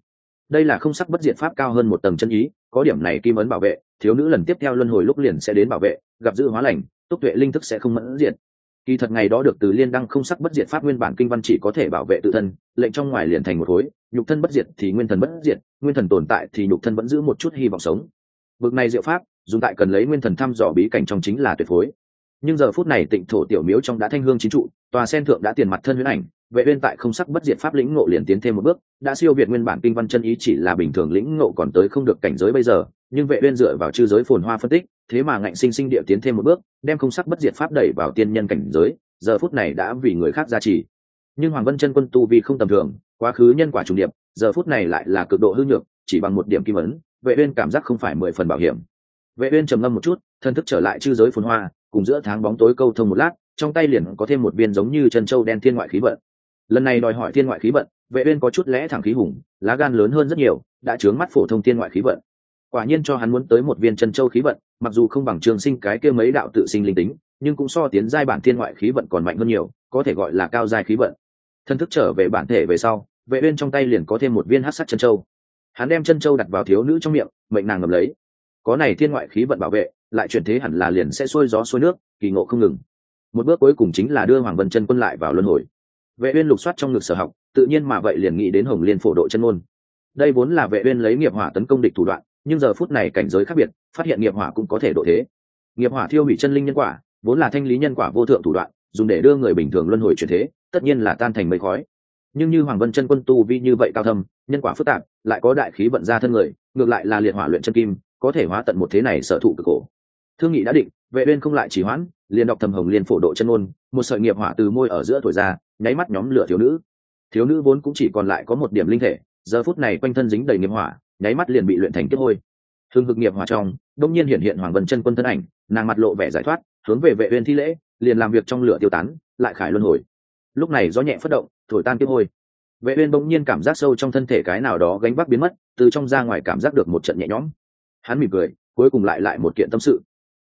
Đây là không sắc bất diệt pháp cao hơn một tầng chân ý, có điểm này kim ấn bảo vệ, thiếu nữ lần tiếp theo luân hồi lúc liền sẽ đến bảo vệ, gặp dữ hóa lành túc tuệ linh thức sẽ không mẫn diệt kỳ thật ngày đó được từ liên đăng không sắc bất diệt pháp nguyên bản kinh văn chỉ có thể bảo vệ tự thân, lệnh trong ngoài liền thành một khối, nhục thân bất diệt thì nguyên thần bất diệt, nguyên thần tồn tại thì nhục thân vẫn giữ một chút hy vọng sống. Bực này diệu pháp dùng tại cần lấy nguyên thần thăm dò bí cảnh trong chính là tuyệt phối. Nhưng giờ phút này tịnh thổ tiểu miếu trong đã thanh hương chính trụ, tòa sen thượng đã tiền mặt thân huyễn ảnh, vệ uyên tại không sắc bất diệt pháp lĩnh ngộ liền tiến thêm một bước, đã siêu việt nguyên bản kinh văn chân ý chỉ là bình thường lĩnh ngộ còn tới không được cảnh giới bây giờ nhưng vệ uyên dựa vào chư giới phồn hoa phân tích, thế mà ngạnh sinh sinh địa tiến thêm một bước, đem không sắc bất diệt pháp đẩy vào tiên nhân cảnh giới, giờ phút này đã vì người khác gia trì. Nhưng hoàng vân chân quân tu vì không tầm thường, quá khứ nhân quả trùng điệp, giờ phút này lại là cực độ hư nhược, chỉ bằng một điểm kim ấn, vệ uyên cảm giác không phải mười phần bảo hiểm. Vệ uyên trầm ngâm một chút, thân thức trở lại chư giới phồn hoa, cùng giữa tháng bóng tối câu thông một lát, trong tay liền có thêm một viên giống như chân châu đen thiên ngoại khí vận. Lần này đòi hỏi thiên ngoại khí vận, vệ uyên có chút lẽ thẳng khí hùng, lá gan lớn hơn rất nhiều, đã chướng mắt phổ thông thiên ngoại khí vận quả nhiên cho hắn muốn tới một viên chân châu khí vận, mặc dù không bằng trường sinh cái kia mấy đạo tự sinh linh tính, nhưng cũng so tiến giai bản thiên ngoại khí vận còn mạnh hơn nhiều, có thể gọi là cao giai khí vận. Thân thức trở về bản thể về sau, vệ uyên trong tay liền có thêm một viên hắc sắc chân châu. Hắn đem chân châu đặt vào thiếu nữ trong miệng, mệnh nàng ngầm lấy. Có này thiên ngoại khí vận bảo vệ, lại chuyển thế hẳn là liền sẽ xuôi gió xuôi nước, kỳ ngộ không ngừng. Một bước cuối cùng chính là đưa hoàng vân chân quân lại vào luân hồi. Vệ uyên lục soát trong ngực sở học, tự nhiên mà vậy liền nghĩ đến hồng liên phổ độ chân ngôn đây vốn là vệ uyên lấy nghiệp hỏa tấn công địch thủ đoạn nhưng giờ phút này cảnh giới khác biệt, phát hiện nghiệp hỏa cũng có thể độ thế. Nghiệp hỏa thiêu hủy chân linh nhân quả, vốn là thanh lý nhân quả vô thượng thủ đoạn, dùng để đưa người bình thường luân hồi chuyển thế, tất nhiên là tan thành mây khói. Nhưng như hoàng vân chân quân tu vi như vậy cao thâm, nhân quả phức tạp, lại có đại khí vận ra thân người, ngược lại là liệt hỏa luyện chân kim, có thể hóa tận một thế này sở thụ cực khổ. Thương nghị đã định, vệ uyên không lại chỉ hoãn, liền đọc thầm hồng liên phổ độ chân ngôn, một sợi nghiệp hỏa từ môi ở giữa thổi ra, nháy mắt nhóm lửa thiếu nữ. Thiếu nữ vốn cũng chỉ còn lại có một điểm linh thể, giờ phút này quanh thân dính đầy nghiệp hỏa nháy mắt liền bị luyện thành kiếp hôi. Hưng hực nghiệp hòa trong, đông nhiên hiện hiện hoàng vân chân quân thân ảnh, nàng mặt lộ vẻ giải thoát, hướng về vệ uyên thi lễ, liền làm việc trong lửa tiêu tán, lại khải luân hồi. Lúc này gió nhẹ phất động, thổi tan kiếp hôi. Vệ uyên bỗng nhiên cảm giác sâu trong thân thể cái nào đó gánh vác biến mất, từ trong ra ngoài cảm giác được một trận nhẹ nhõm. Hắn mỉm cười, cuối cùng lại lại một kiện tâm sự.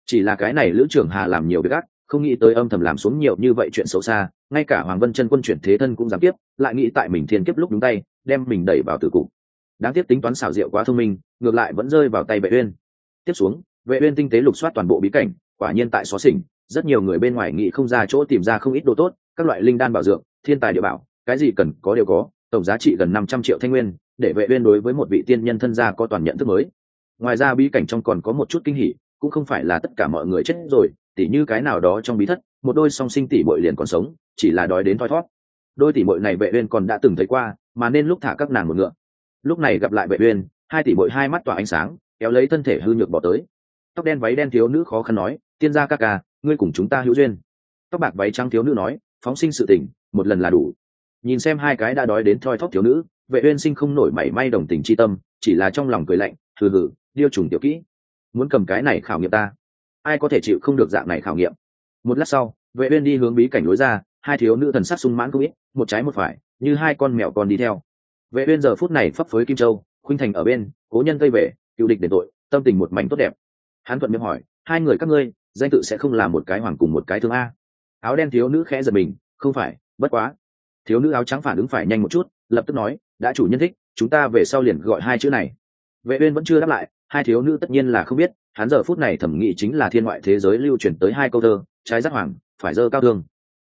Chỉ là cái này lữ trưởng hà làm nhiều việc ác, không nghĩ tới âm thầm làm xuống nhiều như vậy chuyện xấu xa, ngay cả hoàng vân chân quân chuyển thế thân cũng dám tiếp, lại nghĩ tại mình thiên kiếp lúc đúng tay, đem mình đẩy vào tử cục đáng tiếc tính toán xảo diệu quá thông minh, ngược lại vẫn rơi vào tay vệ uyên. Tiếp xuống, vệ uyên tinh tế lục soát toàn bộ bí cảnh, quả nhiên tại xóa xỉnh rất nhiều người bên ngoài nghĩ không ra chỗ tìm ra không ít đồ tốt, các loại linh đan bảo dưỡng thiên tài địa bảo, cái gì cần có đều có, tổng giá trị gần 500 triệu thanh nguyên, để vệ uyên đối với một vị tiên nhân thân gia có toàn nhận thức mới. Ngoài ra bí cảnh trong còn có một chút kinh hỉ, cũng không phải là tất cả mọi người chết rồi, tỉ như cái nào đó trong bí thất, một đôi song sinh tỷ muội liền còn sống, chỉ là đói đến thoi thoát đôi tỷ muội này vệ uyên còn đã từng thấy qua, mà nên lúc thả các nàng một ngựa lúc này gặp lại vệ uyên, hai tỷ bội hai mắt tỏa ánh sáng, kéo lấy thân thể hư nhược bỏ tới. Tóc đen váy đen thiếu nữ khó khăn nói, tiên gia ca ca, ngươi cùng chúng ta hữu duyên. Tóc bạc váy trắng thiếu nữ nói, phóng sinh sự tình, một lần là đủ. Nhìn xem hai cái đã đói đến thoi thóp thiếu nữ, vệ uyên sinh không nổi mảy may đồng tình chi tâm, chỉ là trong lòng cười lạnh thử hử điêu trùng tiểu kỹ, muốn cầm cái này khảo nghiệm ta, ai có thể chịu không được dạng này khảo nghiệm? Một lát sau, vệ uyên đi hướng bí cảnh lối ra, hai thiếu nữ thần sắc sung mãn cũng ít, một trái một phải, như hai con mèo con đi theo vệ uyên giờ phút này phấp phới kim châu, khuynh thành ở bên, cố nhân tây về cựu địch đền tội, tâm tình một mảnh tốt đẹp. Hắn thuận miệng hỏi, hai người các ngươi, danh tự sẽ không là một cái hoàng cùng một cái thương a? Áo đen thiếu nữ khẽ giật mình, không phải, bất quá. Thiếu nữ áo trắng phản ứng phải nhanh một chút, lập tức nói, đã chủ nhân thích, chúng ta về sau liền gọi hai chữ này. Vệ uyên vẫn chưa đáp lại, hai thiếu nữ tất nhiên là không biết, hắn giờ phút này thẩm nghĩ chính là thiên ngoại thế giới lưu truyền tới hai câu thơ, trái giác hoàng, phải dơ cao thương.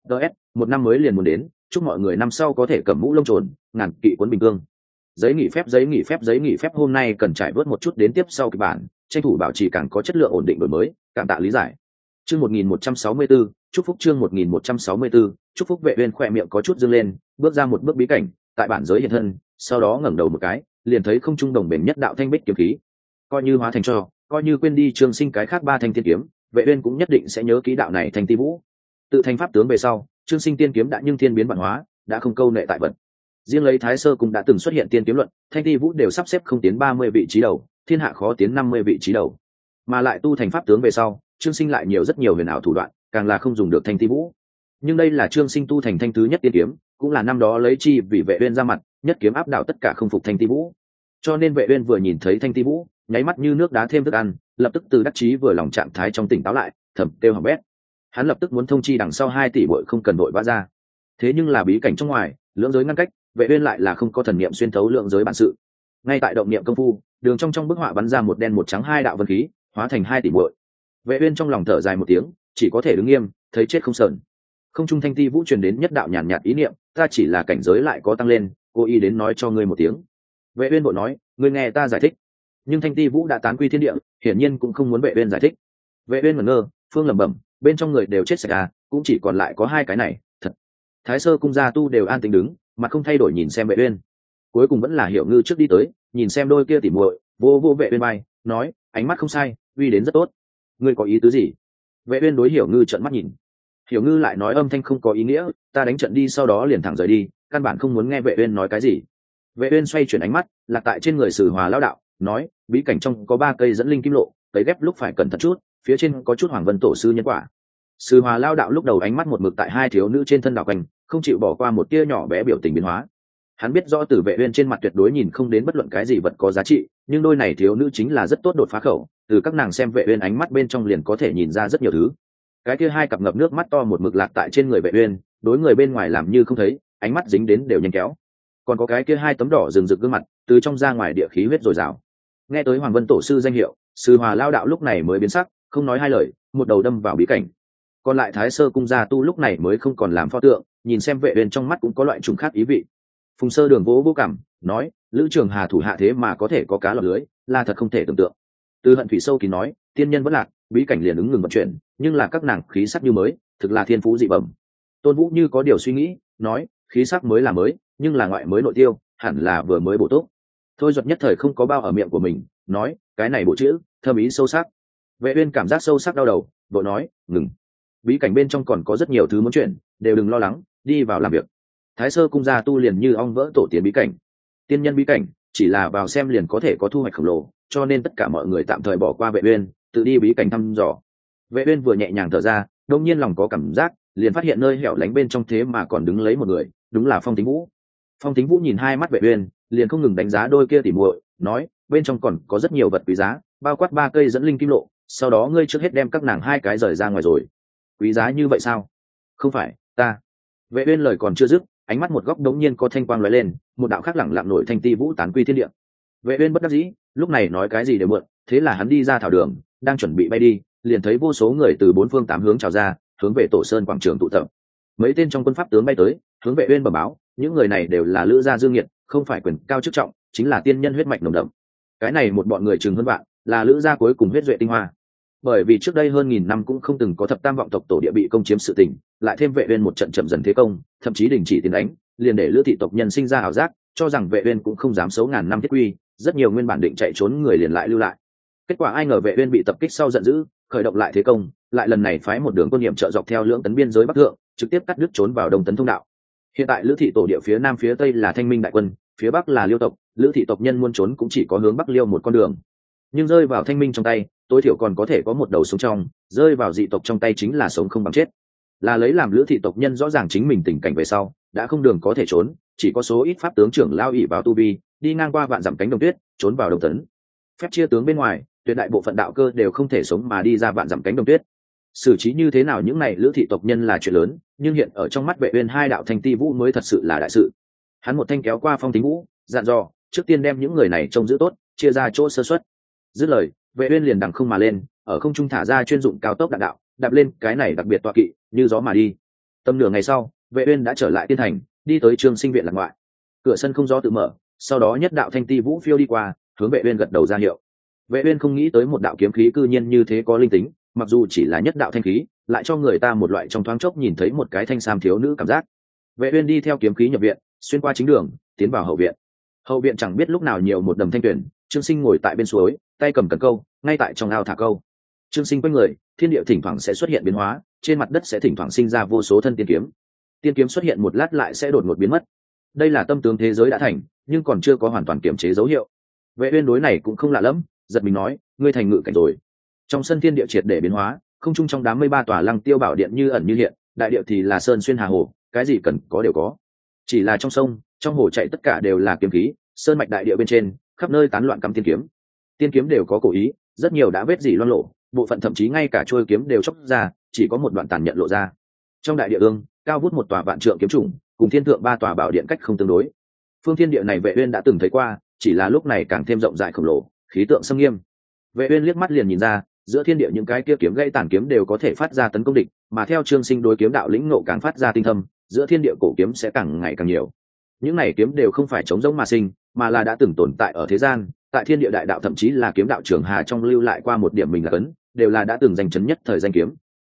Ds một năm mới liền muốn đến chúc mọi người năm sau có thể cầm mũ lông trồn ngàn kỵ cuốn bình cương. Giấy nghỉ phép giấy nghỉ phép giấy nghỉ phép hôm nay cần trải bớt một chút đến tiếp sau kịch bản tranh thủ bảo trì càng có chất lượng ổn định đổi mới cảm tạ lý giải. Chương 1164, chúc phúc chương 1164, chúc phúc vệ uyên khỏe miệng có chút dương lên bước ra một bước bí cảnh tại bản giới hiện thân sau đó ngẩng đầu một cái liền thấy không trung đồng bền nhất đạo thanh bích kiếm khí. Coi như hóa thành cho coi như quên đi trường sinh cái khác ba thanh thiên kiếm vệ uyên cũng nhất định sẽ nhớ ký đạo này thành ti vũ. Tự thành pháp tướng về sau trương sinh tiên kiếm đã nhưng thiên biến bản hóa, đã không câu nệ tại vật riêng lấy thái sơ cũng đã từng xuất hiện tiên kiếm luận, thanh ti vũ đều sắp xếp không tiến ba mươi vị trí đầu, thiên hạ khó tiến năm mươi vị trí đầu. Mà lại tu thành pháp tướng về sau, trương sinh lại nhiều rất nhiều huyền ảo thủ đoạn, càng là không dùng được thanh ti vũ. Nhưng đây là trương sinh tu thành thanh thứ nhất tiên kiếm, cũng là năm đó lấy chi vì vệ uyên ra mặt, nhất kiếm áp đảo tất cả không phục thanh ti vũ. Cho nên vệ uyên vừa nhìn thấy thanh ti vũ, nháy mắt như nước đá thêm thức ăn, lập tức từ đắc chí vừa lòng trạng thái trong tỉnh táo lại, thầm tiêu hỏng bét hắn lập tức muốn thông chi đằng sau hai tỷ bội không cần đội vã ra. Thế nhưng là bí cảnh trong ngoài, lưỡng giới ngăn cách, vệ uyên lại là không có thần niệm xuyên thấu lượng giới bản sự. Ngay tại động niệm công phu, đường trong trong bức họa bắn ra một đen một trắng hai đạo vân khí, hóa thành hai tỷ muội vệ uyên trong lòng thở dài một tiếng, chỉ có thể đứng nghiêm, thấy chết không sờn. Không trung thanh ti vũ truyền đến nhất đạo nhàn nhạt ý niệm, ta chỉ là cảnh giới lại có tăng lên, cô y đến nói cho ngươi một tiếng. Vệ uyên bộ nói, ngươi nghe ta giải thích. Nhưng thanh ti vũ đã tán quy thiên địa, hiển nhiên cũng không muốn vệ uyên giải thích. Vệ uyên ngẩn ngơ, phương lẩm bẩm bên trong người đều chết sạch à cũng chỉ còn lại có hai cái này, thật. Thái sơ cung gia tu đều an tĩnh đứng, mặt không thay đổi nhìn xem vệ uyên. Cuối cùng vẫn là hiểu ngư trước đi tới, nhìn xem đôi kia tỉ muội, vô vô vệ uyên bay nói, ánh mắt không sai, uy đến rất tốt. Ngươi có ý tứ gì? Vệ uyên đối hiểu ngư trợn mắt nhìn. Hiểu ngư lại nói âm thanh không có ý nghĩa, ta đánh trận đi sau đó liền thẳng rời đi, căn bản không muốn nghe vệ uyên nói cái gì. Vệ uyên xoay chuyển ánh mắt, lạc tại trên người sử hòa lão đạo, nói, bí cảnh trong có ba cây dẫn linh kim lộ, tấy ghép lúc phải cẩn thận chút phía trên có chút hoàng vân tổ sư nhân quả. Sư hòa lao đạo lúc đầu ánh mắt một mực tại hai thiếu nữ trên thân đạo quanh, không chịu bỏ qua một tia nhỏ bé biểu tình biến hóa. Hắn biết rõ từ vệ uyên trên mặt tuyệt đối nhìn không đến bất luận cái gì vật có giá trị, nhưng đôi này thiếu nữ chính là rất tốt đột phá khẩu, từ các nàng xem vệ uyên ánh mắt bên trong liền có thể nhìn ra rất nhiều thứ. Cái kia hai cặp ngập nước mắt to một mực lạc tại trên người vệ uyên, đối người bên ngoài làm như không thấy, ánh mắt dính đến đều nhanh kéo. Còn có cái kia hai tấm đỏ rừng rực gương mặt, từ trong ra ngoài địa khí huyết dồi dào. Nghe tới hoàng vân tổ sư danh hiệu, sư hòa lao đạo lúc này mới biến sắc không nói hai lời, một đầu đâm vào bí cảnh. Còn lại thái sơ cung gia tu lúc này mới không còn làm pho tượng, nhìn xem vệ uyên trong mắt cũng có loại trùng khác ý vị. Phùng sơ đường vỗ vô cảm, nói, lữ trường hà thủ hạ thế mà có thể có cá lọt lưới, là thật không thể tưởng tượng. Từ hận thủy sâu kỳ nói, tiên nhân vẫn lạc, bí cảnh liền ứng ngừng vận chuyển, nhưng là các nàng khí sắc như mới, thực là thiên phú dị bẩm. Tôn vũ như có điều suy nghĩ, nói, khí sắc mới là mới, nhưng là ngoại mới nội tiêu, hẳn là vừa mới bổ túc. Thôi duật nhất thời không có bao ở miệng của mình, nói, cái này bộ chữ thơm ý sâu sắc vệ uyên cảm giác sâu sắc đau đầu, vội nói, ngừng. Bí cảnh bên trong còn có rất nhiều thứ muốn chuyển, đều đừng lo lắng, đi vào làm việc. Thái sơ cung gia tu liền như ong vỡ tổ tiến bí cảnh. Tiên nhân bí cảnh, chỉ là vào xem liền có thể có thu hoạch khổng lồ, cho nên tất cả mọi người tạm thời bỏ qua vệ uyên, tự đi bí cảnh thăm dò. Vệ uyên vừa nhẹ nhàng thở ra đột nhiên lòng có cảm giác, liền phát hiện nơi hẻo lánh bên trong thế mà còn đứng lấy một người, đúng là phong tính vũ. Phong tính vũ nhìn hai mắt vệ uyên, liền không ngừng đánh giá đôi kia tỉ muội, nói, bên trong còn có rất nhiều vật quý giá, bao quát ba cây dẫn linh kim lộ sau đó ngươi trước hết đem các nàng hai cái rời ra ngoài rồi. Quý giá như vậy sao? Không phải, ta. Vệ uyên lời còn chưa dứt, ánh mắt một góc đống nhiên có thanh quang lóe lên, một đạo khác lẳng lặng nổi thanh ti vũ tán quy thiên địa. Vệ uyên bất đắc dĩ, lúc này nói cái gì đều mượn, thế là hắn đi ra thảo đường, đang chuẩn bị bay đi, liền thấy vô số người từ bốn phương tám hướng chào ra, hướng về tổ sơn quảng trường tụ tập. Mấy tên trong quân pháp tướng bay tới, hướng vệ uyên bẩm báo, những người này đều là lữ gia dương nghiệt, không phải quyền cao chức trọng, chính là tiên nhân huyết mạch nồng đậm. Cái này một bọn người chừng hơn bạn là lữ gia cuối cùng huyết duệ tinh hoa. Bởi vì trước đây hơn nghìn năm cũng không từng có thập tam vọng tộc tổ địa bị công chiếm sự tình, lại thêm vệ uyên một trận chậm dần thế công, thậm chí đình chỉ tiền đánh, liền để lữ thị tộc nhân sinh ra hảo giác, cho rằng vệ uyên cũng không dám xấu ngàn năm thiết quy, rất nhiều nguyên bản định chạy trốn người liền lại lưu lại. Kết quả ai ngờ vệ uyên bị tập kích sau giận dữ, khởi động lại thế công, lại lần này phái một đường quân niệm trợ dọc theo lưỡng tấn biên giới bắc thượng, trực tiếp cắt đứt trốn vào đông tấn thông đạo. Hiện tại lữ thị tổ địa phía nam phía tây là thanh minh đại quân, phía bắc là liêu tộc, lữ thị tộc nhân muốn trốn cũng chỉ có hướng bắc liêu một con đường nhưng rơi vào thanh minh trong tay, tối thiểu còn có thể có một đầu sống trong, rơi vào dị tộc trong tay chính là sống không bằng chết. Là lấy làm lữ thị tộc nhân rõ ràng chính mình tình cảnh về sau, đã không đường có thể trốn, chỉ có số ít pháp tướng trưởng lao ỉ vào tu vi, đi ngang qua vạn dặm cánh đồng tuyết, trốn vào đồng tấn. Phép chia tướng bên ngoài, tuyệt đại bộ phận đạo cơ đều không thể sống mà đi ra vạn dặm cánh đồng tuyết. Xử trí như thế nào những này lữ thị tộc nhân là chuyện lớn, nhưng hiện ở trong mắt vệ uyên hai đạo thanh ti vũ mới thật sự là đại sự. Hắn một thanh kéo qua phong tính vũ, dặn dò, trước tiên đem những người này trông giữ tốt, chia ra chỗ sơ xuất dứt lời, vệ uyên liền đằng không mà lên, ở không trung thả ra chuyên dụng cao tốc đạn đạo, đạp lên cái này đặc biệt toa kỵ, như gió mà đi. Tầm nửa ngày sau, vệ uyên đã trở lại tiên thành, đi tới trường sinh viện lạc ngoại. Cửa sân không gió tự mở, sau đó nhất đạo thanh ti vũ phiêu đi qua, hướng vệ uyên gật đầu ra hiệu. Vệ uyên không nghĩ tới một đạo kiếm khí cư nhiên như thế có linh tính, mặc dù chỉ là nhất đạo thanh khí, lại cho người ta một loại trong thoáng chốc nhìn thấy một cái thanh sam thiếu nữ cảm giác. Vệ uyên đi theo kiếm khí nhập viện, xuyên qua chính đường, tiến vào hậu viện. Hậu viện chẳng biết lúc nào nhiều một đầm thanh tuyển, trương sinh ngồi tại bên suối tay cầm cần câu, ngay tại trong ao thả câu. Trương sinh quanh người, thiên địa thỉnh thoảng sẽ xuất hiện biến hóa, trên mặt đất sẽ thỉnh thoảng sinh ra vô số thân tiên kiếm. Tiên kiếm xuất hiện một lát lại sẽ đột ngột biến mất. Đây là tâm tướng thế giới đã thành, nhưng còn chưa có hoàn toàn kiểm chế dấu hiệu. Vệ uyên đối này cũng không lạ lắm giật mình nói, ngươi thành ngự cảnh rồi. Trong sân thiên địa triệt để biến hóa, không chung trong đám mây ba tòa lăng tiêu bảo điện như ẩn như hiện, đại địa thì là sơn xuyên hà hồ, cái gì cần có đều có. Chỉ là trong sông, trong hồ chạy tất cả đều là kiếm khí, sơn mạch đại địa bên trên, khắp nơi tán loạn cắm tiên kiếm tiên kiếm đều có cổ ý, rất nhiều đã vết dỉ loan lộ bộ phận thậm chí ngay cả trôi kiếm đều chóc ra, chỉ có một đoạn tàn nhận lộ ra. Trong đại địa ương, cao vút một tòa vạn trượng kiếm trùng cùng thiên thượng ba tòa bảo điện cách không tương đối. Phương thiên địa này vệ uyên đã từng thấy qua, chỉ là lúc này càng thêm rộng rãi khổng lồ, khí tượng sâm nghiêm. Vệ uyên liếc mắt liền nhìn ra, giữa thiên địa những cái kia kiếm gãy tàn kiếm đều có thể phát ra tấn công địch, mà theo trương sinh đối kiếm đạo lĩnh ngộ càng phát ra tinh thâm, giữa thiên địa cổ kiếm sẽ càng ngày càng nhiều. Những này kiếm đều không phải chống giống mà sinh, mà là đã từng tồn tại ở thế gian tại thiên địa đại đạo thậm chí là kiếm đạo trường hà trong lưu lại qua một điểm mình là cấn đều là đã từng danh chấn nhất thời danh kiếm.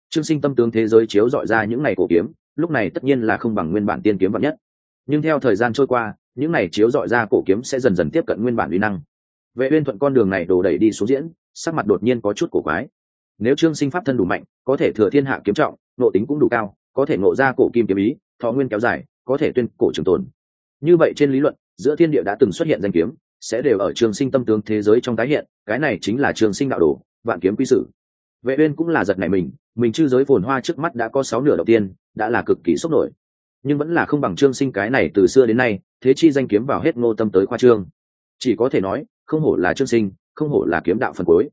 Trương sinh tâm tướng thế giới chiếu dọi ra những này cổ kiếm, lúc này tất nhiên là không bằng nguyên bản tiên kiếm vạn nhất. Nhưng theo thời gian trôi qua, những này chiếu dọi ra cổ kiếm sẽ dần dần tiếp cận nguyên bản uy năng. Vệ uyên thuận con đường này đổ đẩy đi xuống diễn, sắc mặt đột nhiên có chút cổ quái. Nếu trương sinh pháp thân đủ mạnh, có thể thừa thiên hạ kiếm trọng, nội tính cũng đủ cao, có thể ngộ ra cổ kim kiếm ý, thọ nguyên kéo dài, có thể tuyên cổ trường tồn. Như vậy trên lý luận, giữa thiên địa đã từng xuất hiện danh kiếm sẽ đều ở trường sinh tâm tướng thế giới trong tái hiện, cái này chính là trường sinh đạo đồ, vạn kiếm quy sử. Vệ uyên cũng là giật này mình mình chư giới phồn hoa trước mắt đã có sáu nửa đầu tiên, đã là cực kỳ sốc nổi. Nhưng vẫn là không bằng trương sinh cái này từ xưa đến nay, thế chi danh kiếm vào hết ngô tâm tới khoa trương. Chỉ có thể nói, không hổ là trương sinh, không hổ là kiếm đạo phần cuối.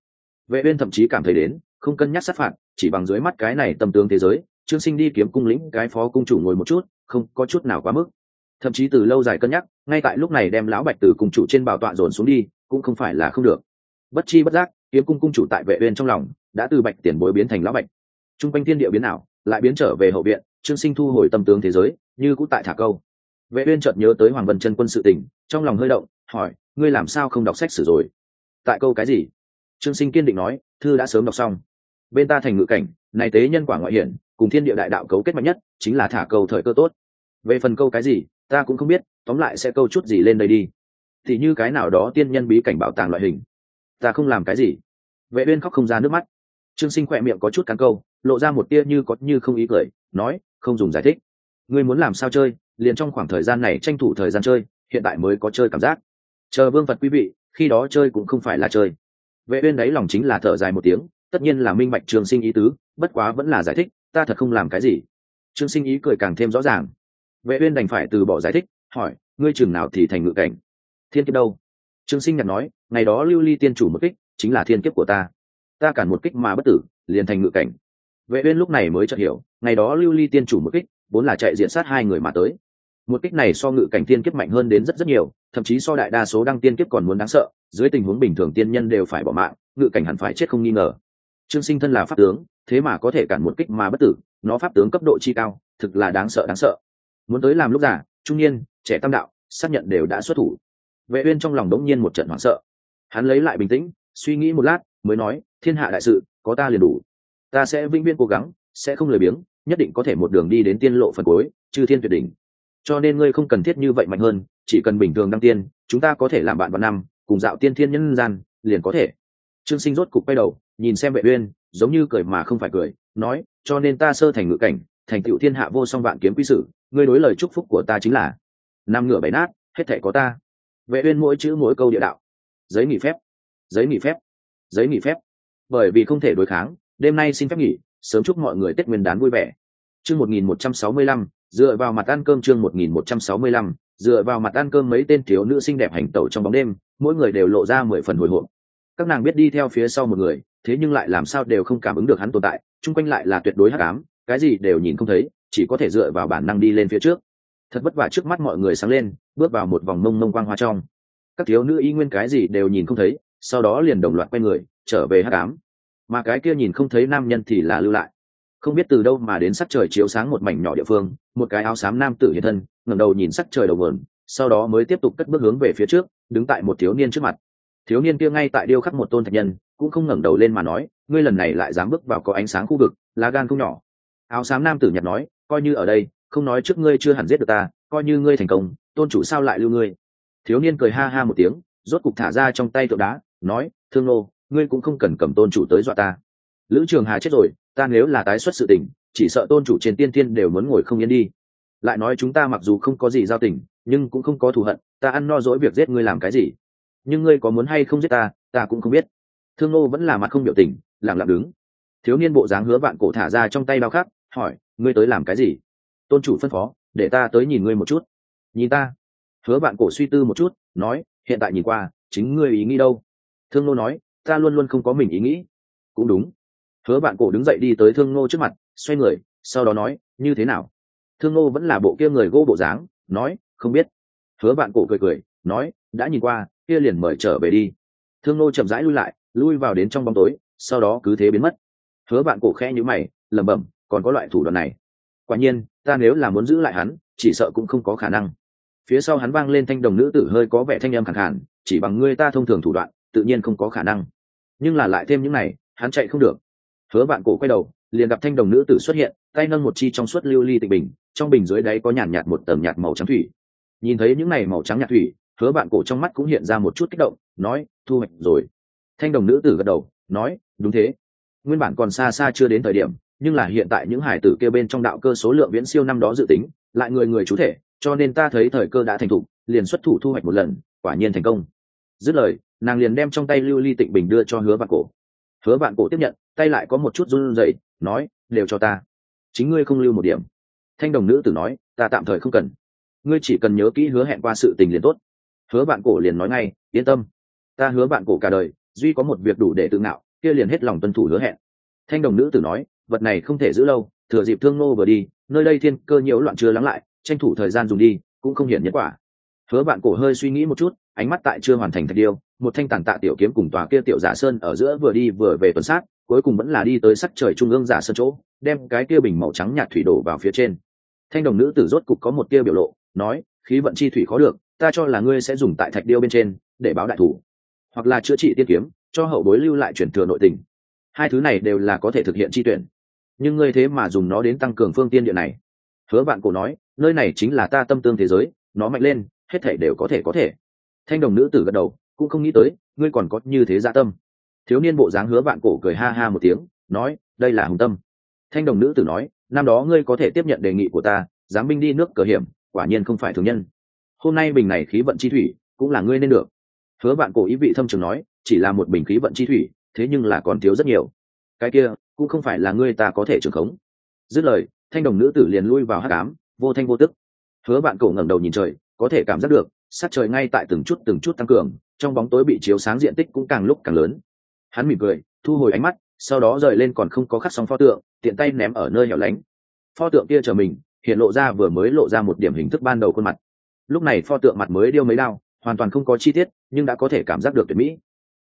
Vệ uyên thậm chí cảm thấy đến, không cân nhắc sát phạt, chỉ bằng dưới mắt cái này tâm tướng thế giới, trương sinh đi kiếm cung lĩnh cái phó cung chủ ngồi một chút, không có chút nào quá mức thậm chí từ lâu dài cân nhắc, ngay tại lúc này đem lão bạch từ cùng chủ trên bảo tọa dồn xuống đi, cũng không phải là không được. Bất chi bất giác, kiếm cung cung chủ tại vệ uyên trong lòng, đã từ bạch tiền bối biến thành lão bạch. Trung quanh thiên địa biến ảo, lại biến trở về hậu viện, trương sinh thu hồi tâm tướng thế giới, như cũng tại thả câu. Vệ uyên chợt nhớ tới hoàng vân chân quân sự tình, trong lòng hơi động, hỏi, ngươi làm sao không đọc sách sử rồi? Tại câu cái gì? Trương sinh kiên định nói, thư đã sớm đọc xong. Bên ta thành ngự cảnh, này tế nhân quả ngoại hiển, cùng thiên địa đại đạo cấu kết mạnh nhất, chính là thả câu thời cơ tốt. Về phần câu cái gì? Ta cũng không biết, tóm lại sẽ câu chút gì lên đây đi. Thì như cái nào đó tiên nhân bí cảnh bảo tàng loại hình. Ta không làm cái gì. Vệ uyên khóc không ra nước mắt. Trương sinh khoẹt miệng có chút cắn câu, lộ ra một tia như có như không ý cười, nói, không dùng giải thích. Ngươi muốn làm sao chơi, liền trong khoảng thời gian này tranh thủ thời gian chơi, hiện tại mới có chơi cảm giác. Chờ vương vật quý vị, khi đó chơi cũng không phải là chơi. Vệ uyên đấy lòng chính là thở dài một tiếng, tất nhiên là minh bạch trương sinh ý tứ, bất quá vẫn là giải thích, ta thật không làm cái gì. Trương sinh ý cười càng thêm rõ ràng vệ uyên đành phải từ bỏ giải thích, hỏi, ngươi trường nào thì thành ngự cảnh? Thiên kiếp đâu? Trương sinh nhạt nói, ngày đó lưu ly tiên chủ một kích, chính là thiên kiếp của ta. Ta cản một kích mà bất tử, liền thành ngự cảnh. Vệ uyên lúc này mới chợt hiểu, ngày đó lưu ly tiên chủ một kích, vốn là chạy diện sát hai người mà tới. Một kích này so ngự cảnh tiên kiếp mạnh hơn đến rất rất nhiều, thậm chí so đại đa số đăng tiên kiếp còn muốn đáng sợ, dưới tình huống bình thường tiên nhân đều phải bỏ mạng, ngự cảnh hẳn phải chết không nghi ngờ. Trương sinh thân là pháp tướng, thế mà có thể cản một kích mà bất tử, nó pháp tướng cấp độ chi cao, thực là đáng sợ đáng sợ muốn tới làm lúc già, trung niên, trẻ tam đạo, xác nhận đều đã xuất thủ. Vệ uyên trong lòng đống nhiên một trận hoảng sợ. Hắn lấy lại bình tĩnh, suy nghĩ một lát, mới nói, thiên hạ đại sự, có ta liền đủ. Ta sẽ vĩnh viễn cố gắng, sẽ không lười biếng, nhất định có thể một đường đi đến tiên lộ phần cuối, chư thiên tuyệt đỉnh. Cho nên ngươi không cần thiết như vậy mạnh hơn, chỉ cần bình thường đăng tiên, chúng ta có thể làm bạn vào năm, cùng dạo tiên thiên nhân gian, liền có thể. Trương sinh rốt cục quay đầu, nhìn xem vệ uyên, giống như cười mà không phải cười, nói, cho nên ta sơ thành ngự cảnh thành tựu thiên hạ vô song vạn kiếm quý sử, ngươi đối lời chúc phúc của ta chính là, năm ngựa bảy nát, hết thể có ta. Vệ uyên mỗi chữ mỗi câu địa đạo. Giấy nghỉ phép. Giấy nghỉ phép. Giấy nghỉ phép. Bởi vì không thể đối kháng, đêm nay xin phép nghỉ, sớm chúc mọi người tết nguyên đán vui vẻ. Chương 1165 dựa vào mặt ăn cơm chương một nghìn một trăm sáu mươi lăm, dựa vào mặt ăn cơm mấy tên thiếu nữ xinh đẹp hành tẩu trong bóng đêm, mỗi người đều lộ ra mười phần hồi hộp. Các nàng biết đi theo phía sau một người, thế nhưng lại làm sao đều không cảm ứng được hắn tồn tại, chung quanh lại là tuyệt đối hắc ám cái gì đều nhìn không thấy, chỉ có thể dựa vào bản năng đi lên phía trước. Thật vất vả trước mắt mọi người sáng lên, bước vào một vòng mông mông quang hoa trong. Các thiếu nữ y nguyên cái gì đều nhìn không thấy, sau đó liền đồng loạt quay người, trở về hắc ám. Mà cái kia nhìn không thấy nam nhân thì là lưu lại. Không biết từ đâu mà đến sắc trời chiếu sáng một mảnh nhỏ địa phương, một cái áo xám nam tử hiện thân, ngẩng đầu nhìn sắc trời đầu vườn sau đó mới tiếp tục cất bước hướng về phía trước, đứng tại một thiếu niên trước mặt. Thiếu niên kia ngay tại điêu khắc một tôn thạch nhân, cũng không ngẩng đầu lên mà nói, ngươi lần này lại dám bước vào có ánh sáng khu vực, lá gan không nhỏ áo xám nam tử nhặt nói, coi như ở đây, không nói trước ngươi chưa hẳn giết được ta, coi như ngươi thành công, tôn chủ sao lại lưu ngươi? Thiếu niên cười ha ha một tiếng, rốt cục thả ra trong tay tượng đá, nói, thương nô, ngươi cũng không cần cầm tôn chủ tới dọa ta. Lữ trường hà chết rồi, ta nếu là tái xuất sự tình, chỉ sợ tôn chủ trên tiên thiên đều muốn ngồi không yên đi. Lại nói chúng ta mặc dù không có gì giao tình, nhưng cũng không có thù hận, ta ăn no dỗi việc giết ngươi làm cái gì? Nhưng ngươi có muốn hay không giết ta ta cũng không biết. Thương nô vẫn là mặt không biểu tình lẳng lặng đứng. Thiếu niên bộ dáng hứa vạn cổ thả ra trong tay bao khắc hỏi, ngươi tới làm cái gì? Tôn chủ phân phó, để ta tới nhìn ngươi một chút. Nhìn ta? Hứa bạn cổ suy tư một chút, nói, hiện tại nhìn qua, chính ngươi ý nghĩ đâu? Thương nô nói, ta luôn luôn không có mình ý nghĩ. Cũng đúng. Hứa bạn cổ đứng dậy đi tới thương nô trước mặt, xoay người, sau đó nói, như thế nào? Thương nô vẫn là bộ kia người gỗ bộ dáng, nói, không biết. Hứa bạn cổ cười cười, nói, đã nhìn qua, kia liền mời trở về đi. Thương nô chậm rãi lui lại, lui vào đến trong bóng tối, sau đó cứ thế biến mất. Hứa bạn cổ khẽ nhữ mày, lẩm bẩm còn có loại thủ đoạn này. Quả nhiên, ta nếu là muốn giữ lại hắn, chỉ sợ cũng không có khả năng. Phía sau hắn vang lên thanh đồng nữ tử hơi có vẻ thanh âm khẳng hẳn chỉ bằng ngươi ta thông thường thủ đoạn, tự nhiên không có khả năng. Nhưng là lại thêm những này, hắn chạy không được. Hứa bạn cổ quay đầu, liền gặp thanh đồng nữ tử xuất hiện, tay nâng một chi trong suốt lưu ly tịch bình, trong bình dưới đáy có nhàn nhạt một tầng nhạt màu trắng thủy. Nhìn thấy những này màu trắng nhạt thủy, hứa bạn cổ trong mắt cũng hiện ra một chút kích động, nói, thu hoạch rồi. Thanh đồng nữ tử gật đầu, nói, đúng thế. Nguyên bản còn xa xa chưa đến thời điểm nhưng là hiện tại những hải tử kêu bên trong đạo cơ số lượng viễn siêu năm đó dự tính, lại người người chú thể, cho nên ta thấy thời cơ đã thành thục, liền xuất thủ thu hoạch một lần, quả nhiên thành công. Dứt lời, nàng liền đem trong tay lưu ly tịnh bình đưa cho hứa vạn cổ. Hứa vạn cổ tiếp nhận, tay lại có một chút run rẩy, nói, đều cho ta. Chính ngươi không lưu một điểm. Thanh đồng nữ tử nói, ta tạm thời không cần. Ngươi chỉ cần nhớ kỹ hứa hẹn qua sự tình liền tốt. Hứa bạn cổ liền nói ngay, yên tâm. Ta hứa bạn cổ cả đời, duy có một việc đủ để tự ngạo, kia liền hết lòng tuân thủ hứa hẹn. Thanh đồng nữ tử nói vật này không thể giữ lâu, thừa dịp thương nô vừa đi, nơi đây thiên cơ nhiễu loạn chưa lắng lại, tranh thủ thời gian dùng đi, cũng không hiển nhất quả. Hứa bạn cổ hơi suy nghĩ một chút, ánh mắt tại chưa hoàn thành thạch điêu, một thanh tản tạ tiểu kiếm cùng tòa kia tiểu giả sơn ở giữa vừa đi vừa về tuần sát, cuối cùng vẫn là đi tới sắc trời trung ương giả sơn chỗ, đem cái kia bình màu trắng nhạt thủy đổ vào phía trên. Thanh đồng nữ tử rốt cục có một tia biểu lộ, nói, khí vận chi thủy khó được, ta cho là ngươi sẽ dùng tại thạch điêu bên trên, để báo đại thủ. Hoặc là chữa trị tiên kiếm, cho hậu bối lưu lại truyền thừa nội tình. Hai thứ này đều là có thể thực hiện chi tuyển nhưng ngươi thế mà dùng nó đến tăng cường phương tiên địa này. Hứa bạn cổ nói, nơi này chính là ta tâm tương thế giới, nó mạnh lên, hết thể đều có thể có thể. Thanh đồng nữ tử gật đầu, cũng không nghĩ tới, ngươi còn có như thế dạ tâm. Thiếu niên bộ dáng hứa bạn cổ cười ha ha một tiếng, nói, đây là hùng tâm. Thanh đồng nữ tử nói, năm đó ngươi có thể tiếp nhận đề nghị của ta, dám binh đi nước cờ hiểm, quả nhiên không phải thường nhân. Hôm nay bình này khí vận chi thủy, cũng là ngươi nên được. Hứa bạn cổ ý vị thâm trường nói, chỉ là một bình khí vận chi thủy, thế nhưng là còn thiếu rất nhiều cái kia, cũng không phải là ngươi ta có thể trưởng khống. Dứt lời, thanh đồng nữ tử liền lui vào hát cám vô thanh vô tức. Hứa bạn cổ ngẩng đầu nhìn trời, có thể cảm giác được sát trời ngay tại từng chút từng chút tăng cường, trong bóng tối bị chiếu sáng diện tích cũng càng lúc càng lớn. Hắn mỉm cười, thu hồi ánh mắt, sau đó rời lên còn không có khắc sóng pho tượng, tiện tay ném ở nơi hẻo lánh. Pho tượng kia chờ mình, hiện lộ ra vừa mới lộ ra một điểm hình thức ban đầu khuôn mặt. Lúc này pho tượng mặt mới điêu mấy đao, hoàn toàn không có chi tiết, nhưng đã có thể cảm giác được tuyệt mỹ.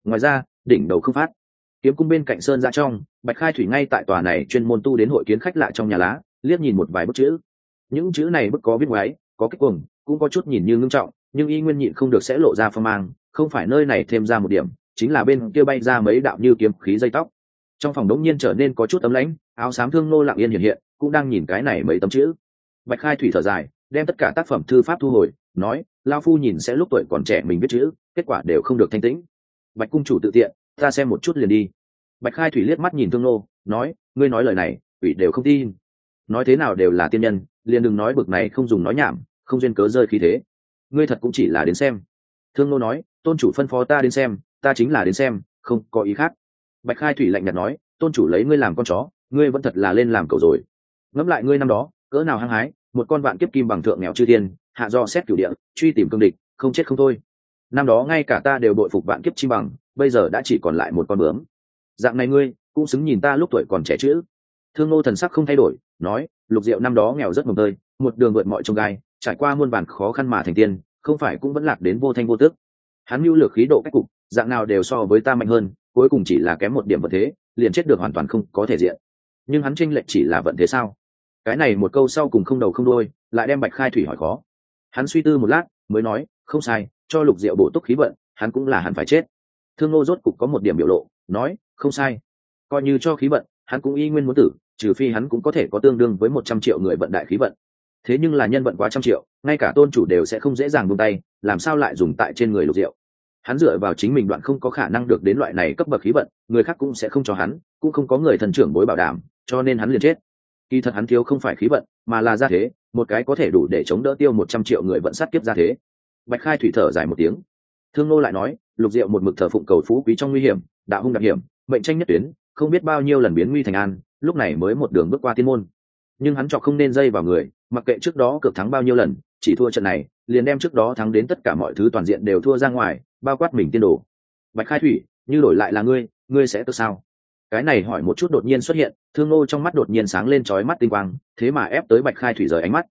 Ngoài ra, đỉnh đầu không phát kiếm cung bên cạnh sơn ra trong, bạch khai thủy ngay tại tòa này chuyên môn tu đến hội kiến khách lạ trong nhà lá, liếc nhìn một vài bức chữ. Những chữ này bức có viết ngoái có kích cuồng, cũng có chút nhìn như ngưng trọng, nhưng y nguyên nhịn không được sẽ lộ ra phong mang, không phải nơi này thêm ra một điểm, chính là bên kia bay ra mấy đạo như kiếm khí dây tóc. Trong phòng đống nhiên trở nên có chút ấm lãnh, áo xám thương nô lặng yên hiện hiện, cũng đang nhìn cái này mấy tấm chữ. Bạch khai thủy thở dài, đem tất cả tác phẩm thư pháp thu hồi, nói lao phu nhìn sẽ lúc tuổi còn trẻ mình viết chữ, kết quả đều không được thanh tĩnh. Bạch cung chủ tự tiện ta xem một chút liền đi. Bạch khai thủy liếc mắt nhìn thương nô nói, ngươi nói lời này ủy đều không tin. Nói thế nào đều là tiên nhân, liền đừng nói bực này không dùng nói nhảm, không duyên cớ rơi khí thế. Ngươi thật cũng chỉ là đến xem. Thương nô nói, tôn chủ phân phó ta đến xem, ta chính là đến xem, không có ý khác. Bạch khai thủy lạnh nhạt nói, tôn chủ lấy ngươi làm con chó, ngươi vẫn thật là lên làm cậu rồi. Ngẫm lại ngươi năm đó, cỡ nào hăng hái, một con vạn kiếp kim bằng thượng nghèo chư thiên, hạ do xét cửu địa, truy tìm cương địch, không chết không thôi. Năm đó ngay cả ta đều bội phục vạn kiếp chi bằng bây giờ đã chỉ còn lại một con bướm. Dạng này ngươi, cũng xứng nhìn ta lúc tuổi còn trẻ chữ thương ngô thần sắc không thay đổi, nói, lục diệu năm đó nghèo rất mồm tơi, một đường vượt mọi trông gai, trải qua muôn vàn khó khăn mà thành tiên, không phải cũng vẫn lạc đến vô thanh vô tước hắn mưu lược khí độ cách cục, dạng nào đều so với ta mạnh hơn, cuối cùng chỉ là kém một điểm vận thế, liền chết được hoàn toàn không có thể diện. Nhưng hắn tranh lệch chỉ là vận thế sao? Cái này một câu sau cùng không đầu không đôi lại đem bạch khai thủy hỏi khó. Hắn suy tư một lát, mới nói, không sai, cho lục diệu bổ túc khí vận, hắn cũng là hắn phải chết thương ngô rốt cục có một điểm biểu lộ, nói, không sai. Coi như cho khí vận, hắn cũng y nguyên muốn tử, trừ phi hắn cũng có thể có tương đương với một trăm triệu người vận đại khí vận. Thế nhưng là nhân vận quá trăm triệu, ngay cả tôn chủ đều sẽ không dễ dàng buông tay, làm sao lại dùng tại trên người lục rượu? hắn dựa vào chính mình đoạn không có khả năng được đến loại này cấp bậc khí vận, người khác cũng sẽ không cho hắn, cũng không có người thần trưởng bối bảo đảm, cho nên hắn liền chết. Kỳ thật hắn thiếu không phải khí vận, mà là gia thế, một cái có thể đủ để chống đỡ tiêu một trăm triệu người vận sát kiếp gia thế. Bạch khai thủy thở dài một tiếng. Thương nô lại nói lục diệu một mực thờ phụng cầu phú quý trong nguy hiểm, đạo hung đặc hiểm, mệnh tranh nhất tuyến, không biết bao nhiêu lần biến nguy thành an, lúc này mới một đường bước qua tiên môn. Nhưng hắn chọc không nên dây vào người, mặc kệ trước đó cực thắng bao nhiêu lần, chỉ thua trận này, liền đem trước đó thắng đến tất cả mọi thứ toàn diện đều thua ra ngoài, bao quát mình tiên đồ. Bạch khai thủy, như đổi lại là ngươi ngươi sẽ tự sao? Cái này hỏi một chút đột nhiên xuất hiện, thương nô trong mắt đột nhiên sáng lên trói mắt tinh quang, thế mà ép tới bạch khai thủy rời ánh mắt.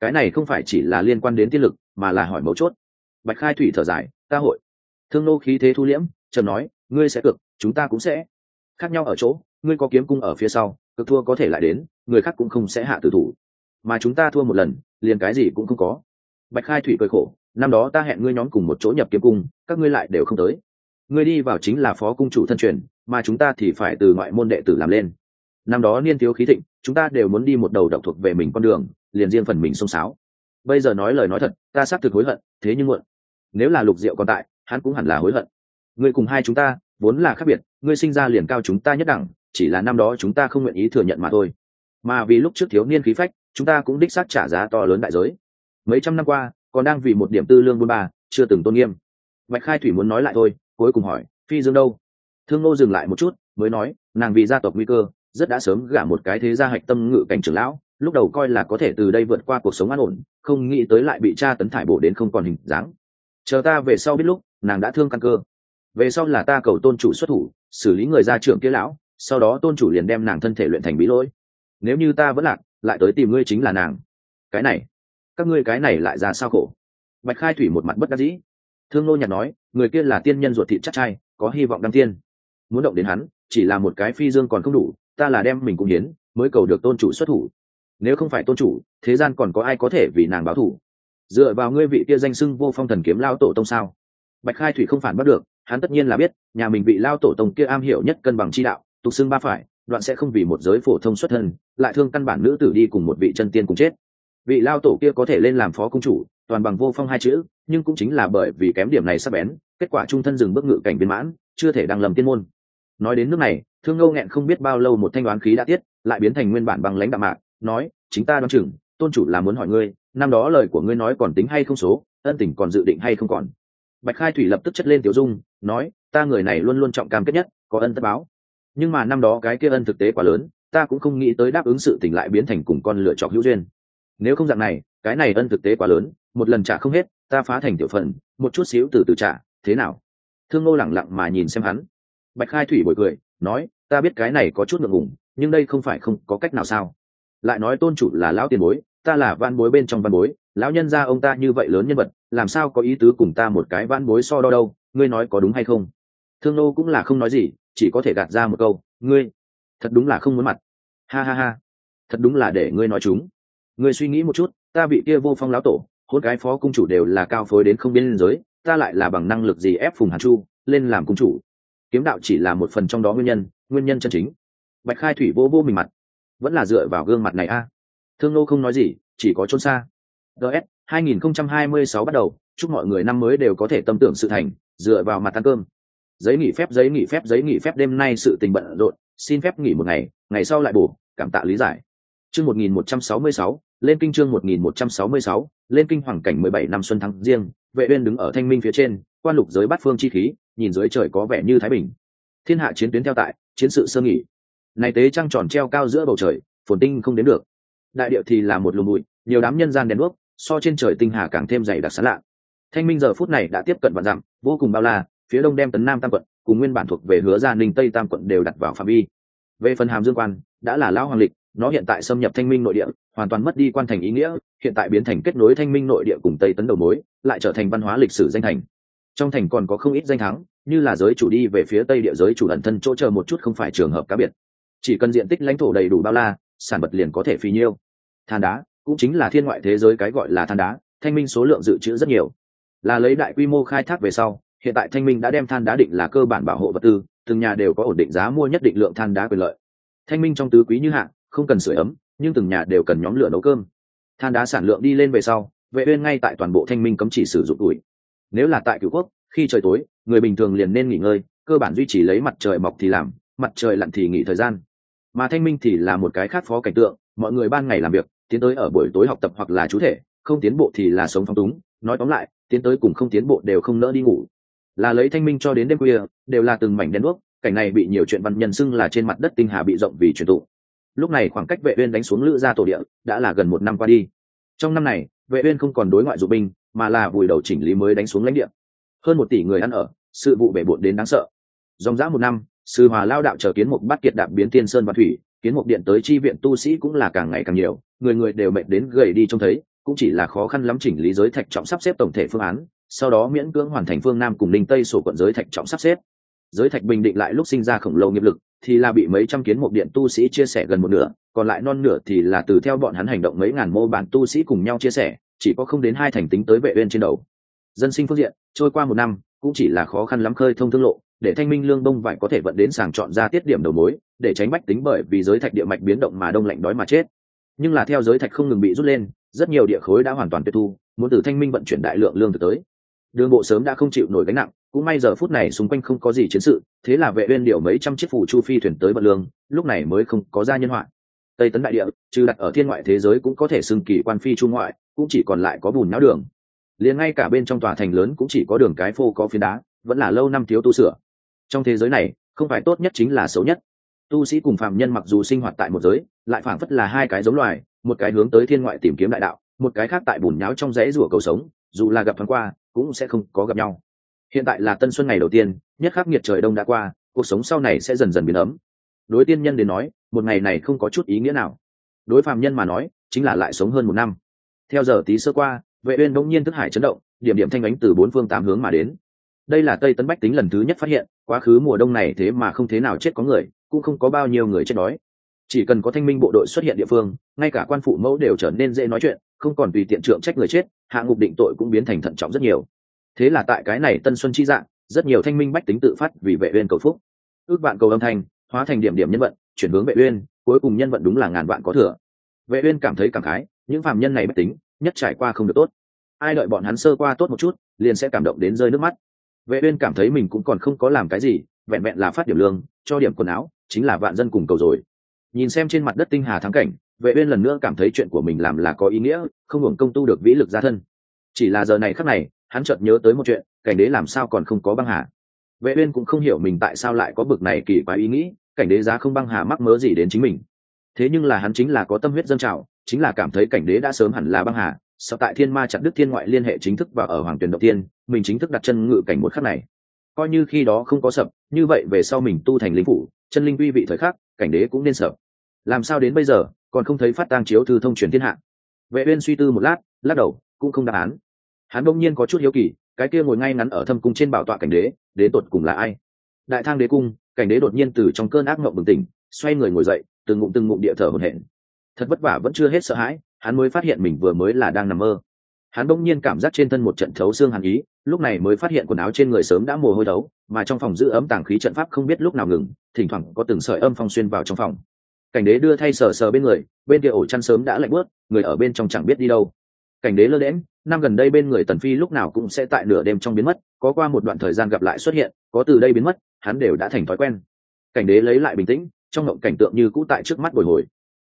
Cái này không phải chỉ là liên quan đến tiên lực, mà là hỏi mấu chốt. Bạch khai thủy thở dài, ta hội thương nô khí thế thu liễm trầm nói, ngươi sẽ cực, chúng ta cũng sẽ. Khác nhau ở chỗ, ngươi có kiếm cung ở phía sau, cực thua có thể lại đến, người khác cũng không sẽ hạ tử thủ. Mà chúng ta thua một lần, liền cái gì cũng không có. Bạch khai thủy cười khổ, năm đó ta hẹn ngươi nhóm cùng một chỗ nhập kiếm cung, các ngươi lại đều không tới. Ngươi đi vào chính là phó cung chủ thân truyền, mà chúng ta thì phải từ ngoại môn đệ tử làm lên. Năm đó niên thiếu khí thịnh, chúng ta đều muốn đi một đầu độc thuộc về mình con đường, liền riêng phần mình xông xáo. Bây giờ nói lời nói thật, ta xác thực hối hận, thế nhưng muộn. Nếu là lục diệu còn tại hắn cũng hẳn là hối hận. Ngươi cùng hai chúng ta vốn là khác biệt, ngươi sinh ra liền cao chúng ta nhất đẳng, chỉ là năm đó chúng ta không nguyện ý thừa nhận mà thôi. Mà vì lúc trước thiếu niên khí phách, chúng ta cũng đích xác trả giá to lớn đại giới. Mấy trăm năm qua, còn đang vì một điểm tư lương buôn ba, chưa từng tôn nghiêm. Bạch khai thủy muốn nói lại thôi, cuối cùng hỏi, phi dương đâu? Thương nô dừng lại một chút, mới nói, nàng vì gia tộc nguy cơ, rất đã sớm gả một cái thế gia hạch tâm ngự cảnh trưởng lão, lúc đầu coi là có thể từ đây vượt qua cuộc sống an ổn, không nghĩ tới lại bị cha tấn thải bổ đến không còn hình dáng. Chờ ta về sau biết lúc nàng đã thương căn cơ. Về sau là ta cầu tôn chủ xuất thủ, xử lý người gia trưởng kia lão, sau đó tôn chủ liền đem nàng thân thể luyện thành bí lỗi. Nếu như ta vẫn lạc, lại tới tìm ngươi chính là nàng. Cái này, các ngươi cái này lại ra sao khổ? Bạch khai thủy một mặt bất đắc dĩ. Thương nô nhạt nói, người kia là tiên nhân ruột thịt chắc trai, có hy vọng đăng tiên. Muốn động đến hắn, chỉ là một cái phi dương còn không đủ, ta là đem mình cũng hiến, mới cầu được tôn chủ xuất thủ. Nếu không phải tôn chủ, thế gian còn có ai có thể vì nàng báo thủ dựa vào ngươi vị kia danh sưng vô phong thần kiếm lao tổ tông sao? Bạch khai thủy không phản bắt được, hắn tất nhiên là biết, nhà mình bị lao tổ tông kia am hiểu nhất cân bằng chi đạo, tục xưng ba phải, đoạn sẽ không vì một giới phổ thông xuất thân, lại thương căn bản nữ tử đi cùng một vị chân tiên cùng chết. Vị lao tổ kia có thể lên làm phó công chủ, toàn bằng vô phong hai chữ, nhưng cũng chính là bởi vì kém điểm này sắp bén, kết quả trung thân dừng bước ngự cảnh viên mãn, chưa thể đăng lầm tiên môn. Nói đến nước này, thương ngâu nghẹn không biết bao lâu một thanh đoán khí đã tiết, lại biến thành nguyên bản bằng lãnh đạo mạc, nói, chính ta đoán chừng, tôn chủ là muốn hỏi ngươi, năm đó lời của ngươi nói còn tính hay không số, ân tình còn dự định hay không còn? Bạch khai thủy lập tức chất lên tiểu dung, nói, ta người này luôn luôn trọng cam kết nhất, có ân tất báo. Nhưng mà năm đó cái kia ân thực tế quá lớn, ta cũng không nghĩ tới đáp ứng sự tỉnh lại biến thành cùng con lựa chọn hữu duyên. Nếu không dạng này, cái này ân thực tế quá lớn, một lần trả không hết, ta phá thành tiểu phần, một chút xíu từ từ trả, thế nào? Thương ngô lẳng lặng mà nhìn xem hắn. Bạch khai thủy bồi cười, nói, ta biết cái này có chút ngượng ngùng, nhưng đây không phải không có cách nào sao. Lại nói tôn chủ là lão tiền bối ta là van bối bên trong văn bối, lão nhân gia ông ta như vậy lớn nhân vật, làm sao có ý tứ cùng ta một cái van bối so đo đâu, ngươi nói có đúng hay không? Thương nô cũng là không nói gì, chỉ có thể gạt ra một câu, ngươi, thật đúng là không muốn mặt. Ha ha ha, thật đúng là để ngươi nói chúng. Ngươi suy nghĩ một chút, ta bị kia vô phong lão tổ, hôn cái phó cung chủ đều là cao phối đến không biên giới, ta lại là bằng năng lực gì ép phùng hàn chu, lên làm cung chủ? Kiếm đạo chỉ là một phần trong đó nguyên nhân nguyên nhân chân chính. Bạch khai thủy vô vô mình mặt, vẫn là dựa vào gương mặt này a thương nô không nói gì chỉ có trốn xa. Ds 2026 bắt đầu chúc mọi người năm mới đều có thể tâm tưởng sự thành dựa vào mặt ăn cơm. Giấy nghỉ phép giấy nghỉ phép giấy nghỉ phép đêm nay sự tình bận rộn xin phép nghỉ một ngày ngày sau lại bổ cảm tạ lý giải. Chương 1166, lên kinh chương 1166, lên kinh hoàng cảnh 17 năm xuân tháng riêng vệ uyên đứng ở thanh minh phía trên quan lục giới bát phương chi khí nhìn dưới trời có vẻ như thái bình. Thiên hạ chiến tuyến theo tại chiến sự sơ nghỉ. Này tế trăng tròn treo cao giữa bầu trời phồn tinh không đến được đại điệu thì là một lùm bụi, nhiều đám nhân gian đèn đuốc, so trên trời tinh hà càng thêm dày đặc sán lạ. Thanh minh giờ phút này đã tiếp cận vạn dặm, vô cùng bao la, phía đông đem tấn nam tam quận, cùng nguyên bản thuộc về hứa gia ninh tây tam quận đều đặt vào phạm vi. Về phần hàm dương quan, đã là lão hoàng lịch, nó hiện tại xâm nhập thanh minh nội địa, hoàn toàn mất đi quan thành ý nghĩa, hiện tại biến thành kết nối thanh minh nội địa cùng tây tấn đầu mối, lại trở thành văn hóa lịch sử danh thành. Trong thành còn có không ít danh thắng, như là giới chủ đi về phía tây địa giới chủ ẩn thân chỗ chờ một chút không phải trường hợp cá biệt. Chỉ cần diện tích lãnh thổ đầy đủ bao la sản vật liền có thể phi nhiêu. Than đá, cũng chính là thiên ngoại thế giới cái gọi là than đá, thanh minh số lượng dự trữ rất nhiều. Là lấy đại quy mô khai thác về sau, hiện tại thanh minh đã đem than đá định là cơ bản bảo hộ vật tư, từng nhà đều có ổn định giá mua nhất định lượng than đá quyền lợi. Thanh minh trong tứ quý như hạng không cần sửa ấm, nhưng từng nhà đều cần nhóm lửa nấu cơm. Than đá sản lượng đi lên về sau, vệ uyên ngay tại toàn bộ thanh minh cấm chỉ sử dụng tuổi. Nếu là tại cửu quốc, khi trời tối, người bình thường liền nên nghỉ ngơi, cơ bản duy trì lấy mặt trời mọc thì làm, mặt trời lặn thì nghỉ thời gian mà thanh minh thì là một cái khác phó cảnh tượng, mọi người ban ngày làm việc, tiến tới ở buổi tối học tập hoặc là chú thể, không tiến bộ thì là sống phong túng, nói tóm lại, tiến tới cùng không tiến bộ đều không nỡ đi ngủ. Là lấy thanh minh cho đến đêm khuya, đều là từng mảnh đen đuốc, cảnh này bị nhiều chuyện văn nhân xưng là trên mặt đất tinh hà bị rộng vì truyền tụ. Lúc này khoảng cách vệ uyên đánh xuống lữ gia tổ địa, đã là gần một năm qua đi. Trong năm này, vệ uyên không còn đối ngoại dụ binh, mà là vùi đầu chỉnh lý mới đánh xuống lãnh địa. Hơn một tỷ người ăn ở, sự vụ bể bộn đến đáng sợ. Dòng dã một năm sư hòa lao đạo chờ kiến mục bắt kiệt đạp biến tiên sơn và thủy, kiến mục điện tới chi viện tu sĩ cũng là càng ngày càng nhiều, người người đều mệt đến gầy đi trông thấy, cũng chỉ là khó khăn lắm chỉnh lý giới thạch trọng sắp xếp tổng thể phương án, sau đó miễn cưỡng hoàn thành phương nam cùng ninh tây sổ quận giới thạch trọng sắp xếp. Giới thạch bình định lại lúc sinh ra khổng lồ nghiệp lực, thì là bị mấy trăm kiến mục điện tu sĩ chia sẻ gần một nửa, còn lại non nửa thì là từ theo bọn hắn hành động mấy ngàn mô bản tu sĩ cùng nhau chia sẻ, chỉ có không đến hai thành tính tới vệ bên trên đầu. Dân sinh phương diện, trôi qua một năm, cũng chỉ là khó khăn lắm khơi thông thương lộ để thanh minh lương đông vải có thể vận đến sàng chọn ra tiết điểm đầu mối, để tránh bách tính bởi vì giới thạch địa mạch biến động mà đông lạnh đói mà chết. Nhưng là theo giới thạch không ngừng bị rút lên, rất nhiều địa khối đã hoàn toàn tuyệt thu, muốn từ thanh minh vận chuyển đại lượng lương thực tới. Đường bộ sớm đã không chịu nổi gánh nặng, cũng may giờ phút này xung quanh không có gì chiến sự, thế là vệ uyên điều mấy trăm chiếc phủ chu phi thuyền tới bận lương, lúc này mới không có ra nhân họa tây tấn đại địa, trừ đặt ở thiên ngoại thế giới cũng có thể xưng kỳ quan phi trung ngoại, cũng chỉ còn lại có bùn nhão đường. Liền ngay cả bên trong tòa thành lớn cũng chỉ có đường cái phô có phiến đá, vẫn là lâu năm thiếu tu sửa trong thế giới này, không phải tốt nhất chính là xấu nhất. Tu sĩ cùng phạm nhân mặc dù sinh hoạt tại một giới, lại phảng phất là hai cái giống loài, một cái hướng tới thiên ngoại tìm kiếm đại đạo, một cái khác tại bùn nháo trong rẽ rủa cầu sống, dù là gặp thoáng qua, cũng sẽ không có gặp nhau. Hiện tại là tân xuân ngày đầu tiên, nhất khắc nghiệt trời đông đã qua, cuộc sống sau này sẽ dần dần biến ấm. Đối tiên nhân đến nói, một ngày này không có chút ý nghĩa nào. Đối phạm nhân mà nói, chính là lại sống hơn một năm. Theo giờ tí sơ qua, vệ uyên đông nhiên thức hải chấn động, điểm điểm thanh ánh từ bốn phương tám hướng mà đến đây là tây tấn bách tính lần thứ nhất phát hiện, quá khứ mùa đông này thế mà không thế nào chết có người, cũng không có bao nhiêu người chết đói. Chỉ cần có thanh minh bộ đội xuất hiện địa phương, ngay cả quan phụ mẫu đều trở nên dễ nói chuyện, không còn tùy tiện trượng trách người chết, hạ ngục định tội cũng biến thành thận trọng rất nhiều. Thế là tại cái này tân xuân chi dạng, rất nhiều thanh minh bách tính tự phát vì vệ uyên cầu phúc. Ước vạn cầu âm thanh, hóa thành điểm điểm nhân vận, chuyển hướng vệ uyên, cuối cùng nhân vận đúng là ngàn vạn có thừa. Vệ uyên cảm thấy cảm khái, những phàm nhân này bách tính, nhất trải qua không được tốt. Ai đợi bọn hắn sơ qua tốt một chút, liền sẽ cảm động đến rơi nước mắt vệ uyên cảm thấy mình cũng còn không có làm cái gì, vẹn vẹn là phát điểm lương, cho điểm quần áo, chính là vạn dân cùng cầu rồi. Nhìn xem trên mặt đất tinh hà thắng cảnh, vệ uyên lần nữa cảm thấy chuyện của mình làm là có ý nghĩa, không hưởng công tu được vĩ lực gia thân. Chỉ là giờ này khắc này, hắn chợt nhớ tới một chuyện, cảnh đế làm sao còn không có băng hà. Vệ uyên cũng không hiểu mình tại sao lại có bực này kỳ quái ý nghĩ, cảnh đế giá không băng hà mắc mớ gì đến chính mình. Thế nhưng là hắn chính là có tâm huyết dân trào, chính là cảm thấy cảnh đế đã sớm hẳn là băng hà sau tại thiên ma chặt đức thiên ngoại liên hệ chính thức và ở hoàng tuyển đầu tiên mình chính thức đặt chân ngự cảnh một khắc này. Coi như khi đó không có sập, như vậy về sau mình tu thành linh phủ, chân linh quy vị thời khắc, cảnh đế cũng nên sập. Làm sao đến bây giờ, còn không thấy phát tang chiếu thư thông truyền thiên hạ. Vệ uyên suy tư một lát, lắc đầu, cũng không đáp án. Hắn Đông nhiên có chút hiếu kỳ, cái kia ngồi ngay ngắn ở thâm cung trên bảo tọa cảnh đế đế tột cùng là ai? Đại thang đế cung, cảnh đế đột nhiên từ trong cơn ác mộng bừng tỉnh, xoay người ngồi dậy, từng ngụm từng ngụm địa thở hổn hển. Thật vất vả vẫn chưa hết sợ hãi hắn mới phát hiện mình vừa mới là đang nằm mơ. Hắn bỗng nhiên cảm giác trên thân một trận thấu xương hàn ý, lúc này mới phát hiện quần áo trên người sớm đã mồ hôi đấu mà trong phòng giữ ấm tàng khí trận pháp không biết lúc nào ngừng, thỉnh thoảng có từng sợi âm phong xuyên vào trong phòng. Cảnh đế đưa thay sờ sờ bên người, bên kia ổ chăn sớm đã lạnh bớt, người ở bên trong chẳng biết đi đâu. Cảnh đế lơ đễm năm gần đây bên người tần phi lúc nào cũng sẽ tại nửa đêm trong biến mất, có qua một đoạn thời gian gặp lại xuất hiện, có từ đây biến mất, hắn đều đã thành thói quen. Cảnh đế lấy lại bình tĩnh, trong ngộng cảnh tượng như cũ tại trước mắt bồi hồi.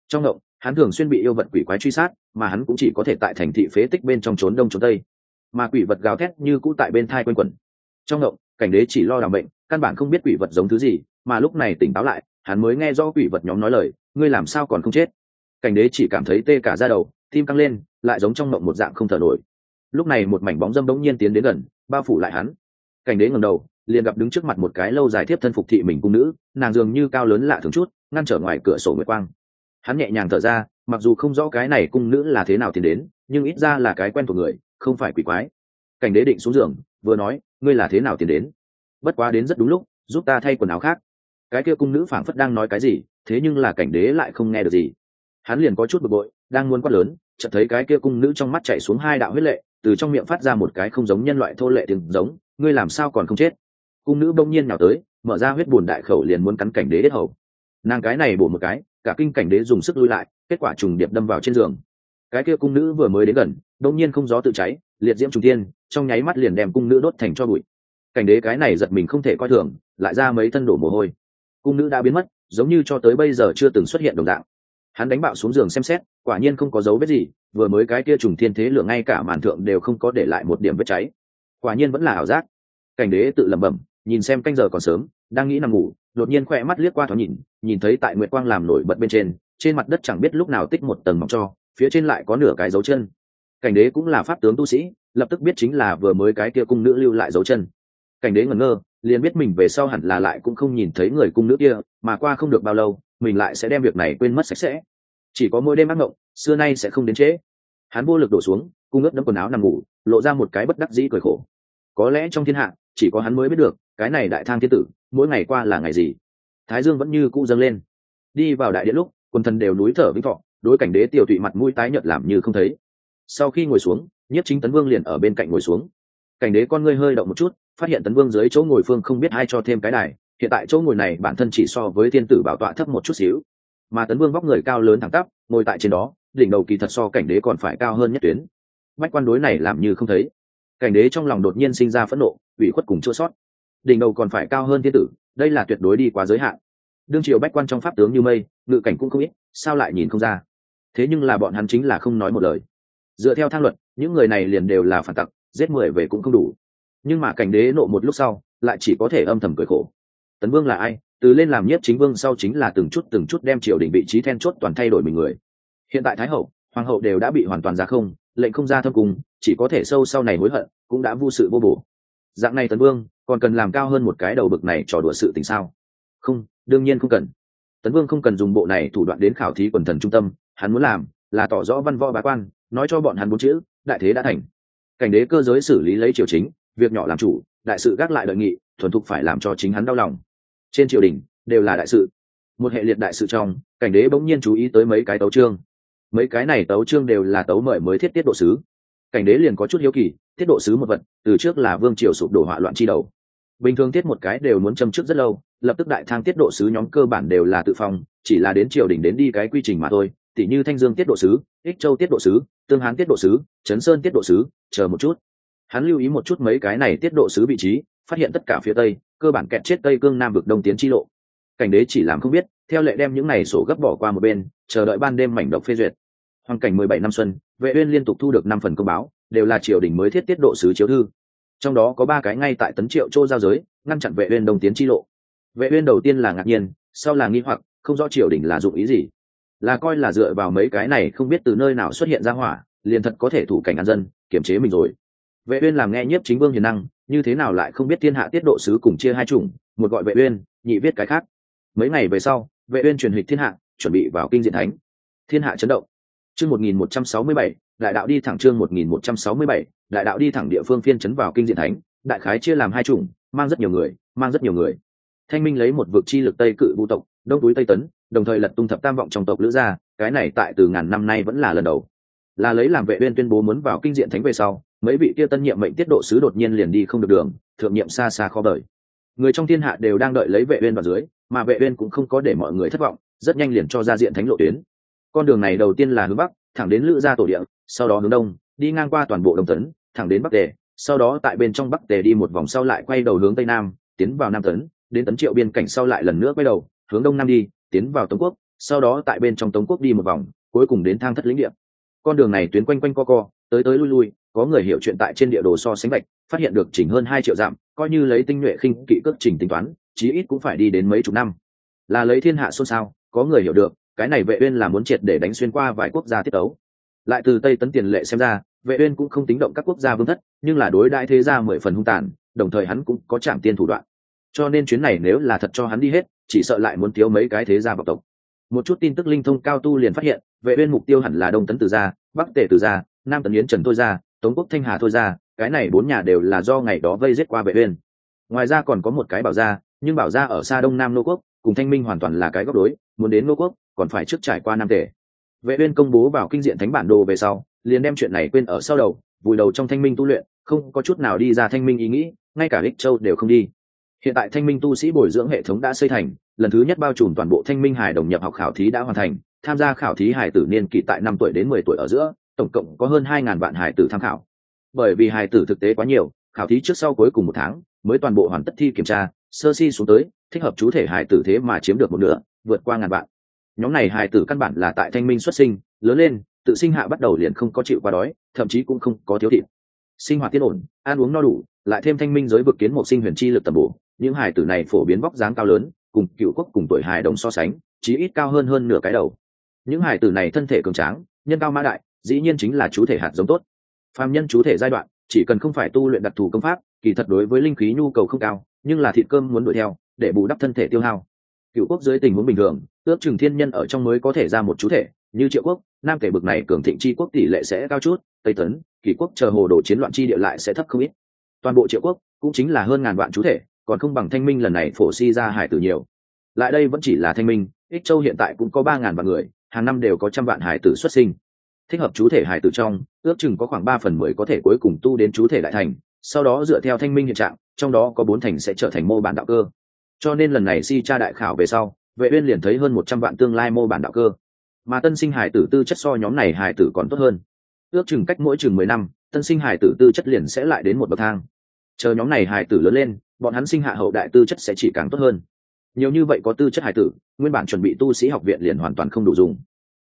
Trong ngộng hắn thường xuyên bị yêu vật quỷ quái truy sát, mà hắn cũng chỉ có thể tại thành thị phế tích bên trong trốn đông trốn tây. Mà quỷ vật gào thét như cũ tại bên thai quanh quẩn. Trong ngộng cảnh đế chỉ lo làm bệnh, căn bản không biết quỷ vật giống thứ gì, mà lúc này tỉnh táo lại, hắn mới nghe rõ quỷ vật nhóm nói lời, ngươi làm sao còn không chết? Cảnh đế chỉ cảm thấy tê cả ra đầu, tim căng lên, lại giống trong mộng một dạng không thở nổi. Lúc này một mảnh bóng dâm bỗng nhiên tiến đến gần, bao phủ lại hắn. Cảnh đế ngầm đầu, liền gặp đứng trước mặt một cái lâu dài thiếp thân phục thị mình cung nữ, nàng dường như cao lớn lạ thường chút, ngăn trở ngoài cửa sổ nguyệt quang hắn nhẹ nhàng thở ra, mặc dù không rõ cái này cung nữ là thế nào tiến đến, nhưng ít ra là cái quen thuộc người, không phải quỷ quái. Cảnh đế định xuống giường, vừa nói, ngươi là thế nào tiến đến? Bất quá đến rất đúng lúc, giúp ta thay quần áo khác. Cái kia cung nữ phảng phất đang nói cái gì, thế nhưng là cảnh đế lại không nghe được gì. Hắn liền có chút bực bội, đang muốn quát lớn, chợt thấy cái kia cung nữ trong mắt chạy xuống hai đạo huyết lệ, từ trong miệng phát ra một cái không giống nhân loại thô lệ tiếng giống, ngươi làm sao còn không chết? Cung nữ bỗng nhiên nào tới, mở ra huyết bùn đại khẩu liền muốn cắn cảnh đế hết hầu. Nàng cái này bổ một cái cả kinh cảnh đế dùng sức lui lại, kết quả trùng điệp đâm vào trên giường. Cái kia cung nữ vừa mới đến gần, đột nhiên không gió tự cháy, liệt diễm trùng tiên trong nháy mắt liền đem cung nữ đốt thành cho bụi. Cảnh đế cái này giật mình không thể coi thường, lại ra mấy thân đổ mồ hôi. Cung nữ đã biến mất, giống như cho tới bây giờ chưa từng xuất hiện đồng dạng. Hắn đánh bạo xuống giường xem xét, quả nhiên không có dấu vết gì, vừa mới cái kia trùng thiên thế lượng ngay cả màn thượng đều không có để lại một điểm vết cháy. Quả nhiên vẫn là ảo giác. Cảnh đế tự lẩm bẩm, nhìn xem canh giờ còn sớm đang nghĩ nằm ngủ, đột nhiên khoe mắt liếc qua thoáng nhìn nhìn thấy tại nguyệt quang làm nổi bật bên trên trên mặt đất chẳng biết lúc nào tích một tầng mỏng cho, phía trên lại có nửa cái dấu chân. Cảnh đế cũng là pháp tướng tu sĩ, lập tức biết chính là vừa mới cái kia cung nữ lưu lại dấu chân. Cảnh đế ngẩn ngơ, liền biết mình về sau hẳn là lại cũng không nhìn thấy người cung nữ kia, mà qua không được bao lâu, mình lại sẽ đem việc này quên mất sạch sẽ. Chỉ có mỗi đêm ác mộng, xưa nay sẽ không đến trễ. Hắn vô lực đổ xuống, cung ướt đấm quần áo nằm ngủ, lộ ra một cái bất đắc dĩ cười khổ. Có lẽ trong thiên hạ, chỉ có hắn mới biết được, cái này đại thang thiên tử mỗi ngày qua là ngày gì? Thái dương vẫn như cũ dâng lên. Đi vào đại điện lúc, quần thần đều núi thở vĩnh thọ, đối cảnh đế tiểu tụy mặt mũi tái nhợt làm như không thấy. Sau khi ngồi xuống, nhất chính tấn vương liền ở bên cạnh ngồi xuống. Cảnh đế con ngươi hơi động một chút, phát hiện tấn vương dưới chỗ ngồi phương không biết ai cho thêm cái đài, hiện tại chỗ ngồi này bản thân chỉ so với thiên tử bảo tọa thấp một chút xíu. Mà tấn vương vóc người cao lớn thẳng tắp, ngồi tại trên đó, đỉnh đầu kỳ thật so cảnh đế còn phải cao hơn nhất tuyến. Bách quan đối này làm như không thấy. Cảnh đế trong lòng đột nhiên sinh ra phẫn nộ, ủy khuất cùng chua sót đỉnh đầu còn phải cao hơn thiên tử đây là tuyệt đối đi quá giới hạn. Đương triều bách quan trong pháp tướng như mây ngự cảnh cũng không ít sao lại nhìn không ra? Thế nhưng là bọn hắn chính là không nói một lời. Dựa theo thang luật những người này liền đều là phản tặc giết mười về cũng không đủ. Nhưng mà cảnh đế nộ một lúc sau lại chỉ có thể âm thầm cười khổ. Tấn vương là ai? Từ lên làm nhất chính vương sau chính là từng chút từng chút đem triều đình vị trí then chốt toàn thay đổi mình người. Hiện tại thái hậu hoàng hậu đều đã bị hoàn toàn ra không lệnh không ra thâm cùng, chỉ có thể sâu sau này hối hận cũng đã vô sự vô bổ. Dạng này tấn vương còn cần làm cao hơn một cái đầu bực này trò đùa sự tình sao? Không, đương nhiên không cần. Tấn vương không cần dùng bộ này thủ đoạn đến khảo thí quần thần trung tâm, hắn muốn làm là tỏ rõ văn võ bá quan, nói cho bọn hắn bốn chữ, đại thế đã thành. Cảnh đế cơ giới xử lý lấy triều chính, việc nhỏ làm chủ, đại sự gác lại đợi nghị, thuần thục phải làm cho chính hắn đau lòng. Trên triều đình, đều là đại sự. Một hệ liệt đại sự trong, cảnh đế bỗng nhiên chú ý tới mấy cái tấu trương mấy cái này tấu trương đều là tấu mời mới thiết tiết độ sứ cảnh đế liền có chút hiếu kỳ, tiết độ sứ một vật, từ trước là vương triều sụp đổ hỏa loạn chi đầu. Bình thường tiết một cái đều muốn châm trước rất lâu, lập tức đại thang tiết độ sứ nhóm cơ bản đều là tự phong, chỉ là đến triều đình đến đi cái quy trình mà thôi. Tỉ như thanh dương tiết độ sứ, ích châu tiết độ sứ, tương hán tiết độ sứ trấn sơn tiết độ sứ, chờ một chút. Hắn lưu ý một chút mấy cái này tiết độ sứ vị trí, phát hiện tất cả phía tây, cơ bản kẹt chết tây cương nam vực đông tiến chi lộ. Cảnh đế chỉ làm không biết, theo lệ đem những này sổ gấp bỏ qua một bên, chờ đợi ban đêm mảnh độc phê duyệt hoàn cảnh mười bảy năm xuân, vệ uyên liên tục thu được năm phần công báo, đều là triều đình mới thiết tiết độ sứ chiếu thư. Trong đó có ba cái ngay tại tấn triệu châu giao giới, ngăn chặn vệ uyên đông tiến chi lộ. Vệ uyên đầu tiên là ngạc nhiên, sau là nghi hoặc, không rõ triều đình là dụng ý gì. Là coi là dựa vào mấy cái này không biết từ nơi nào xuất hiện ra hỏa, liền thật có thể thủ cảnh an dân kiểm chế mình rồi. Vệ uyên làm nghe nhiếp chính vương hiền năng, như thế nào lại không biết thiên hạ tiết độ sứ cùng chia hai chủng, một gọi vệ uyên, nhị viết cái khác. Mấy ngày về sau, vệ uyên truyền hịch thiên hạ, chuẩn bị vào kinh diện thánh. Thiên hạ chấn động chương 1167 đại đạo đi thẳng chương 1167 đại đạo đi thẳng địa phương phiên chấn vào kinh diện thánh, đại khái chia làm hai chủng, mang rất nhiều người, mang rất nhiều người. Thanh minh lấy một vực chi lực tây cự vũ tộc, đông túi tây tấn, đồng thời lật tung thập tam vọng trong tộc lữ gia, cái này tại từ ngàn năm nay vẫn là lần đầu. Là lấy làm vệ uyên tuyên bố muốn vào kinh diện thánh về sau, mấy vị kia tân nhiệm mệnh tiết độ sứ đột nhiên liền đi không được đường, thượng nhiệm xa xa khó đợi người trong thiên hạ đều đang đợi lấy vệ uyên vào dưới, mà vệ uyên cũng không có để mọi người thất vọng, rất nhanh liền cho ra diện thánh lộ tuyến con đường này đầu tiên là hướng bắc, thẳng đến lữ gia tổ địa, sau đó hướng đông, đi ngang qua toàn bộ đồng tấn, thẳng đến bắc tề, sau đó tại bên trong bắc tề đi một vòng sau lại quay đầu hướng tây nam, tiến vào nam tấn, đến tấn triệu biên cảnh sau lại lần nữa quay đầu, hướng đông nam đi, tiến vào tống quốc, sau đó tại bên trong tống quốc đi một vòng, cuối cùng đến thang thất lĩnh địa. Con đường này tuyến quanh quanh co co, tới tới lui lui, có người hiểu chuyện tại trên địa đồ so sánh bạch phát hiện được chỉnh hơn hai triệu dặm, coi như lấy tinh nhuệ khinh kỵ cước trình tính toán, chí ít cũng phải đi đến mấy chục năm. Là lấy thiên hạ xôn xao, có người hiểu được cái này vệ uyên là muốn triệt để đánh xuyên qua vài quốc gia tiết tấu. Lại từ tây tấn tiền lệ xem ra, vệ uyên cũng không tính động các quốc gia vương thất, nhưng là đối đại thế gia mười phần hung tàn, đồng thời hắn cũng có chạm tiên thủ đoạn. Cho nên chuyến này nếu là thật cho hắn đi hết, chỉ sợ lại muốn thiếu mấy cái thế gia vọng tộc. Một chút tin tức linh thông cao tu liền phát hiện, vệ uyên mục tiêu hẳn là đông tấn từ gia, bắc tề từ gia, nam tấn yến trần thôi gia, tống quốc thanh hà thôi gia, cái này bốn nhà đều là do ngày đó vây giết qua vệ uyên. Ngoài ra còn có một cái bảo gia, nhưng bảo gia ở xa đông nam nô quốc, cùng thanh minh hoàn toàn là cái góc đối, muốn đến nô quốc còn phải trước trải qua nam tề. Vệ uyên công bố vào kinh diện thánh bản đồ về sau, liền đem chuyện này quên ở sau đầu, vùi đầu trong thanh minh tu luyện, không có chút nào đi ra thanh minh ý nghĩ, ngay cả ích châu đều không đi. Hiện tại thanh minh tu sĩ bồi dưỡng hệ thống đã xây thành, lần thứ nhất bao trùm toàn bộ thanh minh hải đồng nhập học khảo thí đã hoàn thành, tham gia khảo thí hải tử niên kỳ tại năm tuổi đến mười tuổi ở giữa, tổng cộng có hơn hai ngàn vạn hải tử tham khảo. Bởi vì hải tử thực tế quá nhiều, khảo thí trước sau cuối cùng một tháng, mới toàn bộ hoàn tất thi kiểm tra, sơ si xuống tới, thích hợp chú thể hải tử thế mà chiếm được một nửa, vượt qua ngàn vạn nhóm này hài tử căn bản là tại thanh minh xuất sinh, lớn lên, tự sinh hạ bắt đầu liền không có chịu qua đói, thậm chí cũng không có thiếu thịt. Sinh hoạt tiết ổn, ăn uống no đủ, lại thêm thanh minh giới vực kiến một sinh huyền chi lực tầm bổ, những hài tử này phổ biến vóc dáng cao lớn, cùng cựu quốc cùng tuổi hài đồng so sánh, chí ít cao hơn hơn nửa cái đầu. Những hài tử này thân thể cường tráng, nhân cao mã đại, dĩ nhiên chính là chú thể hạt giống tốt. Phàm nhân chú thể giai đoạn, chỉ cần không phải tu luyện đặc thù công pháp, kỳ thật đối với linh khí nhu cầu không cao, nhưng là thịt cơm muốn đuổi theo, để bù đắp thân thể tiêu hao cựu quốc dưới tình huống bình thường, ước chừng thiên nhân ở trong mới có thể ra một chú thể, như triệu quốc, nam kể bực này cường thịnh chi quốc tỷ lệ sẽ cao chút, tây tấn, kỷ quốc chờ hồ đồ chiến loạn chi địa lại sẽ thấp không ít. Toàn bộ triệu quốc cũng chính là hơn ngàn vạn chú thể, còn không bằng thanh minh lần này phổ si ra hải tử nhiều. Lại đây vẫn chỉ là thanh minh, ích châu hiện tại cũng có ba ngàn vạn người, hàng năm đều có trăm vạn hải tử xuất sinh. Thích hợp chú thể hải tử trong, ước chừng có khoảng ba phần mười có thể cuối cùng tu đến chú thể đại thành, sau đó dựa theo thanh minh hiện trạng, trong đó có bốn thành sẽ trở thành mô bản đạo cơ cho nên lần này si Cha đại khảo về sau, vệ uyên liền thấy hơn một trăm vạn tương lai mô bản đạo cơ. Mà tân sinh hải tử tư chất so nhóm này hải tử còn tốt hơn. Ước chừng cách mỗi chừng mười năm, tân sinh hải tử tư chất liền sẽ lại đến một bậc thang. Chờ nhóm này hải tử lớn lên, bọn hắn sinh hạ hậu đại tư chất sẽ chỉ càng tốt hơn. Nhiều như vậy có tư chất hải tử, nguyên bản chuẩn bị tu sĩ học viện liền hoàn toàn không đủ dùng.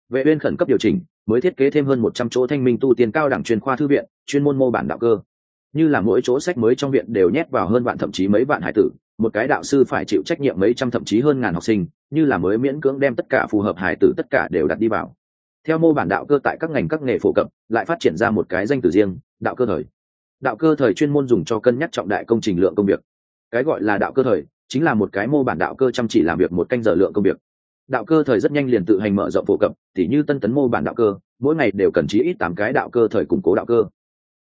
Vệ uyên khẩn cấp điều chỉnh, mới thiết kế thêm hơn một trăm chỗ thanh minh tu tiên cao đẳng chuyên khoa thư viện, chuyên môn mô bản đạo cơ. Như là mỗi chỗ sách mới trong viện đều nhét vào hơn vạn thậm chí mấy vạn hải tử một cái đạo sư phải chịu trách nhiệm mấy trăm thậm chí hơn ngàn học sinh, như là mới miễn cưỡng đem tất cả phù hợp hải tử tất cả đều đặt đi vào. Theo mô bản đạo cơ tại các ngành các nghề phổ cập, lại phát triển ra một cái danh từ riêng, đạo cơ thời. Đạo cơ thời chuyên môn dùng cho cân nhắc trọng đại công trình lượng công việc. Cái gọi là đạo cơ thời, chính là một cái mô bản đạo cơ chăm chỉ làm việc một canh giờ lượng công việc. Đạo cơ thời rất nhanh liền tự hành mở rộng phổ cập, tỉ như tân tấn mô bản đạo cơ, mỗi ngày đều cần chí ít tám cái đạo cơ thời củng cố đạo cơ.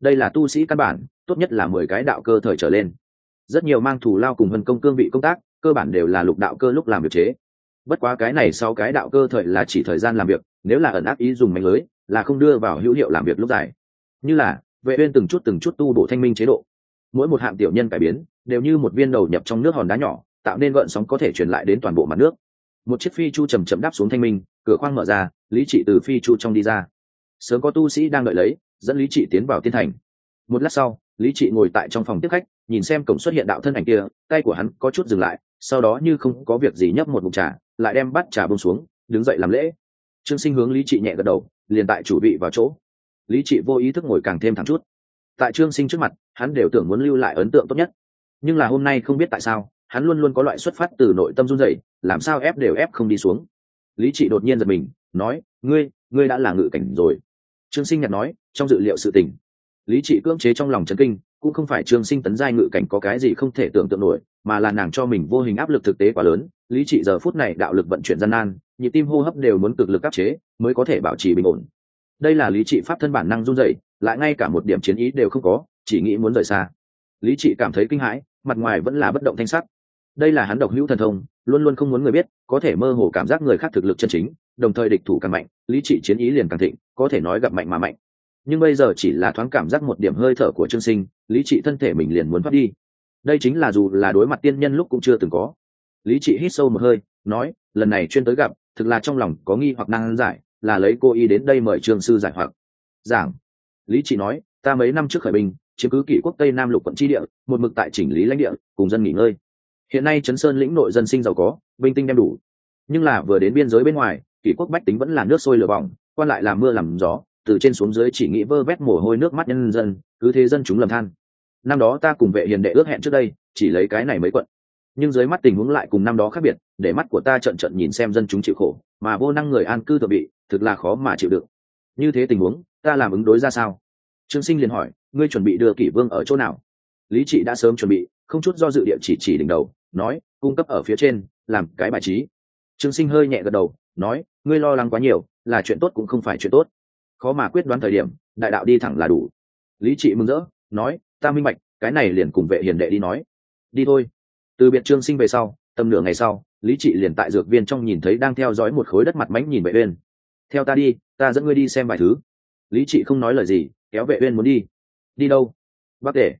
Đây là tu sĩ căn bản, tốt nhất là mười cái đạo cơ thời trở lên rất nhiều mang thủ lao cùng hân công cương vị công tác, cơ bản đều là lục đạo cơ lúc làm việc chế. Bất quá cái này sau cái đạo cơ thời là chỉ thời gian làm việc, nếu là ẩn áp ý dùng mạnh lưới, là không đưa vào hữu hiệu làm việc lúc dài. Như là, vệ uyên từng chút từng chút tu bổ thanh minh chế độ. Mỗi một hạng tiểu nhân cải biến, đều như một viên đầu nhập trong nước hòn đá nhỏ, tạo nên gợn sóng có thể truyền lại đến toàn bộ mặt nước. Một chiếc phi chu chậm chậm đáp xuống thanh minh, cửa khoang mở ra, lý trị từ phi chu trong đi ra. Sớm có tu sĩ đang đợi lấy, dẫn lý trị tiến vào tiên thành. Một lát sau, lý trị ngồi tại trong phòng tiếp khách nhìn xem cổng xuất hiện đạo thân ảnh kia, tay của hắn có chút dừng lại, sau đó như không có việc gì nhấp một mục trà, lại đem bát trà bông xuống, đứng dậy làm lễ. Trương sinh hướng lý trị nhẹ gật đầu, liền tại chủ vị vào chỗ. Lý trị vô ý thức ngồi càng thêm thẳng chút. Tại trương sinh trước mặt, hắn đều tưởng muốn lưu lại ấn tượng tốt nhất. Nhưng là hôm nay không biết tại sao, hắn luôn luôn có loại xuất phát từ nội tâm run rẩy, làm sao ép đều ép không đi xuống. Lý trị đột nhiên giật mình, nói, ngươi ngươi đã là ngự cảnh rồi. Trương sinh nhặt nói, trong dự liệu sự tình. Lý trị cưỡng chế trong lòng chấn kinh cũng không phải trương sinh tấn giai ngự cảnh có cái gì không thể tưởng tượng nổi, mà là nàng cho mình vô hình áp lực thực tế quá lớn, lý trị giờ phút này đạo lực vận chuyển gian nan, nhịp tim hô hấp đều muốn cực lực áp chế, mới có thể bảo trì bình ổn. Đây là lý trị pháp thân bản năng run rẩy, lại ngay cả một điểm chiến ý đều không có, chỉ nghĩ muốn rời xa. Lý trị cảm thấy kinh hãi, mặt ngoài vẫn là bất động thanh sắc. Đây là hắn độc hữu thần thông, luôn luôn không muốn người biết, có thể mơ hồ cảm giác người khác thực lực chân chính, đồng thời địch thủ càng mạnh, lý trị chiến ý liền càng thịnh, có thể nói gặp mạnh mà mạnh nhưng bây giờ chỉ là thoáng cảm giác một điểm hơi thở của trương sinh, lý trị thân thể mình liền muốn thoát đi. Đây chính là dù là đối mặt tiên nhân lúc cũng chưa từng có. Lý trị hít sâu một hơi, nói, lần này chuyên tới gặp, thực là trong lòng có nghi hoặc năng giải, là lấy cô y đến đây mời trương sư giải hoặc. Giảng. Lý trị nói, ta mấy năm trước khởi binh, chiếm cứ kỷ quốc tây nam lục quận tri địa, một mực tại chỉnh lý lãnh địa, cùng dân nghỉ ngơi. Hiện nay chấn sơn lĩnh nội dân sinh giàu có, binh tinh đem đủ. Nhưng là vừa đến biên giới bên ngoài, kỷ quốc bách tính vẫn là nước sôi lửa bỏng, quan lại làm mưa làm gió từ trên xuống dưới chỉ nghĩ vơ vét mồ hôi nước mắt nhân dân, cứ thế dân chúng lầm than. Năm đó ta cùng vệ hiền đệ ước hẹn trước đây, chỉ lấy cái này mấy quận. Nhưng dưới mắt tình huống lại cùng năm đó khác biệt, để mắt của ta trận trận nhìn xem dân chúng chịu khổ, mà vô năng người an cư tự bị, thực là khó mà chịu đựng như thế tình huống, ta làm ứng đối ra sao? Trương sinh liền hỏi, ngươi chuẩn bị đưa kỷ vương ở chỗ nào? Lý trị đã sớm chuẩn bị, không chút do dự địa chỉ chỉ đỉnh đầu, nói, cung cấp ở phía trên, làm cái bài trí. Trương sinh hơi nhẹ gật đầu, nói, ngươi lo lắng quá nhiều, là chuyện tốt cũng không phải chuyện tốt khó mà quyết đoán thời điểm đại đạo đi thẳng là đủ. Lý trị mừng rỡ nói ta minh bạch cái này liền cùng vệ hiền đệ đi nói. Đi thôi. Từ biệt trương sinh về sau tầm nửa ngày sau lý trị liền tại dược viên trong nhìn thấy đang theo dõi một khối đất mặt mánh nhìn vệ uyên. Theo ta đi ta dẫn ngươi đi xem vài thứ. Lý trị không nói lời gì kéo vệ uyên muốn đi. Đi đâu? Bắc tề.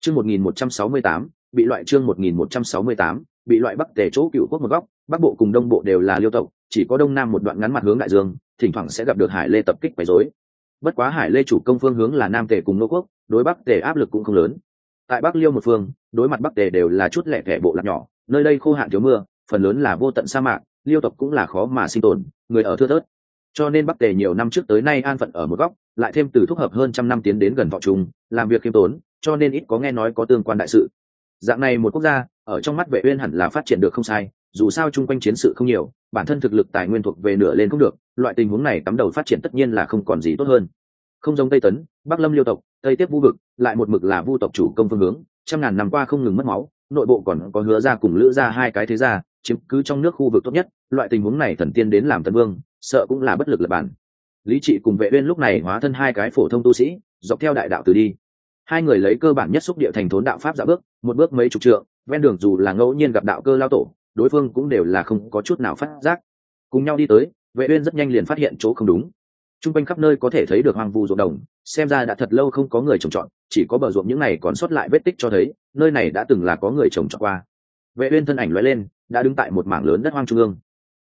Chương 1168, bị loại chương 1168, bị loại bắc tề chỗ cựu quốc một góc bắc bộ cùng đông bộ đều là liêu tộc chỉ có đông nam một đoạn ngắn mặt hướng đại dương thỉnh thoảng sẽ gặp được hải lê tập kích quấy rối. Bất quá hải lê chủ công phương hướng là nam tề cùng nô quốc đối bắc tề áp lực cũng không lớn. Tại bắc liêu một phương đối mặt bắc tề đều là chút lẻ thẻ bộ lạc nhỏ nơi đây khô hạn thiếu mưa phần lớn là vô tận sa mạc liêu tộc cũng là khó mà sinh tồn người ở thưa thớt. Cho nên bắc tề nhiều năm trước tới nay an phận ở một góc lại thêm từ thúc hợp hơn trăm năm tiến đến gần vọng trùng, làm việc khiêm tốn cho nên ít có nghe nói có tương quan đại sự. Dạng này một quốc gia ở trong mắt vệ uyên hẳn là phát triển được không sai dù sao chung quanh chiến sự không nhiều, bản thân thực lực tài nguyên thuộc về nửa lên cũng được, loại tình huống này cắm đầu phát triển tất nhiên là không còn gì tốt hơn. Không giống tây tấn, bắc lâm liêu tộc, tây tiếp vu vực, lại một mực là vu tộc chủ công phương hướng, trăm ngàn năm qua không ngừng mất máu, nội bộ còn có hứa ra cùng lữ ra hai cái thế gia, chiếm cứ trong nước khu vực tốt nhất, loại tình huống này thần tiên đến làm tân vương, sợ cũng là bất lực lập bản. Lý trị cùng vệ uyên lúc này hóa thân hai cái phổ thông tu sĩ, dọc theo đại đạo từ đi. Hai người lấy cơ bản nhất xúc địa thành thốn đạo pháp dạo bước, một bước mấy chục trượng, ven đường dù là ngẫu nhiên gặp đạo cơ lao tổ đối phương cũng đều là không có chút nào phát giác. Cùng nhau đi tới, vệ uyên rất nhanh liền phát hiện chỗ không đúng. Trung quanh khắp nơi có thể thấy được hoang vu ruộng đồng, xem ra đã thật lâu không có người trồng trọt, chỉ có bờ ruộng những này còn sót lại vết tích cho thấy, nơi này đã từng là có người trồng trọt qua. Vệ uyên thân ảnh lóe lên, đã đứng tại một mảng lớn đất hoang trung ương.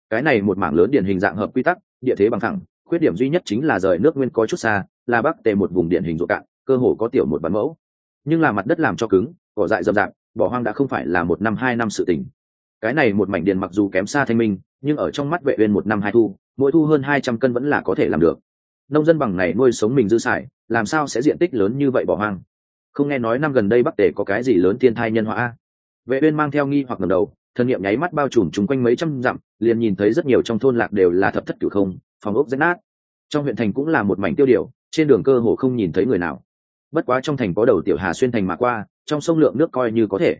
Cái này một mảng lớn điển hình dạng hợp quy tắc, địa thế bằng thẳng, khuyết điểm duy nhất chính là rời nước nguyên có chút xa, là bắc tề một vùng điển hình ruộng cạn, cơ hồ có tiểu một bản mẫu. Nhưng là mặt đất làm cho cứng, cỏ dại rậm rạp, bỏ hoang đã không phải là một năm, hai năm sự tình cái này một mảnh điền mặc dù kém xa thanh minh, nhưng ở trong mắt vệ uyên một năm hai thu, mỗi thu hơn hai trăm cân vẫn là có thể làm được. Nông dân bằng này nuôi sống mình dư xài, làm sao sẽ diện tích lớn như vậy bỏ hoang? Không nghe nói năm gần đây bắc tề có cái gì lớn thiên thai nhân họa vệ uyên mang theo nghi hoặc ngẩng đầu, thân niệm nháy mắt bao trùm chúng quanh mấy trăm dặm, liền nhìn thấy rất nhiều trong thôn lạc đều là thập thất cửu không, phòng ốc rách nát. Trong huyện thành cũng là một mảnh tiêu điều, trên đường cơ hồ không nhìn thấy người nào. Bất quá trong thành có đầu tiểu hà xuyên thành mà qua, trong sông lượng nước coi như có thể.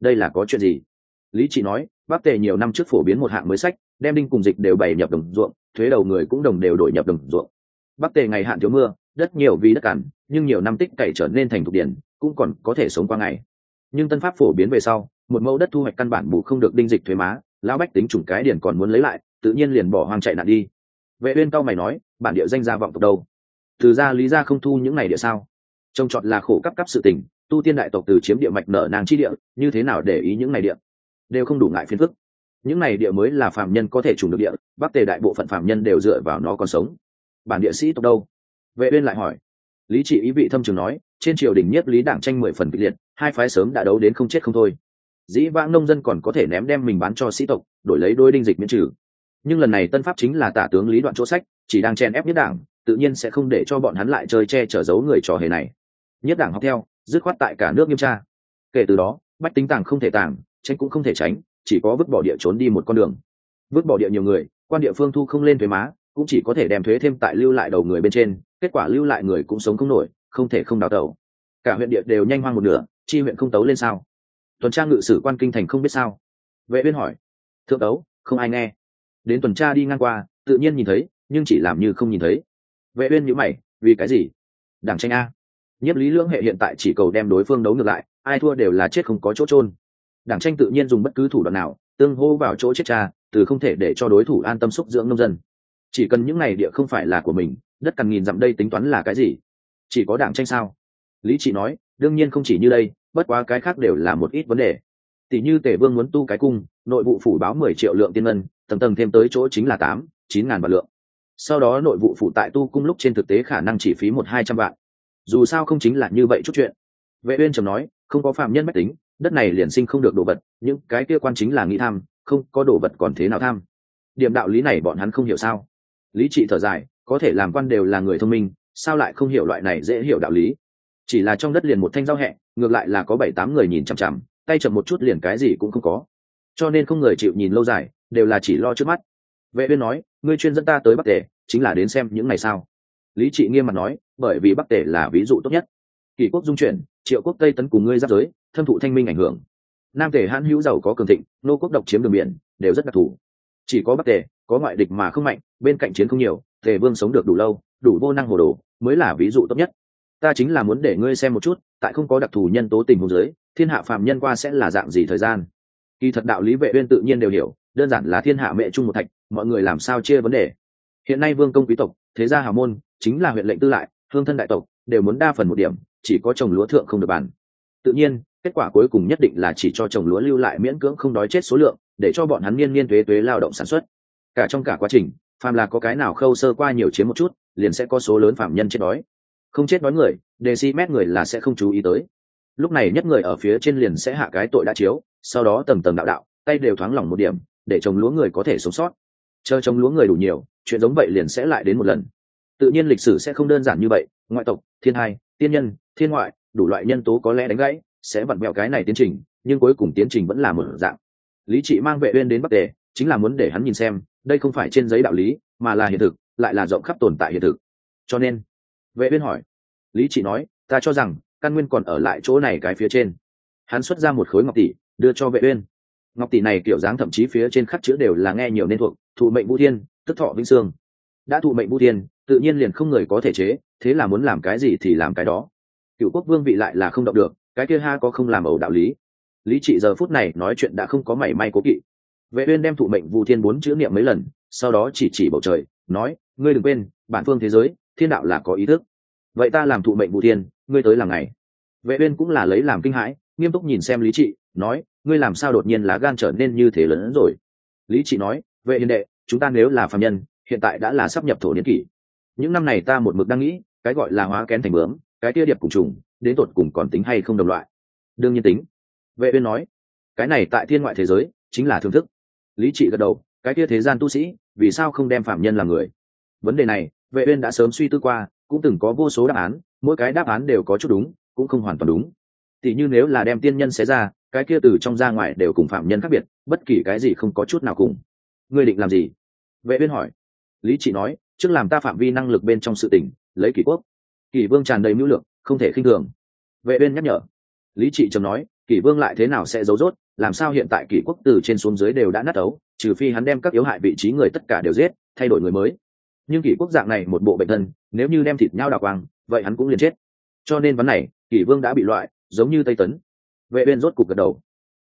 Đây là có chuyện gì? Lý trị nói bắc tề nhiều năm trước phổ biến một hạng mới sách, đem đinh cùng dịch đều bày nhập đồng ruộng, thuế đầu người cũng đồng đều đổi nhập đồng ruộng. Bắc tề ngày hạn thiếu mưa, đất nhiều vì đất cằn, nhưng nhiều năm tích cày trở nên thành thục điển, cũng còn có thể sống qua ngày. Nhưng tân pháp phổ biến về sau, một mẫu đất thu hoạch căn bản bù không được đinh dịch thuế má, lão bách tính chủng cái điển còn muốn lấy lại, tự nhiên liền bỏ hoang chạy nạn đi. Vệ uyên cao mày nói, bản địa danh gia vọng tộc đâu? Từ ra lý gia không thu những này địa sao? Trông chọn là khổ cấp cấp sự tình, tu tiên đại tộc từ chiếm địa mạch nở nàng chi địa, như thế nào để ý những này địa? Đều không đủ ngại phiền phức. Những này địa mới là phạm nhân có thể trùng được địa, bắc tề đại bộ phận phạm nhân đều dựa vào nó còn sống. Bản địa sĩ tộc đâu? Vệ uyên lại hỏi. Lý trị ý vị thâm trường nói, trên triều đình nhất lý đảng tranh mười phần kịch liệt, hai phái sớm đã đấu đến không chết không thôi. Dĩ vãng nông dân còn có thể ném đem mình bán cho sĩ tộc, đổi lấy đôi đinh dịch miễn trừ. Nhưng lần này tân pháp chính là tả tướng lý đoạn chỗ sách, chỉ đang chen ép nhất đảng, tự nhiên sẽ không để cho bọn hắn lại chơi che chở giấu người trò hề này. Nhất đảng học theo, dứt khoát tại cả nước nghiêm tra. Kể từ đó, bách tính tàng không thể tàng tránh cũng không thể tránh, chỉ có vứt bỏ địa trốn đi một con đường. Vứt bỏ địa nhiều người, quan địa phương thu không lên thuế má, cũng chỉ có thể đem thuế thêm tại lưu lại đầu người bên trên, kết quả lưu lại người cũng sống không nổi, không thể không đào tẩu. Cả huyện địa đều nhanh hoang một nửa, chi huyện không tấu lên sao? Tuần tra ngự sử quan kinh thành không biết sao? Vệ viên hỏi. Thượng tấu, không ai nghe. Đến tuần tra đi ngang qua, tự nhiên nhìn thấy, nhưng chỉ làm như không nhìn thấy. Vệ uyên nhíu mày, vì cái gì? Đảng tranh a. Nhiếp lý lưỡng hệ hiện tại chỉ cầu đem đối phương đấu ngược lại, ai thua đều là chết không có chỗ trôn đảng tranh tự nhiên dùng bất cứ thủ đoạn nào, tương hô vào chỗ chết cha, từ không thể để cho đối thủ an tâm xúc dưỡng nông dân. Chỉ cần những này địa không phải là của mình, đất cằn nghìn dặm đây tính toán là cái gì? Chỉ có đảng tranh sao? Lý trị nói, đương nhiên không chỉ như đây, bất quá cái khác đều là một ít vấn đề. Tỷ như tể vương muốn tu cái cung, nội vụ phủ báo mười triệu lượng tiên ngân, tầng tầng thêm tới chỗ chính là tám, chín ngàn vạn lượng. Sau đó nội vụ phủ tại tu cung lúc trên thực tế khả năng chỉ phí một hai trăm vạn. Dù sao không chính là như vậy chút chuyện. Vệ uyên trầm nói, không có phạm nhân mách tính đất này liền sinh không được đồ vật, những cái kia quan chính là nghĩ tham, không có đồ vật còn thế nào tham. Điểm đạo lý này bọn hắn không hiểu sao? Lý trị thở dài, có thể làm quan đều là người thông minh, sao lại không hiểu loại này dễ hiểu đạo lý? Chỉ là trong đất liền một thanh giao hẹ, ngược lại là có bảy tám người nhìn chằm chằm, tay chậm một chút liền cái gì cũng không có. Cho nên không người chịu nhìn lâu dài, đều là chỉ lo trước mắt. Vệ uyên nói, ngươi chuyên dẫn ta tới bắc tề, chính là đến xem những ngày sao? Lý trị nghiêm mặt nói, bởi vì bắc tề là ví dụ tốt nhất. Kỷ quốc dung chuyển, triệu quốc tây tấn cùng ngươi giáp giới thâm thụ thanh minh ảnh hưởng. Nam tề hãn hữu giàu có cường thịnh, nô quốc độc chiếm đường biển, đều rất đặc thù. Chỉ có bắc tề, có ngoại địch mà không mạnh, bên cạnh chiến không nhiều, tề vương sống được đủ lâu, đủ vô năng hồ đồ, mới là ví dụ tốt nhất. Ta chính là muốn để ngươi xem một chút, tại không có đặc thù nhân tố tình huống giới thiên hạ phàm nhân qua sẽ là dạng gì thời gian? Kỳ thật đạo lý vệ uyên tự nhiên đều hiểu, đơn giản là thiên hạ mẹ chung một thạch, mọi người làm sao chia vấn đề. Hiện nay vương công quý tộc, thế gia hào môn, chính là huyện lệnh tư lại, hương thân đại tộc, đều muốn đa phần một điểm, chỉ có trồng lúa thượng không được bàn. Tự nhiên kết quả cuối cùng nhất định là chỉ cho trồng lúa lưu lại miễn cưỡng không đói chết số lượng, để cho bọn hắn niên niên thuế thuế lao động sản xuất. Cả trong cả quá trình, phàm là có cái nào khâu sơ qua nhiều chiếm một chút, liền sẽ có số lớn phạm nhân chết đói. Không chết đói người, đề si mét người là sẽ không chú ý tới. Lúc này nhất người ở phía trên liền sẽ hạ cái tội đã chiếu, sau đó tầng tầng đạo đạo, tay đều thoáng lỏng một điểm, để trồng lúa người có thể sống sót. Chờ trồng lúa người đủ nhiều, chuyện giống vậy liền sẽ lại đến một lần. Tự nhiên lịch sử sẽ không đơn giản như vậy, ngoại tộc, thiên hai, tiên nhân, thiên ngoại, đủ loại nhân tố có lẽ đánh gãy sẽ vặn mẹo cái này tiến trình, nhưng cuối cùng tiến trình vẫn là một dạng. Lý trị mang vệ uyên đến bắc tề, chính là muốn để hắn nhìn xem, đây không phải trên giấy đạo lý, mà là hiện thực, lại là rộng khắp tồn tại hiện thực. Cho nên, vệ uyên hỏi, lý trị nói, ta cho rằng, căn nguyên còn ở lại chỗ này cái phía trên. Hắn xuất ra một khối ngọc tỷ, đưa cho vệ uyên. Ngọc tỷ này kiểu dáng thậm chí phía trên khắc chữ đều là nghe nhiều nên thuộc, thụ mệnh vũ thiên, tức thọ vĩnh sương. Đã thụ mệnh vũ thiên, tự nhiên liền không người có thể chế, thế là muốn làm cái gì thì làm cái đó. Cựu quốc vương vị lại là không động được cái kia ha có không làm ẩu đạo lý. Lý trị giờ phút này nói chuyện đã không có mảy may cố kỵ. Vệ uyên đem thụ mệnh vu thiên bốn chữ niệm mấy lần, sau đó chỉ chỉ bầu trời, nói, ngươi đừng quên, bản phương thế giới, thiên đạo là có ý thức. Vậy ta làm thụ mệnh vu thiên, ngươi tới làm ngày. Vệ uyên cũng là lấy làm kinh hãi, nghiêm túc nhìn xem lý trị, nói, ngươi làm sao đột nhiên lá gan trở nên như thế lớn rồi? Lý trị nói, vệ hiền đệ, chúng ta nếu là phàm nhân, hiện tại đã là sắp nhập thổ niên kỷ. Những năm này ta một mực đang nghĩ, cái gọi là hóa kén thành bướm, cái tia điệp cùng trùng đến tột cùng còn tính hay không đồng loại. Đương nhiên tính. Vệ uyên nói, cái này tại thiên ngoại thế giới chính là thưởng thức. Lý trị gật đầu, cái kia thế gian tu sĩ, vì sao không đem phạm nhân làm người? Vấn đề này, vệ uyên đã sớm suy tư qua, cũng từng có vô số đáp án, mỗi cái đáp án đều có chút đúng, cũng không hoàn toàn đúng. Tỷ như nếu là đem tiên nhân xé ra, cái kia từ trong ra ngoài đều cùng phạm nhân khác biệt, bất kỳ cái gì không có chút nào cùng. Ngươi định làm gì? Vệ uyên hỏi. Lý trị nói, trước làm ta phạm vi năng lực bên trong sự tình, lấy kỷ quốc. Kỷ vương tràn đầy mưu lượng không thể khinh thường. Vệ uyên nhắc nhở. Lý trị trầm nói, kỷ vương lại thế nào sẽ giấu rốt? Làm sao hiện tại kỷ quốc từ trên xuống dưới đều đã nát ấu, trừ phi hắn đem các yếu hại vị trí người tất cả đều giết, thay đổi người mới. Nhưng kỷ quốc dạng này một bộ bệnh thân nếu như đem thịt nhau đào quang, vậy hắn cũng liền chết. Cho nên vấn này, kỷ vương đã bị loại, giống như tây tấn. Vệ uyên rốt cục gật đầu.